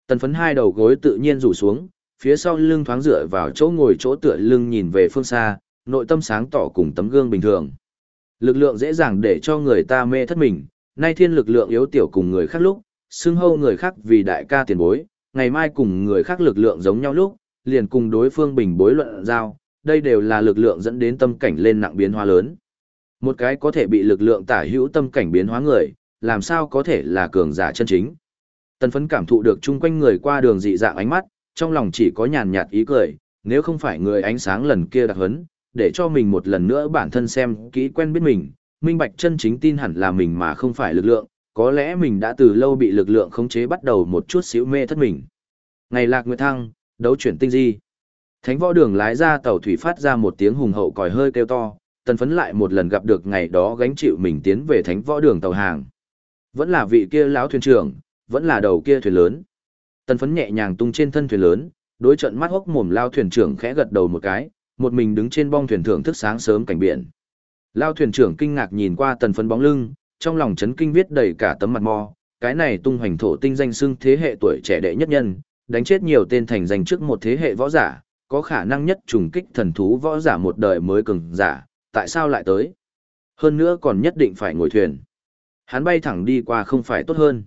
Tần phấn hai đầu gối tự nhiên rủ xuống, phía sau lưng thoáng dựa vào chỗ ngồi chỗ tựa lưng nhìn về phương xa, nội tâm sáng tỏ cùng tấm gương bình thường. Lực lượng dễ dàng để cho người ta mê thất mình, nay thiên lực lượng yếu tiểu cùng người khác lúc, xưng hâu người khác vì đại ca tiền bối, ngày mai cùng người khác lực lượng giống nhau lúc, liền cùng đối phương bình bối luận giao, đây đều là lực lượng dẫn đến tâm cảnh lên nặng biến hóa lớn. Một cái có thể bị lực lượng tả hữu tâm cảnh biến hóa người, làm sao có thể là cường giả chân chính. Tần phấn cảm thụ được chung quanh người qua đường dị dạng ánh mắt, trong lòng chỉ có nhàn nhạt ý cười, nếu không phải người ánh sáng lần kia đặc hấn, để cho mình một lần nữa bản thân xem kỹ quen biết mình, minh bạch chân chính tin hẳn là mình mà không phải lực lượng, Có lẽ mình đã từ lâu bị lực lượng khống chế bắt đầu một chút xíu mê thất mình. Ngày lạc nguyệt thăng, đấu chuyển tinh di. Thánh võ đường lái ra tàu thủy phát ra một tiếng hùng hậu còi hơi kêu to, tần phấn lại một lần gặp được ngày đó gánh chịu mình tiến về thánh võ đường tàu hàng. Vẫn là vị kia lão thuyền trưởng, vẫn là đầu kia thuyền lớn. Tần phấn nhẹ nhàng tung trên thân thuyền lớn, đối trận mắt hốc mồm lao thuyền trưởng khẽ gật đầu một cái, một mình đứng trên bong thuyền thưởng thức sáng sớm cảnh biển. Lao thuyền trưởng kinh ngạc nhìn qua tần phấn bóng lưng, trong lòng chấn kinh viết đầy cả tấm mặt mò, cái này tung hoành thổ tinh danh xưng thế hệ tuổi trẻ đệ nhất nhân, đánh chết nhiều tên thành danh trước một thế hệ võ giả, có khả năng nhất trùng kích thần thú võ giả một đời mới cường giả, tại sao lại tới? Hơn nữa còn nhất định phải ngồi thuyền. Hắn bay thẳng đi qua không phải tốt hơn.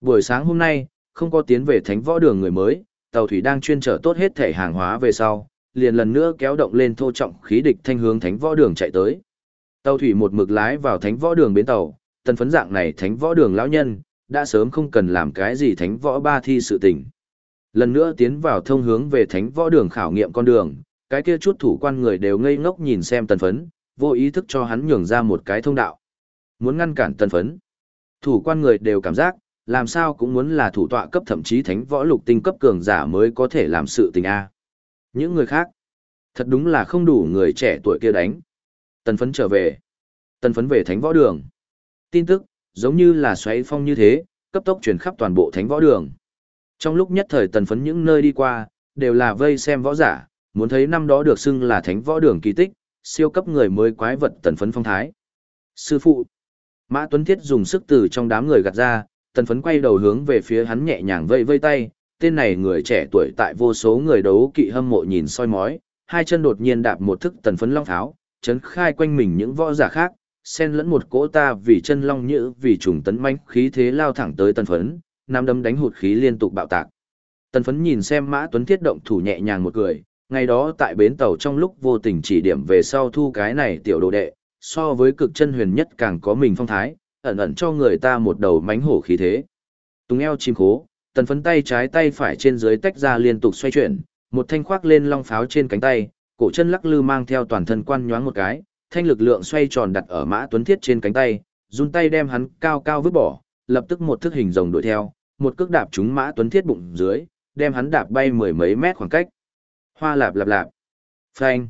Buổi sáng hôm nay, không có tiến về thánh võ đường người mới, tàu thủy đang chuyên trở tốt hết thể hàng hóa về sau, liền lần nữa kéo động lên thô trọng khí địch thanh hướng thánh võ đường chạy tới. Tàu thủy một mực lái vào thánh võ đường bến tàu, tần phấn dạng này thánh võ đường lão nhân, đã sớm không cần làm cái gì thánh võ ba thi sự tình. Lần nữa tiến vào thông hướng về thánh võ đường khảo nghiệm con đường, cái kia chút thủ quan người đều ngây ngốc nhìn xem tần phấn, vô ý thức cho hắn nhường ra một cái thông đạo. Muốn ngăn cản tần phấn. Thủ quan người đều cảm giác, làm sao cũng muốn là thủ tọa cấp thậm chí thánh võ lục tinh cấp cường giả mới có thể làm sự tình A. Những người khác, thật đúng là không đủ người trẻ tuổi kia đánh. Tần phấn trở về. Tần phấn về thánh võ đường. Tin tức, giống như là xoáy phong như thế, cấp tốc truyền khắp toàn bộ thánh võ đường. Trong lúc nhất thời tần phấn những nơi đi qua, đều là vây xem võ giả, muốn thấy năm đó được xưng là thánh võ đường kỳ tích, siêu cấp người mới quái vật tần phấn phong thái. Sư phụ, Mã Tuấn Thiết dùng sức từ trong đám người gạt ra, tần phấn quay đầu hướng về phía hắn nhẹ nhàng vây vây tay, tên này người trẻ tuổi tại vô số người đấu kỵ hâm mộ nhìn soi mói, hai chân đột nhiên đạp một thức tần phấn long tháo, chấn khai quanh mình những võ giả khác, xen lẫn một cỗ ta vì chân long nhữ vì trùng tấn manh khí thế lao thẳng tới tần phấn, nam đấm đánh hụt khí liên tục bạo tạc. Tần phấn nhìn xem mã tuấn thiết động thủ nhẹ nhàng một cười, ngày đó tại bến tàu trong lúc vô tình chỉ điểm về sau thu cái này tiểu đồ đệ, so với cực chân huyền nhất càng có mình phong thái, ẩn ẩn cho người ta một đầu mánh hổ khí thế. Tung eo chim khố, tần phấn tay trái tay phải trên dưới tách ra liên tục xoay chuyển, một thanh khoác lên long pháo trên cánh tay, cổ chân lắc lư mang theo toàn thân quan nhoáng một cái, thanh lực lượng xoay tròn đặt ở mã tuấn thiết trên cánh tay, run tay đem hắn cao cao vứt bỏ, lập tức một thức hình rồng đuổi theo, một cước đạp trúng mã tuấn thiết bụng dưới, đem hắn đạp bay mười mấy mét khoảng cách. Hoa lạp lạp lạp. Phanh.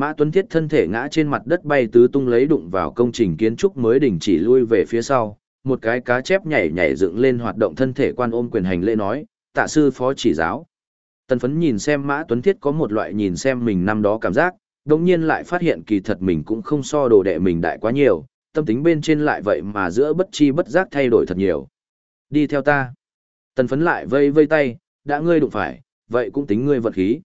Mã Tuấn Thiết thân thể ngã trên mặt đất bay tứ tung lấy đụng vào công trình kiến trúc mới đình chỉ lui về phía sau, một cái cá chép nhảy nhảy dựng lên hoạt động thân thể quan ôm quyền hành lễ nói, tạ sư phó chỉ giáo. Tần phấn nhìn xem Mã Tuấn Thiết có một loại nhìn xem mình năm đó cảm giác, đồng nhiên lại phát hiện kỳ thật mình cũng không so đồ đệ mình đại quá nhiều, tâm tính bên trên lại vậy mà giữa bất chi bất giác thay đổi thật nhiều. Đi theo ta. Tần phấn lại vây vây tay, đã ngươi đụng phải, vậy cũng tính ngươi vật khí.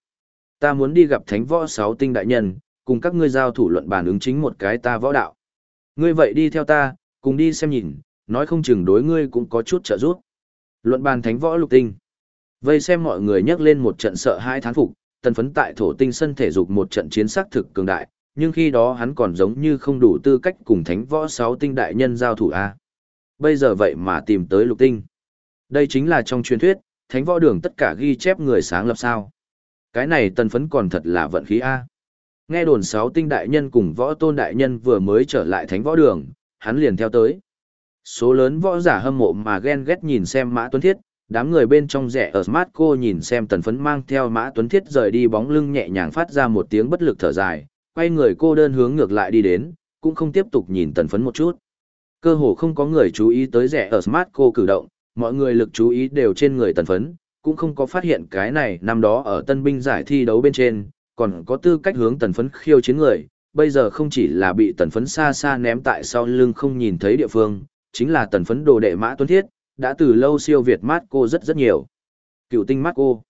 Ta muốn đi gặp thánh võ sáu tinh đại nhân, cùng các ngươi giao thủ luận bàn ứng chính một cái ta võ đạo. Ngươi vậy đi theo ta, cùng đi xem nhìn, nói không chừng đối ngươi cũng có chút trợ giúp. Luận bàn thánh võ lục tinh. Vây xem mọi người nhắc lên một trận sợ hai thán phục, tần phấn tại thổ tinh sân thể dục một trận chiến sắc thực cường đại, nhưng khi đó hắn còn giống như không đủ tư cách cùng thánh võ sáu tinh đại nhân giao thủ A. Bây giờ vậy mà tìm tới lục tinh. Đây chính là trong truyền thuyết, thánh võ đường tất cả ghi chép người sáng lập sao. Cái này tần phấn còn thật là vận khí A. Nghe đồn sáu tinh đại nhân cùng võ tôn đại nhân vừa mới trở lại thánh võ đường, hắn liền theo tới. Số lớn võ giả hâm mộ mà ghen ghét nhìn xem Mã Tuấn Thiết, đám người bên trong rẻ ở Smart cô nhìn xem tần phấn mang theo Mã Tuấn Thiết rời đi bóng lưng nhẹ nhàng phát ra một tiếng bất lực thở dài, quay người cô đơn hướng ngược lại đi đến, cũng không tiếp tục nhìn tần phấn một chút. Cơ hồ không có người chú ý tới rẻ ở Smart cô cử động, mọi người lực chú ý đều trên người tần phấn, cũng không có phát hiện cái này năm đó ở tân binh giải thi đấu bên trên, còn có tư cách hướng tần phấn khiêu chiến người, bây giờ không chỉ là bị tần phấn xa xa ném tại sau lưng không nhìn thấy địa phương, chính là tần phấn đồ đệ mã tuấn thiết, đã từ lâu siêu việt mát cô rất rất nhiều. Cựu tinh mát cô.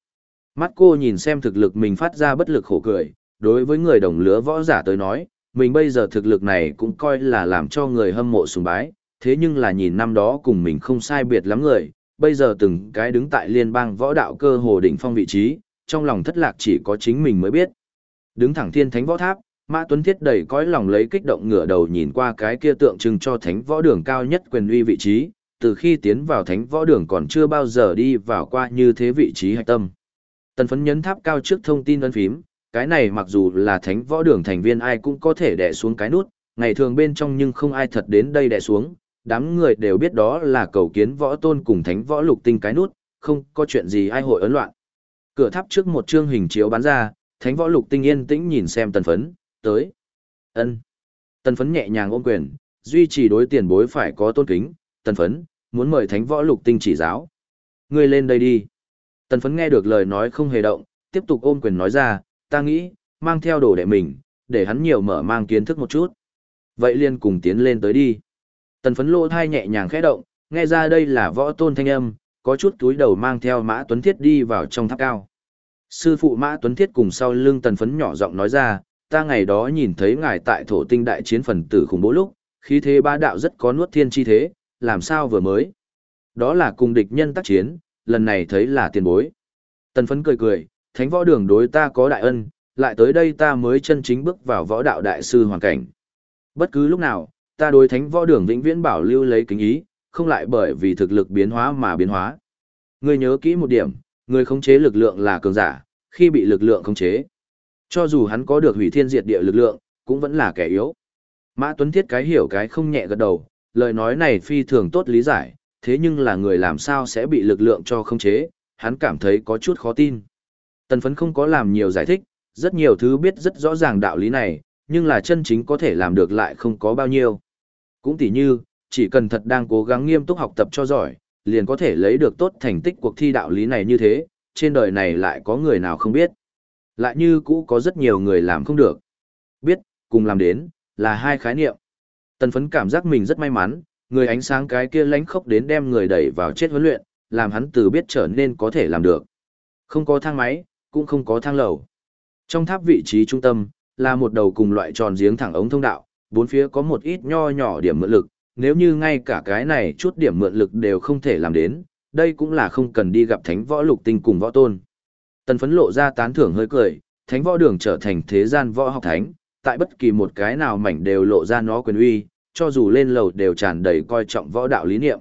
Mắt cô nhìn xem thực lực mình phát ra bất lực khổ cười, đối với người đồng lứa võ giả tới nói, mình bây giờ thực lực này cũng coi là làm cho người hâm mộ sùng bái, thế nhưng là nhìn năm đó cùng mình không sai biệt lắm người, bây giờ từng cái đứng tại liên bang võ đạo cơ hồ đỉnh phong vị trí, trong lòng thất lạc chỉ có chính mình mới biết. Đứng thẳng thiên thánh võ tháp, Mã Tuấn Thiết đầy cõi lòng lấy kích động ngửa đầu nhìn qua cái kia tượng trưng cho thánh võ đường cao nhất quyền uy vị trí, từ khi tiến vào thánh võ đường còn chưa bao giờ đi vào qua như thế vị trí hạch tâm. Tần phấn nhấn tháp cao trước thông tin ấn phím, cái này mặc dù là thánh võ đường thành viên ai cũng có thể đè xuống cái nút, ngày thường bên trong nhưng không ai thật đến đây đè xuống, đám người đều biết đó là cầu kiến võ tôn cùng thánh võ lục tinh cái nút, không có chuyện gì ai hội ấn loạn. Cửa tháp trước một chương hình chiếu bán ra, thánh võ lục tinh yên tĩnh nhìn xem tần phấn, tới. ân Tần phấn nhẹ nhàng ôm quyền, duy trì đối tiền bối phải có tôn kính, tần phấn, muốn mời thánh võ lục tinh chỉ giáo. Ngươi lên đây đi. Tần phấn nghe được lời nói không hề động, tiếp tục ôm quyền nói ra, ta nghĩ, mang theo đồ đệ mình, để hắn nhiều mở mang kiến thức một chút. Vậy liền cùng tiến lên tới đi. Tần phấn lô thai nhẹ nhàng khẽ động, nghe ra đây là võ tôn thanh âm, có chút túi đầu mang theo mã tuấn thiết đi vào trong tháp cao. Sư phụ mã tuấn thiết cùng sau lưng tần phấn nhỏ giọng nói ra, ta ngày đó nhìn thấy ngài tại thổ tinh đại chiến phần tử khủng bố lúc, khí thế ba đạo rất có nuốt thiên chi thế, làm sao vừa mới. Đó là cùng địch nhân tác chiến, lần này thấy là tiền bối. Tần phấn cười cười, thánh võ đường đối ta có đại ân, lại tới đây ta mới chân chính bước vào võ đạo đại sư hoàn cảnh. Bất cứ lúc nào, ta đối thánh võ đường vĩnh viễn bảo lưu lấy kính ý, không lại bởi vì thực lực biến hóa mà biến hóa. Ngươi nhớ kỹ một điểm, người khống chế lực lượng là cường giả, khi bị lực lượng khống chế. Cho dù hắn có được hủy thiên diệt địa lực lượng, cũng vẫn là kẻ yếu. Mã Tuấn Thiết cái hiểu cái không nhẹ gật đầu, lời nói này phi thường tốt lý giải, thế nhưng là người làm sao sẽ bị lực lượng cho khống chế, hắn cảm thấy có chút khó tin. Tần phấn không có làm nhiều giải thích, rất nhiều thứ biết rất rõ ràng đạo lý này, nhưng là chân chính có thể làm được lại không có bao nhiêu. Cũng tỉ như, chỉ cần thật đang cố gắng nghiêm túc học tập cho giỏi, liền có thể lấy được tốt thành tích cuộc thi đạo lý này như thế, trên đời này lại có người nào không biết. Lại như cũ có rất nhiều người làm không được. Biết, cùng làm đến, là hai khái niệm. Tần phấn cảm giác mình rất may mắn, người ánh sáng cái kia lánh khốc đến đem người đẩy vào chết huấn luyện, làm hắn từ biết trở nên có thể làm được. Không có thang máy, cũng không có thang lầu. Trong tháp vị trí trung tâm, là một đầu cùng loại tròn giếng thẳng ống thông đạo, bốn phía có một ít nho nhỏ điểm mượn lực, nếu như ngay cả cái này chút điểm mượn lực đều không thể làm đến, đây cũng là không cần đi gặp thánh võ lục tinh cùng võ tôn. Tần phấn lộ ra tán thưởng hơi cười, thánh võ đường trở thành thế gian võ học thánh, tại bất kỳ một cái nào mảnh đều lộ ra nó quyền uy, cho dù lên lầu đều tràn đầy coi trọng võ đạo lý niệm.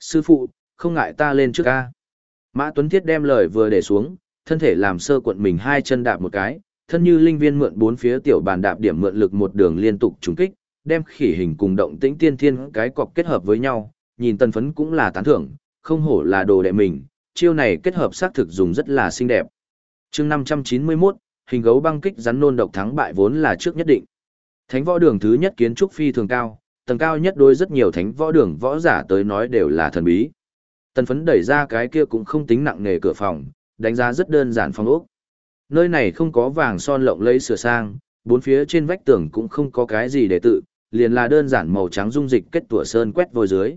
Sư phụ, không ngại ta lên trước ca. Mã Tuấn Thiết đem lời vừa để xuống, thân thể làm sơ cuộn mình hai chân đạp một cái, thân như linh viên mượn bốn phía tiểu bàn đạp điểm mượn lực một đường liên tục trùng kích, đem khỉ hình cùng động tĩnh tiên thiên cái cọc kết hợp với nhau, nhìn tân phấn cũng là tán thưởng, không hổ là đồ đệ mình, chiêu này kết hợp xác thực dùng rất là xinh đẹp. chương 591, hình gấu băng kích rắn nôn độc thắng bại vốn là trước nhất định. Thánh võ đường thứ nhất kiến trúc phi thường cao, tầng cao nhất đối rất nhiều thánh võ đường võ giả tới nói đều là thần bí. Tần phấn đẩy ra cái kia cũng không tính nặng nghề cửa phòng, đánh giá rất đơn giản phòng ốc. Nơi này không có vàng son lộng lấy sửa sang, bốn phía trên vách tường cũng không có cái gì để tự, liền là đơn giản màu trắng dung dịch kết tủa sơn quét vôi dưới.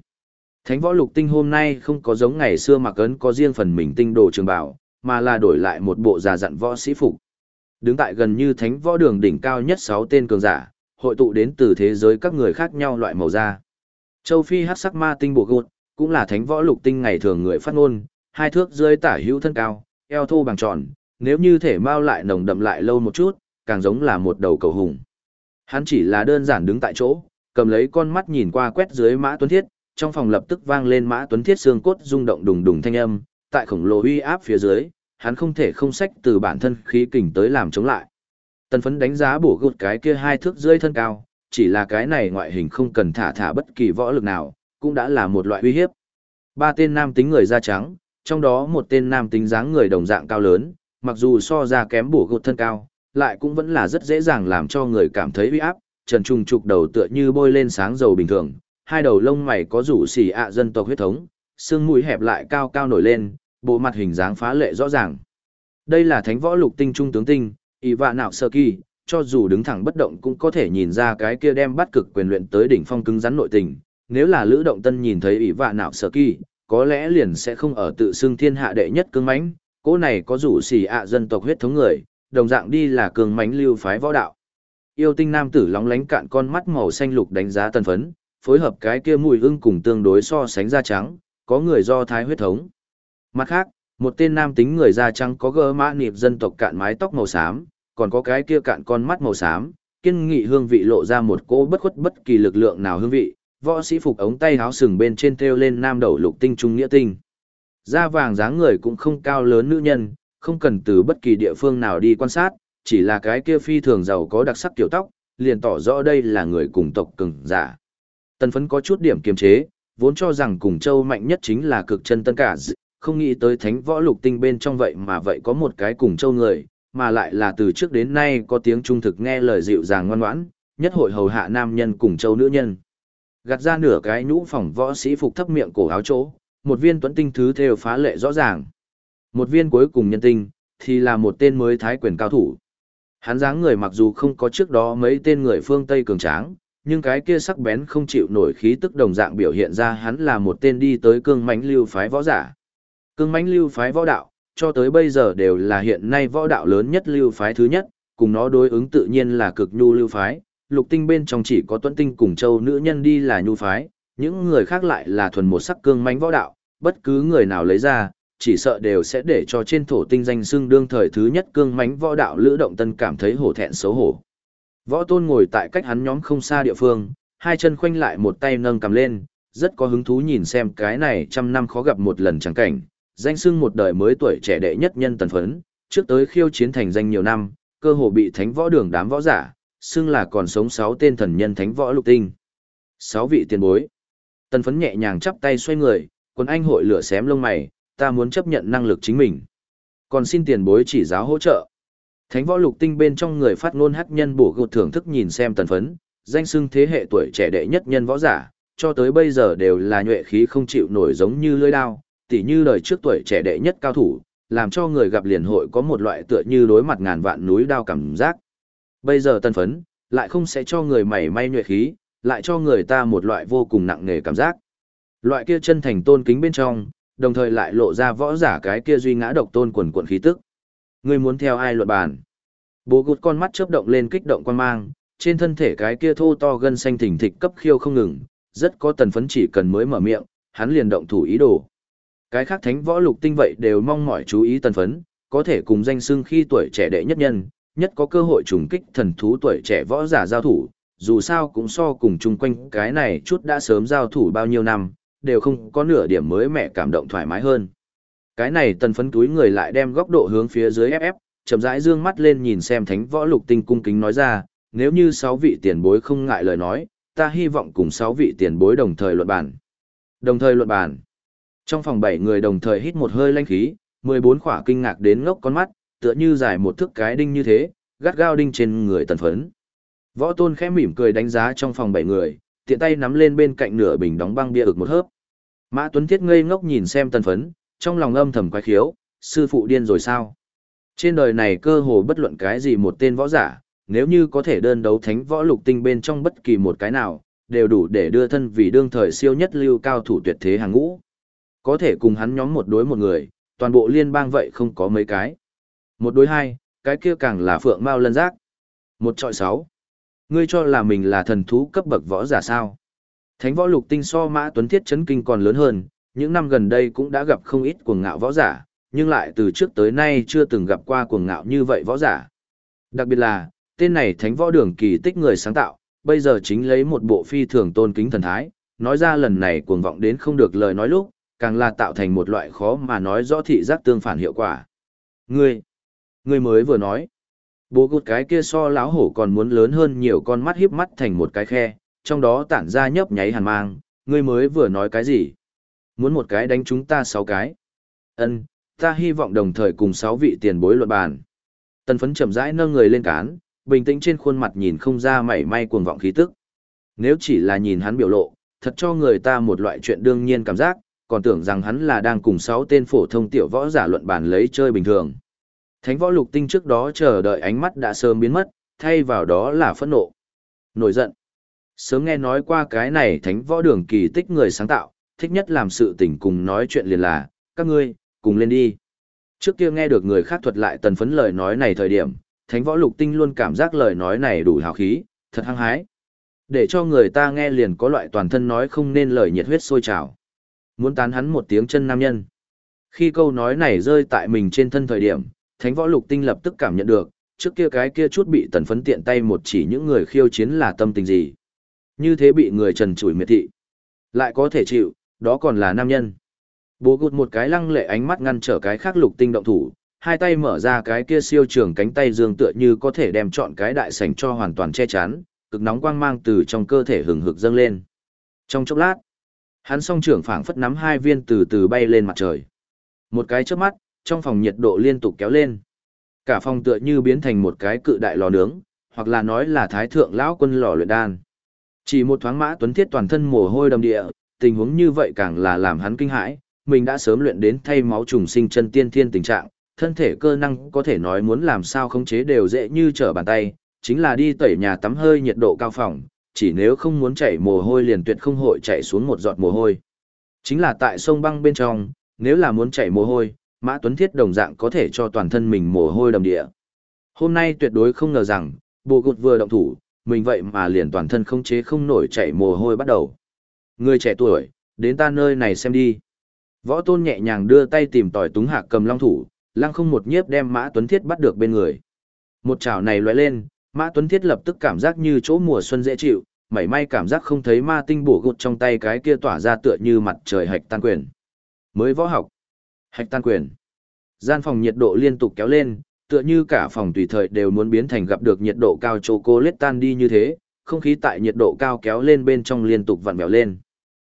Thánh võ lục tinh hôm nay không có giống ngày xưa mặc ấn có riêng phần mình tinh đồ trường bảo, mà là đổi lại một bộ già dặn võ sĩ phục. Đứng tại gần như thánh võ đường đỉnh cao nhất 6 tên cường giả, hội tụ đến từ thế giới các người khác nhau loại màu da. Châu Phi hắc sắc ma tinh bộ gột, cũng là thánh võ lục tinh ngày thường người phát ngôn, hai thước dưới tả hữu thân cao, eo thô bằng tròn, nếu như thể mau lại nồng đậm lại lâu một chút, càng giống là một đầu cầu hùng. Hắn chỉ là đơn giản đứng tại chỗ, cầm lấy con mắt nhìn qua quét dưới Mã Tuấn Thiết, trong phòng lập tức vang lên Mã Tuấn Thiết xương cốt rung động đùng đùng thanh âm, tại khổng lồ uy áp phía dưới, hắn không thể không sách từ bản thân khí kình tới làm chống lại. Tần phấn đánh giá bổ gột cái kia hai thước rưỡi thân cao, chỉ là cái này ngoại hình không cần thả thả bất kỳ võ lực nào, cũng đã là một loại uy hiếp. Ba tên nam tính người da trắng, trong đó một tên nam tính dáng người đồng dạng cao lớn, mặc dù so ra kém bổ gột thân cao, lại cũng vẫn là rất dễ dàng làm cho người cảm thấy uy áp, trần trùng trục đầu tựa như bôi lên sáng dầu bình thường, hai đầu lông mày có rủ xỉ ạ dân tộc huyết thống, xương mũi hẹp lại cao cao nổi lên, bộ mặt hình dáng phá lệ rõ ràng. Đây là thánh võ lục tinh trung tướng tinh, y vạ nạo sơ kỳ, cho dù đứng thẳng bất động cũng có thể nhìn ra cái kia đem bắt cực quyền luyện tới đỉnh phong cứng rắn nội tình. Nếu là Lữ Động Tân nhìn thấy ỷ vạ nạo sơ kỳ, có lẽ liền sẽ không ở tự xưng thiên hạ đệ nhất cứng mãnh, cô này có rủ xì ạ dân tộc huyết thống người, đồng dạng đi là cường mãnh lưu phái võ đạo. Yêu tinh nam tử lóng lánh cạn con mắt màu xanh lục đánh giá tân phấn, phối hợp cái kia mùi hương cùng tương đối so sánh da trắng, có người do thái huyết thống. Mặt khác, một tên nam tính người da trắng có gơ mã nịp dân tộc cạn mái tóc màu xám, còn có cái kia cạn con mắt màu xám, kiên nghị hương vị lộ ra một cỗ bất khuất bất kỳ lực lượng nào hương vị, võ sĩ phục ống tay háo sừng bên trên treo lên nam đầu lục tinh trung nghĩa tinh. Da vàng dáng người cũng không cao lớn nữ nhân, không cần từ bất kỳ địa phương nào đi quan sát, chỉ là cái kia phi thường giàu có đặc sắc kiểu tóc, liền tỏ rõ đây là người cùng tộc cường giả. Tần phấn có chút điểm kiềm chế, vốn cho rằng cùng châu mạnh nhất chính là cực chân tân cả không nghĩ tới thánh võ lục tinh bên trong vậy mà vậy có một cái cùng châu người, mà lại là từ trước đến nay có tiếng trung thực nghe lời dịu dàng ngoan ngoãn, nhất hội hầu hạ nam nhân cùng châu nữ nhân. Gạt ra nửa cái nhũ phòng võ sĩ phục thấp miệng cổ áo chỗ, một viên tuấn tinh thứ theo phá lệ rõ ràng. Một viên cuối cùng nhân tinh, thì là một tên mới thái quyền cao thủ. Hắn dáng người mặc dù không có trước đó mấy tên người phương Tây cường tráng, nhưng cái kia sắc bén không chịu nổi khí tức đồng dạng biểu hiện ra hắn là một tên đi tới cương mãnh lưu phái võ giả. Cương mãnh lưu phái võ đạo, cho tới bây giờ đều là hiện nay võ đạo lớn nhất lưu phái thứ nhất, cùng nó đối ứng tự nhiên là cực nhu lưu phái, lục tinh bên trong chỉ có tuấn tinh cùng châu nữ nhân đi là nhu phái, những người khác lại là thuần một sắc cương mãnh võ đạo, bất cứ người nào lấy ra, chỉ sợ đều sẽ để cho trên thổ tinh danh xưng đương thời thứ nhất cương mãnh võ đạo lữ động tân cảm thấy hổ thẹn xấu hổ. Võ tôn ngồi tại cách hắn nhóm không xa địa phương, hai chân khoanh lại một tay nâng cầm lên, rất có hứng thú nhìn xem cái này trăm năm khó gặp một lần chẳng cảnh, danh xưng một đời mới tuổi trẻ đệ nhất nhân tần phấn, trước tới khiêu chiến thành danh nhiều năm, cơ hồ bị thánh võ đường đám võ giả, xưng là còn sống sáu tên thần nhân thánh võ lục tinh. Sáu vị tiền bối. Tần phấn nhẹ nhàng chắp tay xoay người, quân anh hội lửa xém lông mày, ta muốn chấp nhận năng lực chính mình. Còn xin tiền bối chỉ giáo hỗ trợ. Thánh võ lục tinh bên trong người phát ngôn hắc nhân bổ gột thưởng thức nhìn xem tần phấn, danh xưng thế hệ tuổi trẻ đệ nhất nhân võ giả, cho tới bây giờ đều là nhuệ khí không chịu nổi giống như lưỡi đao, tỉ như đời trước tuổi trẻ đệ nhất cao thủ, làm cho người gặp liền hội có một loại tựa như đối mặt ngàn vạn núi đao cảm giác. Bây giờ tần phấn, lại không sẽ cho người mảy may nhuệ khí, lại cho người ta một loại vô cùng nặng nề cảm giác. Loại kia chân thành tôn kính bên trong, đồng thời lại lộ ra võ giả cái kia duy ngã độc tôn quần quần khí tức. Ngươi muốn theo ai luận bàn? Bố gút con mắt chớp động lên kích động quan mang, trên thân thể cái kia thô to gân xanh thỉnh thịch cấp khiêu không ngừng, rất có tần phấn chỉ cần mới mở miệng, hắn liền động thủ ý đồ. Cái khác thánh võ lục tinh vậy đều mong mỏi chú ý tần phấn, có thể cùng danh xưng khi tuổi trẻ đệ nhất nhân, nhất có cơ hội trùng kích thần thú tuổi trẻ võ giả giao thủ, dù sao cũng so cùng chung quanh cái này chút đã sớm giao thủ bao nhiêu năm, đều không có nửa điểm mới mẹ cảm động thoải mái hơn. Cái này tần phấn túi người lại đem góc độ hướng phía dưới ép ép, chậm rãi dương mắt lên nhìn xem thánh võ lục tinh cung kính nói ra, nếu như sáu vị tiền bối không ngại lời nói, ta hy vọng cùng sáu vị tiền bối đồng thời luận bàn. Đồng thời luận bàn. Trong phòng bảy người đồng thời hít một hơi lanh khí, 14 khỏa kinh ngạc đến ngốc con mắt, tựa như dài một thước cái đinh như thế, gắt gao đinh trên người tần phấn. Võ tôn khẽ mỉm cười đánh giá trong phòng bảy người, tiện tay nắm lên bên cạnh nửa bình đóng băng bia ực một hớp. Mã Tuấn Thiết ngây ngốc nhìn xem tần phấn, trong lòng âm thầm quái khiếu, sư phụ điên rồi sao? Trên đời này cơ hồ bất luận cái gì một tên võ giả, nếu như có thể đơn đấu thánh võ lục tinh bên trong bất kỳ một cái nào, đều đủ để đưa thân vì đương thời siêu nhất lưu cao thủ tuyệt thế hàng ngũ. Có thể cùng hắn nhóm một đối một người, toàn bộ liên bang vậy không có mấy cái. Một đối hai, cái kia càng là phượng mao lân giác. Một trọi sáu. Ngươi cho là mình là thần thú cấp bậc võ giả sao? Thánh võ lục tinh so mã tuấn thiết chấn kinh còn lớn hơn, những năm gần đây cũng đã gặp không ít cuồng ngạo võ giả, nhưng lại từ trước tới nay chưa từng gặp qua cuồng ngạo như vậy võ giả. Đặc biệt là, tên này thánh võ đường kỳ tích người sáng tạo, bây giờ chính lấy một bộ phi thường tôn kính thần thái, nói ra lần này cuồng vọng đến không được lời nói lúc, càng là tạo thành một loại khó mà nói rõ thị giác tương phản hiệu quả. Ngươi, ngươi mới vừa nói, bố gột cái kia so láo hổ còn muốn lớn hơn nhiều con mắt hiếp mắt thành một cái khe, trong đó tản ra nhấp nháy hàn mang, ngươi mới vừa nói cái gì? Muốn một cái đánh chúng ta sáu cái. Ân, ta hy vọng đồng thời cùng sáu vị tiền bối luận bàn. Tần phấn chậm rãi nâng người lên cán, bình tĩnh trên khuôn mặt nhìn không ra mảy may cuồng vọng khí tức. Nếu chỉ là nhìn hắn biểu lộ, thật cho người ta một loại chuyện đương nhiên cảm giác, còn tưởng rằng hắn là đang cùng sáu tên phổ thông tiểu võ giả luận bàn lấy chơi bình thường. Thánh võ lục tinh trước đó chờ đợi ánh mắt đã sớm biến mất, thay vào đó là phẫn nộ. Nổi giận. Sớm nghe nói qua cái này thánh võ đường kỳ tích người sáng tạo, thích nhất làm sự tình cùng nói chuyện liền là, các ngươi, cùng lên đi. Trước kia nghe được người khác thuật lại tần phấn lời nói này thời điểm, thánh võ lục tinh luôn cảm giác lời nói này đủ hào khí, thật hăng hái. Để cho người ta nghe liền có loại toàn thân nói không nên lời nhiệt huyết sôi trào. Muốn tán hắn một tiếng chân nam nhân. Khi câu nói này rơi tại mình trên thân thời điểm, thánh võ lục tinh lập tức cảm nhận được, trước kia cái kia chút bị tần phấn tiện tay một chỉ những người khiêu chiến là tâm tình gì. Như thế bị người trần chủi miệt thị. Lại có thể chịu, đó còn là nam nhân. Bố gụt một cái lăng lệ ánh mắt ngăn trở cái khác lục tinh động thủ, hai tay mở ra cái kia siêu trường cánh tay dương tựa như có thể đem chọn cái đại sảnh cho hoàn toàn che chắn, cực nóng quang mang từ trong cơ thể hừng hực dâng lên. Trong chốc lát, hắn song trưởng phảng phất nắm hai viên từ từ bay lên mặt trời. Một cái chớp mắt, trong phòng nhiệt độ liên tục kéo lên. Cả phòng tựa như biến thành một cái cự đại lò nướng, hoặc là nói là thái thượng lão quân lò luyện đan. Chỉ một thoáng mã tuấn thiết toàn thân mồ hôi đầm địa, tình huống như vậy càng là làm hắn kinh hãi, mình đã sớm luyện đến thay máu trùng sinh chân tiên thiên tình trạng, thân thể cơ năng có thể nói muốn làm sao khống chế đều dễ như trở bàn tay, chính là đi tẩy nhà tắm hơi nhiệt độ cao phòng, chỉ nếu không muốn chảy mồ hôi liền tuyệt không hội chảy xuống một giọt mồ hôi. Chính là tại sông băng bên trong, nếu là muốn chảy mồ hôi, Mã Tuấn Thiết đồng dạng có thể cho toàn thân mình mồ hôi đầm địa. Hôm nay tuyệt đối không ngờ rằng, bộ gụt vừa động thủ, mình vậy mà liền toàn thân không chế không nổi chảy mồ hôi bắt đầu. Người trẻ tuổi, đến ta nơi này xem đi. Võ tôn nhẹ nhàng đưa tay tìm tỏi túng hạc cầm long thủ, lăng không một nhiếp đem Mã Tuấn Thiết bắt được bên người. Một chảo này lóe lên, Mã Tuấn Thiết lập tức cảm giác như chỗ mùa xuân dễ chịu, mảy may cảm giác không thấy ma tinh bổ gột trong tay cái kia tỏa ra tựa như mặt trời hạch tan quyền. Mới võ học. Hạch tan quyền. Gian phòng nhiệt độ liên tục kéo lên, tựa như cả phòng tùy thời đều muốn biến thành gặp được nhiệt độ cao chocolate tan đi như thế, không khí tại nhiệt độ cao kéo lên bên trong liên tục vặn vẹo lên.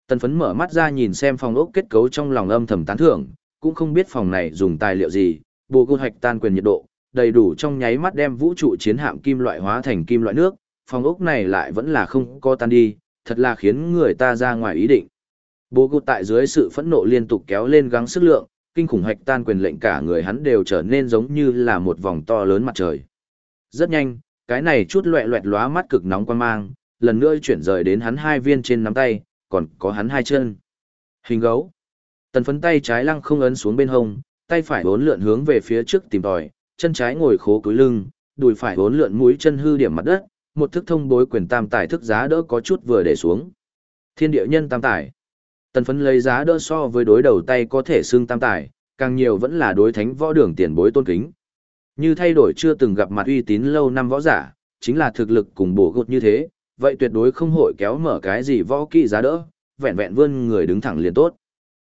Tần phấn mở mắt ra nhìn xem phòng ốc kết cấu trong lòng âm thầm tán thưởng, cũng không biết phòng này dùng tài liệu gì, bộ gôn hoạch tan quyền nhiệt độ, đầy đủ trong nháy mắt đem vũ trụ chiến hạm kim loại hóa thành kim loại nước, phòng ốc này lại vẫn là không co tan đi, thật là khiến người ta ra ngoài ý định. Bố gột tại dưới sự phẫn nộ liên tục kéo lên gắng sức lượng, kinh khủng hạch tan quyền lệnh cả người hắn đều trở nên giống như là một vòng to lớn mặt trời. Rất nhanh, cái này chút loẹ loẹt lóa mắt cực nóng quan mang, lần nữa chuyển rời đến hắn hai viên trên nắm tay, còn có hắn hai chân. Hình gấu. Tần phấn tay trái lăng không ấn xuống bên hông, tay phải bốn lượn hướng về phía trước tìm tòi, chân trái ngồi khố cúi lưng, đùi phải bốn lượn mũi chân hư điểm mặt đất, một thức thông bối quyền tam tài thức giá đỡ có chút vừa để xuống. Thiên địa nhân tam tài. Tần phấn lấy giá đỡ so với đối đầu tay có thể xương tam tài, càng nhiều vẫn là đối thánh võ đường tiền bối tôn kính. Như thay đổi chưa từng gặp mặt uy tín lâu năm võ giả, chính là thực lực cùng bổ gột như thế, vậy tuyệt đối không hội kéo mở cái gì võ kỹ giá đỡ, vẹn vẹn vươn người đứng thẳng liền tốt.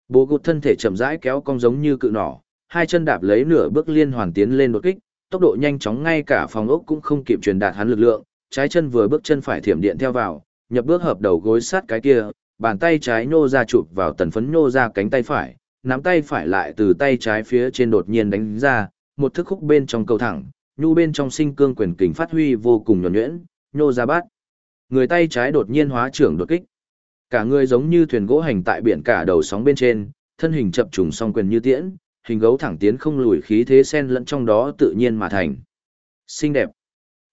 Bố gột thân thể chậm rãi kéo cong giống như cự nỏ, hai chân đạp lấy nửa bước liên hoàn tiến lên đột kích, tốc độ nhanh chóng ngay cả phòng ốc cũng không kịp truyền đạt hắn lực lượng, trái chân vừa bước chân phải thiểm điện theo vào, nhập bước hợp đầu gối sát cái kia, bàn tay trái nô ra chụp vào tần phấn nô ra cánh tay phải, nắm tay phải lại từ tay trái phía trên đột nhiên đánh ra, một thức khúc bên trong cầu thẳng, nhu bên trong sinh cương quyền kình phát huy vô cùng nhuần nhuyễn, nô ra bát. Người tay trái đột nhiên hóa trưởng đột kích. Cả người giống như thuyền gỗ hành tại biển cả đầu sóng bên trên, thân hình chập trùng song quyền như tiễn, hình gấu thẳng tiến không lùi khí thế sen lẫn trong đó tự nhiên mà thành. Xinh đẹp.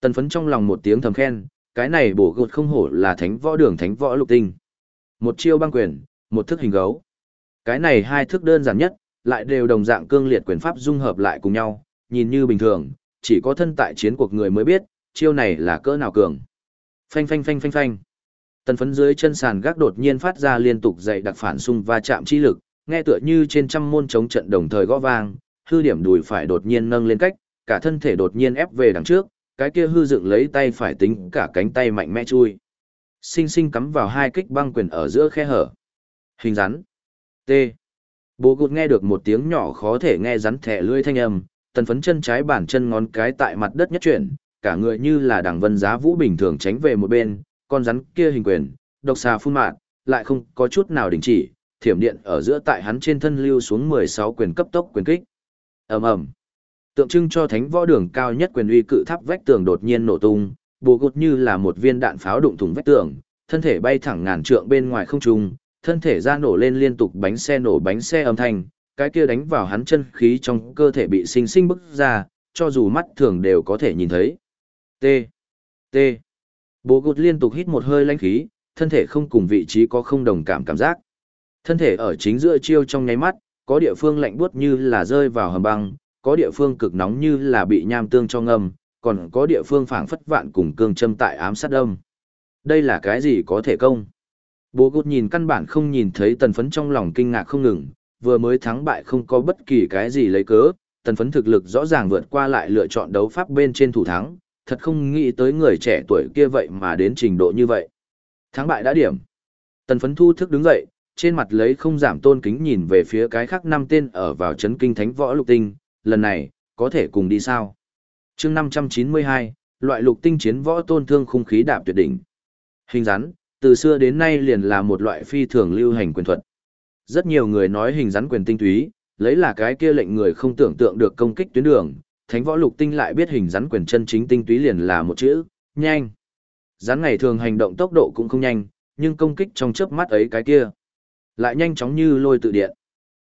Tần phấn trong lòng một tiếng thầm khen, cái này bổ gột không hổ là thánh võ đường thánh võ lục tinh. Một chiêu băng quyền, một thức hình gấu. Cái này hai thức đơn giản nhất, lại đều đồng dạng cương liệt quyền pháp dung hợp lại cùng nhau, nhìn như bình thường, chỉ có thân tại chiến cuộc người mới biết, chiêu này là cỡ nào cường. Phanh phanh phanh phanh phanh. Tần phấn dưới chân sàn gác đột nhiên phát ra liên tục dậy đặc phản xung va chạm chi lực, nghe tựa như trên trăm môn chống trận đồng thời gõ vang, hư điểm đùi phải đột nhiên nâng lên cách, cả thân thể đột nhiên ép về đằng trước, cái kia hư dựng lấy tay phải tính cả cánh tay mạnh mẽ chui. Sinh sinh cắm vào hai kích băng quyền ở giữa khe hở. Hình rắn. T. Bố gụt nghe được một tiếng nhỏ khó thể nghe rắn thẻ lưỡi thanh âm, tần phấn chân trái bản chân ngón cái tại mặt đất nhất chuyển, cả người như là đằng vân giá vũ bình thường tránh về một bên, con rắn kia hình quyền, độc xà phun mạn, lại không có chút nào đình chỉ, thiểm điện ở giữa tại hắn trên thân lưu xuống 16 quyền cấp tốc quyền kích. ầm ầm Tượng trưng cho thánh võ đường cao nhất quyền uy cự tháp vách tường đột nhiên nổ tung, bồ gột như là một viên đạn pháo đụng thủng vách tường, thân thể bay thẳng ngàn trượng bên ngoài không trung, thân thể ra nổ lên liên tục bánh xe nổ bánh xe âm thanh, cái kia đánh vào hắn chân khí trong cơ thể bị sinh sinh bức ra, cho dù mắt thường đều có thể nhìn thấy. T. T. Bồ gột liên tục hít một hơi lãnh khí, thân thể không cùng vị trí có không đồng cảm cảm giác. Thân thể ở chính giữa chiêu trong nháy mắt, có địa phương lạnh buốt như là rơi vào hầm băng, có địa phương cực nóng như là bị nham tương cho ngâm, còn có địa phương phảng phất vạn cùng cương châm tại ám sát đông. Đây là cái gì có thể công? Bố gút nhìn căn bản không nhìn thấy tần phấn trong lòng kinh ngạc không ngừng, vừa mới thắng bại không có bất kỳ cái gì lấy cớ, tần phấn thực lực rõ ràng vượt qua lại lựa chọn đấu pháp bên trên thủ thắng, thật không nghĩ tới người trẻ tuổi kia vậy mà đến trình độ như vậy. Thắng bại đã điểm. Tần phấn thu thức đứng dậy, trên mặt lấy không giảm tôn kính nhìn về phía cái khác năm tên ở vào chấn kinh thánh võ lục tinh, lần này, có thể cùng đi sao? Chương 592, loại lục tinh chiến võ tôn thương khung khí đạp tuyệt đỉnh. Hình rắn, từ xưa đến nay liền là một loại phi thường lưu hành quyền thuật. Rất nhiều người nói hình rắn quyền tinh túy, lấy là cái kia lệnh người không tưởng tượng được công kích tuyến đường, thánh võ lục tinh lại biết hình rắn quyền chân chính tinh túy liền là một chữ, nhanh. Rắn ngày thường hành động tốc độ cũng không nhanh, nhưng công kích trong chớp mắt ấy cái kia, lại nhanh chóng như lôi tự điện.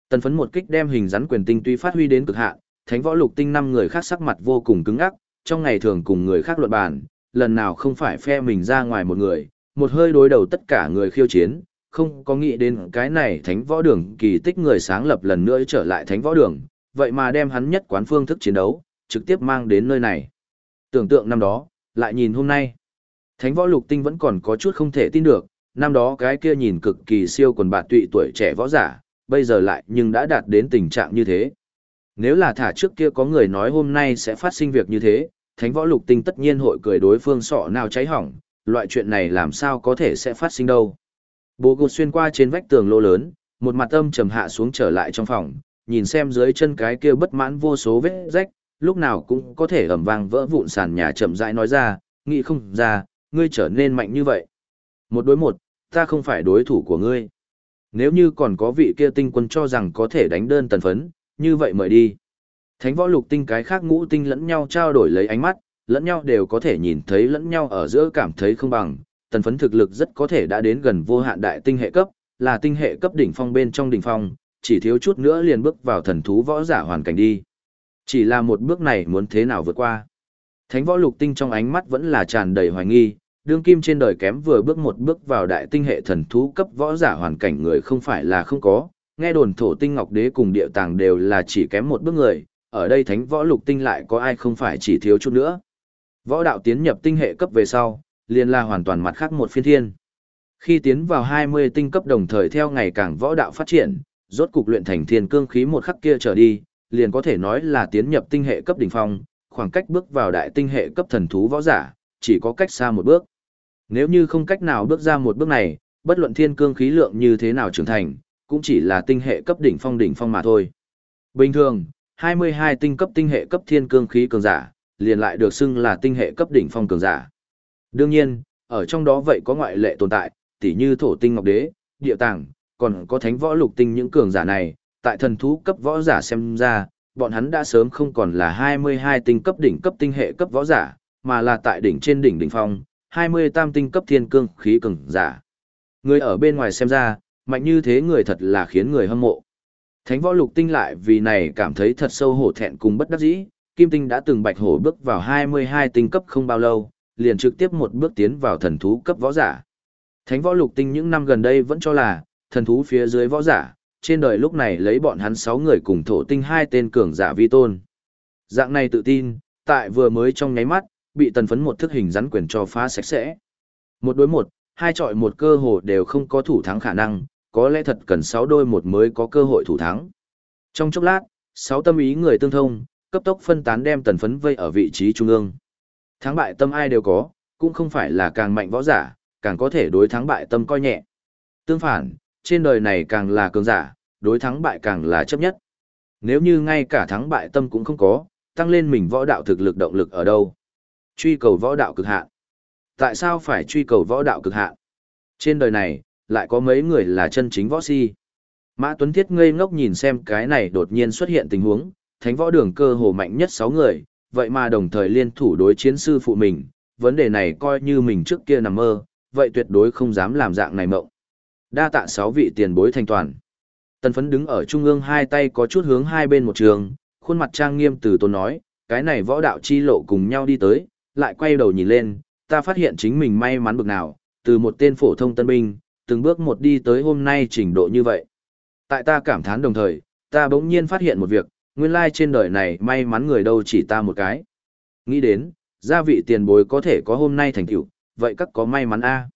Tần phấn một kích đem hình rắn quyền tinh túy phát huy đến cực hạn, thánh võ lục tinh năm người khác sắc mặt vô cùng cứng ắc, trong ngày thường cùng người khác luận bàn, lần nào không phải phe mình ra ngoài một người, một hơi đối đầu tất cả người khiêu chiến, không có nghĩ đến cái này thánh võ đường kỳ tích người sáng lập lần nữa trở lại thánh võ đường, vậy mà đem hắn nhất quán phương thức chiến đấu, trực tiếp mang đến nơi này. Tưởng tượng năm đó, lại nhìn hôm nay, thánh võ lục tinh vẫn còn có chút không thể tin được, năm đó cái kia nhìn cực kỳ siêu quần bạt tụy tuổi trẻ võ giả, bây giờ lại nhưng đã đạt đến tình trạng như thế. Nếu là thả trước kia có người nói hôm nay sẽ phát sinh việc như thế, thánh võ lục tinh tất nhiên hội cười đối phương sọ nào cháy hỏng, loại chuyện này làm sao có thể sẽ phát sinh đâu. Bố gột xuyên qua trên vách tường lỗ lớn, một mặt âm trầm hạ xuống trở lại trong phòng, nhìn xem dưới chân cái kia bất mãn vô số vết rách, lúc nào cũng có thể ẩm vang vỡ vụn sàn nhà chậm rãi nói ra, nghĩ không ra, ngươi trở nên mạnh như vậy. Một đối một, ta không phải đối thủ của ngươi. Nếu như còn có vị kia tinh quân cho rằng có thể đánh đơn tần phấn, như vậy mời đi. Thánh võ lục tinh cái khác ngũ tinh lẫn nhau trao đổi lấy ánh mắt, lẫn nhau đều có thể nhìn thấy lẫn nhau ở giữa cảm thấy không bằng, tần phấn thực lực rất có thể đã đến gần vô hạn đại tinh hệ cấp, là tinh hệ cấp đỉnh phong bên trong đỉnh phong, chỉ thiếu chút nữa liền bước vào thần thú võ giả hoàn cảnh đi. Chỉ là một bước này muốn thế nào vượt qua. Thánh võ lục tinh trong ánh mắt vẫn là tràn đầy hoài nghi, đương kim trên đời kém vừa bước một bước vào đại tinh hệ thần thú cấp võ giả hoàn cảnh người không phải là không có, nghe đồn thổ tinh ngọc đế cùng địa tàng đều là chỉ kém một bước người, ở đây thánh võ lục tinh lại có ai không phải chỉ thiếu chút nữa. Võ đạo tiến nhập tinh hệ cấp về sau, liền là hoàn toàn mặt khác một phiên thiên. Khi tiến vào 20 tinh cấp đồng thời theo ngày càng võ đạo phát triển, rốt cục luyện thành thiên cương khí một khắc kia trở đi, liền có thể nói là tiến nhập tinh hệ cấp đỉnh phong, khoảng cách bước vào đại tinh hệ cấp thần thú võ giả, chỉ có cách xa một bước. Nếu như không cách nào bước ra một bước này, bất luận thiên cương khí lượng như thế nào trưởng thành, cũng chỉ là tinh hệ cấp đỉnh phong đỉnh phong mà thôi. Bình thường, 22 tinh cấp tinh hệ cấp thiên cương khí cường giả, liền lại được xưng là tinh hệ cấp đỉnh phong cường giả. Đương nhiên, ở trong đó vậy có ngoại lệ tồn tại, tỉ như thổ tinh ngọc đế, địa tàng, còn có thánh võ lục tinh những cường giả này, tại thần thú cấp võ giả xem ra, bọn hắn đã sớm không còn là 22 tinh cấp đỉnh cấp tinh hệ cấp võ giả, mà là tại đỉnh trên đỉnh đỉnh phong, 20 tam tinh cấp thiên cương khí cường giả. Người ở bên ngoài xem ra, mạnh như thế người thật là khiến người hâm mộ. Thánh võ lục tinh lại vì này cảm thấy thật sâu hổ thẹn cùng bất đắc dĩ, Kim tinh đã từng bạch hổ bước vào 22 tinh cấp không bao lâu, liền trực tiếp một bước tiến vào thần thú cấp võ giả. Thánh võ lục tinh những năm gần đây vẫn cho là, thần thú phía dưới võ giả, trên đời lúc này lấy bọn hắn 6 người cùng thổ tinh hai tên cường giả vi tôn. Dạng này tự tin, tại vừa mới trong nháy mắt, bị tần phấn một thức hình rắn quyền cho phá sạch sẽ. Một đối một, hai chọi một cơ hồ đều không có thủ thắng khả năng, có lẽ thật cần 6 đôi một mới có cơ hội thủ thắng. Trong chốc lát, 6 tâm ý người tương thông, cấp tốc phân tán đem tần phấn vây ở vị trí trung ương. Thắng bại tâm ai đều có, cũng không phải là càng mạnh võ giả, càng có thể đối thắng bại tâm coi nhẹ. Tương phản, trên đời này càng là cường giả, đối thắng bại càng là chấp nhất. Nếu như ngay cả thắng bại tâm cũng không có, tăng lên mình võ đạo thực lực động lực ở đâu? Truy cầu võ đạo cực hạn. Tại sao phải truy cầu võ đạo cực hạn? Trên đời này, lại có mấy người là chân chính võ si. Mã Tuấn Thiết ngây ngốc nhìn xem cái này đột nhiên xuất hiện tình huống, thánh võ đường cơ hồ mạnh nhất 6 người, vậy mà đồng thời liên thủ đối chiến sư phụ mình, vấn đề này coi như mình trước kia nằm mơ, vậy tuyệt đối không dám làm dạng này mộng. Đa tạ 6 vị tiền bối thành toàn. Tần phấn đứng ở trung ương hai tay có chút hướng hai bên một trường, khuôn mặt trang nghiêm từ tôn nói, cái này võ đạo chi lộ cùng nhau đi tới, lại quay đầu nhìn lên, ta phát hiện chính mình may mắn bực nào, từ một tên phổ thông tân binh, từng bước một đi tới hôm nay trình độ như vậy. Tại ta cảm thán đồng thời, ta bỗng nhiên phát hiện một việc, nguyên lai trên đời này may mắn người đâu chỉ ta một cái. Nghĩ đến, gia vị tiền bối có thể có hôm nay thành tựu, vậy các có may mắn a.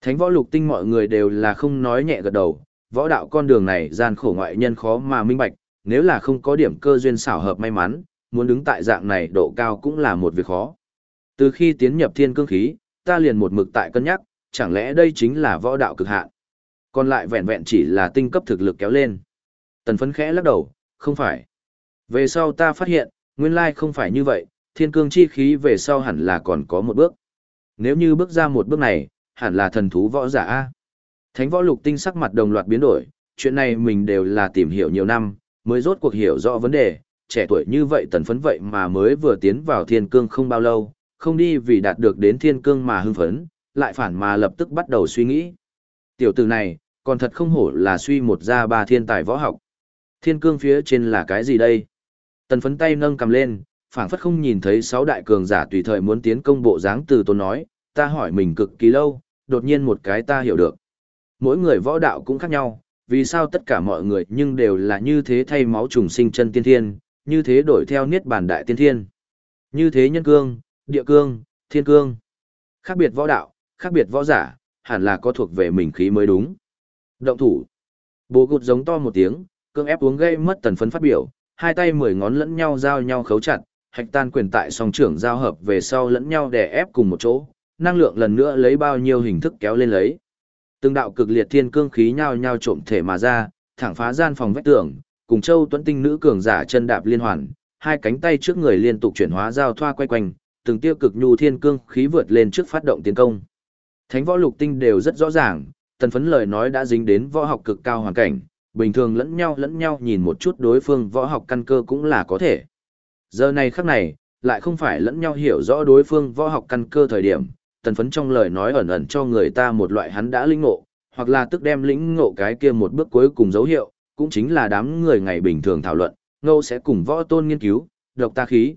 Thánh võ lục tinh mọi người đều là không nói nhẹ gật đầu, võ đạo con đường này gian khổ ngoại nhân khó mà minh bạch, nếu là không có điểm cơ duyên xảo hợp may mắn, muốn đứng tại dạng này độ cao cũng là một việc khó. Từ khi tiến nhập thiên cương khí, ta liền một mực tại cân nhắc, chẳng lẽ đây chính là võ đạo cực hạn? Còn lại vẹn vẹn chỉ là tinh cấp thực lực kéo lên. Tần phấn khẽ lắc đầu, không phải. Về sau ta phát hiện, nguyên lai không phải như vậy, thiên cương chi khí về sau hẳn là còn có một bước. Nếu như bước ra một bước này, hẳn là thần thú võ giả A. Thánh võ lục tinh sắc mặt đồng loạt biến đổi, chuyện này mình đều là tìm hiểu nhiều năm, mới rốt cuộc hiểu rõ vấn đề, trẻ tuổi như vậy tần phấn vậy mà mới vừa tiến vào thiên cương không bao lâu, không đi vì đạt được đến thiên cương mà hưng phấn, lại phản mà lập tức bắt đầu suy nghĩ. Tiểu tử này, còn thật không hổ là suy một ra ba thiên tài võ học. Thiên cương phía trên là cái gì đây? Tần phấn tay nâng cầm lên, phảng phất không nhìn thấy sáu đại cường giả tùy thời muốn tiến công bộ dáng từ tôn nói, ta hỏi mình cực kỳ lâu, đột nhiên một cái ta hiểu được. Mỗi người võ đạo cũng khác nhau, vì sao tất cả mọi người nhưng đều là như thế thay máu trùng sinh chân tiên thiên, như thế đổi theo niết bàn đại tiên thiên. Như thế nhân cương, địa cương, thiên cương. Khác biệt võ đạo, khác biệt võ giả, hẳn là có thuộc về mình khí mới đúng. Động thủ. Bố gụt giống to một tiếng, cương ép uống gây mất tần phấn phát biểu, hai tay mười ngón lẫn nhau giao nhau khấu chặt, hạch tan quyền tại song trưởng giao hợp về sau lẫn nhau đè ép cùng một chỗ, năng lượng lần nữa lấy bao nhiêu hình thức kéo lên lấy. Từng đạo cực liệt thiên cương khí nhau nhau trộm thể mà ra, thẳng phá gian phòng vách tường, cùng Châu Tuấn Tinh nữ cường giả chân đạp liên hoàn, hai cánh tay trước người liên tục chuyển hóa giao thoa quay quanh, từng tiêu cực nhu thiên cương khí vượt lên trước phát động tiến công. Thánh võ lục tinh đều rất rõ ràng, tần phấn lời nói đã dính đến võ học cực cao hoàn cảnh, bình thường lẫn nhau lẫn nhau nhìn một chút đối phương võ học căn cơ cũng là có thể. Giờ này khắc này, lại không phải lẫn nhau hiểu rõ đối phương võ học căn cơ thời điểm, tần phấn trong lời nói ẩn ẩn cho người ta một loại hắn đã linh ngộ, hoặc là tức đem lĩnh ngộ cái kia một bước cuối cùng dấu hiệu, cũng chính là đám người ngày bình thường thảo luận, ngâu sẽ cùng võ tôn nghiên cứu, độc ta khí.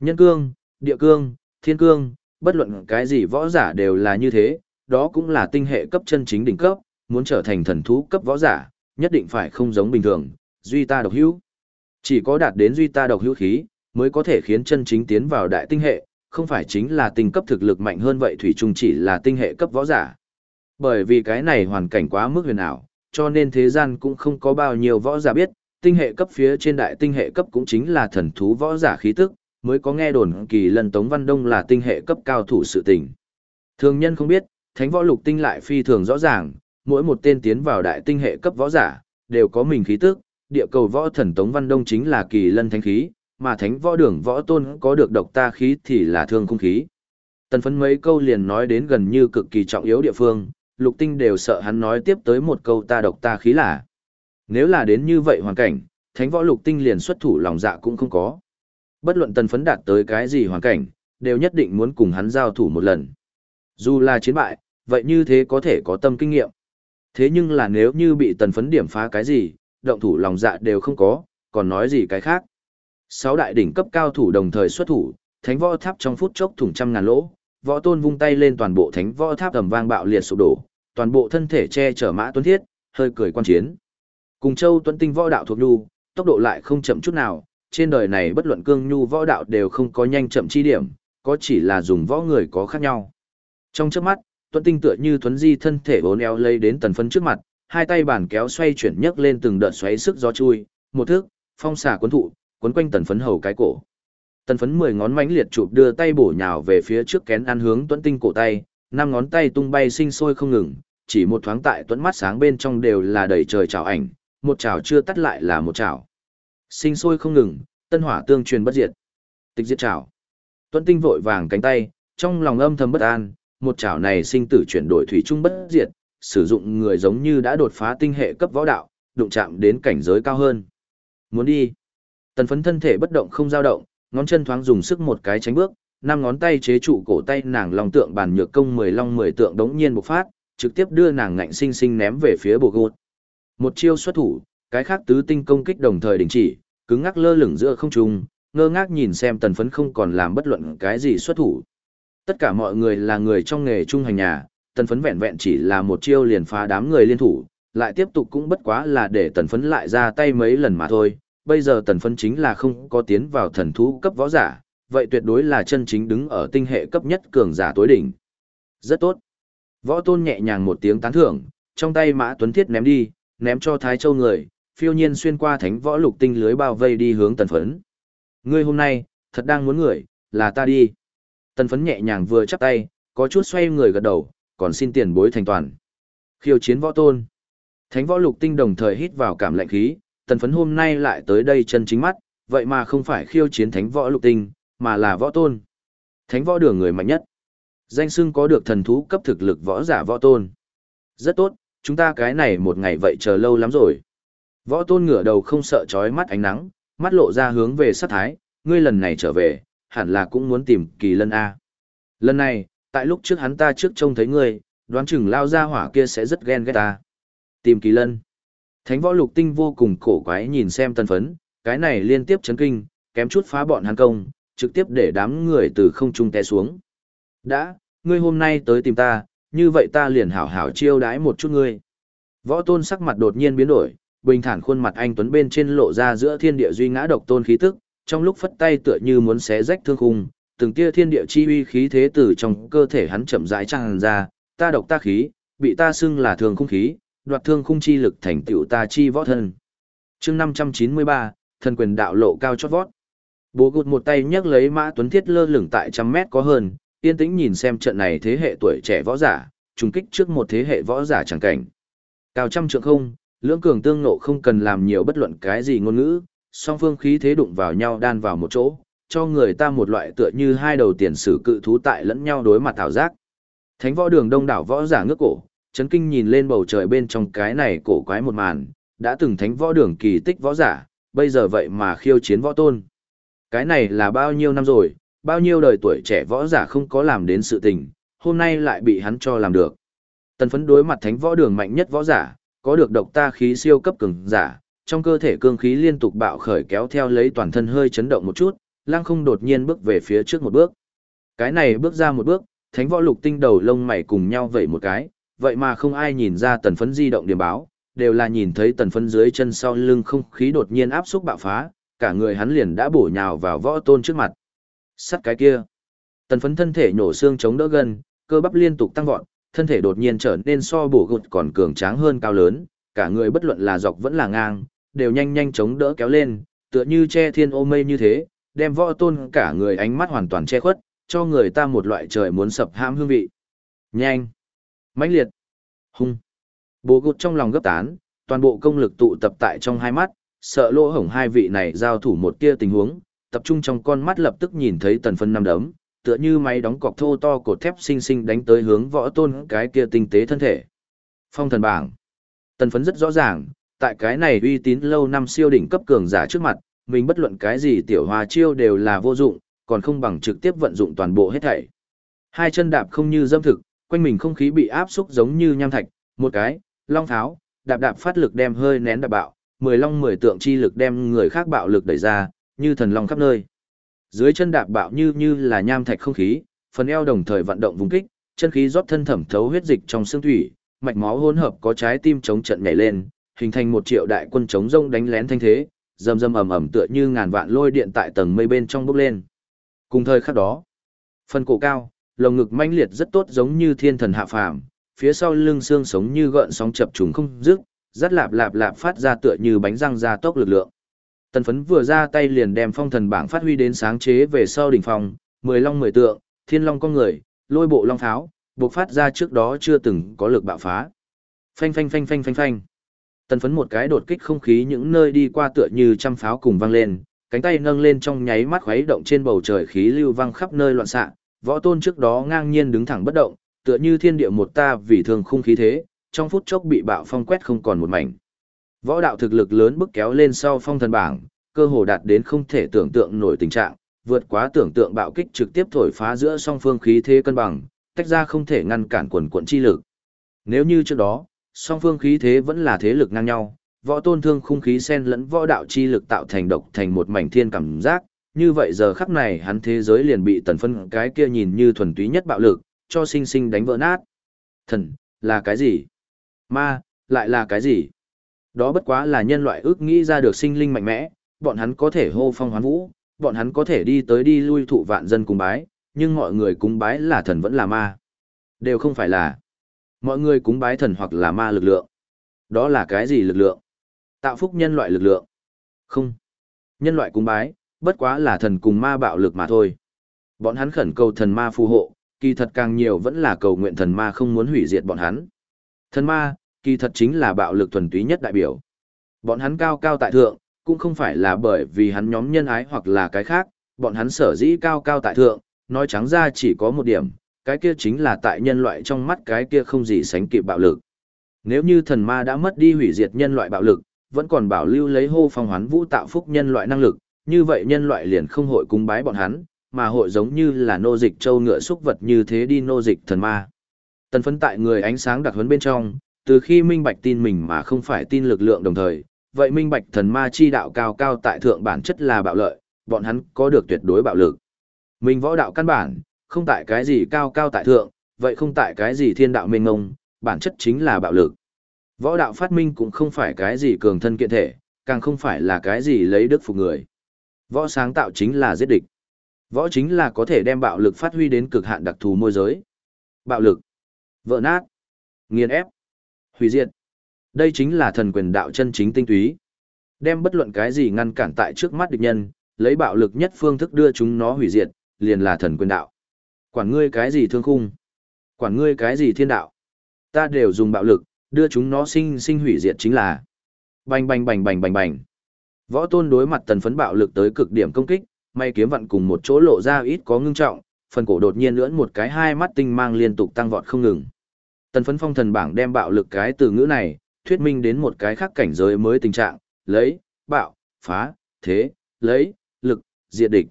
Nhân cương, địa cương, thiên cương, bất luận cái gì võ giả đều là như thế, đó cũng là tinh hệ cấp chân chính đỉnh cấp, muốn trở thành thần thú cấp võ giả, nhất định phải không giống bình thường, duy ta độc hữu. Chỉ có đạt đến duy ta độc hữu khí, mới có thể khiến chân chính tiến vào đại tinh hệ, không phải chính là tinh cấp thực lực mạnh hơn vậy thủy chung chỉ là tinh hệ cấp võ giả. Bởi vì cái này hoàn cảnh quá mức huyền ảo, cho nên thế gian cũng không có bao nhiêu võ giả biết, tinh hệ cấp phía trên đại tinh hệ cấp cũng chính là thần thú võ giả khí tức, mới có nghe đồn kỳ lần Tống Văn Đông là tinh hệ cấp cao thủ sự tình. Thường nhân không biết, thánh võ lục tinh lại phi thường rõ ràng, mỗi một tên tiến vào đại tinh hệ cấp võ giả, đều có mình khí tức, địa cầu võ thần Tống Văn Đông chính là kỳ lân thánh khí, mà thánh võ đường võ tôn có được độc ta khí thì là thương không khí. Tần phấn mấy câu liền nói đến gần như cực kỳ trọng yếu địa phương, lục tinh đều sợ hắn nói tiếp tới một câu ta độc ta khí là. Nếu là đến như vậy hoàn cảnh, thánh võ lục tinh liền xuất thủ lòng dạ cũng không có. Bất luận tần phấn đạt tới cái gì hoàn cảnh, đều nhất định muốn cùng hắn giao thủ một lần. Dù là chiến bại, vậy như thế có thể có tâm kinh nghiệm. Thế nhưng là nếu như bị tần phấn điểm phá cái gì, động thủ lòng dạ đều không có, còn nói gì cái khác. Sáu đại đỉnh cấp cao thủ đồng thời xuất thủ, thánh võ tháp trong phút chốc thủng trăm ngàn lỗ, võ tôn vung tay lên toàn bộ thánh võ tháp tầm vang bạo liệt sụp đổ, toàn bộ thân thể che chở mã tuấn thiết, hơi cười quan chiến. Cùng châu tuấn tinh võ đạo thuộc nhu, tốc độ lại không chậm chút nào, trên đời này bất luận cương nhu võ đạo đều không có nhanh chậm chi điểm, có chỉ là dùng võ người có khác nhau. Trong chớp mắt, tuấn tinh tựa như thuấn di thân thể bốn eo lây đến tần phấn trước mặt, hai tay bàn kéo xoay chuyển nhấc lên từng đợt xoáy sức gió chui, một thước, phong xả cuốn thụ, cuốn quanh tần phấn hầu cái cổ. Tần phấn mười ngón mãnh liệt chụp đưa tay bổ nhào về phía trước kén ăn hướng tuấn tinh cổ tay, năm ngón tay tung bay sinh sôi không ngừng, chỉ một thoáng tại tuấn mắt sáng bên trong đều là đầy trời trào ảnh, một trào chưa tắt lại là một trào. Sinh sôi không ngừng, tân hỏa tương truyền bất diệt. Tịch diệt chảo, Tuấn tinh vội vàng cánh tay, trong lòng âm thầm bất an, một chảo này sinh tử chuyển đổi thủy chung bất diệt, sử dụng người giống như đã đột phá tinh hệ cấp võ đạo, đụng chạm đến cảnh giới cao hơn. Muốn đi. Tần phấn thân thể bất động không dao động, ngón chân thoáng dùng sức một cái tránh bước, năm ngón tay chế trụ cổ tay nàng lòng tượng bàn nhược công mười long mười tượng đống nhiên bộc phát, trực tiếp đưa nàng ngạnh sinh sinh ném về phía bộ gột. Một chiêu xuất thủ, cái khác tứ tinh công kích đồng thời đình chỉ, cứng ngắc lơ lửng giữa không trung, ngơ ngác nhìn xem tần phấn không còn làm bất luận cái gì xuất thủ. Tất cả mọi người là người trong nghề trung hành nhà, tần phấn vẹn vẹn chỉ là một chiêu liền phá đám người liên thủ, lại tiếp tục cũng bất quá là để tần phấn lại ra tay mấy lần mà thôi, bây giờ tần phấn chính là không có tiến vào thần thú cấp võ giả, vậy tuyệt đối là chân chính đứng ở tinh hệ cấp nhất cường giả tối đỉnh. Rất tốt. Võ tôn nhẹ nhàng một tiếng tán thưởng, trong tay mã tuấn thiết ném đi, ném cho Thái Châu người, phiêu nhiên xuyên qua thánh võ lục tinh lưới bao vây đi hướng tần phấn. Ngươi hôm nay, thật đang muốn người, là ta đi. Tần phấn nhẹ nhàng vừa chắp tay, có chút xoay người gật đầu, còn xin tiền bối thành toàn. Khiêu chiến võ tôn. Thánh võ lục tinh đồng thời hít vào cảm lạnh khí, tần phấn hôm nay lại tới đây chân chính mắt, vậy mà không phải khiêu chiến thánh võ lục tinh, mà là võ tôn. Thánh võ đường người mạnh nhất. Danh xưng có được thần thú cấp thực lực võ giả võ tôn. Rất tốt, chúng ta cái này một ngày vậy chờ lâu lắm rồi. Võ tôn ngửa đầu không sợ chói mắt ánh nắng, mắt lộ ra hướng về sát thái, ngươi lần này trở về, hẳn là cũng muốn tìm kỳ lân A. Lần này, tại lúc trước hắn ta trước trông thấy ngươi, đoán chừng lao ra hỏa kia sẽ rất ghen ghét ta. Tìm kỳ lân. Thánh võ lục tinh vô cùng cổ quái nhìn xem tân phấn, cái này liên tiếp chấn kinh, kém chút phá bọn hắn công, trực tiếp để đám người từ không trung té xuống. Đã, ngươi hôm nay tới tìm ta, như vậy ta liền hảo hảo chiêu đãi một chút ngươi. Võ tôn sắc mặt đột nhiên biến đổi, bình thản khuôn mặt anh Tuấn bên trên lộ ra giữa thiên địa duy ngã độc tôn khí tức, trong lúc phất tay tựa như muốn xé rách thương khung, từng tia thiên địa chi uy khí thế từ trong cơ thể hắn chậm rãi tràn ra, ta độc ta khí, bị ta xưng là thường khung khí, đoạt thương khung chi lực thành tựu ta chi võ thân. Chương 593, thần quyền đạo lộ cao chót vót. Bố gụt một tay nhấc lấy Mã Tuấn Thiết lơ lửng tại trăm mét có hơn, yên tĩnh nhìn xem trận này thế hệ tuổi trẻ võ giả, trùng kích trước một thế hệ võ giả chẳng cảnh. Cao trăm trượng không, lưỡng cường tương nộ không cần làm nhiều bất luận cái gì ngôn ngữ, song phương khí thế đụng vào nhau đan vào một chỗ, cho người ta một loại tựa như hai đầu tiền sử cự thú tại lẫn nhau đối mặt thảo giác. Thánh võ đường đông đảo võ giả ngước cổ, chấn kinh nhìn lên bầu trời bên trong cái này cổ quái một màn, đã từng thánh võ đường kỳ tích võ giả, bây giờ vậy mà khiêu chiến võ tôn. Cái này là bao nhiêu năm rồi, bao nhiêu đời tuổi trẻ võ giả không có làm đến sự tình, hôm nay lại bị hắn cho làm được. Tần phấn đối mặt thánh võ đường mạnh nhất võ giả, có được độc ta khí siêu cấp cường giả, trong cơ thể cương khí liên tục bạo khởi kéo theo lấy toàn thân hơi chấn động một chút, lăng không đột nhiên bước về phía trước một bước. Cái này bước ra một bước, thánh võ lục tinh đầu lông mày cùng nhau vậy một cái, vậy mà không ai nhìn ra tần phấn di động điểm báo, đều là nhìn thấy tần phấn dưới chân sau lưng không khí đột nhiên áp xúc bạo phá, cả người hắn liền đã bổ nhào vào võ tôn trước mặt. Sắt cái kia. Tần phấn thân thể nhổ xương chống đỡ gần, cơ bắp liên tục tăng vọt, thân thể đột nhiên trở nên so bổ gột còn cường tráng hơn cao lớn, cả người bất luận là dọc vẫn là ngang, đều nhanh nhanh chống đỡ kéo lên, tựa như che thiên ô mây như thế, đem võ tôn cả người ánh mắt hoàn toàn che khuất, cho người ta một loại trời muốn sập hãm hương vị. Nhanh, mãnh liệt, hung. Bố gột trong lòng gấp tán, toàn bộ công lực tụ tập tại trong hai mắt, sợ lỗ hổng hai vị này giao thủ một tia tình huống, tập trung trong con mắt lập tức nhìn thấy tần phân năm đấm, tựa như máy đóng cọc thô to cột thép xinh xinh đánh tới hướng võ tôn cái kia tinh tế thân thể. Phong thần bảng. Tần phấn rất rõ ràng, tại cái này uy tín lâu năm siêu đỉnh cấp cường giả trước mặt, mình bất luận cái gì tiểu hòa chiêu đều là vô dụng, còn không bằng trực tiếp vận dụng toàn bộ hết thảy. Hai chân đạp không như dâm thực, quanh mình không khí bị áp xúc giống như nham thạch, một cái, long tháo, đạp đạp phát lực đem hơi nén đạp bạo, mười long mười tượng chi lực đem người khác bạo lực đẩy ra, như thần long khắp nơi. Dưới chân đạp bạo như như là nham thạch không khí, phần eo đồng thời vận động vùng kích, chân khí rót thân thẩm thấu huyết dịch trong xương thủy, mạch máu hỗn hợp có trái tim chống trận nhảy lên, hình thành một triệu đại quân chống rông đánh lén thanh thế, rầm rầm ầm ầm tựa như ngàn vạn lôi điện tại tầng mây bên trong bốc lên. Cùng thời khắc đó, phần cổ cao, lồng ngực manh liệt rất tốt giống như thiên thần hạ phàm, phía sau lưng xương sống như gợn sóng chập trùng không dứt, rất lạp lạp lạp phát ra tựa như bánh răng ra tốc lực lượng. Tần phấn vừa ra tay liền đem phong thần bảng phát huy đến sáng chế về sau đỉnh phòng, mười long mười tượng, thiên long con người, lôi bộ long pháo, buộc phát ra trước đó chưa từng có lực bạo phá. Phanh phanh phanh phanh phanh phanh. Tần phấn một cái đột kích không khí những nơi đi qua tựa như trăm pháo cùng vang lên, cánh tay nâng lên trong nháy mắt khuấy động trên bầu trời khí lưu vang khắp nơi loạn xạ, võ tôn trước đó ngang nhiên đứng thẳng bất động, tựa như thiên địa một ta vì thường khung khí thế, trong phút chốc bị bạo phong quét không còn một mảnh. Võ đạo thực lực lớn bức kéo lên sau phong thần bảng, cơ hồ đạt đến không thể tưởng tượng nổi tình trạng, vượt quá tưởng tượng bạo kích trực tiếp thổi phá giữa song phương khí thế cân bằng, tách ra không thể ngăn cản quần quận chi lực. Nếu như trước đó, song phương khí thế vẫn là thế lực ngang nhau, võ tôn thương khung khí sen lẫn võ đạo chi lực tạo thành độc thành một mảnh thiên cảm giác, như vậy giờ khắc này hắn thế giới liền bị tần phân cái kia nhìn như thuần túy nhất bạo lực, cho sinh sinh đánh vỡ nát. Thần, là cái gì? Ma, lại là cái gì? Đó bất quá là nhân loại ước nghĩ ra được sinh linh mạnh mẽ, bọn hắn có thể hô phong hoán vũ, bọn hắn có thể đi tới đi lui thụ vạn dân cùng bái, nhưng mọi người cúng bái là thần vẫn là ma. Đều không phải là. Mọi người cúng bái thần hoặc là ma lực lượng. Đó là cái gì lực lượng? Tạo phúc nhân loại lực lượng. Không. Nhân loại cúng bái, bất quá là thần cùng ma bạo lực mà thôi. Bọn hắn khẩn cầu thần ma phù hộ, kỳ thật càng nhiều vẫn là cầu nguyện thần ma không muốn hủy diệt bọn hắn. Thần ma, kỳ thật chính là bạo lực thuần túy nhất đại biểu. Bọn hắn cao cao tại thượng, cũng không phải là bởi vì hắn nhóm nhân ái hoặc là cái khác, bọn hắn sở dĩ cao cao tại thượng, nói trắng ra chỉ có một điểm, cái kia chính là tại nhân loại trong mắt cái kia không gì sánh kịp bạo lực. Nếu như thần ma đã mất đi hủy diệt nhân loại bạo lực, vẫn còn bảo lưu lấy hô phong hoán vũ tạo phúc nhân loại năng lực, như vậy nhân loại liền không hội cung bái bọn hắn, mà hội giống như là nô dịch châu ngựa xúc vật như thế đi nô dịch thần ma. Tần phấn tại người ánh sáng đặc huấn bên trong, từ khi minh bạch tin mình mà không phải tin lực lượng đồng thời, vậy minh bạch thần ma chi đạo cao cao tại thượng bản chất là bạo lợi, bọn hắn có được tuyệt đối bạo lực. Mình võ đạo căn bản, không tại cái gì cao cao tại thượng, vậy không tại cái gì thiên đạo mênh ngông, bản chất chính là bạo lực. Võ đạo phát minh cũng không phải cái gì cường thân kiện thể, càng không phải là cái gì lấy đức phục người. Võ sáng tạo chính là giết địch. Võ chính là có thể đem bạo lực phát huy đến cực hạn đặc thù môi giới. Bạo lực, vỡ nát, nghiền ép, hủy diệt. Đây chính là thần quyền đạo chân chính tinh túy. Đem bất luận cái gì ngăn cản tại trước mắt địch nhân, lấy bạo lực nhất phương thức đưa chúng nó hủy diệt, liền là thần quyền đạo. Quản ngươi cái gì thương khung, quản ngươi cái gì thiên đạo. Ta đều dùng bạo lực, đưa chúng nó sinh sinh hủy diệt chính là. Bành bành bành bành bành bành. Võ tôn đối mặt tần phấn bạo lực tới cực điểm công kích, may kiếm vặn cùng một chỗ lộ ra ít có ngưng trọng, phần cổ đột nhiên lưỡn một cái hai mắt tinh mang liên tục tăng vọt không ngừng. Tần phấn phong thần bảng đem bạo lực cái từ ngữ này, thuyết minh đến một cái khác cảnh giới mới tình trạng, lấy, bạo, phá, thế, lấy, lực, diệt địch.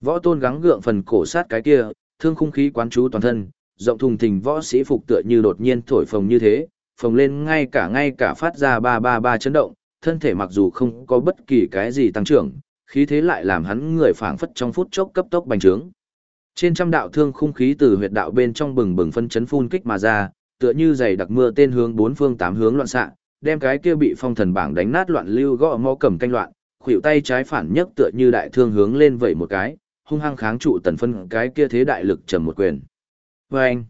Võ tôn gắng gượng phần cổ sát cái kia, thương khung khí quán chú toàn thân, rộng thùng thình võ sĩ phục tựa như đột nhiên thổi phồng như thế, phồng lên ngay cả ngay cả phát ra ba ba ba chấn động, thân thể mặc dù không có bất kỳ cái gì tăng trưởng, khí thế lại làm hắn người phảng phất trong phút chốc cấp tốc bành trướng. Trên trăm đạo thương khung khí từ huyệt đạo bên trong bừng bừng phân chấn phun kích mà ra, tựa như dày đặc mưa tên hướng bốn phương tám hướng loạn xạ, đem cái kia bị phong thần bảng đánh nát loạn lưu gõ mõ cầm canh loạn, khuỷu tay trái phản nhất tựa như đại thương hướng lên vẩy một cái, hung hăng kháng trụ tần phân cái kia thế đại lực trầm một quyền. Và anh,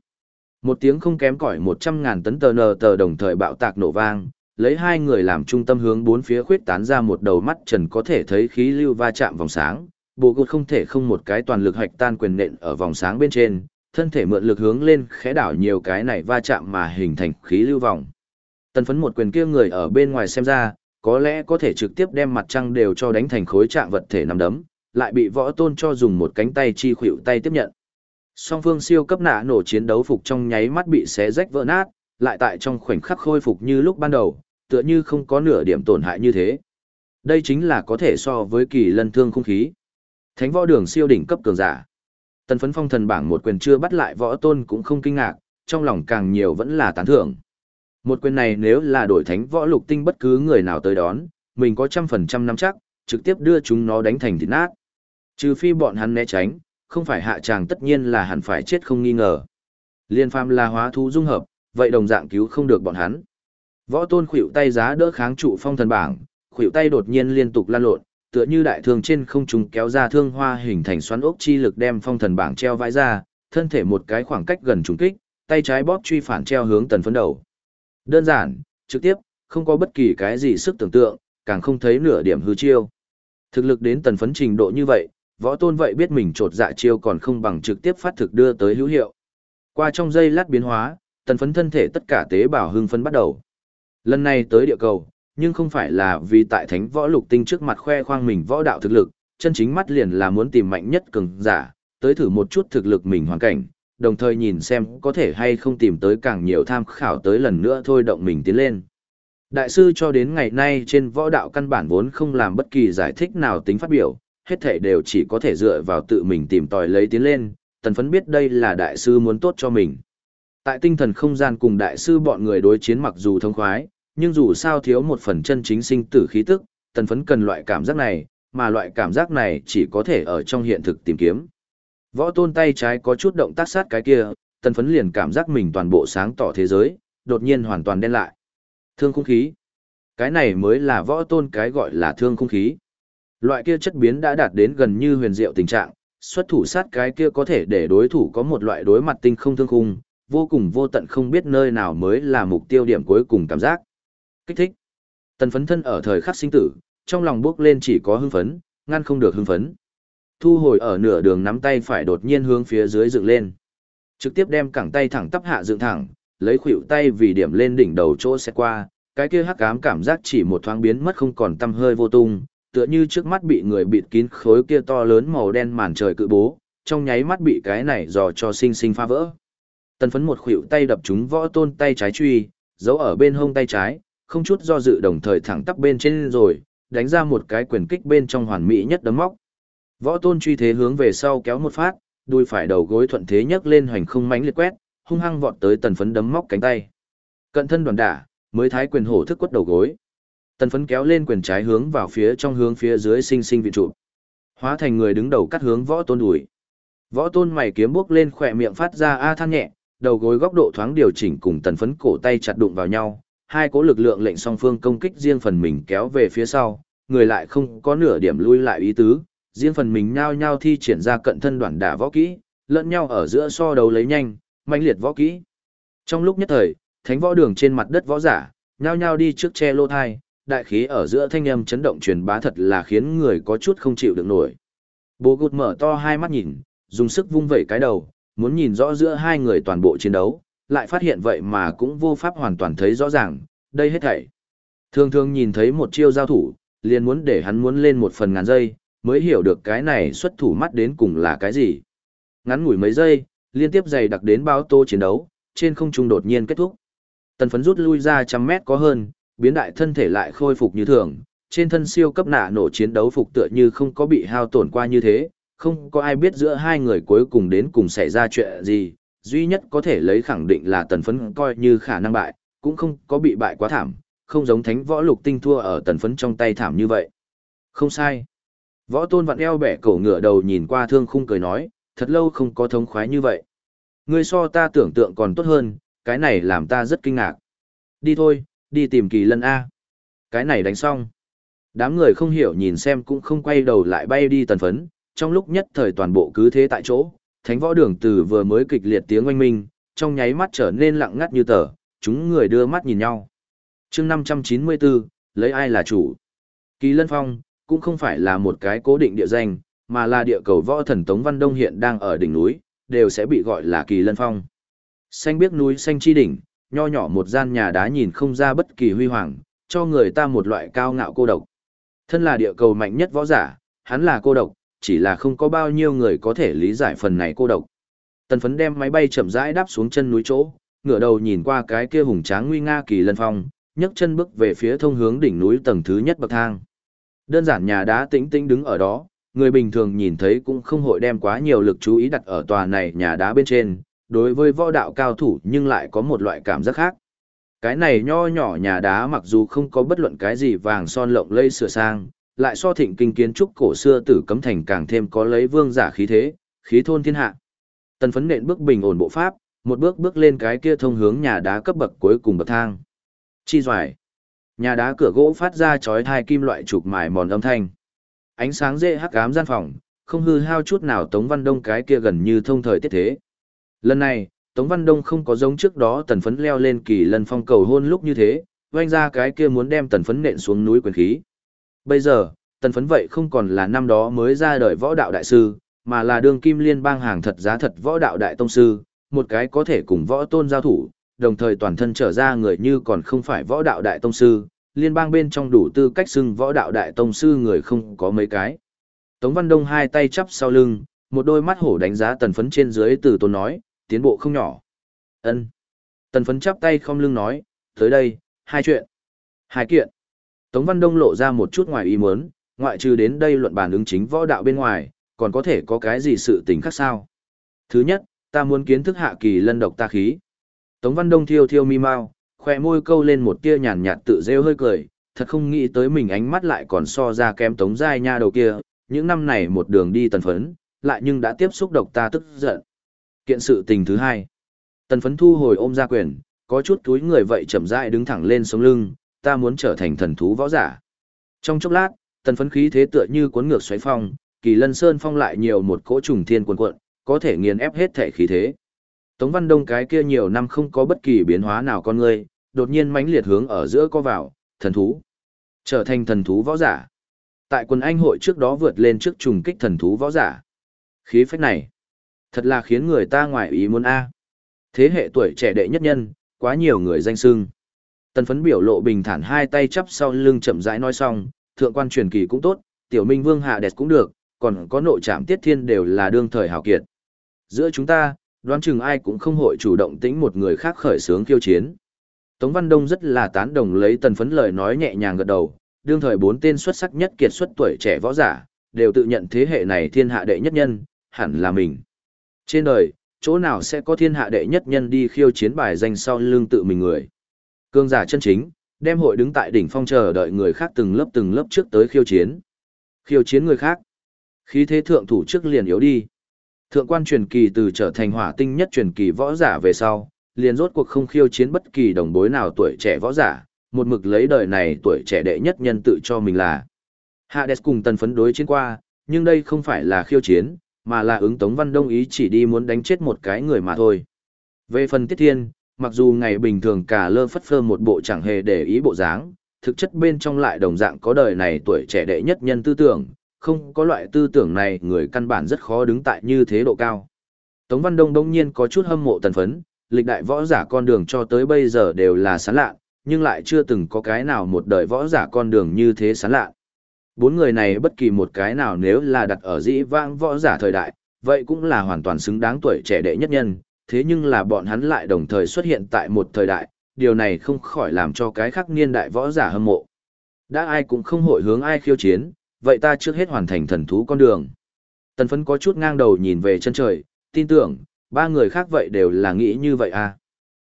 một tiếng không kém cỏi một trăm ngàn tấn tờ nờ tờ đồng thời bạo tạc nổ vang, lấy hai người làm trung tâm hướng bốn phía khuyết tán ra một đầu mắt trần có thể thấy khí lưu va chạm vòng sáng, bộ gột không thể không một cái toàn lực hạch tan quyền nện ở vòng sáng bên trên, thân thể mượn lực hướng lên khẽ đảo nhiều cái này va chạm mà hình thành khí lưu vòng. Tần phấn một quyền kia người ở bên ngoài xem ra, có lẽ có thể trực tiếp đem mặt trăng đều cho đánh thành khối trạng vật thể nằm đấm, lại bị võ tôn cho dùng một cánh tay chi khuỷu tay tiếp nhận. Song phương siêu cấp nạ nổ chiến đấu phục trong nháy mắt bị xé rách vỡ nát, lại tại trong khoảnh khắc khôi phục như lúc ban đầu, tựa như không có nửa điểm tổn hại như thế. Đây chính là có thể so với kỳ lân thương không khí. Thánh võ đường siêu đỉnh cấp cường giả. Tần phấn phong thần bảng một quyền chưa bắt lại võ tôn cũng không kinh ngạc, trong lòng càng nhiều vẫn là tán thưởng. Một quyền này nếu là đổi thánh võ lục tinh bất cứ người nào tới đón, mình có trăm phần trăm nắm chắc, trực tiếp đưa chúng nó đánh thành thịt nát. Trừ phi bọn hắn né tránh, không phải hạ tràng tất nhiên là hẳn phải chết không nghi ngờ. Liên phàm là hóa thú dung hợp, vậy đồng dạng cứu không được bọn hắn. Võ tôn khuỷu tay giá đỡ kháng trụ phong thần bảng, khuỷu tay đột nhiên liên tục lan lộn, tựa như đại thương trên không trung kéo ra thương hoa hình thành xoắn ốc chi lực đem phong thần bảng treo vãi ra, thân thể một cái khoảng cách gần trùng kích, tay trái bóp truy phản treo hướng tần phấn đầu. Đơn giản, trực tiếp, không có bất kỳ cái gì sức tưởng tượng, càng không thấy nửa điểm hư chiêu. Thực lực đến tần phấn trình độ như vậy, võ tôn vậy biết mình trột dạ chiêu còn không bằng trực tiếp phát thực đưa tới hữu hiệu. Qua trong giây lát biến hóa, tần phấn thân thể tất cả tế bào hưng phấn bắt đầu. Lần này tới địa cầu, nhưng không phải là vì tại thánh võ lục tinh trước mặt khoe khoang mình võ đạo thực lực, chân chính mắt liền là muốn tìm mạnh nhất cường giả, tới thử một chút thực lực mình hoàn cảnh, đồng thời nhìn xem có thể hay không tìm tới càng nhiều tham khảo tới lần nữa thôi động mình tiến lên. Đại sư cho đến ngày nay trên võ đạo căn bản vốn không làm bất kỳ giải thích nào tính phát biểu, hết thể đều chỉ có thể dựa vào tự mình tìm tòi lấy tiến lên, tần phấn biết đây là đại sư muốn tốt cho mình. Tại tinh thần không gian cùng đại sư bọn người đối chiến mặc dù thông khoái, nhưng dù sao thiếu một phần chân chính sinh tử khí tức, tần phấn cần loại cảm giác này, mà loại cảm giác này chỉ có thể ở trong hiện thực tìm kiếm. Võ tôn tay trái có chút động tác sát cái kia, tần phấn liền cảm giác mình toàn bộ sáng tỏ thế giới, đột nhiên hoàn toàn đen lại. Thương khung khí. Cái này mới là võ tôn cái gọi là thương khung khí. Loại kia chất biến đã đạt đến gần như huyền diệu tình trạng, xuất thủ sát cái kia có thể để đối thủ có một loại đối mặt tinh không thương khung, vô cùng vô tận không biết nơi nào mới là mục tiêu điểm cuối cùng cảm giác. Kích thích. Tần phấn thân ở thời khắc sinh tử, trong lòng bước lên chỉ có hưng phấn, ngăn không được hưng phấn. Thu hồi ở nửa đường nắm tay phải đột nhiên hướng phía dưới dựng lên. Trực tiếp đem cẳng tay thẳng tắp hạ dựng thẳng, lấy khuỷu tay vì điểm lên đỉnh đầu chỗ sẽ qua, cái kia hắc ám cảm giác chỉ một thoáng biến mất không còn tâm hơi vô tung, tựa như trước mắt bị người bịt kín khối kia to lớn màu đen màn trời cự bố, trong nháy mắt bị cái này dò cho sinh sinh phá vỡ. Tần phấn một khuỷu tay đập trúng võ tôn tay trái truy, giấu ở bên hông tay trái, không chút do dự đồng thời thẳng tắp bên trên rồi, đánh ra một cái quyền kích bên trong hoàn mỹ nhất đấm móc. Võ tôn truy thế hướng về sau kéo một phát, đuôi phải đầu gối thuận thế nhấc lên hoành không mánh liệt quét, hung hăng vọt tới tần phấn đấm móc cánh tay. Cận thân đoàn đả, mới thái quyền hổ thức quất đầu gối. Tần phấn kéo lên quyền trái hướng vào phía trong hướng phía dưới sinh sinh vị trụ. Hóa thành người đứng đầu cắt hướng võ tôn đuổi. Võ tôn mày kiếm bước lên khỏe miệng phát ra a than nhẹ, đầu gối góc độ thoáng điều chỉnh cùng tần phấn cổ tay chặt đụng vào nhau, hai cố lực lượng lệnh song phương công kích riêng phần mình kéo về phía sau, người lại không có nửa điểm lui lại ý tứ, riêng phần mình nhao nhao thi triển ra cận thân đoạn đả võ kỹ, lẫn nhau ở giữa so đấu lấy nhanh, mãnh liệt võ kỹ. Trong lúc nhất thời, thánh võ đường trên mặt đất võ giả, nhao nhao đi trước che lô thai, đại khí ở giữa thanh âm chấn động truyền bá thật là khiến người có chút không chịu được nổi. Bố gụt mở to hai mắt nhìn, dùng sức vung vẩy cái đầu, muốn nhìn rõ giữa hai người toàn bộ chiến đấu, lại phát hiện vậy mà cũng vô pháp hoàn toàn thấy rõ ràng, đây hết thảy. Thường thường nhìn thấy một chiêu giao thủ, liền muốn để hắn muốn lên một phần ngàn giây, mới hiểu được cái này xuất thủ mắt đến cùng là cái gì. Ngắn ngủi mấy giây, liên tiếp dày đặc đến báo tô chiến đấu, trên không trung đột nhiên kết thúc. Tần phấn rút lui ra trăm mét có hơn, biến đại thân thể lại khôi phục như thường, trên thân siêu cấp nạ nổ chiến đấu phục tựa như không có bị hao tổn qua như thế, không có ai biết giữa hai người cuối cùng đến cùng xảy ra chuyện gì, duy nhất có thể lấy khẳng định là tần phấn coi như khả năng bại, cũng không có bị bại quá thảm, không giống thánh võ lục tinh thua ở tần phấn trong tay thảm như vậy. Không sai. Võ tôn vặn eo bẻ cổ ngựa đầu nhìn qua thương khung cười nói, thật lâu không có thống khoái như vậy. Ngươi so ta tưởng tượng còn tốt hơn, cái này làm ta rất kinh ngạc. Đi thôi, đi tìm kỳ lân A. Cái này đánh xong. Đám người không hiểu nhìn xem cũng không quay đầu lại bay đi tần phấn, trong lúc nhất thời toàn bộ cứ thế tại chỗ, thánh võ đường từ vừa mới kịch liệt tiếng oanh minh, trong nháy mắt trở nên lặng ngắt như tờ, chúng người đưa mắt nhìn nhau. chương 594, lấy ai là chủ? Kỳ Lân Phong, cũng không phải là một cái cố định địa danh, mà là địa cầu võ thần Tống Văn Đông hiện đang ở đỉnh núi, đều sẽ bị gọi là Kỳ Lân Phong. Xanh biếc núi xanh chi đỉnh, nho nhỏ một gian nhà đá nhìn không ra bất kỳ huy hoàng, cho người ta một loại cao ngạo cô độc. Thân là địa cầu mạnh nhất võ giả, hắn là cô độc, chỉ là không có bao nhiêu người có thể lý giải phần này cô độc. Tần phấn đem máy bay chậm rãi đáp xuống chân núi chỗ, ngửa đầu nhìn qua cái kia hùng tráng nguy nga kỳ lân phong, nhấc chân bước về phía thông hướng đỉnh núi tầng thứ nhất bậc thang. Đơn giản nhà đá tĩnh tĩnh đứng ở đó, người bình thường nhìn thấy cũng không hội đem quá nhiều lực chú ý đặt ở tòa này nhà đá bên trên, đối với võ đạo cao thủ nhưng lại có một loại cảm giác khác. Cái này nho nhỏ nhà đá mặc dù không có bất luận cái gì vàng son lộng lây sửa sang, lại so thịnh kinh kiến trúc cổ xưa tử cấm thành càng thêm có lấy vương giả khí thế, khí thôn thiên hạ. Tần phấn nện bước bình ổn bộ pháp, một bước bước lên cái kia thông hướng nhà đá cấp bậc cuối cùng bậc thang. Chi doài. Nhà đá cửa gỗ phát ra chói thai kim loại chụp mài mòn âm thanh. Ánh sáng dễ hắc ám gian phòng, không hư hao chút nào Tống Văn Đông cái kia gần như thông thời tiết thế. Lần này, Tống Văn Đông không có giống trước đó tần phấn leo lên kỳ lần phong cầu hôn lúc như thế, oanh ra cái kia muốn đem tần phấn nện xuống núi quyền khí. Bây giờ, tần phấn vậy không còn là năm đó mới ra đời võ đạo đại sư, mà là đương kim liên bang hàng thật giá thật võ đạo đại tông sư, một cái có thể cùng võ tôn giao thủ, đồng thời toàn thân trở ra người như còn không phải võ đạo đại tông sư, liên bang bên trong đủ tư cách xưng võ đạo đại tông sư người không có mấy cái. Tống Văn Đông hai tay chắp sau lưng, một đôi mắt hổ đánh giá tần phấn trên dưới từ tôn nói, tiến bộ không nhỏ. ân Tần phấn chắp tay không lưng nói, tới đây, hai chuyện. Hai kiện. Tống Văn Đông lộ ra một chút ngoài ý muốn, ngoại trừ đến đây luận bàn ứng chính võ đạo bên ngoài, còn có thể có cái gì sự tình khác sao? Thứ nhất, ta muốn kiến thức hạ kỳ lân độc ta khí. Tống Văn Đông thiêu thiêu mi mau, khoe môi câu lên một tia nhàn nhạt tự rêu hơi cười, thật không nghĩ tới mình ánh mắt lại còn so ra kém Tống Giai Nha đầu kia, những năm này một đường đi tần phấn, lại nhưng đã tiếp xúc độc ta tức giận. Kiện sự tình thứ hai. Tần phấn thu hồi ôm ra quyền, có chút túi người vậy chậm rãi đứng thẳng lên sống lưng, ta muốn trở thành thần thú võ giả. Trong chốc lát, tần phấn khí thế tựa như cuốn ngược xoáy phong, kỳ lân sơn phong lại nhiều một cỗ trùng thiên cuộn cuộn, có thể nghiền ép hết thể khí thế. Tống Văn Đông cái kia nhiều năm không có bất kỳ biến hóa nào con người, đột nhiên mãnh liệt hướng ở giữa co vào, thần thú. Trở thành thần thú võ giả. Tại quân anh hội trước đó vượt lên trước trùng kích thần thú võ giả. Khí phách này, thật là khiến người ta ngoại ý muốn A. Thế hệ tuổi trẻ đệ nhất nhân, quá nhiều người danh xưng. Tần phấn biểu lộ bình thản hai tay chắp sau lưng chậm rãi nói xong, thượng quan truyền kỳ cũng tốt, tiểu minh vương hạ đẹp cũng được, còn có nội trạm tiết thiên đều là đương thời hào kiệt. Giữa chúng ta, đoán chừng ai cũng không hội chủ động tính một người khác khởi sướng khiêu chiến. Tống Văn Đông rất là tán đồng lấy tần phấn lời nói nhẹ nhàng gật đầu, đương thời bốn tên xuất sắc nhất kiệt xuất tuổi trẻ võ giả, đều tự nhận thế hệ này thiên hạ đệ nhất nhân, hẳn là mình. Trên đời, chỗ nào sẽ có thiên hạ đệ nhất nhân đi khiêu chiến bài danh sau lưng tự mình người. Cương giả chân chính, đem hội đứng tại đỉnh phong chờ đợi người khác từng lớp từng lớp trước tới khiêu chiến. Khiêu chiến người khác. Khí thế thượng thủ trước liền yếu đi. Thượng quan truyền kỳ từ trở thành hỏa tinh nhất truyền kỳ võ giả về sau, liền rốt cuộc không khiêu chiến bất kỳ đồng bối nào tuổi trẻ võ giả, một mực lấy đời này tuổi trẻ đệ nhất nhân tự cho mình là. Hades cùng tần phấn đối chiến qua, nhưng đây không phải là khiêu chiến, mà là ứng Tống Văn Đông ý chỉ đi muốn đánh chết một cái người mà thôi. Về phần Tiết Thiên, mặc dù ngày bình thường cả lơ phất phơ một bộ chẳng hề để ý bộ dáng, thực chất bên trong lại đồng dạng có đời này tuổi trẻ đệ nhất nhân tư tưởng, không có loại tư tưởng này người căn bản rất khó đứng tại như thế độ cao. Tống Văn Đông đông nhiên có chút hâm mộ tần phấn, lịch đại võ giả con đường cho tới bây giờ đều là sán lạ, nhưng lại chưa từng có cái nào một đời võ giả con đường như thế sán lạ. Bốn người này bất kỳ một cái nào nếu là đặt ở dĩ vãng võ giả thời đại, vậy cũng là hoàn toàn xứng đáng tuổi trẻ đệ nhất nhân, thế nhưng là bọn hắn lại đồng thời xuất hiện tại một thời đại, điều này không khỏi làm cho cái khác niên đại võ giả hâm mộ. Đã ai cũng không hội hướng ai khiêu chiến, vậy ta trước hết hoàn thành thần thú con đường. Tần phấn có chút ngang đầu nhìn về chân trời, tin tưởng, ba người khác vậy đều là nghĩ như vậy à.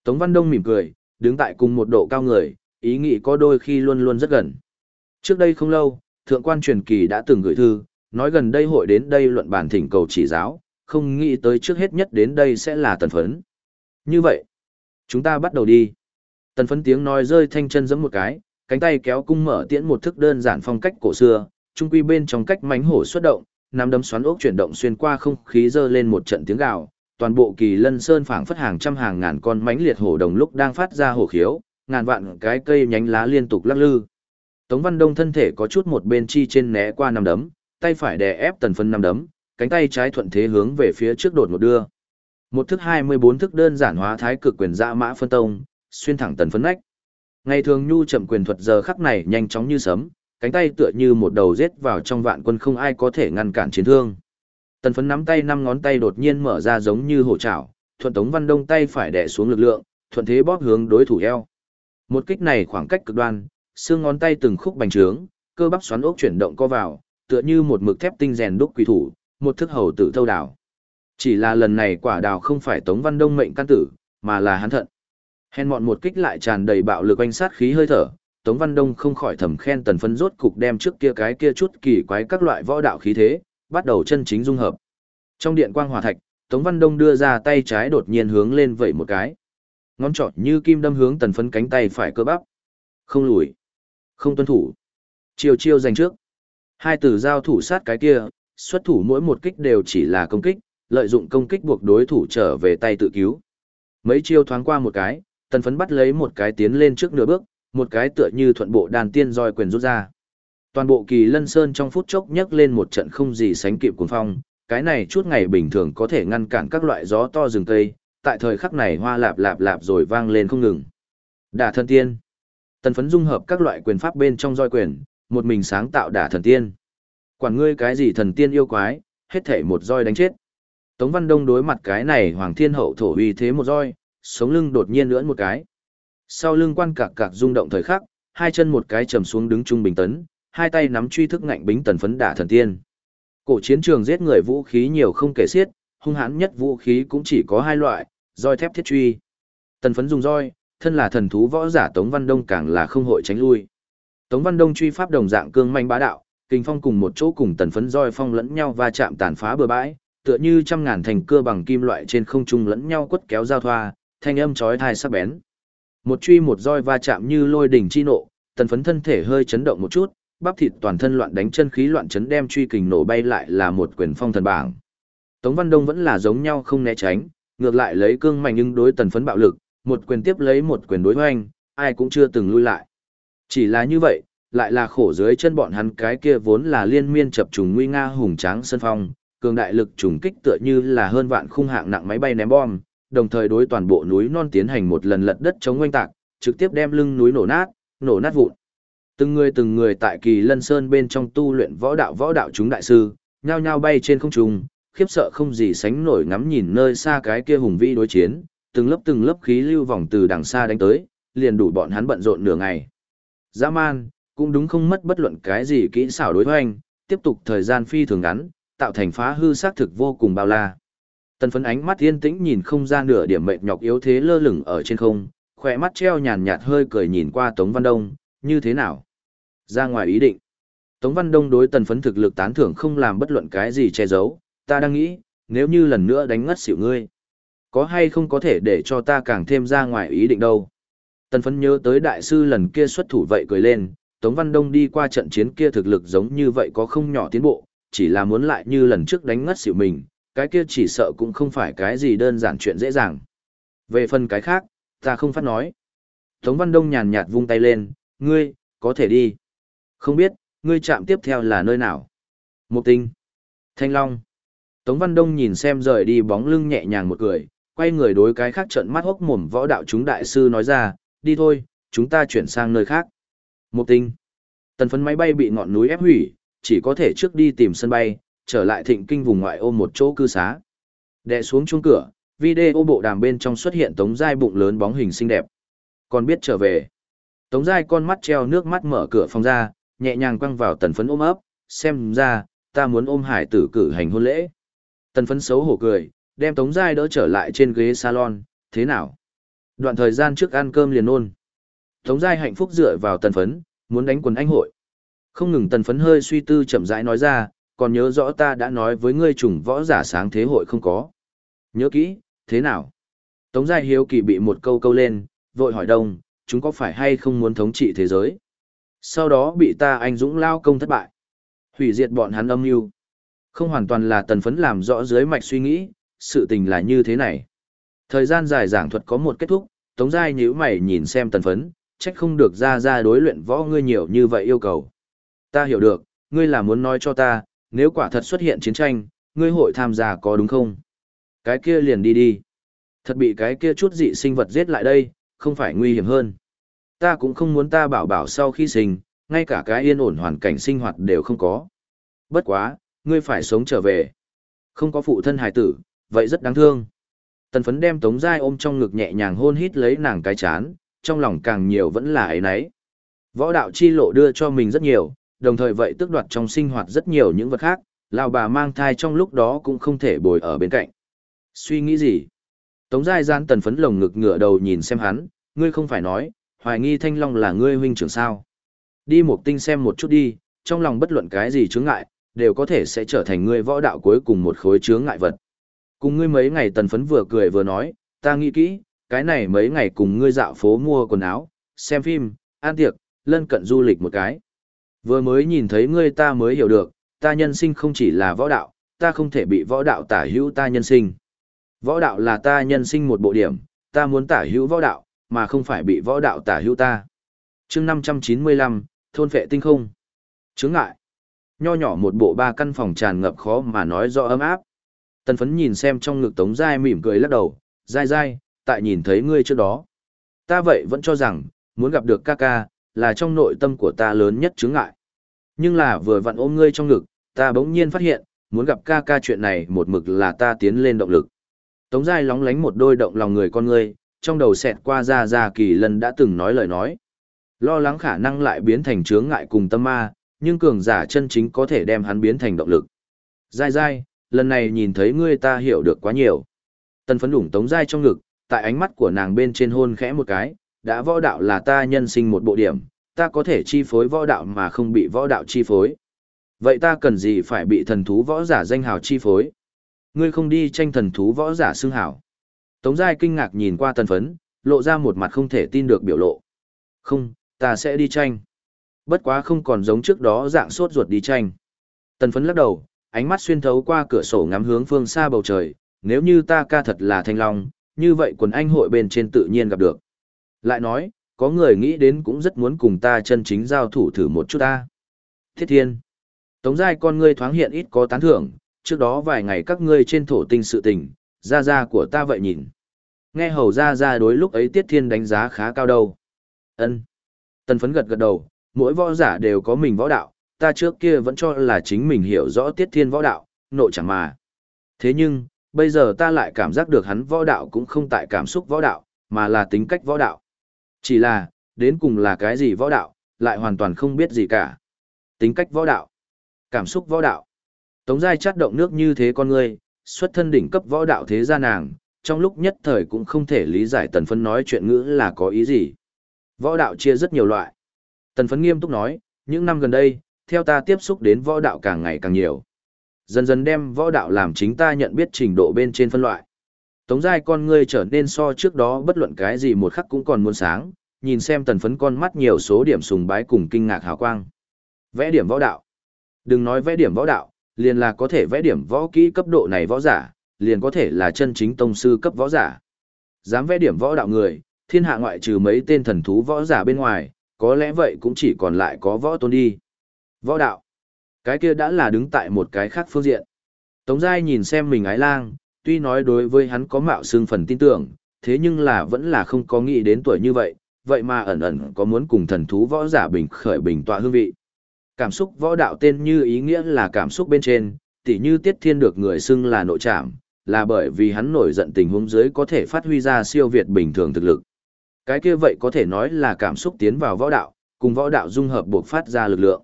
Tống Văn Đông mỉm cười, đứng tại cùng một độ cao người, ý nghĩ có đôi khi luôn luôn rất gần. Trước đây không lâu, Thượng quan truyền kỳ đã từng gửi thư, nói gần đây hội đến đây luận bản thỉnh cầu chỉ giáo, không nghĩ tới trước hết nhất đến đây sẽ là tần phấn. Như vậy, chúng ta bắt đầu đi. Tần phấn tiếng nói rơi thanh chân giẫm một cái, cánh tay kéo cung mở tiễn một thức đơn giản phong cách cổ xưa, trung quy bên trong cách mánh hổ xuất động, nắm đấm xoắn ốc chuyển động xuyên qua không khí dơ lên một trận tiếng gào, toàn bộ kỳ lân sơn phảng phất hàng trăm hàng ngàn con mánh liệt hổ đồng lúc đang phát ra hổ khiếu, ngàn vạn cái cây nhánh lá liên tục lắc lư. Tống Văn Đông thân thể có chút một bên chi trên né qua năm đấm, tay phải đè ép tần phấn năm đấm, cánh tay trái thuận thế hướng về phía trước đột một đưa. Một thức 24 thức đơn giản hóa thái cực quyền dã mã phân tông, xuyên thẳng tần phấn nách. Ngày thường nhu chậm quyền thuật giờ khắc này nhanh chóng như sấm, cánh tay tựa như một đầu giết vào trong vạn quân không ai có thể ngăn cản chiến thương. Tần phấn nắm tay năm ngón tay đột nhiên mở ra giống như hổ trảo, thuận Tống Văn Đông tay phải đè xuống lực lượng, thuận thế bóp hướng đối thủ eo. Một kích này khoảng cách cực đoan, xương ngón tay từng khúc bành trướng, cơ bắp xoắn ốc chuyển động co vào, tựa như một mực thép tinh rèn đúc quỷ thủ, một thức hầu tử thâu đào Chỉ là lần này quả đào không phải Tống Văn Đông mệnh căn tử, mà là hắn thận. Hèn mọn một kích lại tràn đầy bạo lực oanh sát khí hơi thở, Tống Văn Đông không khỏi thầm khen tần phân rốt cục đem trước kia cái kia chút kỳ quái các loại võ đạo khí thế, bắt đầu chân chính dung hợp. Trong điện quang hỏa thạch, Tống Văn Đông đưa ra tay trái đột nhiên hướng lên vậy một cái. Ngón trỏ như kim đâm hướng tần phấn cánh tay phải cơ bắp. Không lùi không tuân thủ. chiều chiêu giành trước. Hai tử giao thủ sát cái kia, xuất thủ mỗi một kích đều chỉ là công kích, lợi dụng công kích buộc đối thủ trở về tay tự cứu. Mấy chiêu thoáng qua một cái, tần phấn bắt lấy một cái tiến lên trước nửa bước, một cái tựa như thuận bộ đàn tiên roi quyền rút ra. Toàn bộ kỳ lân sơn trong phút chốc nhấc lên một trận không gì sánh kịp cuồng phong, cái này chút ngày bình thường có thể ngăn cản các loại gió to rừng cây, tại thời khắc này hoa lạp lạp lạp rồi vang lên không ngừng. Đả thần tiên. Tần phấn dung hợp các loại quyền pháp bên trong roi quyền, một mình sáng tạo đả thần tiên. Quản ngươi cái gì thần tiên yêu quái, hết thể một roi đánh chết. Tống Văn Đông đối mặt cái này Hoàng Thiên Hậu thổ uy thế một roi, sống lưng đột nhiên lưỡn một cái. Sau lưng quan cạc cạc rung động thời khắc, hai chân một cái trầm xuống đứng trung bình tấn, hai tay nắm truy thức ngạnh bính tần phấn đả thần tiên. Cổ chiến trường giết người vũ khí nhiều không kể xiết, hung hãn nhất vũ khí cũng chỉ có hai loại, roi thép thiết truy. Tần phấn dùng roi, thân là thần thú võ giả Tống Văn Đông càng là không hội tránh lui. Tống Văn Đông truy pháp đồng dạng cương manh bá đạo, kinh phong cùng một chỗ cùng tần phấn roi phong lẫn nhau va chạm tàn phá bừa bãi, tựa như trăm ngàn thành cưa bằng kim loại trên không trung lẫn nhau quất kéo giao thoa, thanh âm chói tai sắc bén. Một truy một roi va chạm như lôi đỉnh chi nộ, tần phấn thân thể hơi chấn động một chút, bắp thịt toàn thân loạn đánh chân khí loạn chấn đem truy kình nổ bay lại là một quyền phong thần bảng. Tống Văn Đông vẫn là giống nhau không né tránh, ngược lại lấy cương mạnh nhưng đối tần phấn bạo lực, một quyền tiếp lấy một quyền đối hoành, ai cũng chưa từng lui lại. Chỉ là như vậy, lại là khổ dưới chân bọn hắn cái kia vốn là liên miên chập trùng nguy nga hùng tráng sân phong, cường đại lực trùng kích tựa như là hơn vạn khung hạng nặng máy bay ném bom, đồng thời đối toàn bộ núi non tiến hành một lần lật đất chống oanh tạc, trực tiếp đem lưng núi nổ nát, nổ nát vụn. Từng người từng người tại Kỳ Lân Sơn bên trong tu luyện võ đạo võ đạo chúng đại sư, nhao nhao bay trên không trung, khiếp sợ không gì sánh nổi ngắm nhìn nơi xa cái kia hùng vĩ đối chiến, từng lớp từng lớp khí lưu vòng từ đằng xa đánh tới, liền đủ bọn hắn bận rộn nửa ngày. Dã man, cũng đúng không mất bất luận cái gì kỹ xảo đối hoành, tiếp tục thời gian phi thường ngắn, tạo thành phá hư xác thực vô cùng bao la. Tần phấn ánh mắt yên tĩnh nhìn không ra nửa điểm mệt nhọc yếu thế lơ lửng ở trên không, khỏe mắt treo nhàn nhạt hơi cười nhìn qua Tống Văn Đông, như thế nào? Ra ngoài ý định. Tống Văn Đông đối tần phấn thực lực tán thưởng không làm bất luận cái gì che giấu, ta đang nghĩ, nếu như lần nữa đánh ngất xỉu ngươi, có hay không có thể để cho ta càng thêm ra ngoài ý định đâu. Tần phấn nhớ tới đại sư lần kia xuất thủ vậy cười lên, Tống Văn Đông đi qua trận chiến kia thực lực giống như vậy có không nhỏ tiến bộ, chỉ là muốn lại như lần trước đánh ngất xỉu mình, cái kia chỉ sợ cũng không phải cái gì đơn giản chuyện dễ dàng. Về phần cái khác, ta không phát nói. Tống Văn Đông nhàn nhạt vung tay lên, ngươi, có thể đi. Không biết, ngươi chạm tiếp theo là nơi nào? Mục tinh. Thanh Long. Tống Văn Đông nhìn xem rời đi bóng lưng nhẹ nhàng một cười, quay người đối cái khác trận mắt hốc mồm võ đạo chúng đại sư nói ra, đi thôi, chúng ta chuyển sang nơi khác. Mục tinh. Tần phấn máy bay bị ngọn núi ép hủy, chỉ có thể trước đi tìm sân bay, trở lại thịnh kinh vùng ngoại ô một chỗ cư xá. Đệ xuống chuông cửa, video bộ đàm bên trong xuất hiện Tống Giai bụng lớn bóng hình xinh đẹp. Còn biết trở về. Tống Giai con mắt treo nước mắt mở cửa phòng ra, nhẹ nhàng quăng vào tần phấn ôm ấp, xem ra, ta muốn ôm hải tử cử hành hôn lễ. Tần phấn xấu hổ cười, đem Tống Giai đỡ trở lại trên ghế salon, thế nào? Đoạn thời gian trước ăn cơm liền ôn. Tống Giai hạnh phúc dựa vào tần phấn, muốn đánh quần anh hội. Không ngừng tần phấn hơi suy tư chậm rãi nói ra, còn nhớ rõ ta đã nói với ngươi trùng võ giả sáng thế hội không có. Nhớ kỹ, thế nào? Tống Giai Hiếu kỳ bị một câu câu lên, vội hỏi đông, chúng có phải hay không muốn thống trị thế giới? Sau đó bị ta anh dũng lao công thất bại. Hủy diệt bọn hắn âm mưu Không hoàn toàn là tần phấn làm rõ dưới mạch suy nghĩ, sự tình là như thế này. Thời gian dài giảng thuật có một kết thúc, Tống Giai nhíu mày nhìn xem tần phấn, trách không được ra ra đối luyện võ ngươi nhiều như vậy yêu cầu. Ta hiểu được, ngươi là muốn nói cho ta, nếu quả thật xuất hiện chiến tranh, ngươi hội tham gia có đúng không? Cái kia liền đi đi. Thật bị cái kia chút dị sinh vật giết lại đây, không phải nguy hiểm hơn. Ta cũng không muốn ta bảo bảo sau khi sinh, ngay cả cái yên ổn hoàn cảnh sinh hoạt đều không có. Bất quá, ngươi phải sống trở về. Không có phụ thân hài tử, vậy rất đáng thương. Tần phấn đem tống dai ôm trong ngực nhẹ nhàng hôn hít lấy nàng cái chán, trong lòng càng nhiều vẫn là ấy nấy. Võ đạo chi lộ đưa cho mình rất nhiều, đồng thời vậy tước đoạt trong sinh hoạt rất nhiều những vật khác, lão bà mang thai trong lúc đó cũng không thể bồi ở bên cạnh. Suy nghĩ gì? Tống Giai Gian tần phấn lồng ngực ngửa đầu nhìn xem hắn, ngươi không phải nói, hoài nghi Thanh Long là ngươi huynh trưởng sao. Đi một tinh xem một chút đi, trong lòng bất luận cái gì chướng ngại, đều có thể sẽ trở thành ngươi võ đạo cuối cùng một khối chướng ngại vật. Cùng ngươi mấy ngày tần phấn vừa cười vừa nói, ta nghĩ kỹ, cái này mấy ngày cùng ngươi dạo phố mua quần áo, xem phim, ăn tiệc, lân cận du lịch một cái. Vừa mới nhìn thấy ngươi ta mới hiểu được, ta nhân sinh không chỉ là võ đạo, ta không thể bị võ đạo tả hữu ta nhân sinh. Võ đạo là ta nhân sinh một bộ điểm, ta muốn tả hữu võ đạo, mà không phải bị võ đạo tả hữu ta. chương 595, thôn phệ tinh không. Chứng ngại. Nho nhỏ một bộ ba căn phòng tràn ngập khó mà nói rõ ấm áp. Tần phấn nhìn xem trong ngực tống dai mỉm cười lắc đầu, dai dai, tại nhìn thấy ngươi trước đó. Ta vậy vẫn cho rằng, muốn gặp được ca ca, là trong nội tâm của ta lớn nhất chướng ngại. Nhưng là vừa vặn ôm ngươi trong ngực, ta bỗng nhiên phát hiện, muốn gặp ca ca chuyện này một mực là ta tiến lên động lực. Tống Giai lóng lánh một đôi động lòng người con ngươi, trong đầu xẹt qua ra ra kỳ lần đã từng nói lời nói. Lo lắng khả năng lại biến thành chướng ngại cùng tâm ma, nhưng cường giả chân chính có thể đem hắn biến thành động lực. Giai Giai, lần này nhìn thấy ngươi ta hiểu được quá nhiều. Tân phấn đủng Tống Giai trong ngực, tại ánh mắt của nàng bên trên hôn khẽ một cái, đã võ đạo là ta nhân sinh một bộ điểm, ta có thể chi phối võ đạo mà không bị võ đạo chi phối. Vậy ta cần gì phải bị thần thú võ giả danh hào chi phối? Ngươi không đi tranh thần thú võ giả xưng hảo. Tống Giai kinh ngạc nhìn qua tần phấn, lộ ra một mặt không thể tin được biểu lộ. Không, ta sẽ đi tranh. Bất quá không còn giống trước đó dạng sốt ruột đi tranh. Tần phấn lắc đầu, ánh mắt xuyên thấu qua cửa sổ ngắm hướng phương xa bầu trời, nếu như ta ca thật là thanh long, như vậy quần anh hội bên trên tự nhiên gặp được. Lại nói, có người nghĩ đến cũng rất muốn cùng ta chân chính giao thủ thử một chút ta. Thiết thiên. Tống giai con ngươi thoáng hiện ít có tán thưởng, trước đó vài ngày các ngươi trên thổ tinh sự tình, ra ra của ta vậy nhìn. Nghe hầu ra ra đối lúc ấy tiết thiên đánh giá khá cao đâu. ân Tần phấn gật gật đầu, mỗi võ giả đều có mình võ đạo, ta trước kia vẫn cho là chính mình hiểu rõ tiết thiên võ đạo, nội chẳng mà. Thế nhưng, bây giờ ta lại cảm giác được hắn võ đạo cũng không tại cảm xúc võ đạo, mà là tính cách võ đạo. Chỉ là, đến cùng là cái gì võ đạo, lại hoàn toàn không biết gì cả. Tính cách võ đạo, cảm xúc võ đạo. Tống giai chát động nước như thế con người, xuất thân đỉnh cấp võ đạo thế gia nàng, trong lúc nhất thời cũng không thể lý giải tần phấn nói chuyện ngữ là có ý gì. Võ đạo chia rất nhiều loại. Tần phấn nghiêm túc nói, những năm gần đây, theo ta tiếp xúc đến võ đạo càng ngày càng nhiều. Dần dần đem võ đạo làm chính ta nhận biết trình độ bên trên phân loại. Tống giai con ngươi trở nên so trước đó bất luận cái gì một khắc cũng còn muốn sáng, nhìn xem tần phấn con mắt nhiều số điểm sùng bái cùng kinh ngạc hào quang. Vẽ điểm võ đạo. Đừng nói vẽ điểm võ đạo, liền là có thể vẽ điểm võ kỹ cấp độ này võ giả, liền có thể là chân chính tông sư cấp võ giả. Dám vẽ điểm võ đạo người, thiên hạ ngoại trừ mấy tên thần thú võ giả bên ngoài, có lẽ vậy cũng chỉ còn lại có võ tôn đi. Võ đạo. Cái kia đã là đứng tại một cái khác phương diện. Tống Giai nhìn xem mình ái lang, tuy nói đối với hắn có mạo xương phần tin tưởng, thế nhưng là vẫn là không có nghĩ đến tuổi như vậy, vậy mà ẩn ẩn có muốn cùng thần thú võ giả bình khởi bình tọa hương vị. Cảm xúc võ đạo tên như ý nghĩa là cảm xúc bên trên, tỉ như tiết thiên được người xưng là nội trảm, là bởi vì hắn nổi giận tình huống dưới có thể phát huy ra siêu việt bình thường thực lực. Cái kia vậy có thể nói là cảm xúc tiến vào võ đạo, cùng võ đạo dung hợp buộc phát ra lực lượng.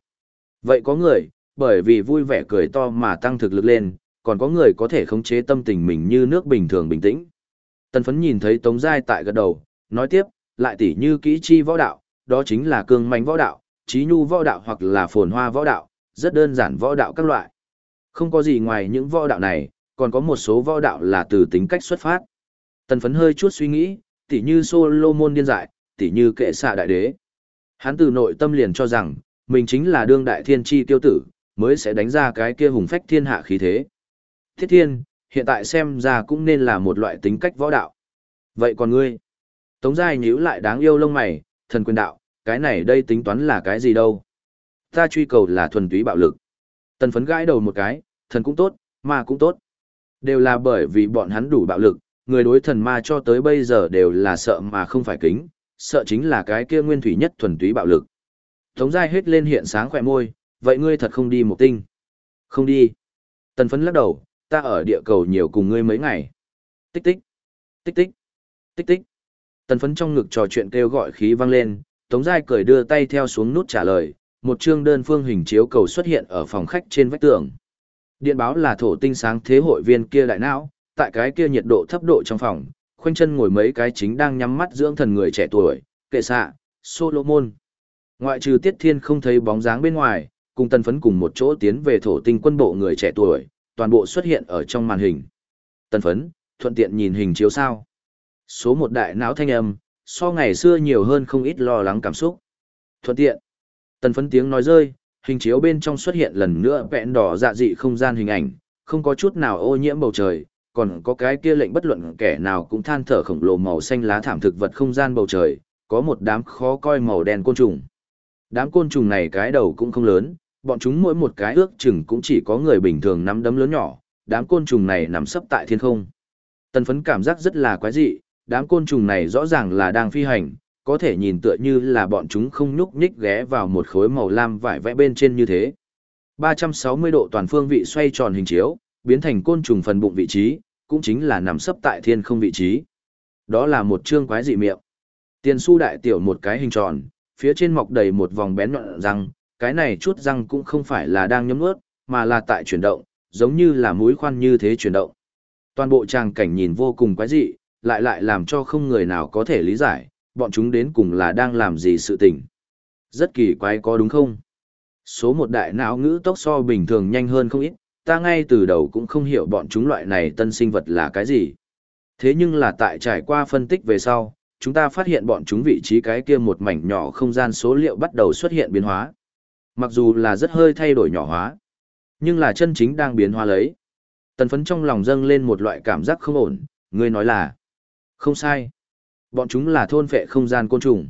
Vậy có người, bởi vì vui vẻ cười to mà tăng thực lực lên, còn có người có thể khống chế tâm tình mình như nước bình thường bình tĩnh. Tần phấn nhìn thấy Tống Giai tại gật đầu, nói tiếp, lại tỉ như kỹ chi võ đạo, đó chính là cương mạnh võ đạo, trí nhu võ đạo hoặc là phồn hoa võ đạo, rất đơn giản võ đạo các loại. Không có gì ngoài những võ đạo này, còn có một số võ đạo là từ tính cách xuất phát. Tần phấn hơi chút suy nghĩ, tỉ như Solomon điên dại, tỉ như kệ xạ đại đế. Hắn từ nội tâm liền cho rằng, mình chính là đương đại thiên tri tiêu tử, mới sẽ đánh ra cái kia hùng phách thiên hạ khí thế. Thiết thiên, hiện tại xem ra cũng nên là một loại tính cách võ đạo. Vậy còn ngươi? Tống Giai nhíu lại đáng yêu lông mày, thần quyền đạo, cái này đây tính toán là cái gì đâu? Ta truy cầu là thuần túy bạo lực. Tần phấn gãi đầu một cái, thần cũng tốt, ma cũng tốt. Đều là bởi vì bọn hắn đủ bạo lực, người đối thần ma cho tới bây giờ đều là sợ mà không phải kính, sợ chính là cái kia nguyên thủy nhất thuần túy bạo lực. Tống Giai hết lên hiện sáng khỏe môi, vậy ngươi thật không đi một tinh. Không đi. Tần phấn lắc đầu, ta ở địa cầu nhiều cùng ngươi mấy ngày. Tích tích. Tích tích. Tích tích. Tần phấn trong ngực trò chuyện kêu gọi khí vang lên, Tống Giai cười đưa tay theo xuống nút trả lời, một chương đơn phương hình chiếu cầu xuất hiện ở phòng khách trên vách tường. Điện báo là thổ tinh sáng thế hội viên kia đại não, tại cái kia nhiệt độ thấp độ trong phòng, khoanh chân ngồi mấy cái chính đang nhắm mắt dưỡng thần người trẻ tuổi, kệ xạ, Solomon. Ngoại trừ Tiết Thiên không thấy bóng dáng bên ngoài, cùng tần phấn cùng một chỗ tiến về thổ tinh quân bộ người trẻ tuổi, toàn bộ xuất hiện ở trong màn hình. Tần phấn, thuận tiện nhìn hình chiếu sao. Số một đại não thanh âm, so ngày xưa nhiều hơn không ít lo lắng cảm xúc. Thuận tiện. Tần phấn tiếng nói rơi, hình chiếu bên trong xuất hiện lần nữa vẹn đỏ dạ dị không gian hình ảnh, không có chút nào ô nhiễm bầu trời, còn có cái kia lệnh bất luận kẻ nào cũng than thở khổng lồ màu xanh lá thảm thực vật không gian bầu trời, có một đám khó coi màu đen côn trùng. Đám côn trùng này cái đầu cũng không lớn, bọn chúng mỗi một cái ước chừng cũng chỉ có người bình thường nắm đấm lớn nhỏ, đám côn trùng này nằm sấp tại thiên không. Tần phấn cảm giác rất là quái dị, đám côn trùng này rõ ràng là đang phi hành, có thể nhìn tựa như là bọn chúng không nhúc nhích ghé vào một khối màu lam vải vẽ bên trên như thế. 360 độ toàn phương vị xoay tròn hình chiếu, biến thành côn trùng phần bụng vị trí, cũng chính là nằm sấp tại thiên không vị trí. Đó là một chương quái dị miệng. Tiền su đại tiểu một cái hình tròn, phía trên mọc đầy một vòng bén nhọn răng, cái này chút răng cũng không phải là đang nhấm nuốt, mà là tại chuyển động, giống như là mũi khoan như thế chuyển động. Toàn bộ tràng cảnh nhìn vô cùng quái dị, lại lại làm cho không người nào có thể lý giải, bọn chúng đến cùng là đang làm gì sự tình. Rất kỳ quái có đúng không? Số một đại não ngữ tốc so bình thường nhanh hơn không ít, ta ngay từ đầu cũng không hiểu bọn chúng loại này tân sinh vật là cái gì. Thế nhưng là tại trải qua phân tích về sau, chúng ta phát hiện bọn chúng vị trí cái kia một mảnh nhỏ không gian số liệu bắt đầu xuất hiện biến hóa. Mặc dù là rất hơi thay đổi nhỏ hóa, nhưng là chân chính đang biến hóa lấy. Tần phấn trong lòng dâng lên một loại cảm giác không ổn, người nói là không sai. Bọn chúng là thôn phệ không gian côn trùng.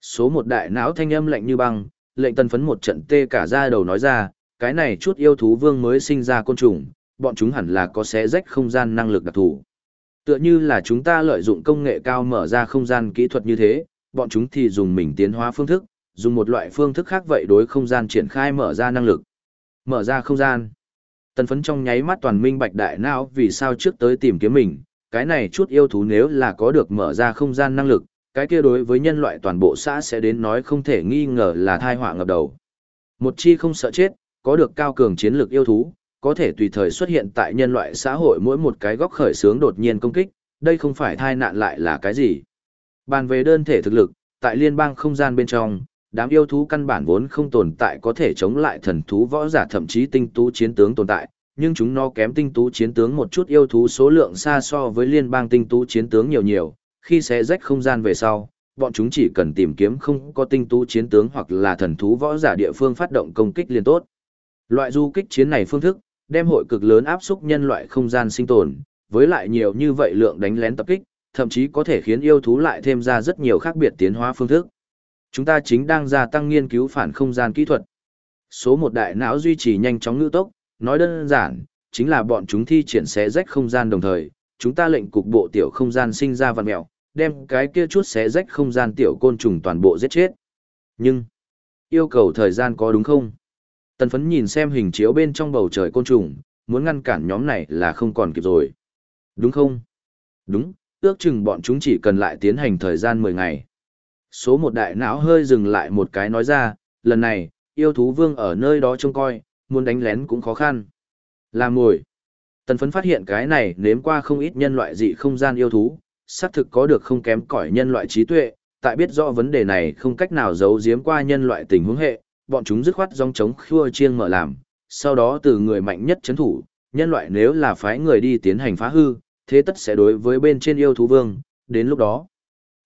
Số một đại não thanh âm lạnh như băng, lệnh tần phấn một trận tê cả ra đầu nói ra, cái này chút yêu thú vương mới sinh ra côn trùng, bọn chúng hẳn là có xé rách không gian năng lực đặc thù. Tựa như là chúng ta lợi dụng công nghệ cao mở ra không gian kỹ thuật như thế, bọn chúng thì dùng mình tiến hóa phương thức, dùng một loại phương thức khác vậy đối không gian triển khai mở ra năng lực. Mở ra không gian. Tần phấn trong nháy mắt toàn minh bạch đại não vì sao trước tới tìm kiếm mình, cái này chút yêu thú nếu là có được mở ra không gian năng lực, cái kia đối với nhân loại toàn bộ xã sẽ đến nói không thể nghi ngờ là thai họa ngập đầu. Một chi không sợ chết, có được cao cường chiến lược yêu thú, có thể tùy thời xuất hiện tại nhân loại xã hội mỗi một cái góc khởi sướng đột nhiên công kích, đây không phải thai nạn lại là cái gì. Bàn về đơn thể thực lực, tại liên bang không gian bên trong, đám yêu thú căn bản vốn không tồn tại có thể chống lại thần thú võ giả thậm chí tinh tú chiến tướng tồn tại, nhưng chúng nó kém tinh tú chiến tướng một chút yêu thú số lượng xa so với liên bang tinh tú chiến tướng nhiều nhiều, khi sẽ rách không gian về sau, bọn chúng chỉ cần tìm kiếm không có tinh tú chiến tướng hoặc là thần thú võ giả địa phương phát động công kích liên tốt. Loại du kích chiến này phương thức, đem hội cực lớn áp xúc nhân loại không gian sinh tồn, với lại nhiều như vậy lượng đánh lén tập kích, thậm chí có thể khiến yêu thú lại thêm ra rất nhiều khác biệt tiến hóa phương thức. Chúng ta chính đang gia tăng nghiên cứu phản không gian kỹ thuật. Số một đại não duy trì nhanh chóng ngữ tốc, nói đơn giản, chính là bọn chúng thi triển xé rách không gian đồng thời, chúng ta lệnh cục bộ tiểu không gian sinh ra vạn mẹo, đem cái kia chút xé rách không gian tiểu côn trùng toàn bộ giết chết. Nhưng, yêu cầu thời gian có đúng không? Tần phấn nhìn xem hình chiếu bên trong bầu trời côn trùng, muốn ngăn cản nhóm này là không còn kịp rồi. Đúng không? Đúng, ước chừng bọn chúng chỉ cần lại tiến hành thời gian 10 ngày. Số một đại não hơi dừng lại một cái nói ra, lần này, yêu thú vương ở nơi đó trông coi, muốn đánh lén cũng khó khăn. Làm ngồi. Tần phấn phát hiện cái này nếm qua không ít nhân loại dị không gian yêu thú, xác thực có được không kém cỏi nhân loại trí tuệ, tại biết rõ vấn đề này không cách nào giấu giếm qua nhân loại tình huống hệ, bọn chúng dứt khoát dòng chống khua chiêng mở làm, sau đó từ người mạnh nhất chấn thủ, nhân loại nếu là phái người đi tiến hành phá hư, thế tất sẽ đối với bên trên yêu thú vương, đến lúc đó.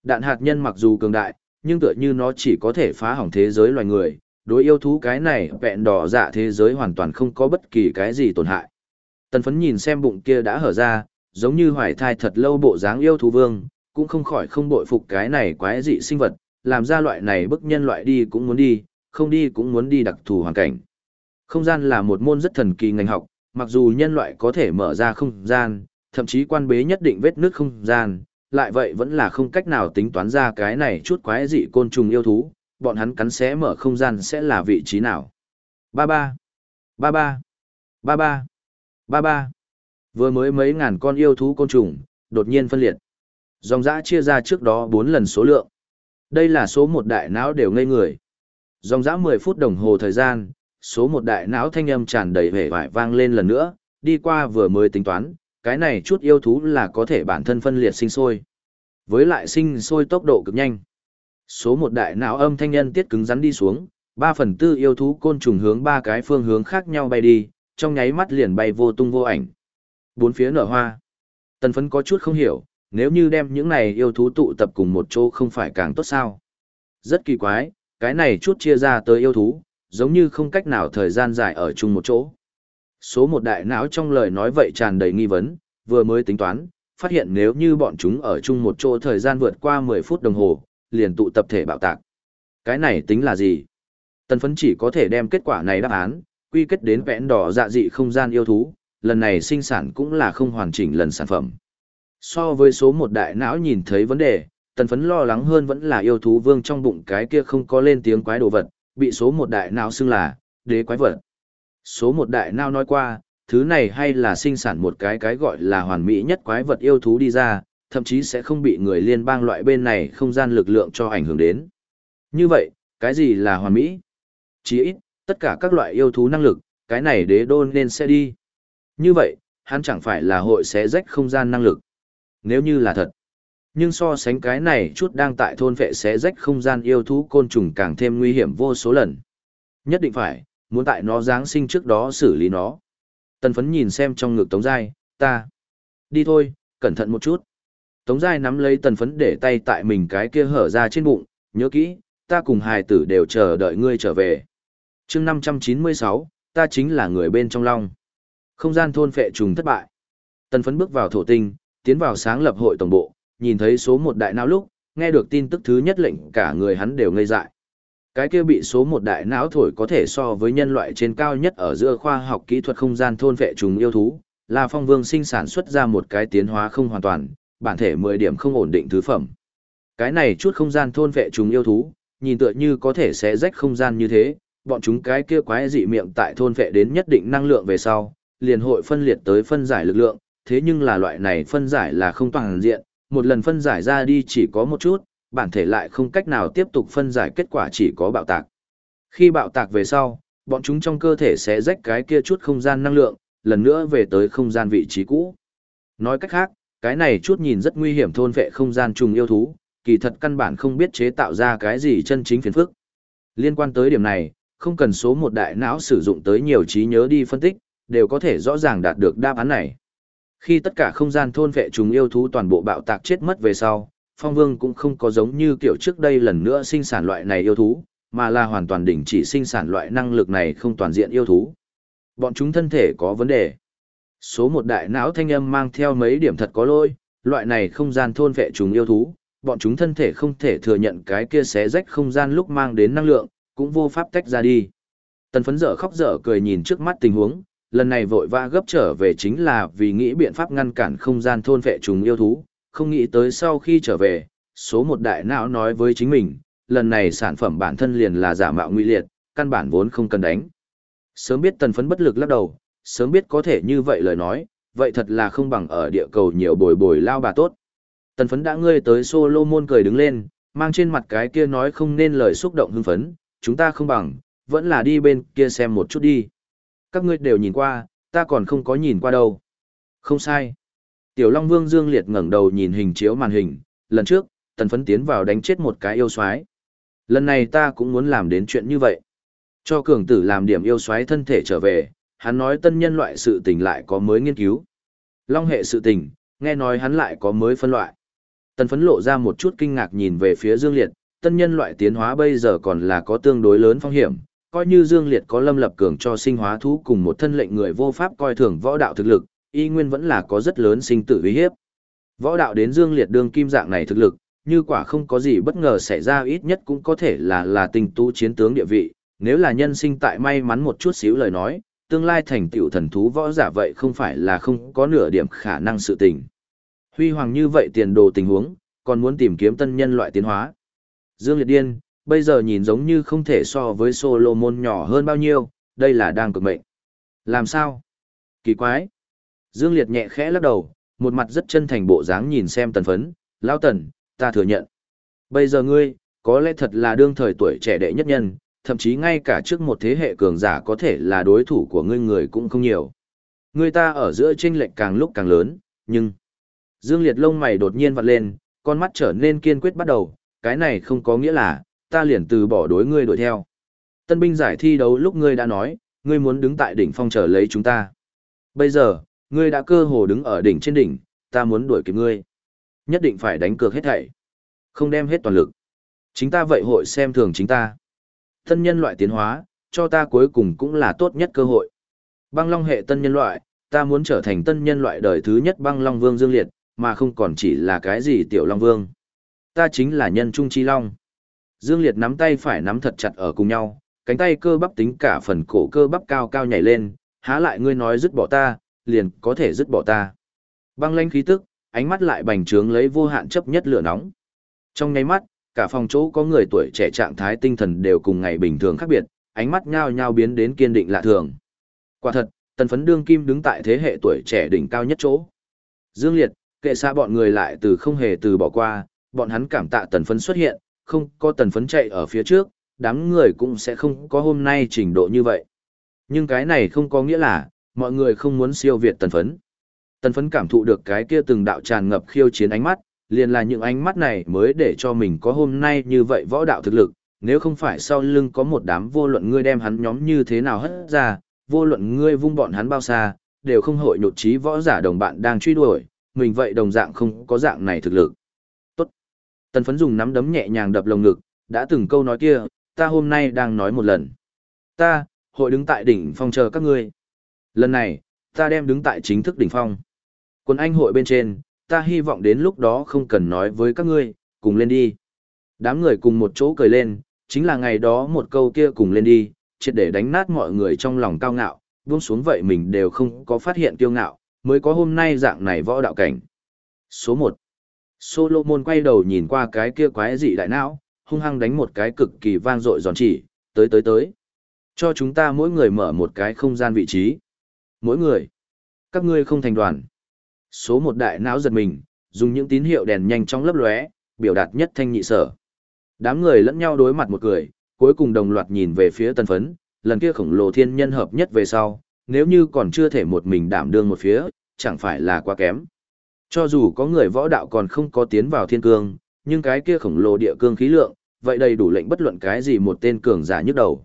Đạn hạt nhân mặc dù cường đại, nhưng tựa như nó chỉ có thể phá hỏng thế giới loài người, đối yêu thú cái này vẹn đỏ dạ thế giới hoàn toàn không có bất kỳ cái gì tổn hại. Tần phấn nhìn xem bụng kia đã hở ra, giống như hoài thai thật lâu bộ dáng yêu thú vương, cũng không khỏi không bội phục cái này quái dị sinh vật, làm ra loại này bức nhân loại đi cũng muốn đi, không đi cũng muốn đi đặc thù hoàn cảnh. Không gian là một môn rất thần kỳ ngành học, mặc dù nhân loại có thể mở ra không gian, thậm chí quan bế nhất định vết nước không gian, lại vậy vẫn là không cách nào tính toán ra cái này chút quái dị côn trùng yêu thú, bọn hắn cắn xé mở không gian sẽ là vị trí nào. Ba ba, ba ba, ba ba, ba ba. Vừa mới mấy ngàn con yêu thú côn trùng, đột nhiên phân liệt. Dòng dã chia ra trước đó 4 lần số lượng. Đây là số một đại não đều ngây người. Dòng dã 10 phút đồng hồ thời gian, số một đại não thanh âm tràn đầy vẻ vải vang lên lần nữa, đi qua vừa mới tính toán, cái này chút yêu thú là có thể bản thân phân liệt sinh sôi. Với lại sinh sôi tốc độ cực nhanh. Số một đại não âm thanh nhân tiết cứng rắn đi xuống, 3 phần tư yêu thú côn trùng hướng ba cái phương hướng khác nhau bay đi, trong nháy mắt liền bay vô tung vô ảnh. Bốn phía nở hoa. Tần phấn có chút không hiểu, nếu như đem những này yêu thú tụ tập cùng một chỗ không phải càng tốt sao. Rất kỳ quái, cái này chút chia ra tới yêu thú, giống như không cách nào thời gian dài ở chung một chỗ. Số một đại não trong lời nói vậy tràn đầy nghi vấn, vừa mới tính toán, phát hiện nếu như bọn chúng ở chung một chỗ thời gian vượt qua 10 phút đồng hồ, liền tụ tập thể bạo tạc. Cái này tính là gì? Tần phấn chỉ có thể đem kết quả này đáp án, quy kết đến vẽn đỏ dạ dị không gian yêu thú, lần này sinh sản cũng là không hoàn chỉnh lần sản phẩm. So với số một đại não nhìn thấy vấn đề, tần phấn lo lắng hơn vẫn là yêu thú vương trong bụng cái kia không có lên tiếng quái đồ vật, bị số một đại não xưng là, đế quái vật. Số một đại nao nói qua, thứ này hay là sinh sản một cái cái gọi là hoàn mỹ nhất quái vật yêu thú đi ra, thậm chí sẽ không bị người liên bang loại bên này không gian lực lượng cho ảnh hưởng đến. Như vậy, cái gì là hoàn mỹ? Chỉ ít, tất cả các loại yêu thú năng lực, cái này đế đôn nên sẽ đi. Như vậy, hắn chẳng phải là hội sẽ rách không gian năng lực. Nếu như là thật. Nhưng so sánh cái này chút đang tại thôn vệ sẽ rách không gian yêu thú côn trùng càng thêm nguy hiểm vô số lần. Nhất định phải, muốn tại nó giáng sinh trước đó xử lý nó. Tần phấn nhìn xem trong ngực Tống Giai, ta. Đi thôi, cẩn thận một chút. Tống Giai nắm lấy tần phấn để tay tại mình cái kia hở ra trên bụng, nhớ kỹ, ta cùng hài tử đều chờ đợi ngươi trở về. chương 596, ta chính là người bên trong long. Không gian thôn phệ trùng thất bại. Tần phấn bước vào thổ tinh, tiến vào sáng lập hội tổng bộ, nhìn thấy số một đại não lúc, nghe được tin tức thứ nhất lệnh cả người hắn đều ngây dại. Cái kia bị số một đại não thổi có thể so với nhân loại trên cao nhất ở giữa khoa học kỹ thuật không gian thôn vệ trùng yêu thú, là phong vương sinh sản xuất ra một cái tiến hóa không hoàn toàn, bản thể 10 điểm không ổn định thứ phẩm. Cái này chút không gian thôn vệ trùng yêu thú, nhìn tựa như có thể sẽ rách không gian như thế, bọn chúng cái kia quái dị miệng tại thôn vệ đến nhất định năng lượng về sau, liền hội phân liệt tới phân giải lực lượng, thế nhưng là loại này phân giải là không toàn diện, một lần phân giải ra đi chỉ có một chút, bản thể lại không cách nào tiếp tục phân giải kết quả chỉ có bạo tạc. Khi bạo tạc về sau, bọn chúng trong cơ thể sẽ rách cái kia chút không gian năng lượng, lần nữa về tới không gian vị trí cũ. Nói cách khác, cái này chút nhìn rất nguy hiểm thôn vệ không gian trùng yêu thú, kỳ thật căn bản không biết chế tạo ra cái gì chân chính phiền phức. Liên quan tới điểm này, không cần số một đại não sử dụng tới nhiều trí nhớ đi phân tích, đều có thể rõ ràng đạt được đáp án này. Khi tất cả không gian thôn vệ trùng yêu thú toàn bộ bạo tạc chết mất về sau, Phong Vương cũng không có giống như kiểu trước đây lần nữa sinh sản loại này yêu thú, mà là hoàn toàn đình chỉ sinh sản loại năng lực này không toàn diện yêu thú. Bọn chúng thân thể có vấn đề. Số một đại não thanh âm mang theo mấy điểm thật có lỗi, loại này không gian thôn vệ chúng yêu thú, bọn chúng thân thể không thể thừa nhận cái kia xé rách không gian lúc mang đến năng lượng, cũng vô pháp tách ra đi. Tần phấn dở khóc dở cười nhìn trước mắt tình huống, lần này vội vã gấp trở về chính là vì nghĩ biện pháp ngăn cản không gian thôn vệ chúng yêu thú, không nghĩ tới sau khi trở về, số một đại não nói với chính mình, lần này sản phẩm bản thân liền là giả mạo nguy liệt, căn bản vốn không cần đánh. Sớm biết tần phấn bất lực lắc đầu, sớm biết có thể như vậy lời nói, vậy thật là không bằng ở địa cầu nhiều bồi bồi lao bà tốt. Tần phấn đã ngươi tới Solomon cười đứng lên, mang trên mặt cái kia nói không nên lời xúc động hưng phấn, chúng ta không bằng, vẫn là đi bên kia xem một chút đi. Các ngươi đều nhìn qua, ta còn không có nhìn qua đâu. Không sai. Tiểu Long Vương Dương Liệt ngẩng đầu nhìn hình chiếu màn hình, lần trước, tần phấn tiến vào đánh chết một cái yêu soái Lần này ta cũng muốn làm đến chuyện như vậy. Cho cường tử làm điểm yêu soái thân thể trở về, hắn nói tân nhân loại sự tình lại có mới nghiên cứu. Long hệ sự tình, nghe nói hắn lại có mới phân loại. Tần phấn lộ ra một chút kinh ngạc nhìn về phía Dương Liệt, tân nhân loại tiến hóa bây giờ còn là có tương đối lớn phong hiểm, coi như Dương Liệt có lâm lập cường cho sinh hóa thú cùng một thân lệnh người vô pháp coi thường võ đạo thực lực, y nguyên vẫn là có rất lớn sinh tử uy hiếp. Võ đạo đến Dương Liệt đương kim dạng này thực lực, như quả không có gì bất ngờ xảy ra ít nhất cũng có thể là là tình tu chiến tướng địa vị, nếu là nhân sinh tại may mắn một chút xíu lời nói, tương lai thành tựu thần thú võ giả vậy không phải là không có nửa điểm khả năng sự tình. Huy hoàng như vậy tiền đồ tình huống, còn muốn tìm kiếm tân nhân loại tiến hóa. Dương Liệt Điên, bây giờ nhìn giống như không thể so với Solomon nhỏ hơn bao nhiêu, đây là đang cực mệnh. Làm sao? Kỳ quái. Dương Liệt nhẹ khẽ lắc đầu, một mặt rất chân thành bộ dáng nhìn xem tần phấn, lao tần, ta thừa nhận. Bây giờ ngươi, có lẽ thật là đương thời tuổi trẻ đệ nhất nhân, thậm chí ngay cả trước một thế hệ cường giả có thể là đối thủ của ngươi người cũng không nhiều. Ngươi ta ở giữa chênh lệch càng lúc càng lớn, nhưng... Dương Liệt lông mày đột nhiên vặn lên, con mắt trở nên kiên quyết bắt đầu, cái này không có nghĩa là, ta liền từ bỏ đối ngươi đuổi theo. Tân binh giải thi đấu lúc ngươi đã nói, ngươi muốn đứng tại đỉnh phong chờ lấy chúng ta. Bây giờ, ngươi đã cơ hồ đứng ở đỉnh trên đỉnh, ta muốn đuổi kịp ngươi. Nhất định phải đánh cược hết thảy. Không đem hết toàn lực. Chính ta vậy hội xem thường chính ta. Tân nhân loại tiến hóa, cho ta cuối cùng cũng là tốt nhất cơ hội. Băng long hệ tân nhân loại, ta muốn trở thành tân nhân loại đời thứ nhất băng long vương dương liệt, mà không còn chỉ là cái gì tiểu long vương. Ta chính là nhân trung chi long. Dương liệt nắm tay phải nắm thật chặt ở cùng nhau, cánh tay cơ bắp tính cả phần cổ cơ bắp cao cao nhảy lên, há lại ngươi nói dứt bỏ ta, liền có thể dứt bỏ ta. Băng lãnh khí tức, ánh mắt lại bành trướng lấy vô hạn chấp nhất lửa nóng. Trong ngay mắt, cả phòng chỗ có người tuổi trẻ trạng thái tinh thần đều cùng ngày bình thường khác biệt, ánh mắt nhao nhao biến đến kiên định lạ thường. Quả thật, tần phấn đương kim đứng tại thế hệ tuổi trẻ đỉnh cao nhất chỗ. Dương Liệt, kệ xa bọn người lại từ không hề từ bỏ qua, bọn hắn cảm tạ tần phấn xuất hiện, không có tần phấn chạy ở phía trước, đám người cũng sẽ không có hôm nay trình độ như vậy. Nhưng cái này không có nghĩa là, mọi người không muốn siêu việt tần phấn. Tần phấn cảm thụ được cái kia từng đạo tràn ngập khiêu chiến ánh mắt, liền là những ánh mắt này mới để cho mình có hôm nay như vậy võ đạo thực lực, nếu không phải sau lưng có một đám vô luận ngươi đem hắn nhóm như thế nào hất ra, vô luận ngươi vung bọn hắn bao xa, đều không hội nhột trí võ giả đồng bạn đang truy đuổi, mình vậy đồng dạng không có dạng này thực lực. Tốt. Tần phấn dùng nắm đấm nhẹ nhàng đập lồng ngực, đã từng câu nói kia, ta hôm nay đang nói một lần. Ta, hội đứng tại đỉnh phong chờ các ngươi. Lần này, ta đem đứng tại chính thức đỉnh phong. Quân anh hội bên trên, ta hy vọng đến lúc đó không cần nói với các ngươi, cùng lên đi. Đám người cùng một chỗ cười lên, chính là ngày đó một câu kia cùng lên đi, triệt để đánh nát mọi người trong lòng cao ngạo, buông xuống vậy mình đều không có phát hiện kiêu ngạo, mới có hôm nay dạng này võ đạo cảnh. Số 1. Solomon quay đầu nhìn qua cái kia quái dị đại não, hung hăng đánh một cái cực kỳ vang dội giòn chỉ, tới tới tới. Cho chúng ta mỗi người mở một cái không gian vị trí. Mỗi người. Các ngươi không thành đoàn. Số một đại não giật mình, dùng những tín hiệu đèn nhanh trong lấp lóe, biểu đạt nhất thanh nhị sở. Đám người lẫn nhau đối mặt một cười, cuối cùng đồng loạt nhìn về phía tân phấn, lần kia khổng lồ thiên nhân hợp nhất về sau, nếu như còn chưa thể một mình đảm đương một phía, chẳng phải là quá kém. Cho dù có người võ đạo còn không có tiến vào thiên cương, nhưng cái kia khổng lồ địa cương khí lượng, vậy đầy đủ lệnh bất luận cái gì một tên cường giả nhức đầu.